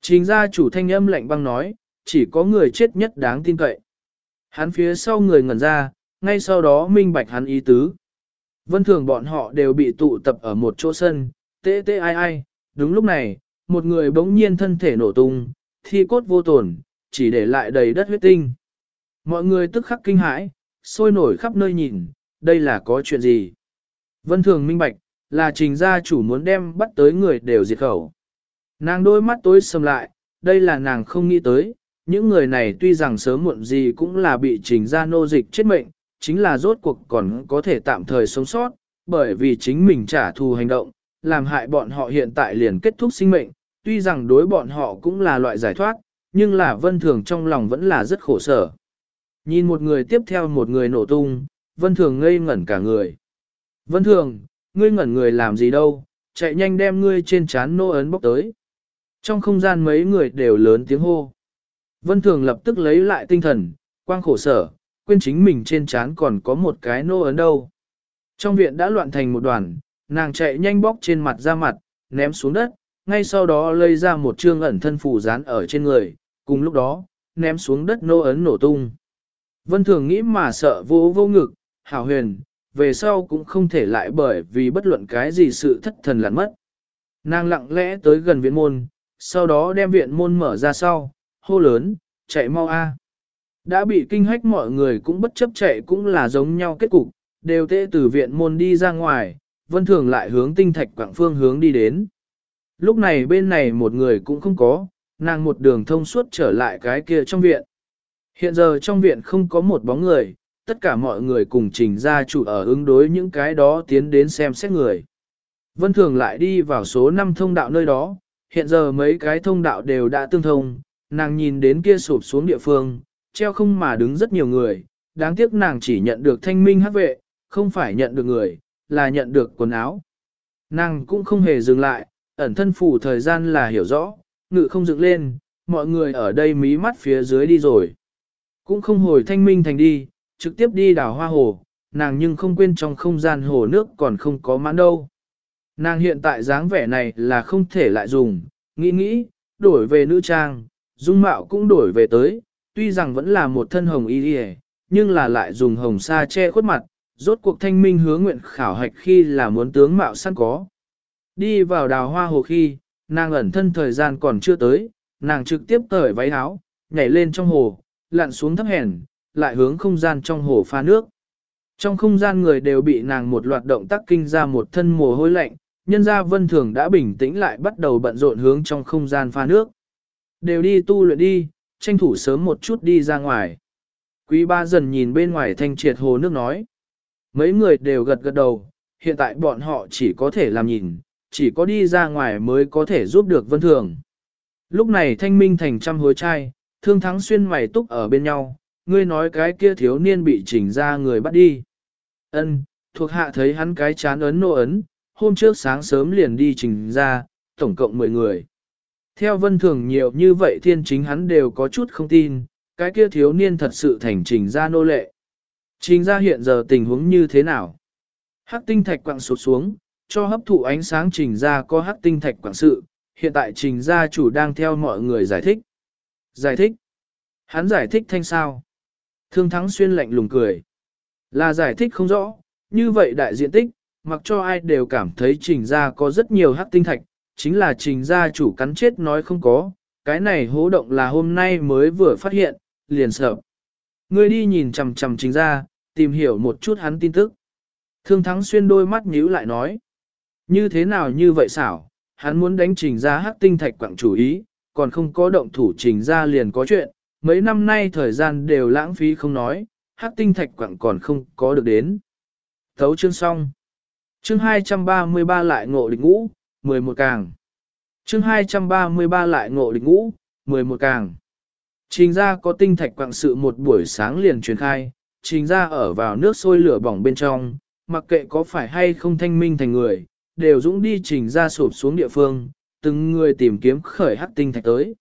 Trình gia chủ thanh âm lạnh băng nói, chỉ có người chết nhất đáng tin cậy. Hắn phía sau người ngẩn ra, ngay sau đó minh bạch hắn ý tứ. Vân thường bọn họ đều bị tụ tập ở một chỗ sân, tê tê ai ai, đúng lúc này, một người bỗng nhiên thân thể nổ tung, thi cốt vô tổn, chỉ để lại đầy đất huyết tinh. Mọi người tức khắc kinh hãi, sôi nổi khắp nơi nhìn, đây là có chuyện gì? Vân thường minh bạch, là trình gia chủ muốn đem bắt tới người đều diệt khẩu. Nàng đôi mắt tối sầm lại, đây là nàng không nghĩ tới, những người này tuy rằng sớm muộn gì cũng là bị trình gia nô dịch chết mệnh, chính là rốt cuộc còn có thể tạm thời sống sót, bởi vì chính mình trả thù hành động, làm hại bọn họ hiện tại liền kết thúc sinh mệnh, tuy rằng đối bọn họ cũng là loại giải thoát, nhưng là vân thường trong lòng vẫn là rất khổ sở. Nhìn một người tiếp theo một người nổ tung, vân thường ngây ngẩn cả người. Vân thường, ngươi ngẩn người làm gì đâu, chạy nhanh đem ngươi trên chán nô ấn bóc tới. Trong không gian mấy người đều lớn tiếng hô. Vân thường lập tức lấy lại tinh thần, quang khổ sở, quên chính mình trên chán còn có một cái nô ấn đâu. Trong viện đã loạn thành một đoàn, nàng chạy nhanh bóc trên mặt ra mặt, ném xuống đất, ngay sau đó lấy ra một trương ẩn thân phủ dán ở trên người, cùng lúc đó, ném xuống đất nô ấn nổ tung. Vân thường nghĩ mà sợ vô vô ngực, hảo huyền, về sau cũng không thể lại bởi vì bất luận cái gì sự thất thần lặn mất. Nàng lặng lẽ tới gần viện môn, sau đó đem viện môn mở ra sau, hô lớn, chạy mau a. Đã bị kinh hách mọi người cũng bất chấp chạy cũng là giống nhau kết cục, đều tê từ viện môn đi ra ngoài, vân thường lại hướng tinh thạch quảng phương hướng đi đến. Lúc này bên này một người cũng không có, nàng một đường thông suốt trở lại cái kia trong viện. Hiện giờ trong viện không có một bóng người, tất cả mọi người cùng trình ra chủ ở ứng đối những cái đó tiến đến xem xét người. Vân thường lại đi vào số 5 thông đạo nơi đó, hiện giờ mấy cái thông đạo đều đã tương thông, nàng nhìn đến kia sụp xuống địa phương, treo không mà đứng rất nhiều người, đáng tiếc nàng chỉ nhận được thanh minh hát vệ, không phải nhận được người, là nhận được quần áo. Nàng cũng không hề dừng lại, ẩn thân phủ thời gian là hiểu rõ, ngự không dựng lên, mọi người ở đây mí mắt phía dưới đi rồi. Cũng không hồi thanh minh thành đi, trực tiếp đi đảo hoa hồ, nàng nhưng không quên trong không gian hồ nước còn không có mãn đâu. Nàng hiện tại dáng vẻ này là không thể lại dùng, nghĩ nghĩ, đổi về nữ trang, dung mạo cũng đổi về tới, tuy rằng vẫn là một thân hồng y y nhưng là lại dùng hồng sa che khuất mặt, rốt cuộc thanh minh hứa nguyện khảo hạch khi là muốn tướng mạo săn có. Đi vào đào hoa hồ khi, nàng ẩn thân thời gian còn chưa tới, nàng trực tiếp cởi váy áo, nhảy lên trong hồ, lặn xuống thấp hèn, lại hướng không gian trong hồ pha nước. Trong không gian người đều bị nàng một loạt động tác kinh ra một thân mồ hôi lạnh, nhân gia vân thường đã bình tĩnh lại bắt đầu bận rộn hướng trong không gian pha nước. Đều đi tu luyện đi, tranh thủ sớm một chút đi ra ngoài. Quý ba dần nhìn bên ngoài thanh triệt hồ nước nói. Mấy người đều gật gật đầu, hiện tại bọn họ chỉ có thể làm nhìn, chỉ có đi ra ngoài mới có thể giúp được vân thường. Lúc này thanh minh thành trăm hối trai, thương thắng xuyên mày túc ở bên nhau, ngươi nói cái kia thiếu niên bị chỉnh ra người bắt đi. Ân, thuộc hạ thấy hắn cái chán ấn nô ấn, hôm trước sáng sớm liền đi trình ra, tổng cộng 10 người. Theo vân thường nhiều như vậy thiên chính hắn đều có chút không tin, cái kia thiếu niên thật sự thành trình ra nô lệ. Trình ra hiện giờ tình huống như thế nào? Hắc tinh thạch quặng sụt xuống, cho hấp thụ ánh sáng trình ra có hắc tinh thạch quặng sự, hiện tại trình gia chủ đang theo mọi người giải thích. Giải thích? Hắn giải thích thanh sao? Thương thắng xuyên lạnh lùng cười. Là giải thích không rõ, như vậy đại diện tích, mặc cho ai đều cảm thấy trình gia có rất nhiều hắc tinh thạch, chính là trình gia chủ cắn chết nói không có, cái này hố động là hôm nay mới vừa phát hiện, liền sợ. Ngươi đi nhìn chằm chằm trình gia, tìm hiểu một chút hắn tin tức. Thương thắng xuyên đôi mắt nhíu lại nói. Như thế nào như vậy xảo, hắn muốn đánh trình gia hắc tinh thạch quảng chủ ý, còn không có động thủ trình gia liền có chuyện, mấy năm nay thời gian đều lãng phí không nói, hắc tinh thạch quặng còn không có được đến. Thấu chương xong. Chương 233 lại ngộ địch ngũ, 11 càng. Chương 233 lại ngộ địch ngũ, 11 càng. Trình ra có tinh thạch quạng sự một buổi sáng liền truyền khai, trình ra ở vào nước sôi lửa bỏng bên trong, mặc kệ có phải hay không thanh minh thành người, đều dũng đi trình ra sụp xuống địa phương, từng người tìm kiếm khởi hắc tinh thạch tới.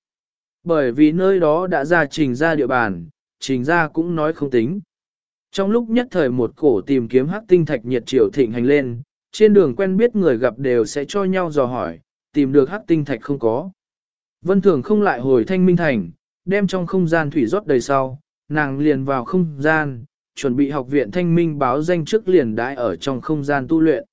Bởi vì nơi đó đã ra trình ra địa bàn, trình ra cũng nói không tính. Trong lúc nhất thời một cổ tìm kiếm hắc tinh thạch nhiệt triều thịnh hành lên, trên đường quen biết người gặp đều sẽ cho nhau dò hỏi, tìm được hắc tinh thạch không có. Vân Thường không lại hồi thanh minh thành, đem trong không gian thủy rót đầy sau, nàng liền vào không gian, chuẩn bị học viện thanh minh báo danh trước liền đãi ở trong không gian tu luyện.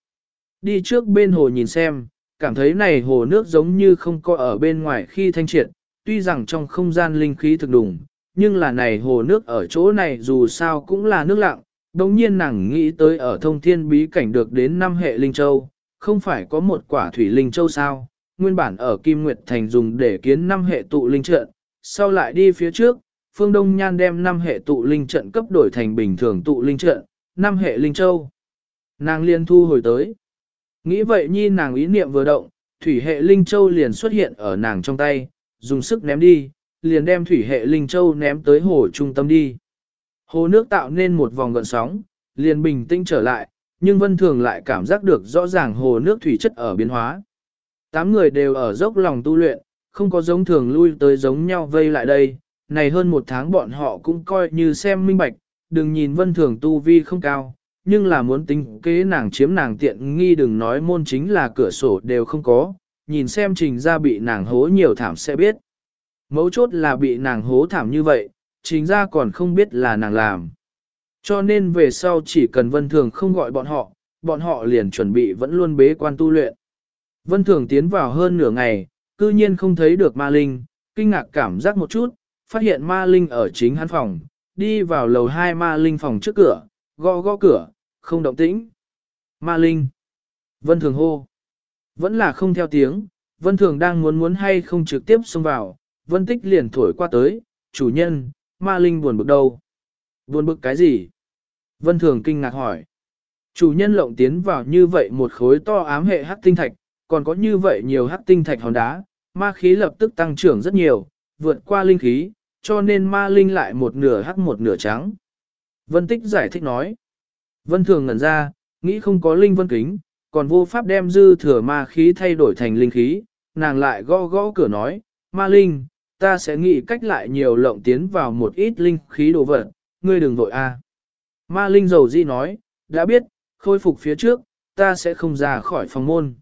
Đi trước bên hồ nhìn xem, cảm thấy này hồ nước giống như không có ở bên ngoài khi thanh triệt, tuy rằng trong không gian linh khí thực đủng, nhưng là này hồ nước ở chỗ này dù sao cũng là nước lặng, đồng nhiên nàng nghĩ tới ở thông thiên bí cảnh được đến năm hệ linh châu, không phải có một quả thủy linh châu sao, nguyên bản ở Kim Nguyệt Thành dùng để kiến năm hệ tụ linh trận, sau lại đi phía trước, Phương Đông Nhan đem năm hệ tụ linh trận cấp đổi thành bình thường tụ linh trận, năm hệ linh châu. Nàng liên thu hồi tới. Nghĩ vậy nhi nàng ý niệm vừa động, thủy hệ linh châu liền xuất hiện ở nàng trong tay, dùng sức ném đi, liền đem thủy hệ linh châu ném tới hồ trung tâm đi. Hồ nước tạo nên một vòng gợn sóng, liền bình tĩnh trở lại, nhưng vân thường lại cảm giác được rõ ràng hồ nước thủy chất ở biến hóa. Tám người đều ở dốc lòng tu luyện, không có giống thường lui tới giống nhau vây lại đây, này hơn một tháng bọn họ cũng coi như xem minh bạch, đừng nhìn vân thường tu vi không cao, nhưng là muốn tính kế nàng chiếm nàng tiện nghi đừng nói môn chính là cửa sổ đều không có, nhìn xem trình ra bị nàng hố nhiều thảm sẽ biết. Mấu chốt là bị nàng hố thảm như vậy, chính ra còn không biết là nàng làm. Cho nên về sau chỉ cần vân thường không gọi bọn họ, bọn họ liền chuẩn bị vẫn luôn bế quan tu luyện. Vân thường tiến vào hơn nửa ngày, cư nhiên không thấy được ma linh, kinh ngạc cảm giác một chút, phát hiện ma linh ở chính hắn phòng, đi vào lầu hai ma linh phòng trước cửa, gõ gõ cửa, không động tĩnh. Ma linh. Vân thường hô. Vẫn là không theo tiếng, vân thường đang muốn muốn hay không trực tiếp xông vào, vân tích liền thổi qua tới, chủ nhân, ma linh buồn bực đâu? Buồn bực cái gì? Vân thường kinh ngạc hỏi. Chủ nhân lộng tiến vào như vậy một khối to ám hệ hắc tinh thạch, còn có như vậy nhiều hắc tinh thạch hòn đá, ma khí lập tức tăng trưởng rất nhiều, vượt qua linh khí, cho nên ma linh lại một nửa hắc một nửa trắng. Vân Tích giải thích nói. Vân Thường ngẩn ra, nghĩ không có linh vân kính, còn vô pháp đem dư thừa ma khí thay đổi thành linh khí, nàng lại gõ gõ cửa nói, ma linh, ta sẽ nghĩ cách lại nhiều lộng tiến vào một ít linh khí đồ vật, ngươi đừng vội a. Ma linh dầu di nói, đã biết, khôi phục phía trước, ta sẽ không ra khỏi phòng môn.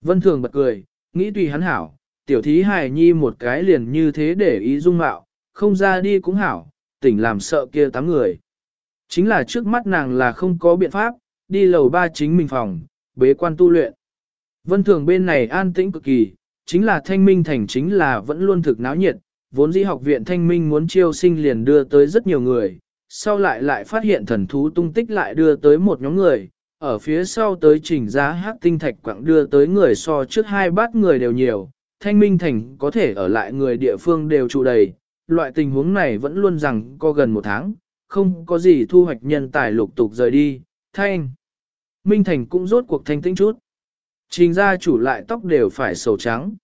Vân Thường bật cười, nghĩ tùy hắn hảo, tiểu thí hài nhi một cái liền như thế để ý dung mạo, không ra đi cũng hảo, tỉnh làm sợ kia tám người. Chính là trước mắt nàng là không có biện pháp, đi lầu ba chính mình phòng, bế quan tu luyện. Vân thường bên này an tĩnh cực kỳ, chính là thanh minh thành chính là vẫn luôn thực náo nhiệt, vốn dĩ học viện thanh minh muốn chiêu sinh liền đưa tới rất nhiều người, sau lại lại phát hiện thần thú tung tích lại đưa tới một nhóm người, ở phía sau tới trình giá hát tinh thạch quặng đưa tới người so trước hai bát người đều nhiều, thanh minh thành có thể ở lại người địa phương đều trụ đầy, loại tình huống này vẫn luôn rằng có gần một tháng, không có gì thu hoạch nhân tài lục tục rời đi, thanh. Minh thành cũng rốt cuộc thanh tĩnh chút. Trình gia chủ lại tóc đều phải sầu trắng.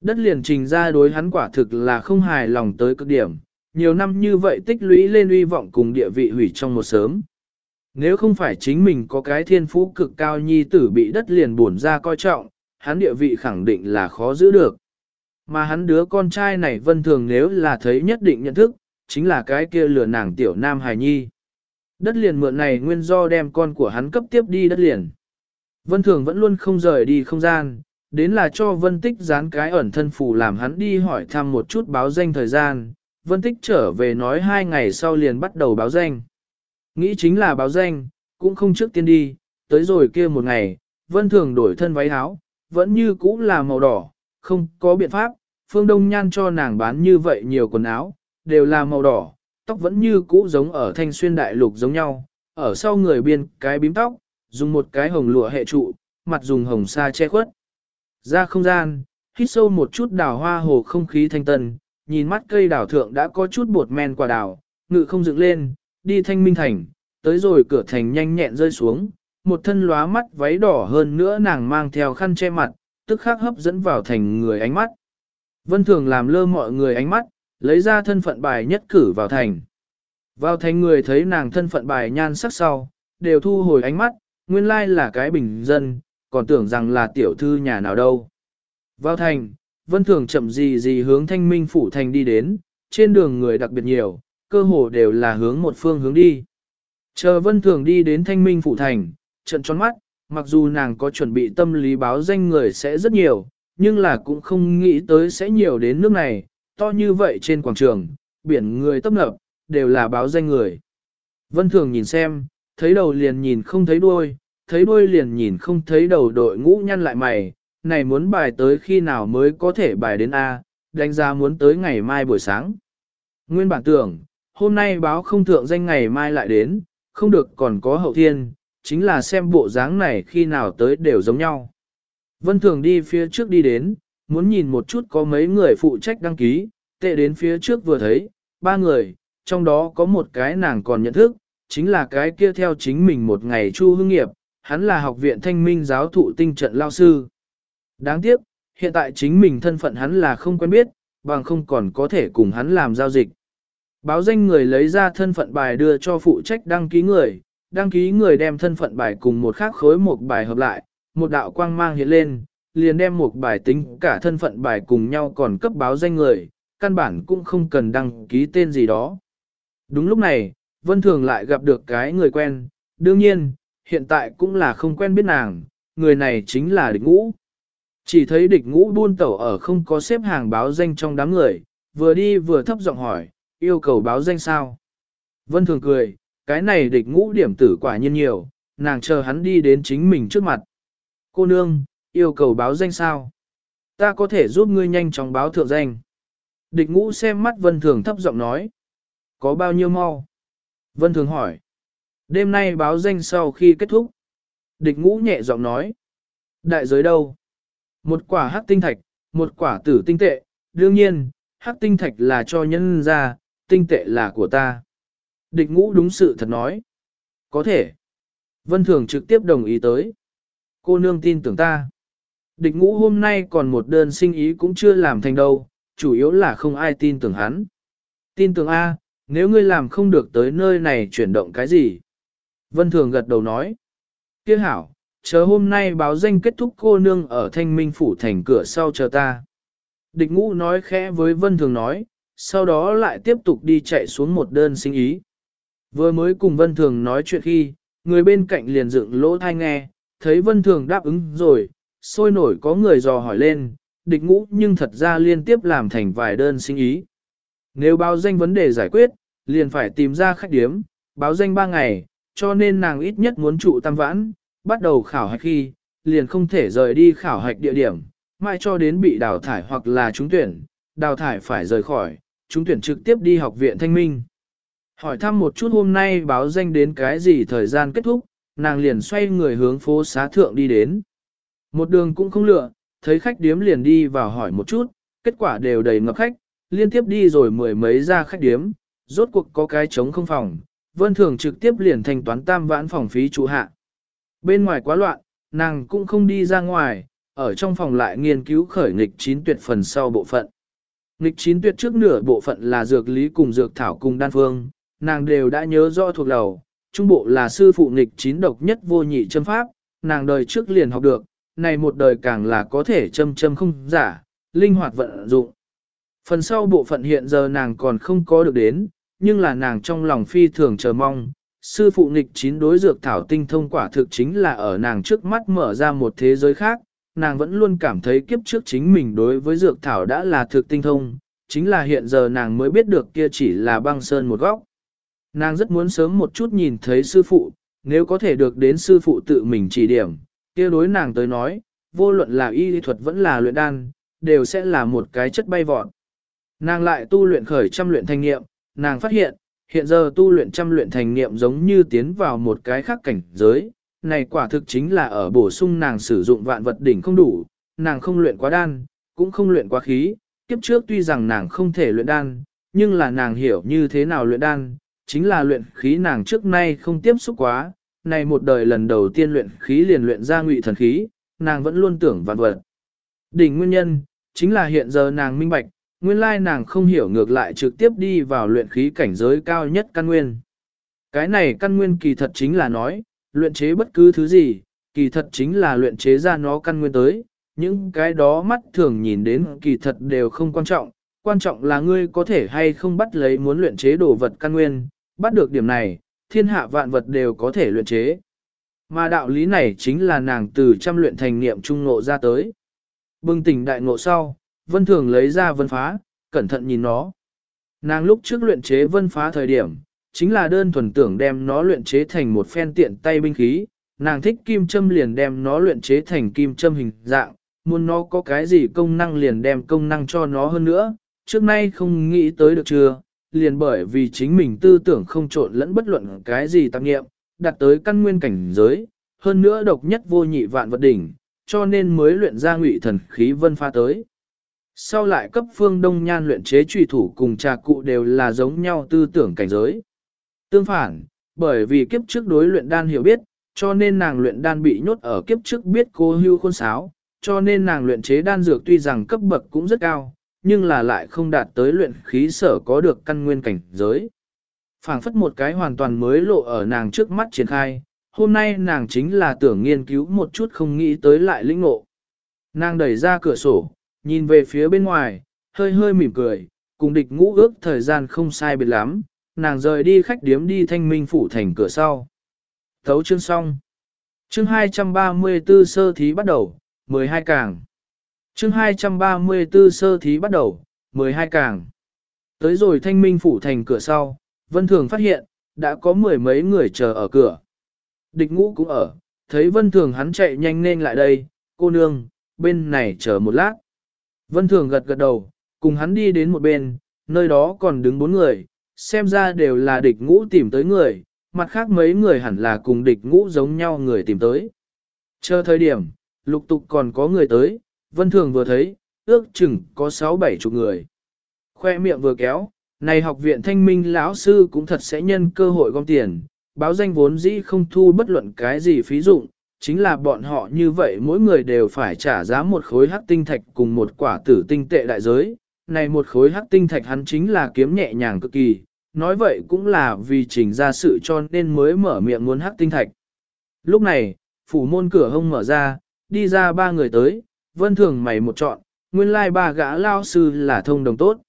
Đất liền trình gia đối hắn quả thực là không hài lòng tới cực điểm, nhiều năm như vậy tích lũy lên uy vọng cùng địa vị hủy trong một sớm. Nếu không phải chính mình có cái thiên phú cực cao nhi tử bị đất liền buồn ra coi trọng, hắn địa vị khẳng định là khó giữ được. Mà hắn đứa con trai này vân thường nếu là thấy nhất định nhận thức, chính là cái kia lừa nàng tiểu nam hài nhi. Đất liền mượn này nguyên do đem con của hắn cấp tiếp đi đất liền. Vân thường vẫn luôn không rời đi không gian, đến là cho vân tích dán cái ẩn thân phù làm hắn đi hỏi thăm một chút báo danh thời gian. Vân tích trở về nói hai ngày sau liền bắt đầu báo danh. Nghĩ chính là báo danh, cũng không trước tiên đi, tới rồi kia một ngày, vân thường đổi thân váy áo, vẫn như cũ là màu đỏ, không có biện pháp, phương đông nhan cho nàng bán như vậy nhiều quần áo, đều là màu đỏ, tóc vẫn như cũ giống ở thanh xuyên đại lục giống nhau, ở sau người biên cái bím tóc, dùng một cái hồng lụa hệ trụ, mặt dùng hồng sa che khuất. Ra không gian, hít sâu một chút đào hoa hồ không khí thanh tân, nhìn mắt cây đào thượng đã có chút bột men quả đào, ngự không dựng lên, đi thanh minh thành, tới rồi cửa thành nhanh nhẹn rơi xuống, một thân lóa mắt váy đỏ hơn nữa nàng mang theo khăn che mặt, tức khắc hấp dẫn vào thành người ánh mắt. Vân Thường làm lơ mọi người ánh mắt, lấy ra thân phận bài nhất cử vào thành. Vào thành người thấy nàng thân phận bài nhan sắc sau, đều thu hồi ánh mắt, nguyên lai là cái bình dân, còn tưởng rằng là tiểu thư nhà nào đâu. Vào thành, Vân Thường chậm gì gì hướng thanh minh phủ thành đi đến, trên đường người đặc biệt nhiều, cơ hồ đều là hướng một phương hướng đi. Chờ Vân Thường đi đến thanh minh phủ thành, trận tròn mắt, mặc dù nàng có chuẩn bị tâm lý báo danh người sẽ rất nhiều, nhưng là cũng không nghĩ tới sẽ nhiều đến nước này, to như vậy trên quảng trường, biển người tấp nập, đều là báo danh người. Vân Thường nhìn xem, thấy đầu liền nhìn không thấy đuôi, thấy đuôi liền nhìn không thấy đầu đội ngũ nhăn lại mày, này muốn bài tới khi nào mới có thể bài đến A, đánh giá muốn tới ngày mai buổi sáng. Nguyên bản tưởng, hôm nay báo không thượng danh ngày mai lại đến, không được còn có hậu thiên, chính là xem bộ dáng này khi nào tới đều giống nhau. Vân Thường đi phía trước đi đến, muốn nhìn một chút có mấy người phụ trách đăng ký, tệ đến phía trước vừa thấy, ba người, trong đó có một cái nàng còn nhận thức, chính là cái kia theo chính mình một ngày chu hương nghiệp, hắn là học viện thanh minh giáo thụ tinh trận lao sư. Đáng tiếc, hiện tại chính mình thân phận hắn là không quen biết, bằng không còn có thể cùng hắn làm giao dịch. Báo danh người lấy ra thân phận bài đưa cho phụ trách đăng ký người, đăng ký người đem thân phận bài cùng một khác khối một bài hợp lại, một đạo quang mang hiện lên, liền đem một bài tính cả thân phận bài cùng nhau còn cấp báo danh người, căn bản cũng không cần đăng ký tên gì đó. Đúng lúc này, Vân Thường lại gặp được cái người quen, đương nhiên, hiện tại cũng là không quen biết nàng, người này chính là địch ngũ. Chỉ thấy địch ngũ buôn tẩu ở không có xếp hàng báo danh trong đám người, vừa đi vừa thấp giọng hỏi, yêu cầu báo danh sao? Vân Thường cười, cái này địch ngũ điểm tử quả nhiên nhiều, nàng chờ hắn đi đến chính mình trước mặt. Cô nương, yêu cầu báo danh sao? Ta có thể giúp ngươi nhanh chóng báo thượng danh. Địch ngũ xem mắt Vân Thường thấp giọng nói. Có bao nhiêu mau? Vân Thường hỏi. Đêm nay báo danh sau khi kết thúc. Địch ngũ nhẹ giọng nói. Đại giới đâu? Một quả hắc tinh thạch, một quả tử tinh tệ. Đương nhiên, hắc tinh thạch là cho nhân ra, tinh tệ là của ta. Địch ngũ đúng sự thật nói. Có thể. Vân Thường trực tiếp đồng ý tới. Cô nương tin tưởng ta. Địch ngũ hôm nay còn một đơn sinh ý cũng chưa làm thành đâu, chủ yếu là không ai tin tưởng hắn. Tin tưởng A, nếu ngươi làm không được tới nơi này chuyển động cái gì? Vân Thường gật đầu nói. Tiếc hảo, chờ hôm nay báo danh kết thúc cô nương ở thanh minh phủ thành cửa sau chờ ta. Địch ngũ nói khẽ với Vân Thường nói, sau đó lại tiếp tục đi chạy xuống một đơn sinh ý. Vừa mới cùng Vân Thường nói chuyện khi, người bên cạnh liền dựng lỗ thai nghe, thấy Vân Thường đáp ứng rồi, sôi nổi có người dò hỏi lên, địch ngũ nhưng thật ra liên tiếp làm thành vài đơn sinh ý. Nếu báo danh vấn đề giải quyết, liền phải tìm ra khách điếm, báo danh 3 ngày, cho nên nàng ít nhất muốn trụ tam vãn, bắt đầu khảo hạch khi, liền không thể rời đi khảo hạch địa điểm, mai cho đến bị đào thải hoặc là trúng tuyển, đào thải phải rời khỏi, trúng tuyển trực tiếp đi học viện thanh minh. Hỏi thăm một chút hôm nay báo danh đến cái gì thời gian kết thúc, nàng liền xoay người hướng phố xá thượng đi đến. Một đường cũng không lựa, thấy khách điếm liền đi vào hỏi một chút, kết quả đều đầy ngập khách, liên tiếp đi rồi mười mấy ra khách điếm, rốt cuộc có cái trống không phòng, vân thường trực tiếp liền thanh toán tam vãn phòng phí trụ hạ. Bên ngoài quá loạn, nàng cũng không đi ra ngoài, ở trong phòng lại nghiên cứu khởi nghịch chín tuyệt phần sau bộ phận. Nghịch chín tuyệt trước nửa bộ phận là dược lý cùng dược thảo cùng đan phương, nàng đều đã nhớ rõ thuộc đầu, trung bộ là sư phụ nghịch chín độc nhất vô nhị châm pháp, nàng đời trước liền học được, này một đời càng là có thể châm châm không giả, linh hoạt vận dụng. Phần sau bộ phận hiện giờ nàng còn không có được đến, nhưng là nàng trong lòng phi thường chờ mong. Sư phụ nghịch chín đối dược thảo tinh thông quả thực chính là ở nàng trước mắt mở ra một thế giới khác, nàng vẫn luôn cảm thấy kiếp trước chính mình đối với dược thảo đã là thực tinh thông, chính là hiện giờ nàng mới biết được kia chỉ là băng sơn một góc. Nàng rất muốn sớm một chút nhìn thấy sư phụ, nếu có thể được đến sư phụ tự mình chỉ điểm, kia đối nàng tới nói, vô luận là y lý thuật vẫn là luyện đan, đều sẽ là một cái chất bay vọt. Nàng lại tu luyện khởi trăm luyện thành nghiệm, nàng phát hiện, hiện giờ tu luyện trăm luyện thành nghiệm giống như tiến vào một cái khác cảnh giới, này quả thực chính là ở bổ sung nàng sử dụng vạn vật đỉnh không đủ, nàng không luyện quá đan, cũng không luyện quá khí, kiếp trước tuy rằng nàng không thể luyện đan, nhưng là nàng hiểu như thế nào luyện đan, chính là luyện khí nàng trước nay không tiếp xúc quá, này một đời lần đầu tiên luyện khí liền luyện ra ngụy thần khí, nàng vẫn luôn tưởng vạn vật. Đỉnh nguyên nhân, chính là hiện giờ nàng minh bạch, nguyên lai nàng không hiểu ngược lại trực tiếp đi vào luyện khí cảnh giới cao nhất căn nguyên. Cái này căn nguyên kỳ thật chính là nói, luyện chế bất cứ thứ gì, kỳ thật chính là luyện chế ra nó căn nguyên tới, những cái đó mắt thường nhìn đến kỳ thật đều không quan trọng, quan trọng là ngươi có thể hay không bắt lấy muốn luyện chế đồ vật căn nguyên, bắt được điểm này, thiên hạ vạn vật đều có thể luyện chế. Mà đạo lý này chính là nàng từ trăm luyện thành niệm trung ngộ ra tới. Bừng tỉnh đại ngộ sau, vân thường lấy ra vân phá, cẩn thận nhìn nó. Nàng lúc trước luyện chế vân phá thời điểm, chính là đơn thuần tưởng đem nó luyện chế thành một phen tiện tay binh khí, nàng thích kim châm liền đem nó luyện chế thành kim châm hình dạng, muốn nó có cái gì công năng liền đem công năng cho nó hơn nữa, trước nay không nghĩ tới được chưa, liền bởi vì chính mình tư tưởng không trộn lẫn bất luận cái gì tạp nghiệm, đặt tới căn nguyên cảnh giới, hơn nữa độc nhất vô nhị vạn vật đỉnh, cho nên mới luyện ra ngụy thần khí vân pha tới. Sau lại cấp phương đông nhan luyện chế trùy thủ cùng trà cụ đều là giống nhau tư tưởng cảnh giới. Tương phản, bởi vì kiếp trước đối luyện đan hiểu biết, cho nên nàng luyện đan bị nhốt ở kiếp trước biết cô hưu khôn sáo, cho nên nàng luyện chế đan dược tuy rằng cấp bậc cũng rất cao, nhưng là lại không đạt tới luyện khí sở có được căn nguyên cảnh giới. phảng phất một cái hoàn toàn mới lộ ở nàng trước mắt triển khai, hôm nay nàng chính là tưởng nghiên cứu một chút không nghĩ tới lại lĩnh ngộ. Nàng đẩy ra cửa sổ, nhìn về phía bên ngoài, hơi hơi mỉm cười, cùng địch ngũ ước thời gian không sai biệt lắm, nàng rời đi khách điếm đi thanh minh phủ thành cửa sau. Thấu chương xong. Chương 234 sơ thí bắt đầu, 12 càng. Chương 234 sơ thí bắt đầu, 12 càng. Tới rồi thanh minh phủ thành cửa sau, Vân Thường phát hiện, đã có mười mấy người chờ ở cửa. Địch ngũ cũng ở, thấy Vân Thường hắn chạy nhanh nên lại đây, cô nương, bên này chờ một lát. Vân Thường gật gật đầu, cùng hắn đi đến một bên, nơi đó còn đứng bốn người, xem ra đều là địch ngũ tìm tới người, mặt khác mấy người hẳn là cùng địch ngũ giống nhau người tìm tới. Chờ thời điểm, lục tục còn có người tới, vân thường vừa thấy, ước chừng có sáu bảy chục người. Khoe miệng vừa kéo, này học viện thanh minh lão sư cũng thật sẽ nhân cơ hội gom tiền, báo danh vốn dĩ không thu bất luận cái gì phí dụng, chính là bọn họ như vậy mỗi người đều phải trả giá một khối hắc tinh thạch cùng một quả tử tinh tệ đại giới. Này một khối hắc tinh thạch hắn chính là kiếm nhẹ nhàng cực kỳ, nói vậy cũng là vì trình ra sự cho nên mới mở miệng muốn hắc tinh thạch. Lúc này, phủ môn cửa hông mở ra, đi ra ba người tới, vân thường mày một chọn, nguyên lai ba gã lao sư là thông đồng tốt.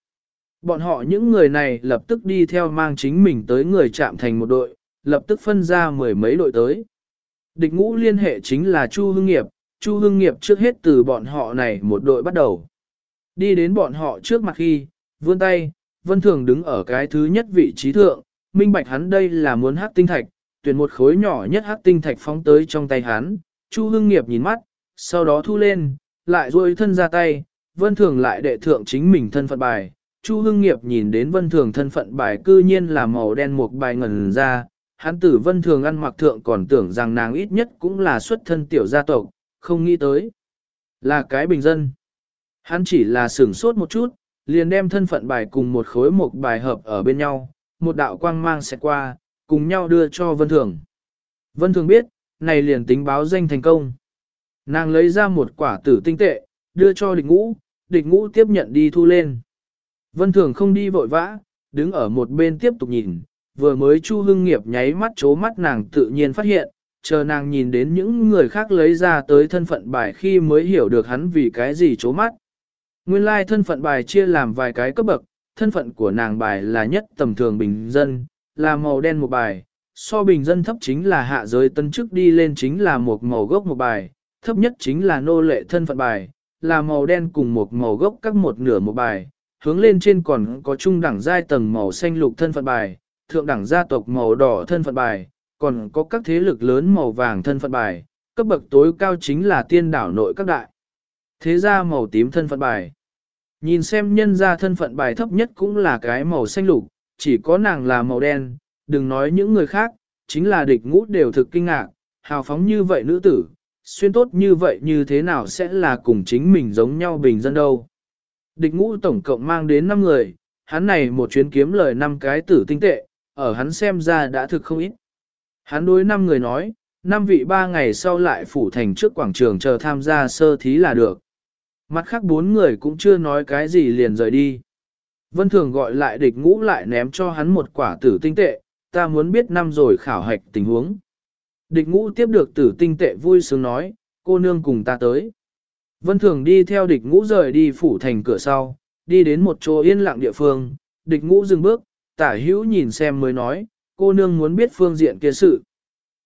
Bọn họ những người này lập tức đi theo mang chính mình tới người chạm thành một đội, lập tức phân ra mười mấy đội tới. Địch ngũ liên hệ chính là Chu Hưng Nghiệp, Chu Hưng Nghiệp trước hết từ bọn họ này một đội bắt đầu. Đi đến bọn họ trước mặt khi, vươn tay, Vân Thường đứng ở cái thứ nhất vị trí thượng, minh bạch hắn đây là muốn hát tinh thạch, tuyển một khối nhỏ nhất hát tinh thạch phóng tới trong tay hắn. Chu Hưng Nghiệp nhìn mắt, sau đó thu lên, lại duỗi thân ra tay, Vân Thường lại đệ thượng chính mình thân phận bài. Chu Hưng Nghiệp nhìn đến Vân Thường thân phận bài cư nhiên là màu đen một bài ngần ra, hắn tử Vân Thường ăn mặc thượng còn tưởng rằng nàng ít nhất cũng là xuất thân tiểu gia tộc, không nghĩ tới. Là cái bình dân. Hắn chỉ là sửng sốt một chút, liền đem thân phận bài cùng một khối một bài hợp ở bên nhau, một đạo quang mang sẽ qua, cùng nhau đưa cho Vân Thường. Vân Thường biết, này liền tính báo danh thành công. Nàng lấy ra một quả tử tinh tệ, đưa cho địch ngũ, địch ngũ tiếp nhận đi thu lên. Vân Thường không đi vội vã, đứng ở một bên tiếp tục nhìn, vừa mới Chu Hưng Nghiệp nháy mắt chố mắt nàng tự nhiên phát hiện, chờ nàng nhìn đến những người khác lấy ra tới thân phận bài khi mới hiểu được hắn vì cái gì chố mắt. Nguyên lai thân phận bài chia làm vài cái cấp bậc, thân phận của nàng bài là nhất tầm thường bình dân, là màu đen một bài, so bình dân thấp chính là hạ giới tân chức đi lên chính là một màu gốc một bài, thấp nhất chính là nô lệ thân phận bài, là màu đen cùng một màu gốc các một nửa một bài, hướng lên trên còn có trung đẳng giai tầng màu xanh lục thân phận bài, thượng đẳng gia tộc màu đỏ thân phận bài, còn có các thế lực lớn màu vàng thân phận bài, cấp bậc tối cao chính là tiên đảo nội các đại. Thế gia màu tím thân phận bài. Nhìn xem nhân gia thân phận bài thấp nhất cũng là cái màu xanh lục, chỉ có nàng là màu đen, đừng nói những người khác, chính là địch ngũ đều thực kinh ngạc, hào phóng như vậy nữ tử, xuyên tốt như vậy như thế nào sẽ là cùng chính mình giống nhau bình dân đâu. Địch ngũ tổng cộng mang đến 5 người, hắn này một chuyến kiếm lời 5 cái tử tinh tệ, ở hắn xem ra đã thực không ít. Hắn đối năm người nói, năm vị ba ngày sau lại phủ thành trước quảng trường chờ tham gia sơ thí là được. Mặt khác bốn người cũng chưa nói cái gì liền rời đi. Vân Thường gọi lại địch ngũ lại ném cho hắn một quả tử tinh tệ, ta muốn biết năm rồi khảo hạch tình huống. Địch ngũ tiếp được tử tinh tệ vui sướng nói, cô nương cùng ta tới. Vân Thường đi theo địch ngũ rời đi phủ thành cửa sau, đi đến một chỗ yên lặng địa phương, địch ngũ dừng bước, tả hữu nhìn xem mới nói, cô nương muốn biết phương diện kia sự.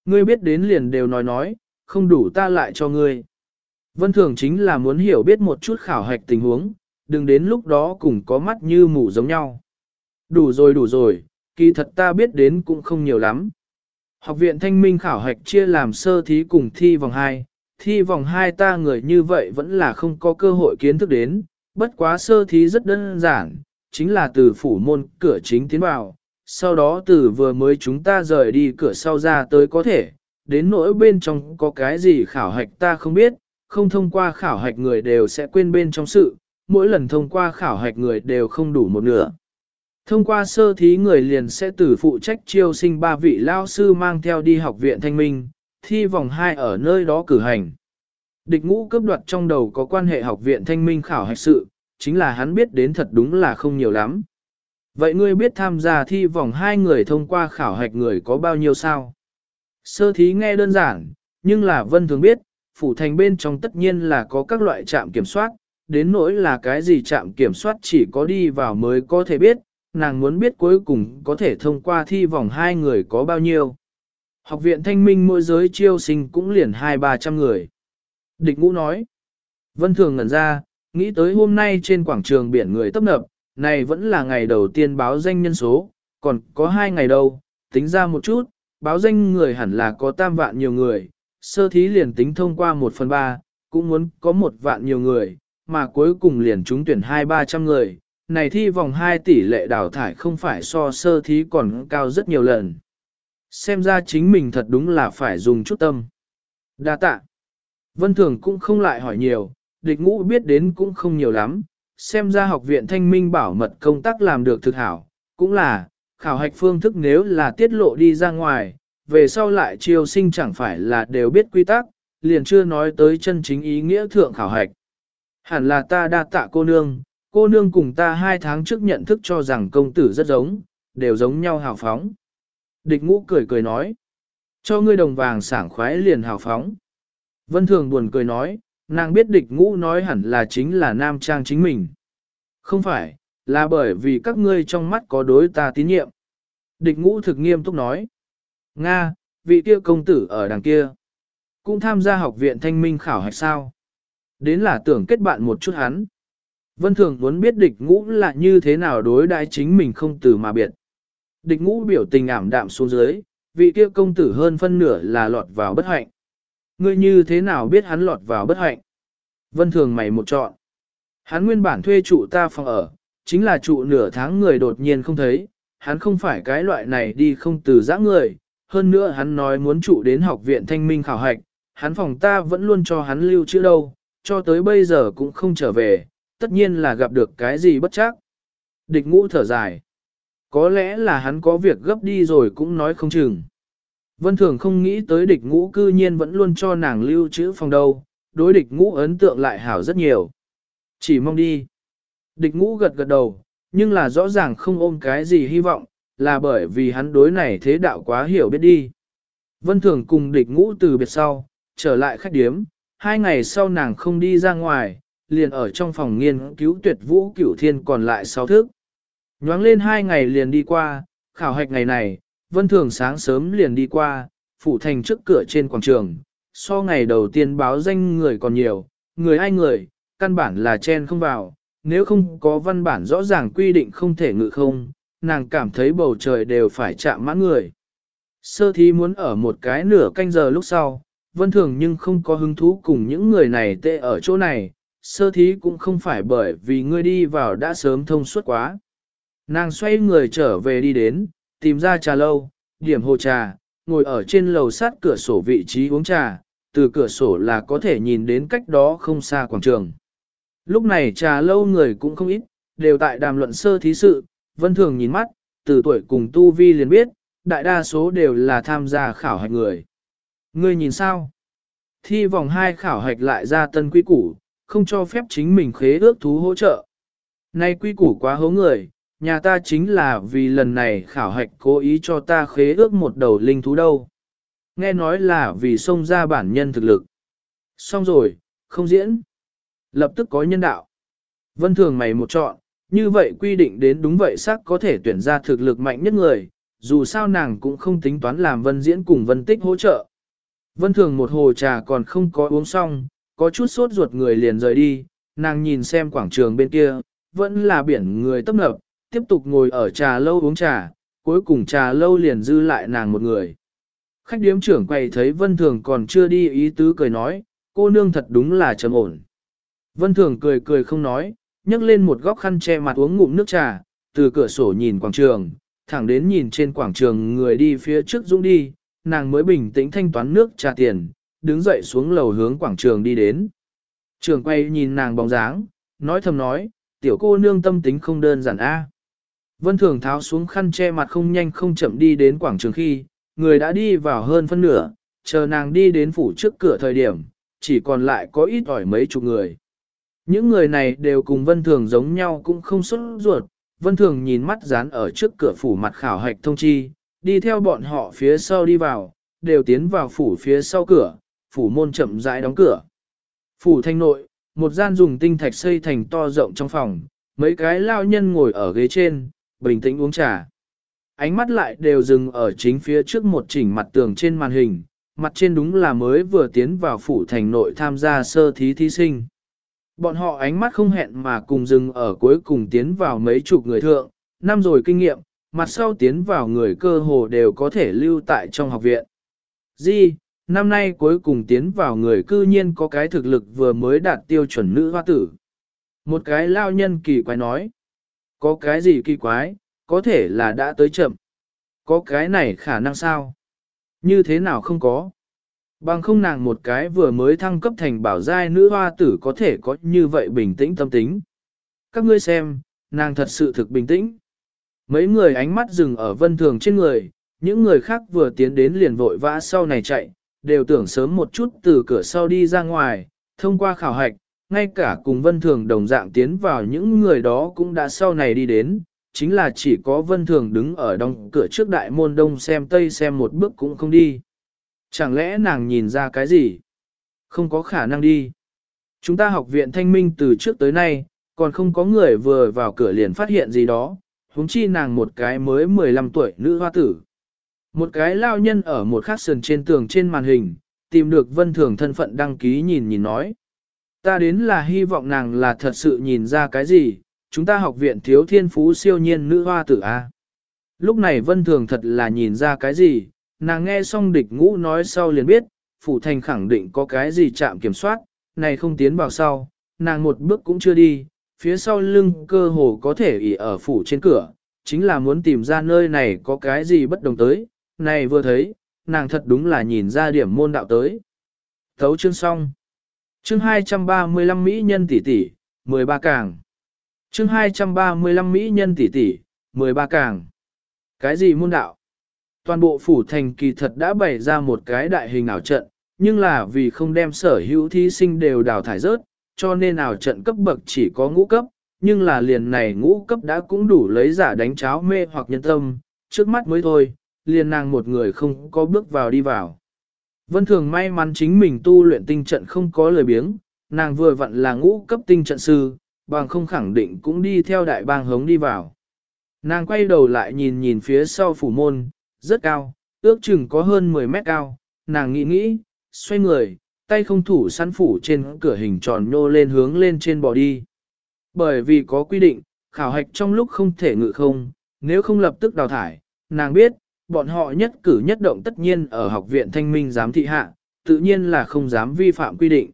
Ngươi biết đến liền đều nói nói, không đủ ta lại cho ngươi. Vân Thường chính là muốn hiểu biết một chút khảo hạch tình huống, đừng đến lúc đó cùng có mắt như mù giống nhau. Đủ rồi đủ rồi, kỳ thật ta biết đến cũng không nhiều lắm. Học viện thanh minh khảo hạch chia làm sơ thí cùng thi vòng 2, thi vòng 2 ta người như vậy vẫn là không có cơ hội kiến thức đến, bất quá sơ thí rất đơn giản, chính là từ phủ môn cửa chính tiến vào, sau đó từ vừa mới chúng ta rời đi cửa sau ra tới có thể, đến nỗi bên trong có cái gì khảo hạch ta không biết, không thông qua khảo hạch người đều sẽ quên bên trong sự, mỗi lần thông qua khảo hạch người đều không đủ một nửa. Thông qua sơ thí người liền sẽ từ phụ trách chiêu sinh ba vị lao sư mang theo đi học viện thanh minh, thi vòng 2 ở nơi đó cử hành. Địch ngũ cướp đoạt trong đầu có quan hệ học viện thanh minh khảo hạch sự, chính là hắn biết đến thật đúng là không nhiều lắm. Vậy ngươi biết tham gia thi vòng hai người thông qua khảo hạch người có bao nhiêu sao? Sơ thí nghe đơn giản, nhưng là vân thường biết, phủ thành bên trong tất nhiên là có các loại trạm kiểm soát, đến nỗi là cái gì trạm kiểm soát chỉ có đi vào mới có thể biết, nàng muốn biết cuối cùng có thể thông qua thi vòng hai người có bao nhiêu. Học viện thanh minh mỗi giới chiêu sinh cũng liền hai ba trăm người. Địch ngũ nói, vân thường ngẩn ra, nghĩ tới hôm nay trên quảng trường biển người tấp nập, này vẫn là ngày đầu tiên báo danh nhân số, còn có hai ngày đâu, tính ra một chút, báo danh người hẳn là có tam vạn nhiều người, sơ thí liền tính thông qua một phần ba, cũng muốn có một vạn nhiều người, mà cuối cùng liền trúng tuyển hai ba trăm người, này thi vòng 2 tỷ lệ đào thải không phải so sơ thí còn cao rất nhiều lần. Xem ra chính mình thật đúng là phải dùng chút tâm. Đa tạ. Vân Thường cũng không lại hỏi nhiều, địch ngũ biết đến cũng không nhiều lắm, xem ra học viện thanh minh bảo mật công tác làm được thực hảo, cũng là, khảo hạch phương thức nếu là tiết lộ đi ra ngoài, về sau lại chiêu sinh chẳng phải là đều biết quy tắc, liền chưa nói tới chân chính ý nghĩa thượng khảo hạch. Hẳn là ta đa tạ cô nương, cô nương cùng ta hai tháng trước nhận thức cho rằng công tử rất giống, đều giống nhau hào phóng. Địch ngũ cười cười nói, cho ngươi đồng vàng sảng khoái liền hào phóng. Vân Thường buồn cười nói, nàng biết địch ngũ nói hẳn là chính là nam trang chính mình. Không phải, là bởi vì các ngươi trong mắt có đối ta tín nhiệm. Địch ngũ thực nghiêm túc nói. Nga, vị kia công tử ở đằng kia. Cũng tham gia học viện thanh minh khảo hạch sao. Đến là tưởng kết bạn một chút hắn. Vân Thường muốn biết địch ngũ là như thế nào đối đãi chính mình không từ mà biệt. Địch ngũ biểu tình ảm đạm xuống dưới, vị kia công tử hơn phân nửa là lọt vào bất hạnh. Ngươi như thế nào biết hắn lọt vào bất hạnh? Vân Thường mày một chọn. Hắn nguyên bản thuê trụ ta phòng ở, chính là trụ nửa tháng người đột nhiên không thấy, hắn không phải cái loại này đi không từ giã người, hơn nữa hắn nói muốn trụ đến học viện thanh minh khảo hạch, hắn phòng ta vẫn luôn cho hắn lưu chữ đâu, cho tới bây giờ cũng không trở về, tất nhiên là gặp được cái gì bất chắc. Địch ngũ thở dài. Có lẽ là hắn có việc gấp đi rồi cũng nói không chừng. Vân Thường không nghĩ tới địch ngũ cư nhiên vẫn luôn cho nàng lưu trữ phòng đâu, đối địch ngũ ấn tượng lại hảo rất nhiều. Chỉ mong đi. Địch ngũ gật gật đầu, nhưng là rõ ràng không ôm cái gì hy vọng, là bởi vì hắn đối này thế đạo quá hiểu biết đi. Vân Thường cùng địch ngũ từ biệt sau, trở lại khách điếm, hai ngày sau nàng không đi ra ngoài, liền ở trong phòng nghiên cứu tuyệt vũ cửu thiên còn lại sáu thước. Nhoáng lên hai ngày liền đi qua, khảo hạch ngày này, Vân Thường sáng sớm liền đi qua, phủ thành trước cửa trên quảng trường, so ngày đầu tiên báo danh người còn nhiều, người ai người, căn bản là chen không vào, nếu không có văn bản rõ ràng quy định không thể ngự không, nàng cảm thấy bầu trời đều phải chạm mãn người. Sơ thí muốn ở một cái nửa canh giờ lúc sau, vân thường nhưng không có hứng thú cùng những người này tệ ở chỗ này, sơ thí cũng không phải bởi vì ngươi đi vào đã sớm thông suốt quá. Nàng xoay người trở về đi đến, tìm ra trà lâu, điểm hồ trà, ngồi ở trên lầu sát cửa sổ vị trí uống trà, từ cửa sổ là có thể nhìn đến cách đó không xa quảng trường. Lúc này trà lâu người cũng không ít, đều tại đàm luận sơ thí sự, vân thường nhìn mắt, từ tuổi cùng tu vi liền biết, đại đa số đều là tham gia khảo hạch người. Ngươi nhìn sao? Thi vòng 2 khảo hạch lại ra tân quy củ, không cho phép chính mình khế ước thú hỗ trợ. Nay quy củ quá hố người, nhà ta chính là vì lần này khảo hạch cố ý cho ta khế ước một đầu linh thú đâu. Nghe nói là vì xông ra bản nhân thực lực. Xong rồi, không diễn. Lập tức có nhân đạo. Vân thường mày một chọn, như vậy quy định đến đúng vậy xác có thể tuyển ra thực lực mạnh nhất người, dù sao nàng cũng không tính toán làm vân diễn cùng vân tích hỗ trợ. Vân thường một hồ trà còn không có uống xong, có chút sốt ruột người liền rời đi, nàng nhìn xem quảng trường bên kia, vẫn là biển người tấp nập, tiếp tục ngồi ở trà lâu uống trà, cuối cùng trà lâu liền dư lại nàng một người. Khách điếm trưởng quay thấy Vân Thường còn chưa đi ý tứ cười nói, cô nương thật đúng là trầm ổn. Vân Thường cười cười không nói, nhấc lên một góc khăn che mặt uống ngụm nước trà, từ cửa sổ nhìn quảng trường, thẳng đến nhìn trên quảng trường người đi phía trước dũng đi, nàng mới bình tĩnh thanh toán nước trà tiền, đứng dậy xuống lầu hướng quảng trường đi đến. Trường quay nhìn nàng bóng dáng, nói thầm nói, tiểu cô nương tâm tính không đơn giản a. Vân Thường tháo xuống khăn che mặt không nhanh không chậm đi đến quảng trường khi, người đã đi vào hơn phân nửa, chờ nàng đi đến phủ trước cửa thời điểm, chỉ còn lại có ít ỏi mấy chục người. Những người này đều cùng Vân Thường giống nhau cũng không xuất ruột, Vân Thường nhìn mắt dán ở trước cửa phủ mặt khảo hạch thông chi, đi theo bọn họ phía sau đi vào, đều tiến vào phủ phía sau cửa, phủ môn chậm rãi đóng cửa. Phủ thanh nội, một gian dùng tinh thạch xây thành to rộng trong phòng, mấy cái lao nhân ngồi ở ghế trên, bình tĩnh uống trà. Ánh mắt lại đều dừng ở chính phía trước một chỉnh mặt tường trên màn hình, mặt trên đúng là mới vừa tiến vào phủ thành nội tham gia sơ thí thí sinh. Bọn họ ánh mắt không hẹn mà cùng dừng ở cuối cùng tiến vào mấy chục người thượng, năm rồi kinh nghiệm, mặt sau tiến vào người cơ hồ đều có thể lưu tại trong học viện. Di, năm nay cuối cùng tiến vào người cư nhiên có cái thực lực vừa mới đạt tiêu chuẩn nữ hoa tử. Một cái lao nhân kỳ quái nói. Có cái gì kỳ quái, có thể là đã tới chậm. Có cái này khả năng sao? Như thế nào không có? Bằng không nàng một cái vừa mới thăng cấp thành bảo giai nữ hoa tử có thể có như vậy bình tĩnh tâm tính. Các ngươi xem, nàng thật sự thực bình tĩnh. Mấy người ánh mắt dừng ở vân thường trên người, những người khác vừa tiến đến liền vội vã sau này chạy, đều tưởng sớm một chút từ cửa sau đi ra ngoài, thông qua khảo hạch, ngay cả cùng vân thường đồng dạng tiến vào những người đó cũng đã sau này đi đến, chính là chỉ có vân thường đứng ở đóng cửa trước đại môn đông xem tây xem một bước cũng không đi. Chẳng lẽ nàng nhìn ra cái gì? Không có khả năng đi. Chúng ta học viện thanh minh từ trước tới nay, còn không có người vừa vào cửa liền phát hiện gì đó, huống chi nàng một cái mới 15 tuổi nữ hoa tử. Một cái lao nhân ở một khắc sườn trên tường trên màn hình, tìm được vân thường thân phận đăng ký nhìn nhìn nói. Ta đến là hy vọng nàng là thật sự nhìn ra cái gì, chúng ta học viện thiếu thiên phú siêu nhiên nữ hoa tử A. Lúc này vân thường thật là nhìn ra cái gì, nàng nghe xong địch ngũ nói sau liền biết, phủ thành khẳng định có cái gì chạm kiểm soát, này không tiến vào sau, nàng một bước cũng chưa đi, phía sau lưng cơ hồ có thể ỉ ở phủ trên cửa, chính là muốn tìm ra nơi này có cái gì bất đồng tới, này vừa thấy, nàng thật đúng là nhìn ra điểm môn đạo tới. Thấu chương xong. Chương 235 Mỹ nhân tỷ tỷ, 13 càng. Chương 235 Mỹ nhân tỷ tỷ, 13 càng. Cái gì môn đạo? Toàn bộ phủ thành kỳ thật đã bày ra một cái đại hình ảo trận, nhưng là vì không đem sở hữu thí sinh đều đào thải rớt, cho nên ảo trận cấp bậc chỉ có ngũ cấp, nhưng là liền này ngũ cấp đã cũng đủ lấy giả đánh cháo mê hoặc nhân tâm, trước mắt mới thôi, liền nàng một người không có bước vào đi vào. Vân thường may mắn chính mình tu luyện tinh trận không có lời biếng, nàng vừa vặn là ngũ cấp tinh trận sư, bằng không khẳng định cũng đi theo đại bang hống đi vào. Nàng quay đầu lại nhìn nhìn phía sau phủ môn, rất cao, ước chừng có hơn 10 mét cao, nàng nghĩ nghĩ, xoay người, tay không thủ săn phủ trên cửa hình tròn nhô lên hướng lên trên bò đi. Bởi vì có quy định, khảo hạch trong lúc không thể ngự không, nếu không lập tức đào thải, nàng biết, bọn họ nhất cử nhất động tất nhiên ở học viện thanh minh giám thị hạ, tự nhiên là không dám vi phạm quy định.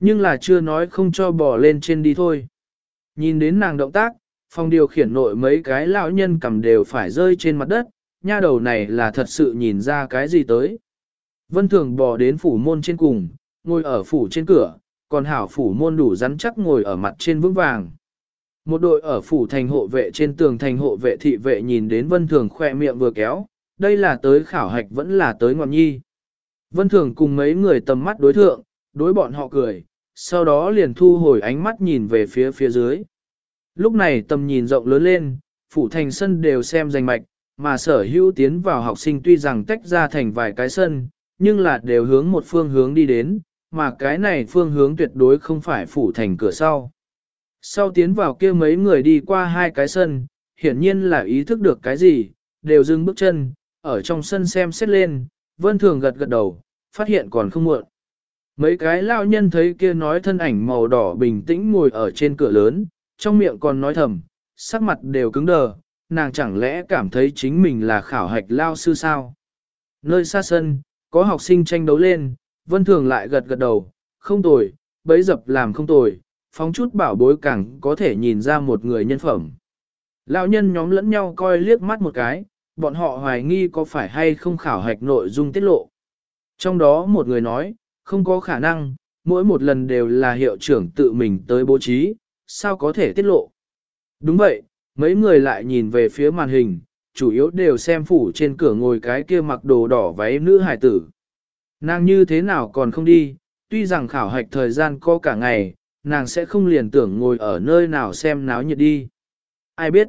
Nhưng là chưa nói không cho bò lên trên đi thôi. Nhìn đến nàng động tác, phòng điều khiển nội mấy cái lão nhân cầm đều phải rơi trên mặt đất, nha đầu này là thật sự nhìn ra cái gì tới. Vân Thường bò đến phủ môn trên cùng, ngồi ở phủ trên cửa, còn hảo phủ môn đủ rắn chắc ngồi ở mặt trên vững vàng. Một đội ở phủ thành hộ vệ trên tường thành hộ vệ thị vệ nhìn đến Vân Thường khoe miệng vừa kéo, đây là tới khảo hạch vẫn là tới ngọn nhi. Vân Thường cùng mấy người tầm mắt đối thượng, đối bọn họ cười, sau đó liền thu hồi ánh mắt nhìn về phía phía dưới. Lúc này tầm nhìn rộng lớn lên, phủ thành sân đều xem danh mạch, mà sở hữu tiến vào học sinh tuy rằng tách ra thành vài cái sân, nhưng là đều hướng một phương hướng đi đến, mà cái này phương hướng tuyệt đối không phải phủ thành cửa sau. Sau tiến vào kia mấy người đi qua hai cái sân, hiển nhiên là ý thức được cái gì, đều dừng bước chân, ở trong sân xem xét lên, vân thường gật gật đầu, phát hiện còn không muộn. Mấy cái lao nhân thấy kia nói thân ảnh màu đỏ bình tĩnh ngồi ở trên cửa lớn, trong miệng còn nói thầm, sắc mặt đều cứng đờ, nàng chẳng lẽ cảm thấy chính mình là khảo hạch lao sư sao? Nơi xa sân, có học sinh tranh đấu lên, vân thường lại gật gật đầu, không tồi, bấy dập làm không tồi, phóng chút bảo bối càng có thể nhìn ra một người nhân phẩm. Lão nhân nhóm lẫn nhau coi liếc mắt một cái, bọn họ hoài nghi có phải hay không khảo hạch nội dung tiết lộ. Trong đó một người nói, không có khả năng, mỗi một lần đều là hiệu trưởng tự mình tới bố trí, sao có thể tiết lộ. Đúng vậy, mấy người lại nhìn về phía màn hình, chủ yếu đều xem phủ trên cửa ngồi cái kia mặc đồ đỏ váy nữ hải tử. Nàng như thế nào còn không đi, tuy rằng khảo hạch thời gian có cả ngày, nàng sẽ không liền tưởng ngồi ở nơi nào xem náo nhiệt đi. Ai biết?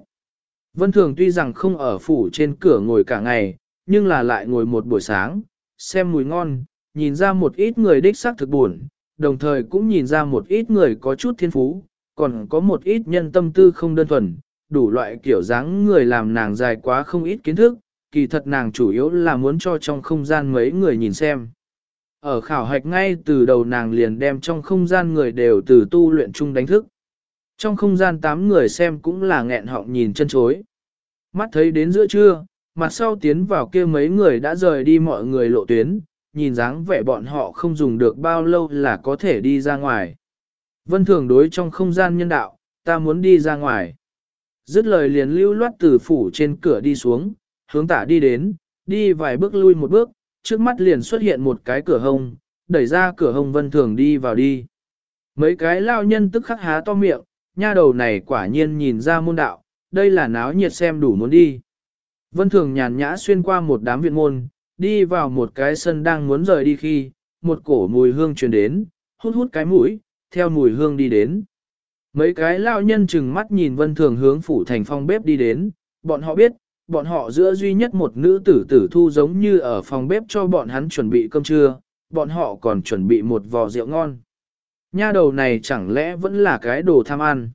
Vân Thường tuy rằng không ở phủ trên cửa ngồi cả ngày, nhưng là lại ngồi một buổi sáng, xem mùi ngon, nhìn ra một ít người đích xác thực buồn, đồng thời cũng nhìn ra một ít người có chút thiên phú, còn có một ít nhân tâm tư không đơn thuần, đủ loại kiểu dáng người làm nàng dài quá không ít kiến thức, kỳ thật nàng chủ yếu là muốn cho trong không gian mấy người nhìn xem. Ở khảo hạch ngay từ đầu nàng liền đem trong không gian người đều từ tu luyện chung đánh thức. Trong không gian tám người xem cũng là nghẹn họng nhìn chân chối. Mắt thấy đến giữa trưa, mặt sau tiến vào kia mấy người đã rời đi mọi người lộ tuyến, nhìn dáng vẻ bọn họ không dùng được bao lâu là có thể đi ra ngoài. Vân thường đối trong không gian nhân đạo, ta muốn đi ra ngoài. Dứt lời liền lưu loát từ phủ trên cửa đi xuống, hướng tả đi đến, đi vài bước lui một bước, trước mắt liền xuất hiện một cái cửa hông, đẩy ra cửa hông vân thường đi vào đi. Mấy cái lao nhân tức khắc há to miệng, nha đầu này quả nhiên nhìn ra môn đạo, đây là náo nhiệt xem đủ muốn đi. Vân thường nhàn nhã xuyên qua một đám viện môn, đi vào một cái sân đang muốn rời đi khi, một cổ mùi hương truyền đến, hút hút cái mũi, theo mùi hương đi đến. Mấy cái lao nhân chừng mắt nhìn vân thường hướng phủ thành phong bếp đi đến, bọn họ biết, bọn họ giữa duy nhất một nữ tử tử thu giống như ở phòng bếp cho bọn hắn chuẩn bị cơm trưa, bọn họ còn chuẩn bị một vò rượu ngon. Nha đầu này chẳng lẽ vẫn là cái đồ tham ăn.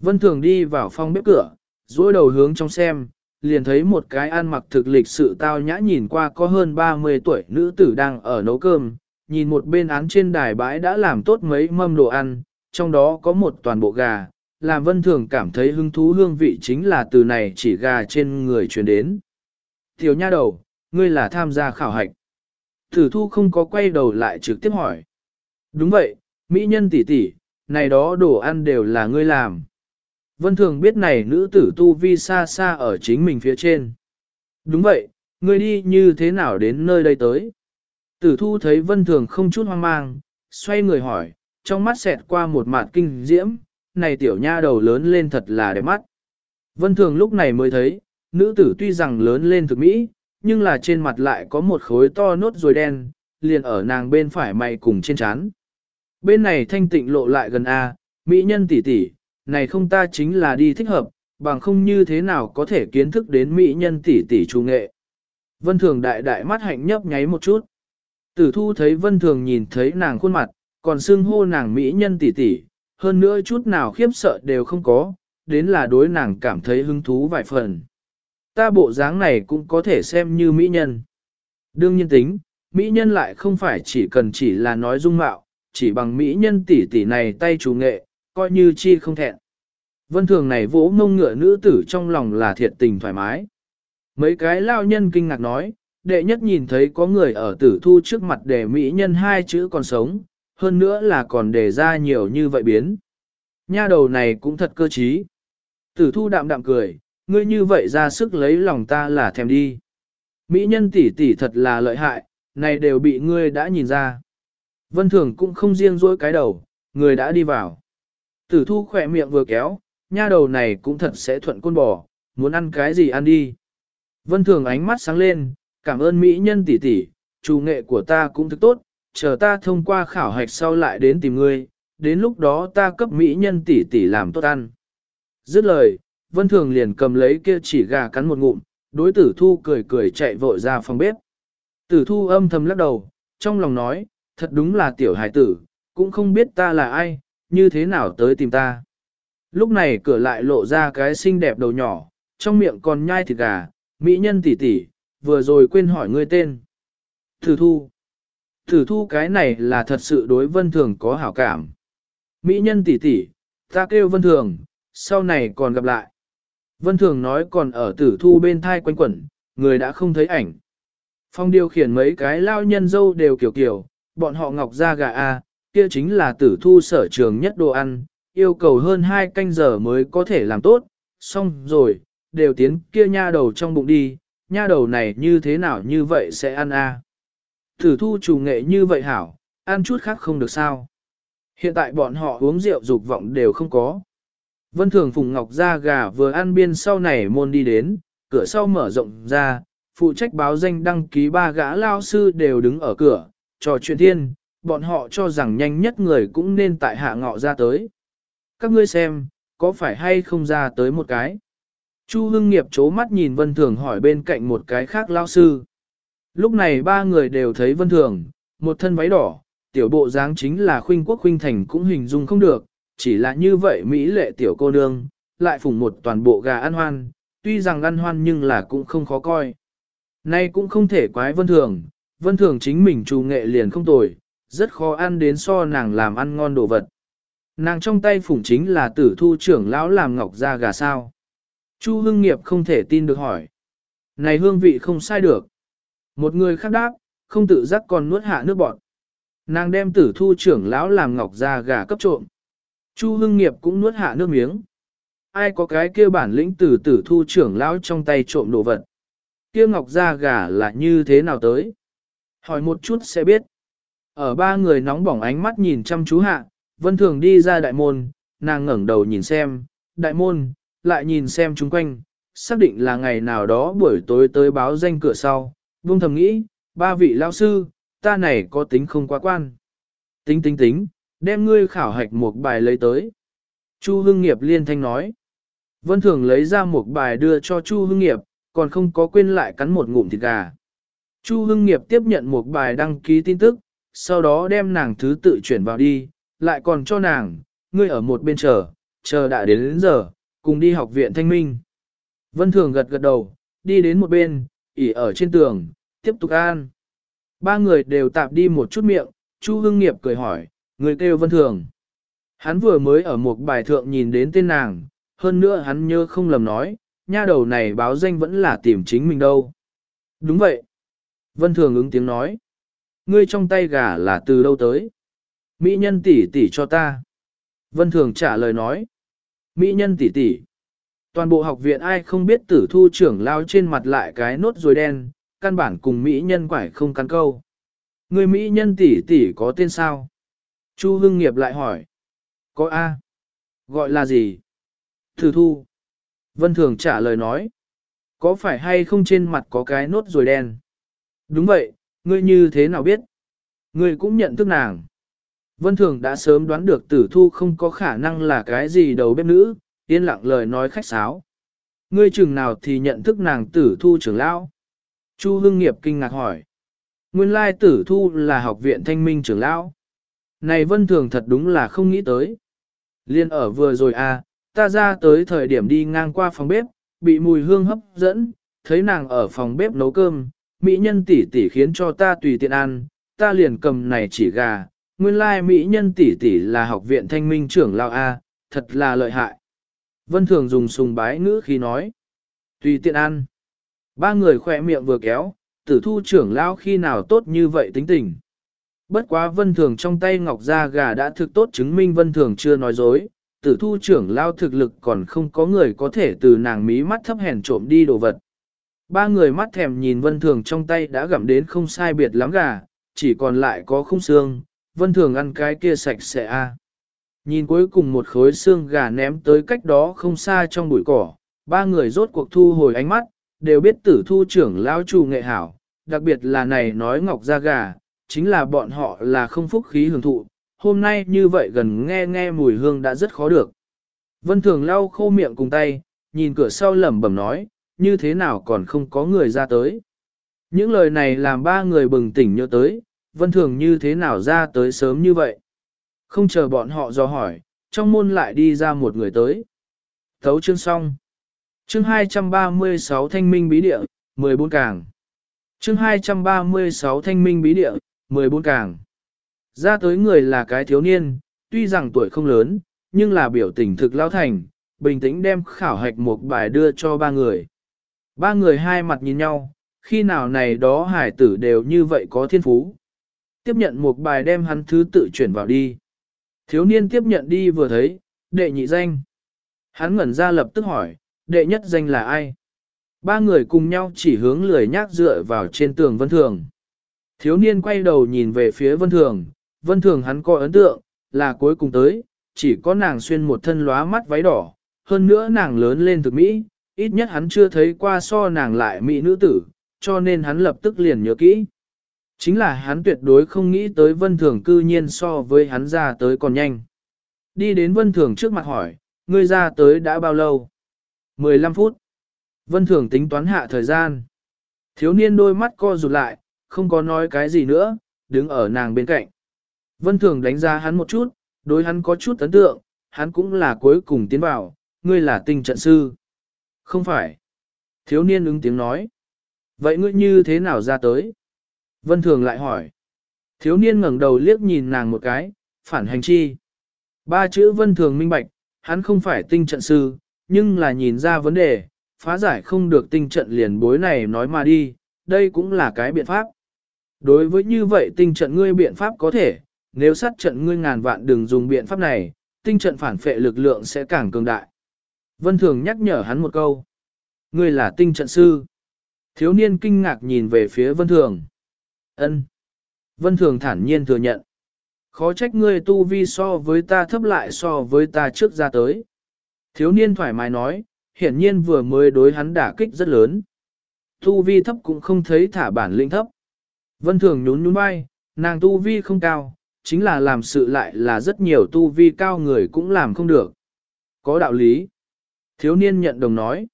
Vân thường đi vào phòng bếp cửa, duỗi đầu hướng trong xem, liền thấy một cái ăn mặc thực lịch sự tao nhã nhìn qua có hơn 30 tuổi nữ tử đang ở nấu cơm, nhìn một bên án trên đài bãi đã làm tốt mấy mâm đồ ăn, trong đó có một toàn bộ gà, làm vân thường cảm thấy hứng thú hương vị chính là từ này chỉ gà trên người truyền đến. Tiểu nha đầu, ngươi là tham gia khảo hạch. Thử thu không có quay đầu lại trực tiếp hỏi. Đúng vậy, mỹ nhân tỷ tỷ, này đó đồ ăn đều là ngươi làm. Vân thường biết này nữ tử tu vi xa xa ở chính mình phía trên. Đúng vậy, ngươi đi như thế nào đến nơi đây tới? Tử thu thấy vân thường không chút hoang mang, xoay người hỏi, trong mắt xẹt qua một mạt kinh diễm, này tiểu nha đầu lớn lên thật là đẹp mắt. Vân thường lúc này mới thấy, nữ tử tuy rằng lớn lên thực mỹ, nhưng là trên mặt lại có một khối to nốt rồi đen, liền ở nàng bên phải mày cùng trên trán. Bên này thanh tịnh lộ lại gần A, mỹ nhân tỷ tỷ, này không ta chính là đi thích hợp, bằng không như thế nào có thể kiến thức đến mỹ nhân tỷ tỷ trung nghệ. Vân thường đại đại mắt hạnh nhấp nháy một chút. Tử thu thấy vân thường nhìn thấy nàng khuôn mặt, còn xưng hô nàng mỹ nhân tỷ tỷ, hơn nữa chút nào khiếp sợ đều không có, đến là đối nàng cảm thấy hứng thú vài phần. Ta bộ dáng này cũng có thể xem như mỹ nhân. Đương nhiên tính, mỹ nhân lại không phải chỉ cần chỉ là nói dung mạo, chỉ bằng mỹ nhân tỷ tỷ này tay chủ nghệ, coi như chi không thẹn. Vân thường này vỗ mông ngựa nữ tử trong lòng là thiệt tình thoải mái. Mấy cái lao nhân kinh ngạc nói, đệ nhất nhìn thấy có người ở tử thu trước mặt để mỹ nhân hai chữ còn sống, hơn nữa là còn đề ra nhiều như vậy biến. Nha đầu này cũng thật cơ trí. Tử thu đạm đạm cười, ngươi như vậy ra sức lấy lòng ta là thèm đi. Mỹ nhân tỷ tỷ thật là lợi hại, này đều bị ngươi đã nhìn ra. Vân Thường cũng không riêng dỗi cái đầu, người đã đi vào. Tử thu khỏe miệng vừa kéo, nha đầu này cũng thật sẽ thuận côn bò, muốn ăn cái gì ăn đi. Vân Thường ánh mắt sáng lên, cảm ơn mỹ nhân tỷ tỷ, chủ nghệ của ta cũng thức tốt, chờ ta thông qua khảo hạch sau lại đến tìm ngươi, đến lúc đó ta cấp mỹ nhân tỷ tỷ làm tốt ăn. Dứt lời, Vân Thường liền cầm lấy kia chỉ gà cắn một ngụm, đối tử thu cười cười chạy vội ra phòng bếp. Tử thu âm thầm lắc đầu, trong lòng nói, thật đúng là tiểu hải tử, cũng không biết ta là ai, như thế nào tới tìm ta. Lúc này cửa lại lộ ra cái xinh đẹp đầu nhỏ, trong miệng còn nhai thịt gà, mỹ nhân tỷ tỷ, vừa rồi quên hỏi ngươi tên. thử thu. thử thu cái này là thật sự đối vân thường có hảo cảm. Mỹ nhân tỷ tỷ, ta kêu vân thường, sau này còn gặp lại. Vân thường nói còn ở tử thu bên thai quanh quẩn, người đã không thấy ảnh. Phong điều khiển mấy cái lao nhân dâu đều kiểu kiểu, bọn họ ngọc ra gà A, kia chính là tử thu sở trường nhất đồ ăn, yêu cầu hơn 2 canh giờ mới có thể làm tốt, xong rồi, đều tiến kia nha đầu trong bụng đi, nha đầu này như thế nào như vậy sẽ ăn A. Tử thu chủ nghệ như vậy hảo, ăn chút khác không được sao. Hiện tại bọn họ uống rượu dục vọng đều không có. Vân Thường Phùng Ngọc ra gà vừa ăn biên sau này môn đi đến, cửa sau mở rộng ra, phụ trách báo danh đăng ký ba gã lao sư đều đứng ở cửa, trò chuyện thiên, bọn họ cho rằng nhanh nhất người cũng nên tại hạ ngọ ra tới. Các ngươi xem, có phải hay không ra tới một cái? Chu Hưng Nghiệp chố mắt nhìn Vân Thường hỏi bên cạnh một cái khác lao sư. Lúc này ba người đều thấy Vân Thường, một thân váy đỏ, tiểu bộ dáng chính là khuynh quốc khuynh thành cũng hình dung không được, chỉ là như vậy Mỹ lệ tiểu cô nương, lại phủng một toàn bộ gà ăn hoan, tuy rằng ăn hoan nhưng là cũng không khó coi. Nay cũng không thể quái vân thường, vân thường chính mình trù nghệ liền không tồi, rất khó ăn đến so nàng làm ăn ngon đồ vật. Nàng trong tay phủng chính là tử thu trưởng lão làm ngọc ra gà sao. Chu Hương nghiệp không thể tin được hỏi. Này hương vị không sai được. Một người khác đáp, không tự giác còn nuốt hạ nước bọt. Nàng đem tử thu trưởng lão làm ngọc ra gà cấp trộm. Chu Hương nghiệp cũng nuốt hạ nước miếng. Ai có cái kia bản lĩnh tử tử thu trưởng lão trong tay trộm đồ vật. Kia ngọc ra gà là như thế nào tới? Hỏi một chút sẽ biết. Ở ba người nóng bỏng ánh mắt nhìn chăm chú hạ, vân thường đi ra đại môn, nàng ngẩng đầu nhìn xem, đại môn, lại nhìn xem chung quanh, xác định là ngày nào đó buổi tối tới báo danh cửa sau, buông thầm nghĩ, ba vị lao sư, ta này có tính không quá quan. Tính tính tính, đem ngươi khảo hạch một bài lấy tới. Chu Hưng Nghiệp liên thanh nói. Vân Thường lấy ra một bài đưa cho Chu Hưng Nghiệp, còn không có quên lại cắn một ngụm thịt gà. Chu Hưng Nghiệp tiếp nhận một bài đăng ký tin tức, sau đó đem nàng thứ tự chuyển vào đi, lại còn cho nàng, ngươi ở một bên chờ, chờ đã đến đến giờ, cùng đi học viện thanh minh. Vân Thường gật gật đầu, đi đến một bên, ỉ ở trên tường, tiếp tục an. Ba người đều tạp đi một chút miệng, Chu Hưng Nghiệp cười hỏi, người kêu Vân Thường. Hắn vừa mới ở một bài thượng nhìn đến tên nàng, hơn nữa hắn nhớ không lầm nói, nha đầu này báo danh vẫn là tìm chính mình đâu. Đúng vậy. Vân Thường ứng tiếng nói. Ngươi trong tay gà là từ đâu tới? Mỹ nhân tỷ tỷ cho ta. Vân Thường trả lời nói. Mỹ nhân tỷ tỷ. Toàn bộ học viện ai không biết tử thu trưởng lao trên mặt lại cái nốt rồi đen, căn bản cùng Mỹ nhân quải không cắn câu. Người Mỹ nhân tỷ tỷ có tên sao? Chu Hưng Nghiệp lại hỏi. Có A. Gọi là gì? Tử thu. Vân Thường trả lời nói. Có phải hay không trên mặt có cái nốt rồi đen? Đúng vậy, ngươi như thế nào biết? Ngươi cũng nhận thức nàng. Vân Thường đã sớm đoán được tử thu không có khả năng là cái gì đầu bếp nữ, yên lặng lời nói khách sáo. Ngươi chừng nào thì nhận thức nàng tử thu trưởng lão? Chu Hưng Nghiệp kinh ngạc hỏi. Nguyên lai tử thu là học viện thanh minh trưởng lão. Này Vân Thường thật đúng là không nghĩ tới. Liên ở vừa rồi à, ta ra tới thời điểm đi ngang qua phòng bếp, bị mùi hương hấp dẫn, thấy nàng ở phòng bếp nấu cơm, mỹ nhân tỷ tỷ khiến cho ta tùy tiện ăn, ta liền cầm này chỉ gà, nguyên lai mỹ nhân tỷ tỷ là học viện thanh minh trưởng lao A, thật là lợi hại. Vân Thường dùng sùng bái ngữ khi nói, tùy tiện ăn. Ba người khỏe miệng vừa kéo, tử thu trưởng lao khi nào tốt như vậy tính tình. Bất quá Vân Thường trong tay ngọc da gà đã thực tốt chứng minh Vân Thường chưa nói dối, tử thu trưởng lao thực lực còn không có người có thể từ nàng mí mắt thấp hèn trộm đi đồ vật. Ba người mắt thèm nhìn vân thường trong tay đã gặm đến không sai biệt lắm gà, chỉ còn lại có khung xương, vân thường ăn cái kia sạch sẽ a. Nhìn cuối cùng một khối xương gà ném tới cách đó không xa trong bụi cỏ, ba người rốt cuộc thu hồi ánh mắt, đều biết tử thu trưởng lão chủ nghệ hảo, đặc biệt là này nói ngọc ra gà, chính là bọn họ là không phúc khí hưởng thụ, hôm nay như vậy gần nghe nghe mùi hương đã rất khó được. Vân thường lau khô miệng cùng tay, nhìn cửa sau lẩm bẩm nói, như thế nào còn không có người ra tới. Những lời này làm ba người bừng tỉnh nhớ tới, vân thường như thế nào ra tới sớm như vậy. Không chờ bọn họ do hỏi, trong môn lại đi ra một người tới. Thấu chương xong. Chương 236 Thanh minh bí địa, 14 càng. Chương 236 Thanh minh bí địa, 14 càng. Ra tới người là cái thiếu niên, tuy rằng tuổi không lớn, nhưng là biểu tình thực lao thành, bình tĩnh đem khảo hạch một bài đưa cho ba người. Ba người hai mặt nhìn nhau, khi nào này đó hải tử đều như vậy có thiên phú. Tiếp nhận một bài đem hắn thứ tự chuyển vào đi. Thiếu niên tiếp nhận đi vừa thấy, đệ nhị danh. Hắn ngẩn ra lập tức hỏi, đệ nhất danh là ai? Ba người cùng nhau chỉ hướng lười nhác dựa vào trên tường vân thường. Thiếu niên quay đầu nhìn về phía vân thường, vân thường hắn có ấn tượng, là cuối cùng tới, chỉ có nàng xuyên một thân lóa mắt váy đỏ, hơn nữa nàng lớn lên thực Mỹ, ít nhất hắn chưa thấy qua so nàng lại Mỹ nữ tử, cho nên hắn lập tức liền nhớ kỹ. Chính là hắn tuyệt đối không nghĩ tới vân thường cư nhiên so với hắn ra tới còn nhanh. Đi đến vân thường trước mặt hỏi, ngươi ra tới đã bao lâu? 15 phút. Vân thường tính toán hạ thời gian. Thiếu niên đôi mắt co rụt lại, không có nói cái gì nữa, đứng ở nàng bên cạnh. Vân thường đánh giá hắn một chút, đối hắn có chút ấn tượng, hắn cũng là cuối cùng tiến vào, ngươi là tinh trận sư. Không phải. Thiếu niên ứng tiếng nói. Vậy ngươi như thế nào ra tới? Vân Thường lại hỏi. Thiếu niên ngẩng đầu liếc nhìn nàng một cái, phản hành chi. Ba chữ Vân Thường minh bạch, hắn không phải tinh trận sư, nhưng là nhìn ra vấn đề, phá giải không được tinh trận liền bối này nói mà đi, đây cũng là cái biện pháp. Đối với như vậy tinh trận ngươi biện pháp có thể, nếu sát trận ngươi ngàn vạn đừng dùng biện pháp này, tinh trận phản phệ lực lượng sẽ càng cường đại. Vân Thường nhắc nhở hắn một câu. Ngươi là tinh trận sư. Thiếu niên kinh ngạc nhìn về phía Vân Thường. Ân. Vân Thường thản nhiên thừa nhận. Khó trách ngươi tu vi so với ta thấp lại so với ta trước ra tới. Thiếu niên thoải mái nói, hiển nhiên vừa mới đối hắn đả kích rất lớn. Tu vi thấp cũng không thấy thả bản lĩnh thấp. Vân Thường nhún nhún vai, nàng tu vi không cao, chính là làm sự lại là rất nhiều tu vi cao người cũng làm không được. Có đạo lý. Thiếu niên nhận đồng nói.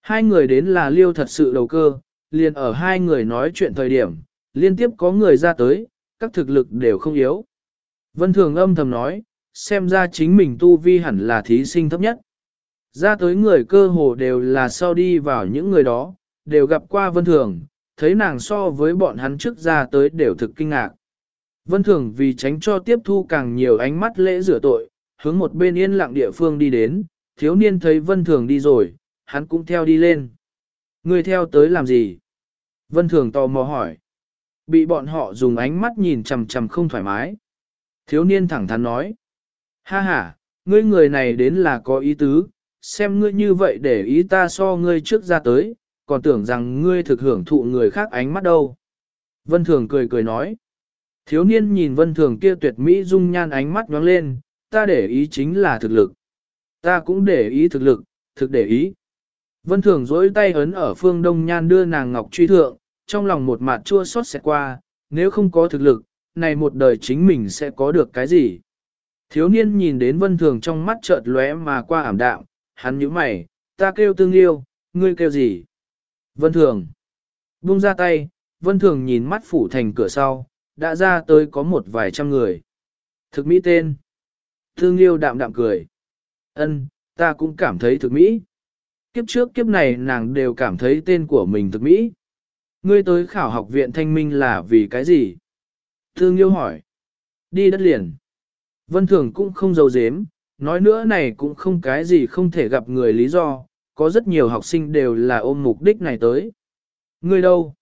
Hai người đến là liêu thật sự đầu cơ, liền ở hai người nói chuyện thời điểm, liên tiếp có người ra tới, các thực lực đều không yếu. Vân Thường âm thầm nói, xem ra chính mình tu vi hẳn là thí sinh thấp nhất. Ra tới người cơ hồ đều là sau đi vào những người đó, đều gặp qua Vân Thường, thấy nàng so với bọn hắn trước ra tới đều thực kinh ngạc. Vân Thường vì tránh cho tiếp thu càng nhiều ánh mắt lễ rửa tội, hướng một bên yên lặng địa phương đi đến, thiếu niên thấy Vân Thường đi rồi, hắn cũng theo đi lên. Người theo tới làm gì? Vân Thường tò mò hỏi. Bị bọn họ dùng ánh mắt nhìn chằm chằm không thoải mái. Thiếu niên thẳng thắn nói. Ha ha, ngươi người này đến là có ý tứ, xem ngươi như vậy để ý ta so ngươi trước ra tới, còn tưởng rằng ngươi thực hưởng thụ người khác ánh mắt đâu. Vân Thường cười cười nói. Thiếu niên nhìn Vân Thường kia tuyệt mỹ dung nhan ánh mắt nhoáng lên, ta để ý chính là thực lực. Ta cũng để ý thực lực, thực để ý. Vân Thường dối tay ấn ở phương đông nhan đưa nàng ngọc truy thượng, trong lòng một mặt chua xót sẽ qua, nếu không có thực lực, này một đời chính mình sẽ có được cái gì. Thiếu niên nhìn đến Vân Thường trong mắt chợt lóe mà qua ảm đạm, hắn nhíu mày, ta kêu tương yêu, ngươi kêu gì? Vân Thường. Buông ra tay, Vân Thường nhìn mắt phủ thành cửa sau, đã ra tới có một vài trăm người. Thực mỹ tên. Thương yêu đạm đạm cười. Ân, ta cũng cảm thấy thực mỹ. Kiếp trước kiếp này nàng đều cảm thấy tên của mình thực mỹ. Ngươi tới khảo học viện thanh minh là vì cái gì? Thương yêu hỏi. Đi đất liền. Vân Thường cũng không giấu dếm, nói nữa này cũng không cái gì không thể gặp người lý do, có rất nhiều học sinh đều là ôm mục đích này tới. Ngươi đâu?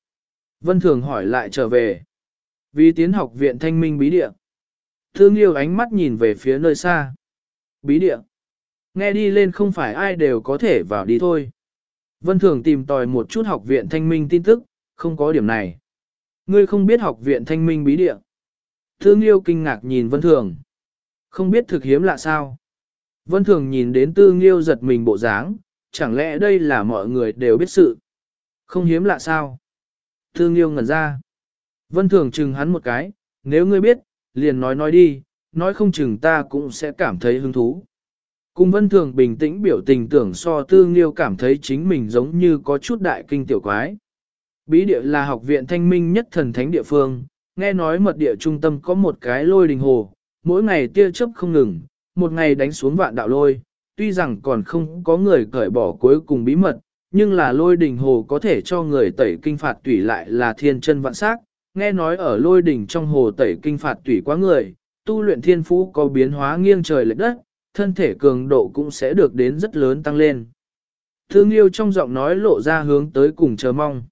Vân Thường hỏi lại trở về. Vì tiến học viện thanh minh bí địa. Thương yêu ánh mắt nhìn về phía nơi xa. Bí địa. Nghe đi lên không phải ai đều có thể vào đi thôi. Vân Thường tìm tòi một chút học viện thanh minh tin tức, không có điểm này. Ngươi không biết học viện thanh minh bí địa. Thương Liêu kinh ngạc nhìn Vân Thường. Không biết thực hiếm lạ sao. Vân Thường nhìn đến Tư Nghiêu giật mình bộ dáng, chẳng lẽ đây là mọi người đều biết sự. Không hiếm lạ sao. Tư Nghiêu ngẩn ra. Vân Thường chừng hắn một cái, nếu ngươi biết, liền nói nói đi, nói không chừng ta cũng sẽ cảm thấy hứng thú. Cùng Vân Thường bình tĩnh biểu tình tưởng so Tư Nghiêu cảm thấy chính mình giống như có chút đại kinh tiểu quái. Bí địa là học viện thanh minh nhất thần thánh địa phương, nghe nói mật địa trung tâm có một cái lôi đình hồ, mỗi ngày tia chớp không ngừng, một ngày đánh xuống vạn đạo lôi, tuy rằng còn không có người cởi bỏ cuối cùng bí mật, nhưng là lôi đình hồ có thể cho người tẩy kinh phạt tủy lại là thiên chân vạn sắc. nghe nói ở lôi đình trong hồ tẩy kinh phạt tủy quá người, tu luyện thiên phú có biến hóa nghiêng trời lệch đất, thân thể cường độ cũng sẽ được đến rất lớn tăng lên. Thương yêu trong giọng nói lộ ra hướng tới cùng chờ mong.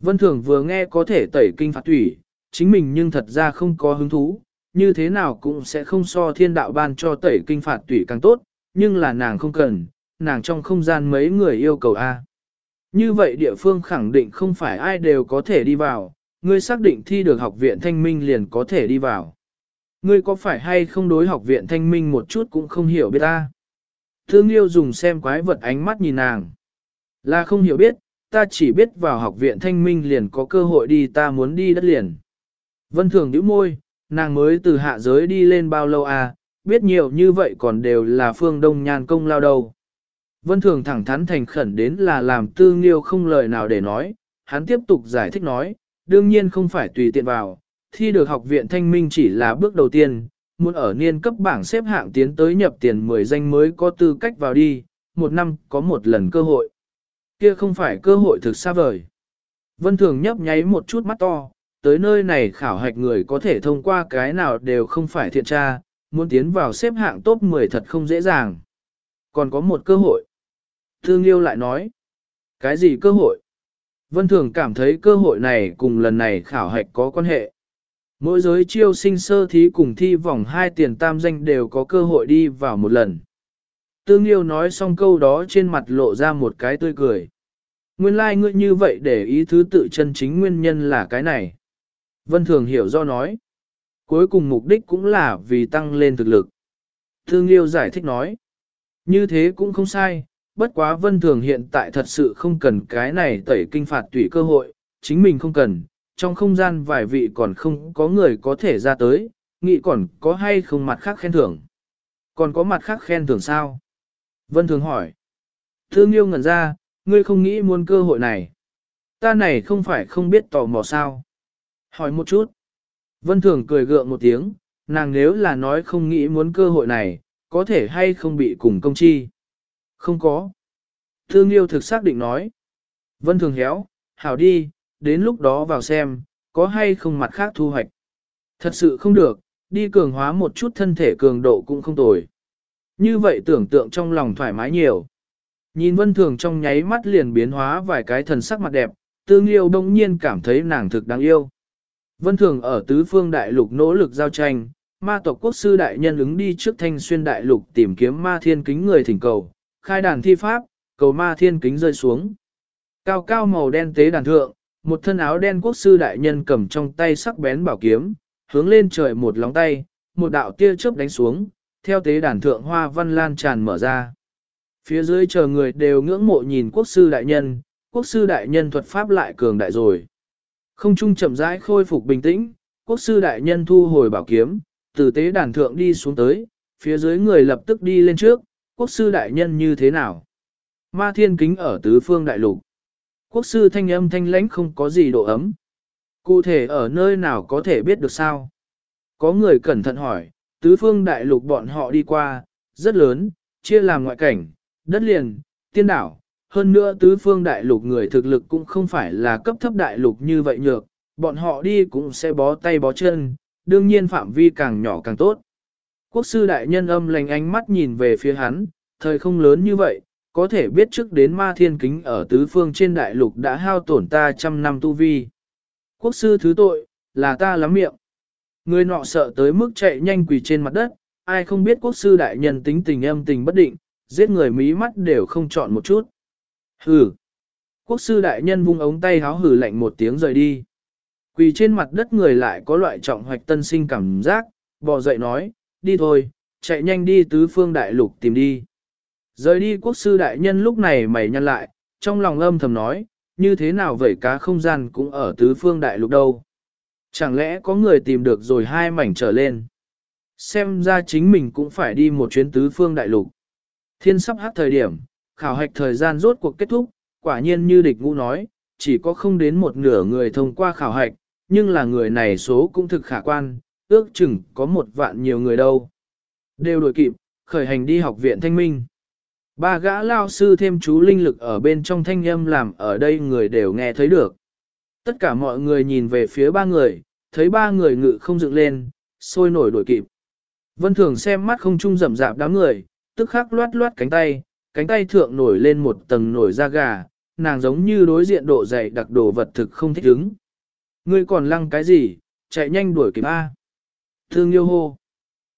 Vân Thường vừa nghe có thể tẩy kinh phạt thủy chính mình nhưng thật ra không có hứng thú, như thế nào cũng sẽ không so thiên đạo ban cho tẩy kinh phạt thủy càng tốt, nhưng là nàng không cần, nàng trong không gian mấy người yêu cầu A. Như vậy địa phương khẳng định không phải ai đều có thể đi vào, ngươi xác định thi được học viện thanh minh liền có thể đi vào. Ngươi có phải hay không đối học viện thanh minh một chút cũng không hiểu biết ta. Thương yêu dùng xem quái vật ánh mắt nhìn nàng. Là không hiểu biết, ta chỉ biết vào học viện thanh minh liền có cơ hội đi ta muốn đi đất liền. Vân thường nhíu môi, nàng mới từ hạ giới đi lên bao lâu à, biết nhiều như vậy còn đều là phương đông nhan công lao đầu. Vân thường thẳng thắn thành khẩn đến là làm tư nghiêu không lời nào để nói, hắn tiếp tục giải thích nói, đương nhiên không phải tùy tiện vào, thi được học viện thanh minh chỉ là bước đầu tiên, muốn ở niên cấp bảng xếp hạng tiến tới nhập tiền 10 danh mới có tư cách vào đi, một năm có một lần cơ hội. Kia không phải cơ hội thực xa vời. Vân Thường nhấp nháy một chút mắt to, tới nơi này khảo hạch người có thể thông qua cái nào đều không phải thiện tra, muốn tiến vào xếp hạng top 10 thật không dễ dàng. Còn có một cơ hội. Thương yêu lại nói. Cái gì cơ hội? Vân Thường cảm thấy cơ hội này cùng lần này khảo hạch có quan hệ. Mỗi giới chiêu sinh sơ thí cùng thi vòng hai tiền tam danh đều có cơ hội đi vào một lần. Tương yêu nói xong câu đó trên mặt lộ ra một cái tươi cười. Nguyên lai like ngươi như vậy để ý thứ tự chân chính nguyên nhân là cái này. Vân Thường hiểu do nói. Cuối cùng mục đích cũng là vì tăng lên thực lực. Thương Liêu giải thích nói. Như thế cũng không sai, bất quá Vân Thường hiện tại thật sự không cần cái này tẩy kinh phạt tùy cơ hội, chính mình không cần, trong không gian vài vị còn không có người có thể ra tới, nghĩ còn có hay không mặt khác khen thưởng. Còn có mặt khác khen thưởng sao? Vân Thường hỏi. Thương Liêu ngẩn ra, ngươi không nghĩ muốn cơ hội này. Ta này không phải không biết tò mò sao. Hỏi một chút. Vân Thường cười gượng một tiếng, nàng nếu là nói không nghĩ muốn cơ hội này, có thể hay không bị cùng công chi. Không có. Thương yêu thực xác định nói. Vân Thường héo, hảo đi, đến lúc đó vào xem, có hay không mặt khác thu hoạch. Thật sự không được, đi cường hóa một chút thân thể cường độ cũng không tồi. Như vậy tưởng tượng trong lòng thoải mái nhiều. Nhìn Vân Thường trong nháy mắt liền biến hóa vài cái thần sắc mặt đẹp, tương yêu đông nhiên cảm thấy nàng thực đáng yêu. Vân Thường ở tứ phương đại lục nỗ lực giao tranh, ma tộc quốc sư đại nhân ứng đi trước thanh xuyên đại lục tìm kiếm ma thiên kính người thỉnh cầu, khai đàn thi pháp, cầu ma thiên kính rơi xuống. Cao cao màu đen tế đàn thượng, một thân áo đen quốc sư đại nhân cầm trong tay sắc bén bảo kiếm, hướng lên trời một lóng tay, một đạo tia chớp đánh xuống, theo tế đàn thượng hoa văn lan tràn mở ra. Phía dưới chờ người đều ngưỡng mộ nhìn quốc sư đại nhân, quốc sư đại nhân thuật pháp lại cường đại rồi. Không trung chậm rãi khôi phục bình tĩnh, quốc sư đại nhân thu hồi bảo kiếm, từ tế đàn thượng đi xuống tới, phía dưới người lập tức đi lên trước, quốc sư đại nhân như thế nào? Ma thiên kính ở tứ phương đại lục. Quốc sư thanh âm thanh lãnh không có gì độ ấm. Cụ thể ở nơi nào có thể biết được sao? Có người cẩn thận hỏi, tứ phương đại lục bọn họ đi qua, rất lớn, chia làm ngoại cảnh, đất liền, tiên đảo, hơn nữa tứ phương đại lục người thực lực cũng không phải là cấp thấp đại lục như vậy nhược, bọn họ đi cũng sẽ bó tay bó chân, đương nhiên phạm vi càng nhỏ càng tốt. Quốc sư đại nhân âm lành ánh mắt nhìn về phía hắn, thời không lớn như vậy, có thể biết trước đến ma thiên kính ở tứ phương trên đại lục đã hao tổn ta trăm năm tu vi. Quốc sư thứ tội, là ta lắm miệng. Người nọ sợ tới mức chạy nhanh quỳ trên mặt đất, ai không biết quốc sư đại nhân tính tình âm tình bất định, giết người mí mắt đều không chọn một chút. Hừ, Quốc sư đại nhân vung ống tay háo hử lạnh một tiếng rời đi. Quỳ trên mặt đất người lại có loại trọng hoạch tân sinh cảm giác, bò dậy nói, đi thôi, chạy nhanh đi tứ phương đại lục tìm đi. Rời đi quốc sư đại nhân lúc này mày nhăn lại, trong lòng âm thầm nói, như thế nào vậy cá không gian cũng ở tứ phương đại lục đâu. Chẳng lẽ có người tìm được rồi hai mảnh trở lên. Xem ra chính mình cũng phải đi một chuyến tứ phương đại lục. Thiên sắp hát thời điểm, khảo hạch thời gian rốt cuộc kết thúc, quả nhiên như địch ngũ nói, chỉ có không đến một nửa người thông qua khảo hạch, nhưng là người này số cũng thực khả quan, ước chừng có một vạn nhiều người đâu. Đều đổi kịp, khởi hành đi học viện thanh minh. Ba gã lao sư thêm chú linh lực ở bên trong thanh âm làm ở đây người đều nghe thấy được. Tất cả mọi người nhìn về phía ba người, thấy ba người ngự không dựng lên, sôi nổi đổi kịp. Vân Thường xem mắt không trung rậm rạp đám người, tức khắc loát loát cánh tay, cánh tay thượng nổi lên một tầng nổi da gà, nàng giống như đối diện độ dày đặc đồ vật thực không thích ứng. Ngươi còn lăng cái gì, chạy nhanh đuổi kịp A. Thương yêu hô.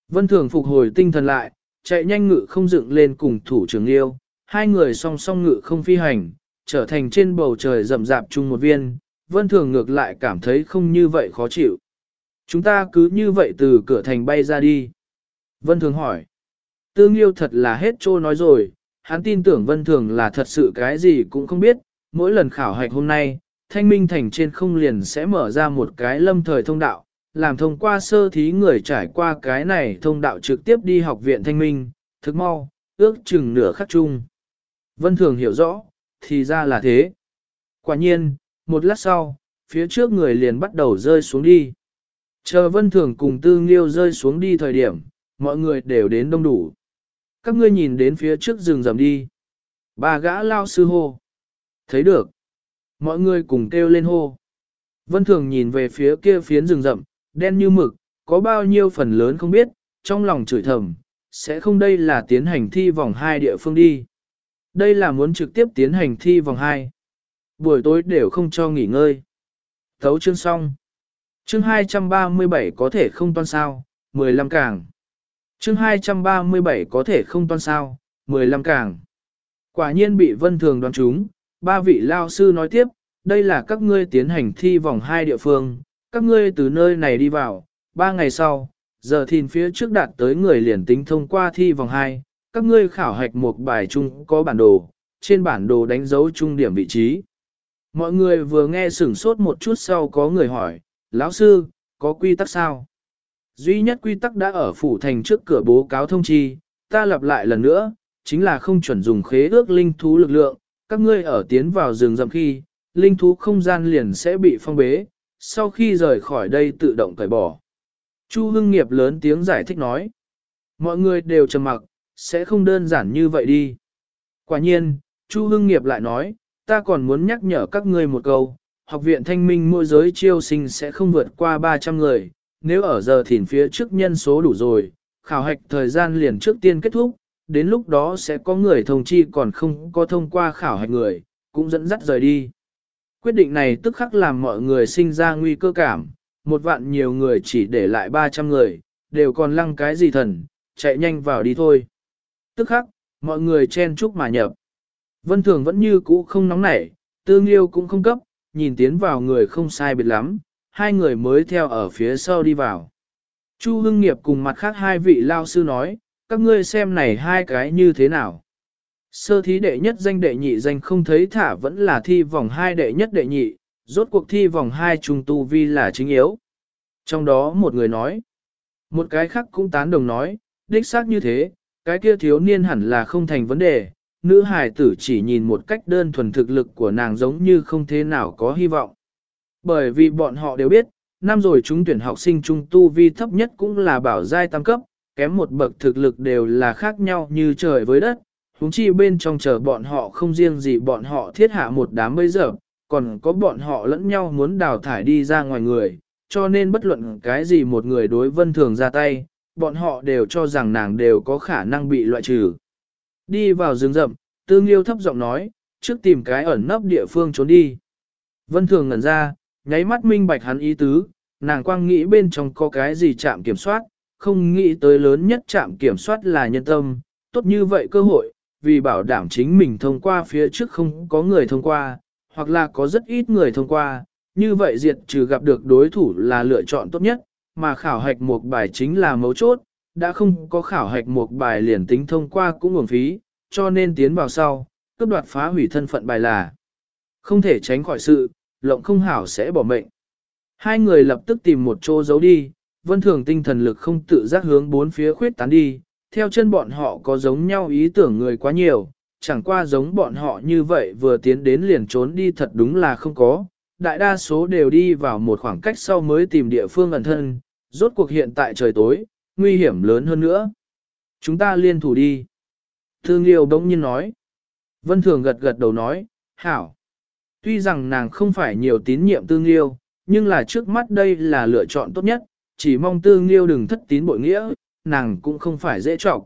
Vân Thường phục hồi tinh thần lại, chạy nhanh ngự không dựng lên cùng thủ trưởng yêu, hai người song song ngự không phi hành, trở thành trên bầu trời rậm rạp chung một viên, Vân Thường ngược lại cảm thấy không như vậy khó chịu. Chúng ta cứ như vậy từ cửa thành bay ra đi. Vân Thường hỏi. Tương yêu thật là hết trô nói rồi, hắn tin tưởng Vân Thường là thật sự cái gì cũng không biết, mỗi lần khảo hạch hôm nay, thanh minh thành trên không liền sẽ mở ra một cái lâm thời thông đạo, làm thông qua sơ thí người trải qua cái này thông đạo trực tiếp đi học viện thanh minh, thức mau, ước chừng nửa khắc chung. Vân Thường hiểu rõ, thì ra là thế. Quả nhiên, một lát sau, phía trước người liền bắt đầu rơi xuống đi. Chờ Vân Thường cùng Tư Nghiêu rơi xuống đi thời điểm, mọi người đều đến đông đủ. Các ngươi nhìn đến phía trước rừng rầm đi. Ba gã lao sư hô. Thấy được. Mọi người cùng kêu lên hô. Vân Thường nhìn về phía kia phiến rừng rậm, đen như mực, có bao nhiêu phần lớn không biết, trong lòng chửi thầm, sẽ không đây là tiến hành thi vòng 2 địa phương đi. Đây là muốn trực tiếp tiến hành thi vòng 2. Buổi tối đều không cho nghỉ ngơi. Thấu chương xong. Chương 237 có thể không toan sao, 15 càng. Chương 237 có thể không toan sao, 15 càng. Quả nhiên bị vân thường đoán trúng, ba vị lao sư nói tiếp, đây là các ngươi tiến hành thi vòng 2 địa phương, các ngươi từ nơi này đi vào, ba ngày sau, giờ thìn phía trước đạt tới người liền tính thông qua thi vòng 2, các ngươi khảo hạch một bài chung có bản đồ, trên bản đồ đánh dấu trung điểm vị trí. Mọi người vừa nghe sửng sốt một chút sau có người hỏi, lão sư, có quy tắc sao? Duy nhất quy tắc đã ở phủ thành trước cửa bố cáo thông chi, ta lặp lại lần nữa, chính là không chuẩn dùng khế ước linh thú lực lượng, các ngươi ở tiến vào rừng rậm khi, linh thú không gian liền sẽ bị phong bế, sau khi rời khỏi đây tự động cởi bỏ. Chu Hưng Nghiệp lớn tiếng giải thích nói, mọi người đều trầm mặc, sẽ không đơn giản như vậy đi. Quả nhiên, Chu Hưng Nghiệp lại nói, ta còn muốn nhắc nhở các ngươi một câu, học viện thanh minh môi giới chiêu sinh sẽ không vượt qua 300 người, nếu ở giờ thìn phía trước nhân số đủ rồi, khảo hạch thời gian liền trước tiên kết thúc, đến lúc đó sẽ có người thông chi còn không có thông qua khảo hạch người, cũng dẫn dắt rời đi. Quyết định này tức khắc làm mọi người sinh ra nguy cơ cảm, một vạn nhiều người chỉ để lại 300 người, đều còn lăng cái gì thần, chạy nhanh vào đi thôi. Tức khắc, mọi người chen chúc mà nhập. Vân Thường vẫn như cũ không nóng nảy, tương yêu cũng không cấp, nhìn tiến vào người không sai biệt lắm, hai người mới theo ở phía sau đi vào. Chu Hưng Nghiệp cùng mặt khác hai vị lao sư nói, các ngươi xem này hai cái như thế nào. Sơ thí đệ nhất danh đệ nhị danh không thấy thả vẫn là thi vòng hai đệ nhất đệ nhị, rốt cuộc thi vòng hai trùng tu vi là chính yếu. Trong đó một người nói, một cái khác cũng tán đồng nói, đích xác như thế, cái kia thiếu niên hẳn là không thành vấn đề, nữ hài tử chỉ nhìn một cách đơn thuần thực lực của nàng giống như không thế nào có hy vọng. Bởi vì bọn họ đều biết, năm rồi chúng tuyển học sinh trung tu vi thấp nhất cũng là bảo giai tam cấp, kém một bậc thực lực đều là khác nhau như trời với đất, huống chi bên trong chờ bọn họ không riêng gì bọn họ thiết hạ một đám bây giờ, còn có bọn họ lẫn nhau muốn đào thải đi ra ngoài người, cho nên bất luận cái gì một người đối vân thường ra tay, bọn họ đều cho rằng nàng đều có khả năng bị loại trừ. Đi vào rừng rậm, tương yêu thấp giọng nói, trước tìm cái ẩn nấp địa phương trốn đi. Vân thường ngẩn ra, nháy mắt minh bạch hắn ý tứ, nàng quang nghĩ bên trong có cái gì chạm kiểm soát, không nghĩ tới lớn nhất chạm kiểm soát là nhân tâm, tốt như vậy cơ hội, vì bảo đảm chính mình thông qua phía trước không có người thông qua, hoặc là có rất ít người thông qua, như vậy diệt trừ gặp được đối thủ là lựa chọn tốt nhất, mà khảo hạch một bài chính là mấu chốt, đã không có khảo hạch một bài liền tính thông qua cũng nguồn phí, cho nên tiến vào sau, cấp đoạt phá hủy thân phận bài là không thể tránh khỏi sự, lộng không hảo sẽ bỏ mệnh. Hai người lập tức tìm một chỗ giấu đi, vân thường tinh thần lực không tự giác hướng bốn phía khuyết tán đi, theo chân bọn họ có giống nhau ý tưởng người quá nhiều, chẳng qua giống bọn họ như vậy vừa tiến đến liền trốn đi thật đúng là không có, đại đa số đều đi vào một khoảng cách sau mới tìm địa phương ẩn thân, rốt cuộc hiện tại trời tối, nguy hiểm lớn hơn nữa. Chúng ta liên thủ đi. Thương Liêu bỗng nhiên nói. Vân Thường gật gật đầu nói, hảo. Tuy rằng nàng không phải nhiều tín nhiệm Tương Liêu, nhưng là trước mắt đây là lựa chọn tốt nhất, chỉ mong Tương Liêu đừng thất tín bội nghĩa, nàng cũng không phải dễ trọc.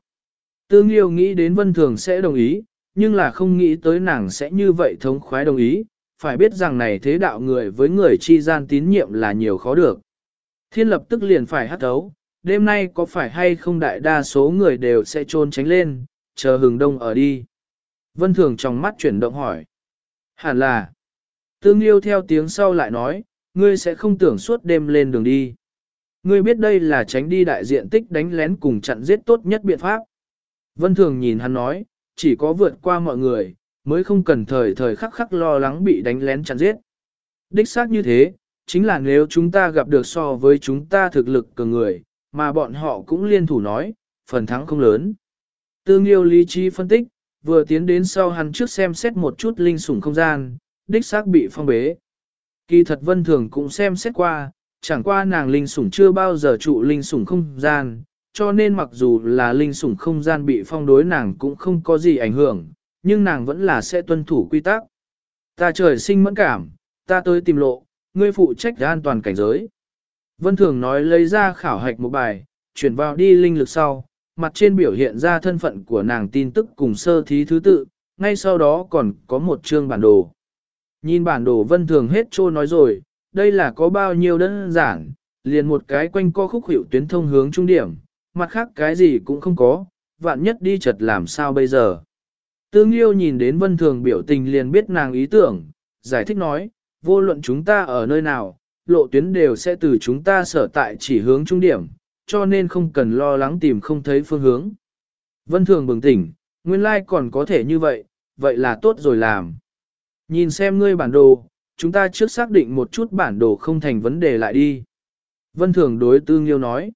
Tương Liêu nghĩ đến Vân Thường sẽ đồng ý, nhưng là không nghĩ tới nàng sẽ như vậy thống khoái đồng ý, phải biết rằng này thế đạo người với người chi gian tín nhiệm là nhiều khó được. Thiên lập tức liền phải hát thấu, đêm nay có phải hay không đại đa số người đều sẽ trôn tránh lên, chờ hừng đông ở đi. Vân Thường trong mắt chuyển động hỏi. Hẳn là. Tương yêu theo tiếng sau lại nói, ngươi sẽ không tưởng suốt đêm lên đường đi. Ngươi biết đây là tránh đi đại diện tích đánh lén cùng chặn giết tốt nhất biện pháp. Vân Thường nhìn hắn nói, chỉ có vượt qua mọi người, mới không cần thời thời khắc khắc lo lắng bị đánh lén chặn giết. Đích xác như thế, chính là nếu chúng ta gặp được so với chúng ta thực lực cường người, mà bọn họ cũng liên thủ nói, phần thắng không lớn. Tương yêu lý trí phân tích, vừa tiến đến sau hắn trước xem xét một chút linh sủng không gian, đích xác bị phong bế. Kỳ thật vân thường cũng xem xét qua, chẳng qua nàng linh sủng chưa bao giờ trụ linh sủng không gian, cho nên mặc dù là linh sủng không gian bị phong đối nàng cũng không có gì ảnh hưởng, nhưng nàng vẫn là sẽ tuân thủ quy tắc. Ta trời sinh mẫn cảm, ta tới tìm lộ, ngươi phụ trách an toàn cảnh giới. Vân Thường nói lấy ra khảo hạch một bài, chuyển vào đi linh lực sau, mặt trên biểu hiện ra thân phận của nàng tin tức cùng sơ thí thứ tự, ngay sau đó còn có một chương bản đồ. Nhìn bản đồ Vân Thường hết trô nói rồi, đây là có bao nhiêu đơn giản, liền một cái quanh co khúc hiệu tuyến thông hướng trung điểm, mặt khác cái gì cũng không có, vạn nhất đi chật làm sao bây giờ. Tương Liêu nhìn đến Vân Thường biểu tình liền biết nàng ý tưởng, giải thích nói, vô luận chúng ta ở nơi nào, lộ tuyến đều sẽ từ chúng ta sở tại chỉ hướng trung điểm, cho nên không cần lo lắng tìm không thấy phương hướng. Vân Thường bừng tỉnh, nguyên lai còn có thể như vậy, vậy là tốt rồi làm. Nhìn xem ngươi bản đồ, chúng ta trước xác định một chút bản đồ không thành vấn đề lại đi. Vân Thường đối Tương Liêu nói.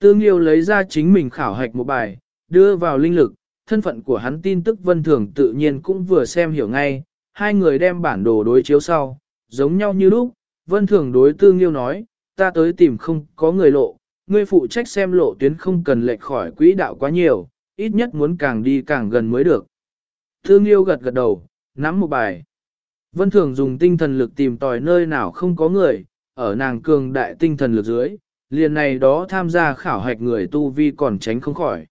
Tương Liêu lấy ra chính mình khảo hạch một bài, đưa vào linh lực, thân phận của hắn tin tức Vân Thường tự nhiên cũng vừa xem hiểu ngay, hai người đem bản đồ đối chiếu sau, giống nhau như lúc, Vân Thường đối Tương Liêu nói, ta tới tìm không có người lộ, ngươi phụ trách xem lộ tuyến không cần lệch khỏi quỹ đạo quá nhiều, ít nhất muốn càng đi càng gần mới được. Tương Liêu gật gật đầu, nắm một bài. Vân Thường dùng tinh thần lực tìm tòi nơi nào không có người, ở nàng cường đại tinh thần lực dưới, liền này đó tham gia khảo hạch người tu vi còn tránh không khỏi.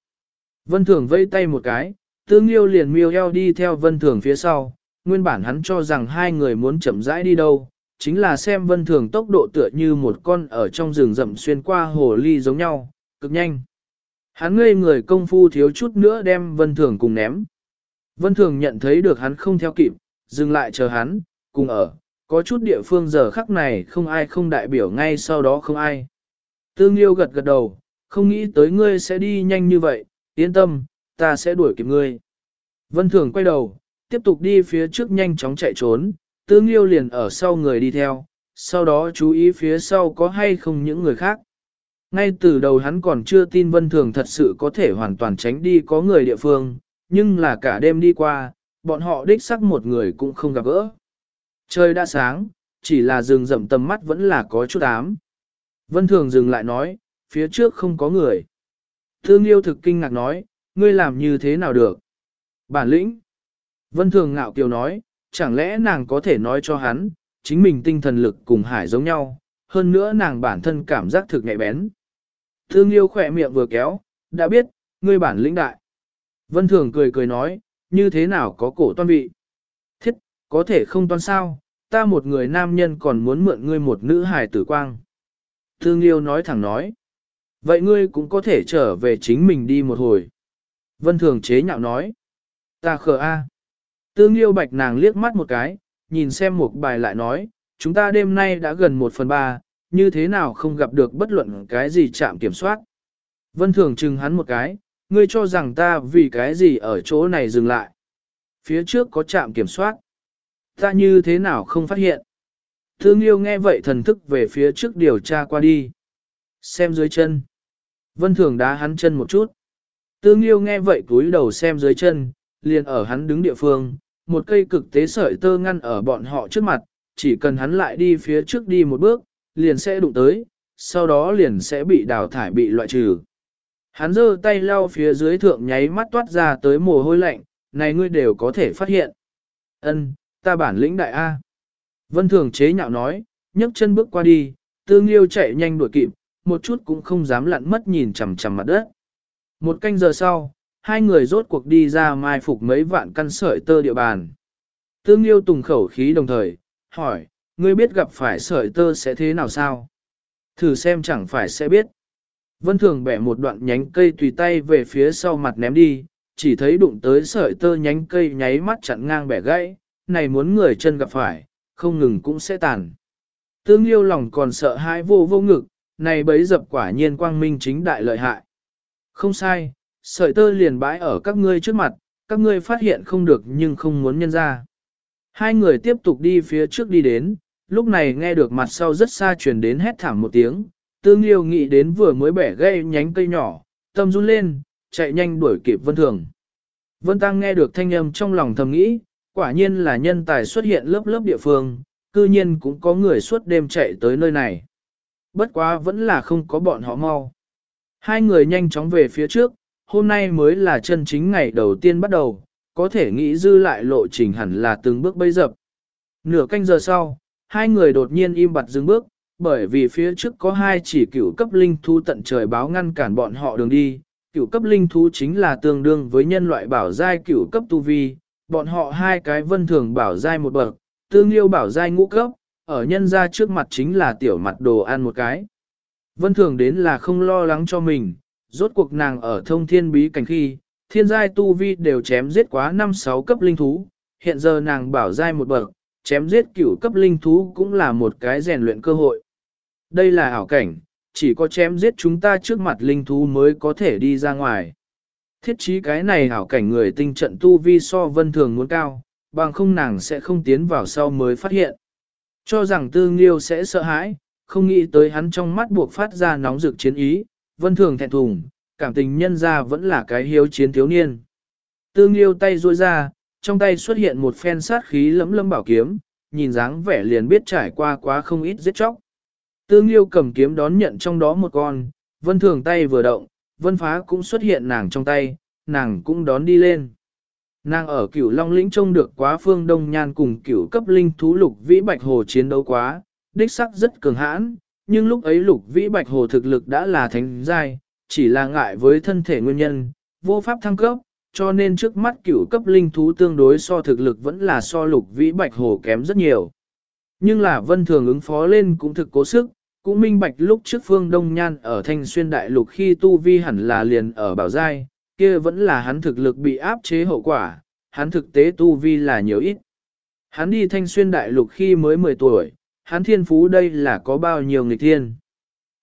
Vân Thường vẫy tay một cái, Tương Liêu liền miêu eo đi theo Vân Thường phía sau, nguyên bản hắn cho rằng hai người muốn chậm rãi đi đâu, chính là xem vân thường tốc độ tựa như một con ở trong rừng rậm xuyên qua hồ ly giống nhau, cực nhanh. Hắn ngây người công phu thiếu chút nữa đem vân thường cùng ném. Vân thường nhận thấy được hắn không theo kịp, dừng lại chờ hắn, cùng ở, có chút địa phương giờ khắc này không ai không đại biểu ngay sau đó không ai. Tương Liêu gật gật đầu, không nghĩ tới ngươi sẽ đi nhanh như vậy, yên tâm, ta sẽ đuổi kịp ngươi. Vân Thường quay đầu, tiếp tục đi phía trước nhanh chóng chạy trốn, tương liêu liền ở sau người đi theo, sau đó chú ý phía sau có hay không những người khác. Ngay từ đầu hắn còn chưa tin Vân Thường thật sự có thể hoàn toàn tránh đi có người địa phương, nhưng là cả đêm đi qua, bọn họ đích sắc một người cũng không gặp gỡ. Trời đã sáng, chỉ là rừng rậm tầm mắt vẫn là có chút ám. Vân Thường dừng lại nói, phía trước không có người. Thương yêu thực kinh ngạc nói, ngươi làm như thế nào được? Bản lĩnh. Vân Thường ngạo kiều nói, chẳng lẽ nàng có thể nói cho hắn, chính mình tinh thần lực cùng hải giống nhau, hơn nữa nàng bản thân cảm giác thực nhạy bén. Thương yêu khỏe miệng vừa kéo, đã biết, ngươi bản lĩnh đại. Vân Thường cười cười nói, như thế nào có cổ toan vị. Thiết, có thể không toan sao, ta một người nam nhân còn muốn mượn ngươi một nữ hài tử quang. Thương yêu nói thẳng nói, vậy ngươi cũng có thể trở về chính mình đi một hồi. Vân Thường chế nhạo nói, ta khờ a. Tương yêu bạch nàng liếc mắt một cái, nhìn xem một bài lại nói, chúng ta đêm nay đã gần một phần ba, như thế nào không gặp được bất luận cái gì chạm kiểm soát. Vân Thường chừng hắn một cái, ngươi cho rằng ta vì cái gì ở chỗ này dừng lại. Phía trước có trạm kiểm soát. Ta như thế nào không phát hiện. Thương yêu nghe vậy thần thức về phía trước điều tra qua đi. Xem dưới chân. Vân Thường đá hắn chân một chút. Tương yêu nghe vậy cúi đầu xem dưới chân, liền ở hắn đứng địa phương, một cây cực tế sợi tơ ngăn ở bọn họ trước mặt, chỉ cần hắn lại đi phía trước đi một bước, liền sẽ đụng tới, sau đó liền sẽ bị đào thải bị loại trừ. Hắn giơ tay lau phía dưới thượng nháy mắt toát ra tới mồ hôi lạnh, này ngươi đều có thể phát hiện. Ân, ta bản lĩnh đại A. Vân Thường chế nhạo nói, nhấc chân bước qua đi, tương liêu chạy nhanh đuổi kịp, một chút cũng không dám lặn mất nhìn chằm chằm mặt đất. Một canh giờ sau, hai người rốt cuộc đi ra mai phục mấy vạn căn sợi tơ địa bàn. Tương liêu tùng khẩu khí đồng thời, hỏi, ngươi biết gặp phải sợi tơ sẽ thế nào sao? Thử xem chẳng phải sẽ biết. Vân Thường bẻ một đoạn nhánh cây tùy tay về phía sau mặt ném đi, chỉ thấy đụng tới sợi tơ nhánh cây nháy mắt chặn ngang bẻ gãy, này muốn người chân gặp phải, không ngừng cũng sẽ tàn. Tương yêu lòng còn sợ hãi vô vô ngực, này bấy dập quả nhiên quang minh chính đại lợi hại. Không sai, sợi tơ liền bãi ở các ngươi trước mặt, các ngươi phát hiện không được nhưng không muốn nhân ra. Hai người tiếp tục đi phía trước đi đến, lúc này nghe được mặt sau rất xa truyền đến hét thảm một tiếng, tương liêu nghĩ đến vừa mới bẻ gây nhánh cây nhỏ, tâm run lên, chạy nhanh đuổi kịp vân thường. Vân Tăng nghe được thanh âm trong lòng thầm nghĩ, quả nhiên là nhân tài xuất hiện lớp lớp địa phương, cư nhiên cũng có người suốt đêm chạy tới nơi này. Bất quá vẫn là không có bọn họ mau. Hai người nhanh chóng về phía trước, hôm nay mới là chân chính ngày đầu tiên bắt đầu, có thể nghĩ dư lại lộ trình hẳn là từng bước bây dập. Nửa canh giờ sau, hai người đột nhiên im bặt dừng bước, bởi vì phía trước có hai chỉ cửu cấp linh thú tận trời báo ngăn cản bọn họ đường đi. Cửu cấp linh thú chính là tương đương với nhân loại bảo giai cửu cấp tu vi, bọn họ hai cái vân thường bảo giai một bậc, tương liêu bảo giai ngũ cấp, ở nhân ra trước mặt chính là tiểu mặt đồ ăn một cái. Vân thường đến là không lo lắng cho mình, rốt cuộc nàng ở thông thiên bí cảnh khi, thiên giai tu vi đều chém giết quá 5-6 cấp linh thú, hiện giờ nàng bảo giai một bậc, chém giết cửu cấp linh thú cũng là một cái rèn luyện cơ hội. Đây là ảo cảnh, chỉ có chém giết chúng ta trước mặt linh thú mới có thể đi ra ngoài. Thiết trí cái này ảo cảnh người tinh trận tu vi so vân thường muốn cao, bằng không nàng sẽ không tiến vào sau mới phát hiện. Cho rằng tư nghiêu sẽ sợ hãi, không nghĩ tới hắn trong mắt buộc phát ra nóng rực chiến ý, vân thường thẹn thùng, cảm tình nhân ra vẫn là cái hiếu chiến thiếu niên. Tư nghiêu tay ruôi ra, trong tay xuất hiện một phen sát khí lấm lấm bảo kiếm, nhìn dáng vẻ liền biết trải qua quá không ít giết chóc. Tương Liêu cầm kiếm đón nhận trong đó một con, vân thường tay vừa động, vân phá cũng xuất hiện nàng trong tay, nàng cũng đón đi lên. Nàng ở cửu Long Lĩnh trông được quá phương Đông Nhan cùng cửu cấp linh thú lục vĩ bạch hồ chiến đấu quá, đích sắc rất cường hãn, nhưng lúc ấy lục vĩ bạch hồ thực lực đã là thánh giai, chỉ là ngại với thân thể nguyên nhân, vô pháp thăng cấp, cho nên trước mắt cửu cấp linh thú tương đối so thực lực vẫn là so lục vĩ bạch hồ kém rất nhiều. Nhưng là vân thường ứng phó lên cũng thực cố sức, cũng minh bạch lúc trước phương Đông Nhan ở Thanh Xuyên Đại Lục khi Tu Vi hẳn là liền ở Bảo Giai, kia vẫn là hắn thực lực bị áp chế hậu quả, hắn thực tế Tu Vi là nhiều ít. Hắn đi Thanh Xuyên Đại Lục khi mới 10 tuổi, hắn thiên phú đây là có bao nhiêu nghịch thiên.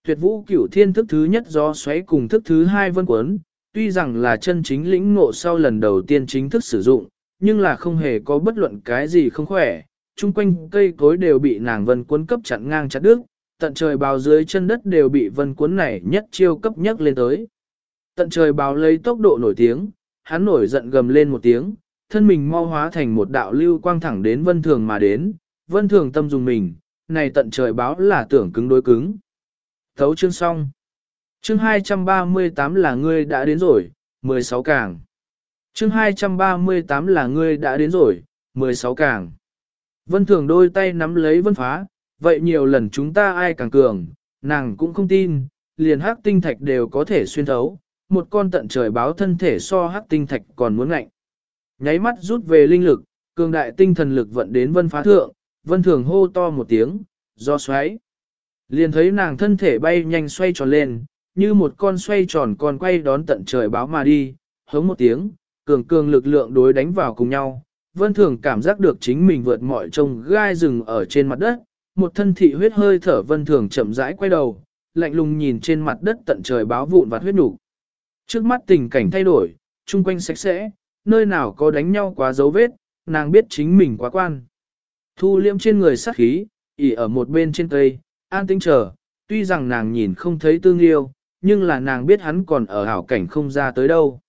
Tuyệt vũ cửu thiên thức thứ nhất do xoáy cùng thức thứ hai vân quấn, tuy rằng là chân chính lĩnh ngộ sau lần đầu tiên chính thức sử dụng, nhưng là không hề có bất luận cái gì không khỏe, chung quanh cây cối đều bị nàng vân quấn cấp chặn ngang chặt đứt, tận trời báo dưới chân đất đều bị vân cuốn này nhất chiêu cấp nhất lên tới. Tận trời báo lấy tốc độ nổi tiếng, hắn nổi giận gầm lên một tiếng, thân mình mau hóa thành một đạo lưu quang thẳng đến vân thường mà đến, vân thường tâm dùng mình, này tận trời báo là tưởng cứng đối cứng. Thấu chương xong. Chương 238 là ngươi đã đến rồi, 16 càng. Chương 238 là ngươi đã đến rồi, 16 càng. Vân thường đôi tay nắm lấy vân phá, vậy nhiều lần chúng ta ai càng cường, nàng cũng không tin, liền hắc tinh thạch đều có thể xuyên thấu, một con tận trời báo thân thể so hắc tinh thạch còn muốn ngạnh. Nháy mắt rút về linh lực, cường đại tinh thần lực vận đến vân phá thượng, vân thường hô to một tiếng, do xoáy. Liền thấy nàng thân thể bay nhanh xoay tròn lên, như một con xoay tròn còn quay đón tận trời báo mà đi, hống một tiếng, cường cường lực lượng đối đánh vào cùng nhau, vân thường cảm giác được chính mình vượt mọi trông gai rừng ở trên mặt đất, một thân thị huyết hơi thở vân thường chậm rãi quay đầu, lạnh lùng nhìn trên mặt đất tận trời báo vụn vặt huyết nhục. Trước mắt tình cảnh thay đổi, chung quanh sạch sẽ, nơi nào có đánh nhau quá dấu vết, nàng biết chính mình quá quan. Thu liêm trên người sát khí, ỉ ở một bên trên cây, an tinh chờ, tuy rằng nàng nhìn không thấy tương yêu, nhưng là nàng biết hắn còn ở hảo cảnh không ra tới đâu.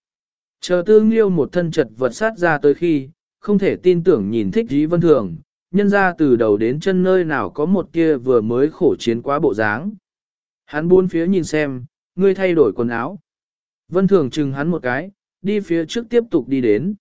Chờ tương yêu một thân chật vật sát ra tới khi, không thể tin tưởng nhìn thích dí vân thường, nhân ra từ đầu đến chân nơi nào có một kia vừa mới khổ chiến quá bộ dáng. Hắn buôn phía nhìn xem, ngươi thay đổi quần áo. Vân thường chừng hắn một cái, đi phía trước tiếp tục đi đến.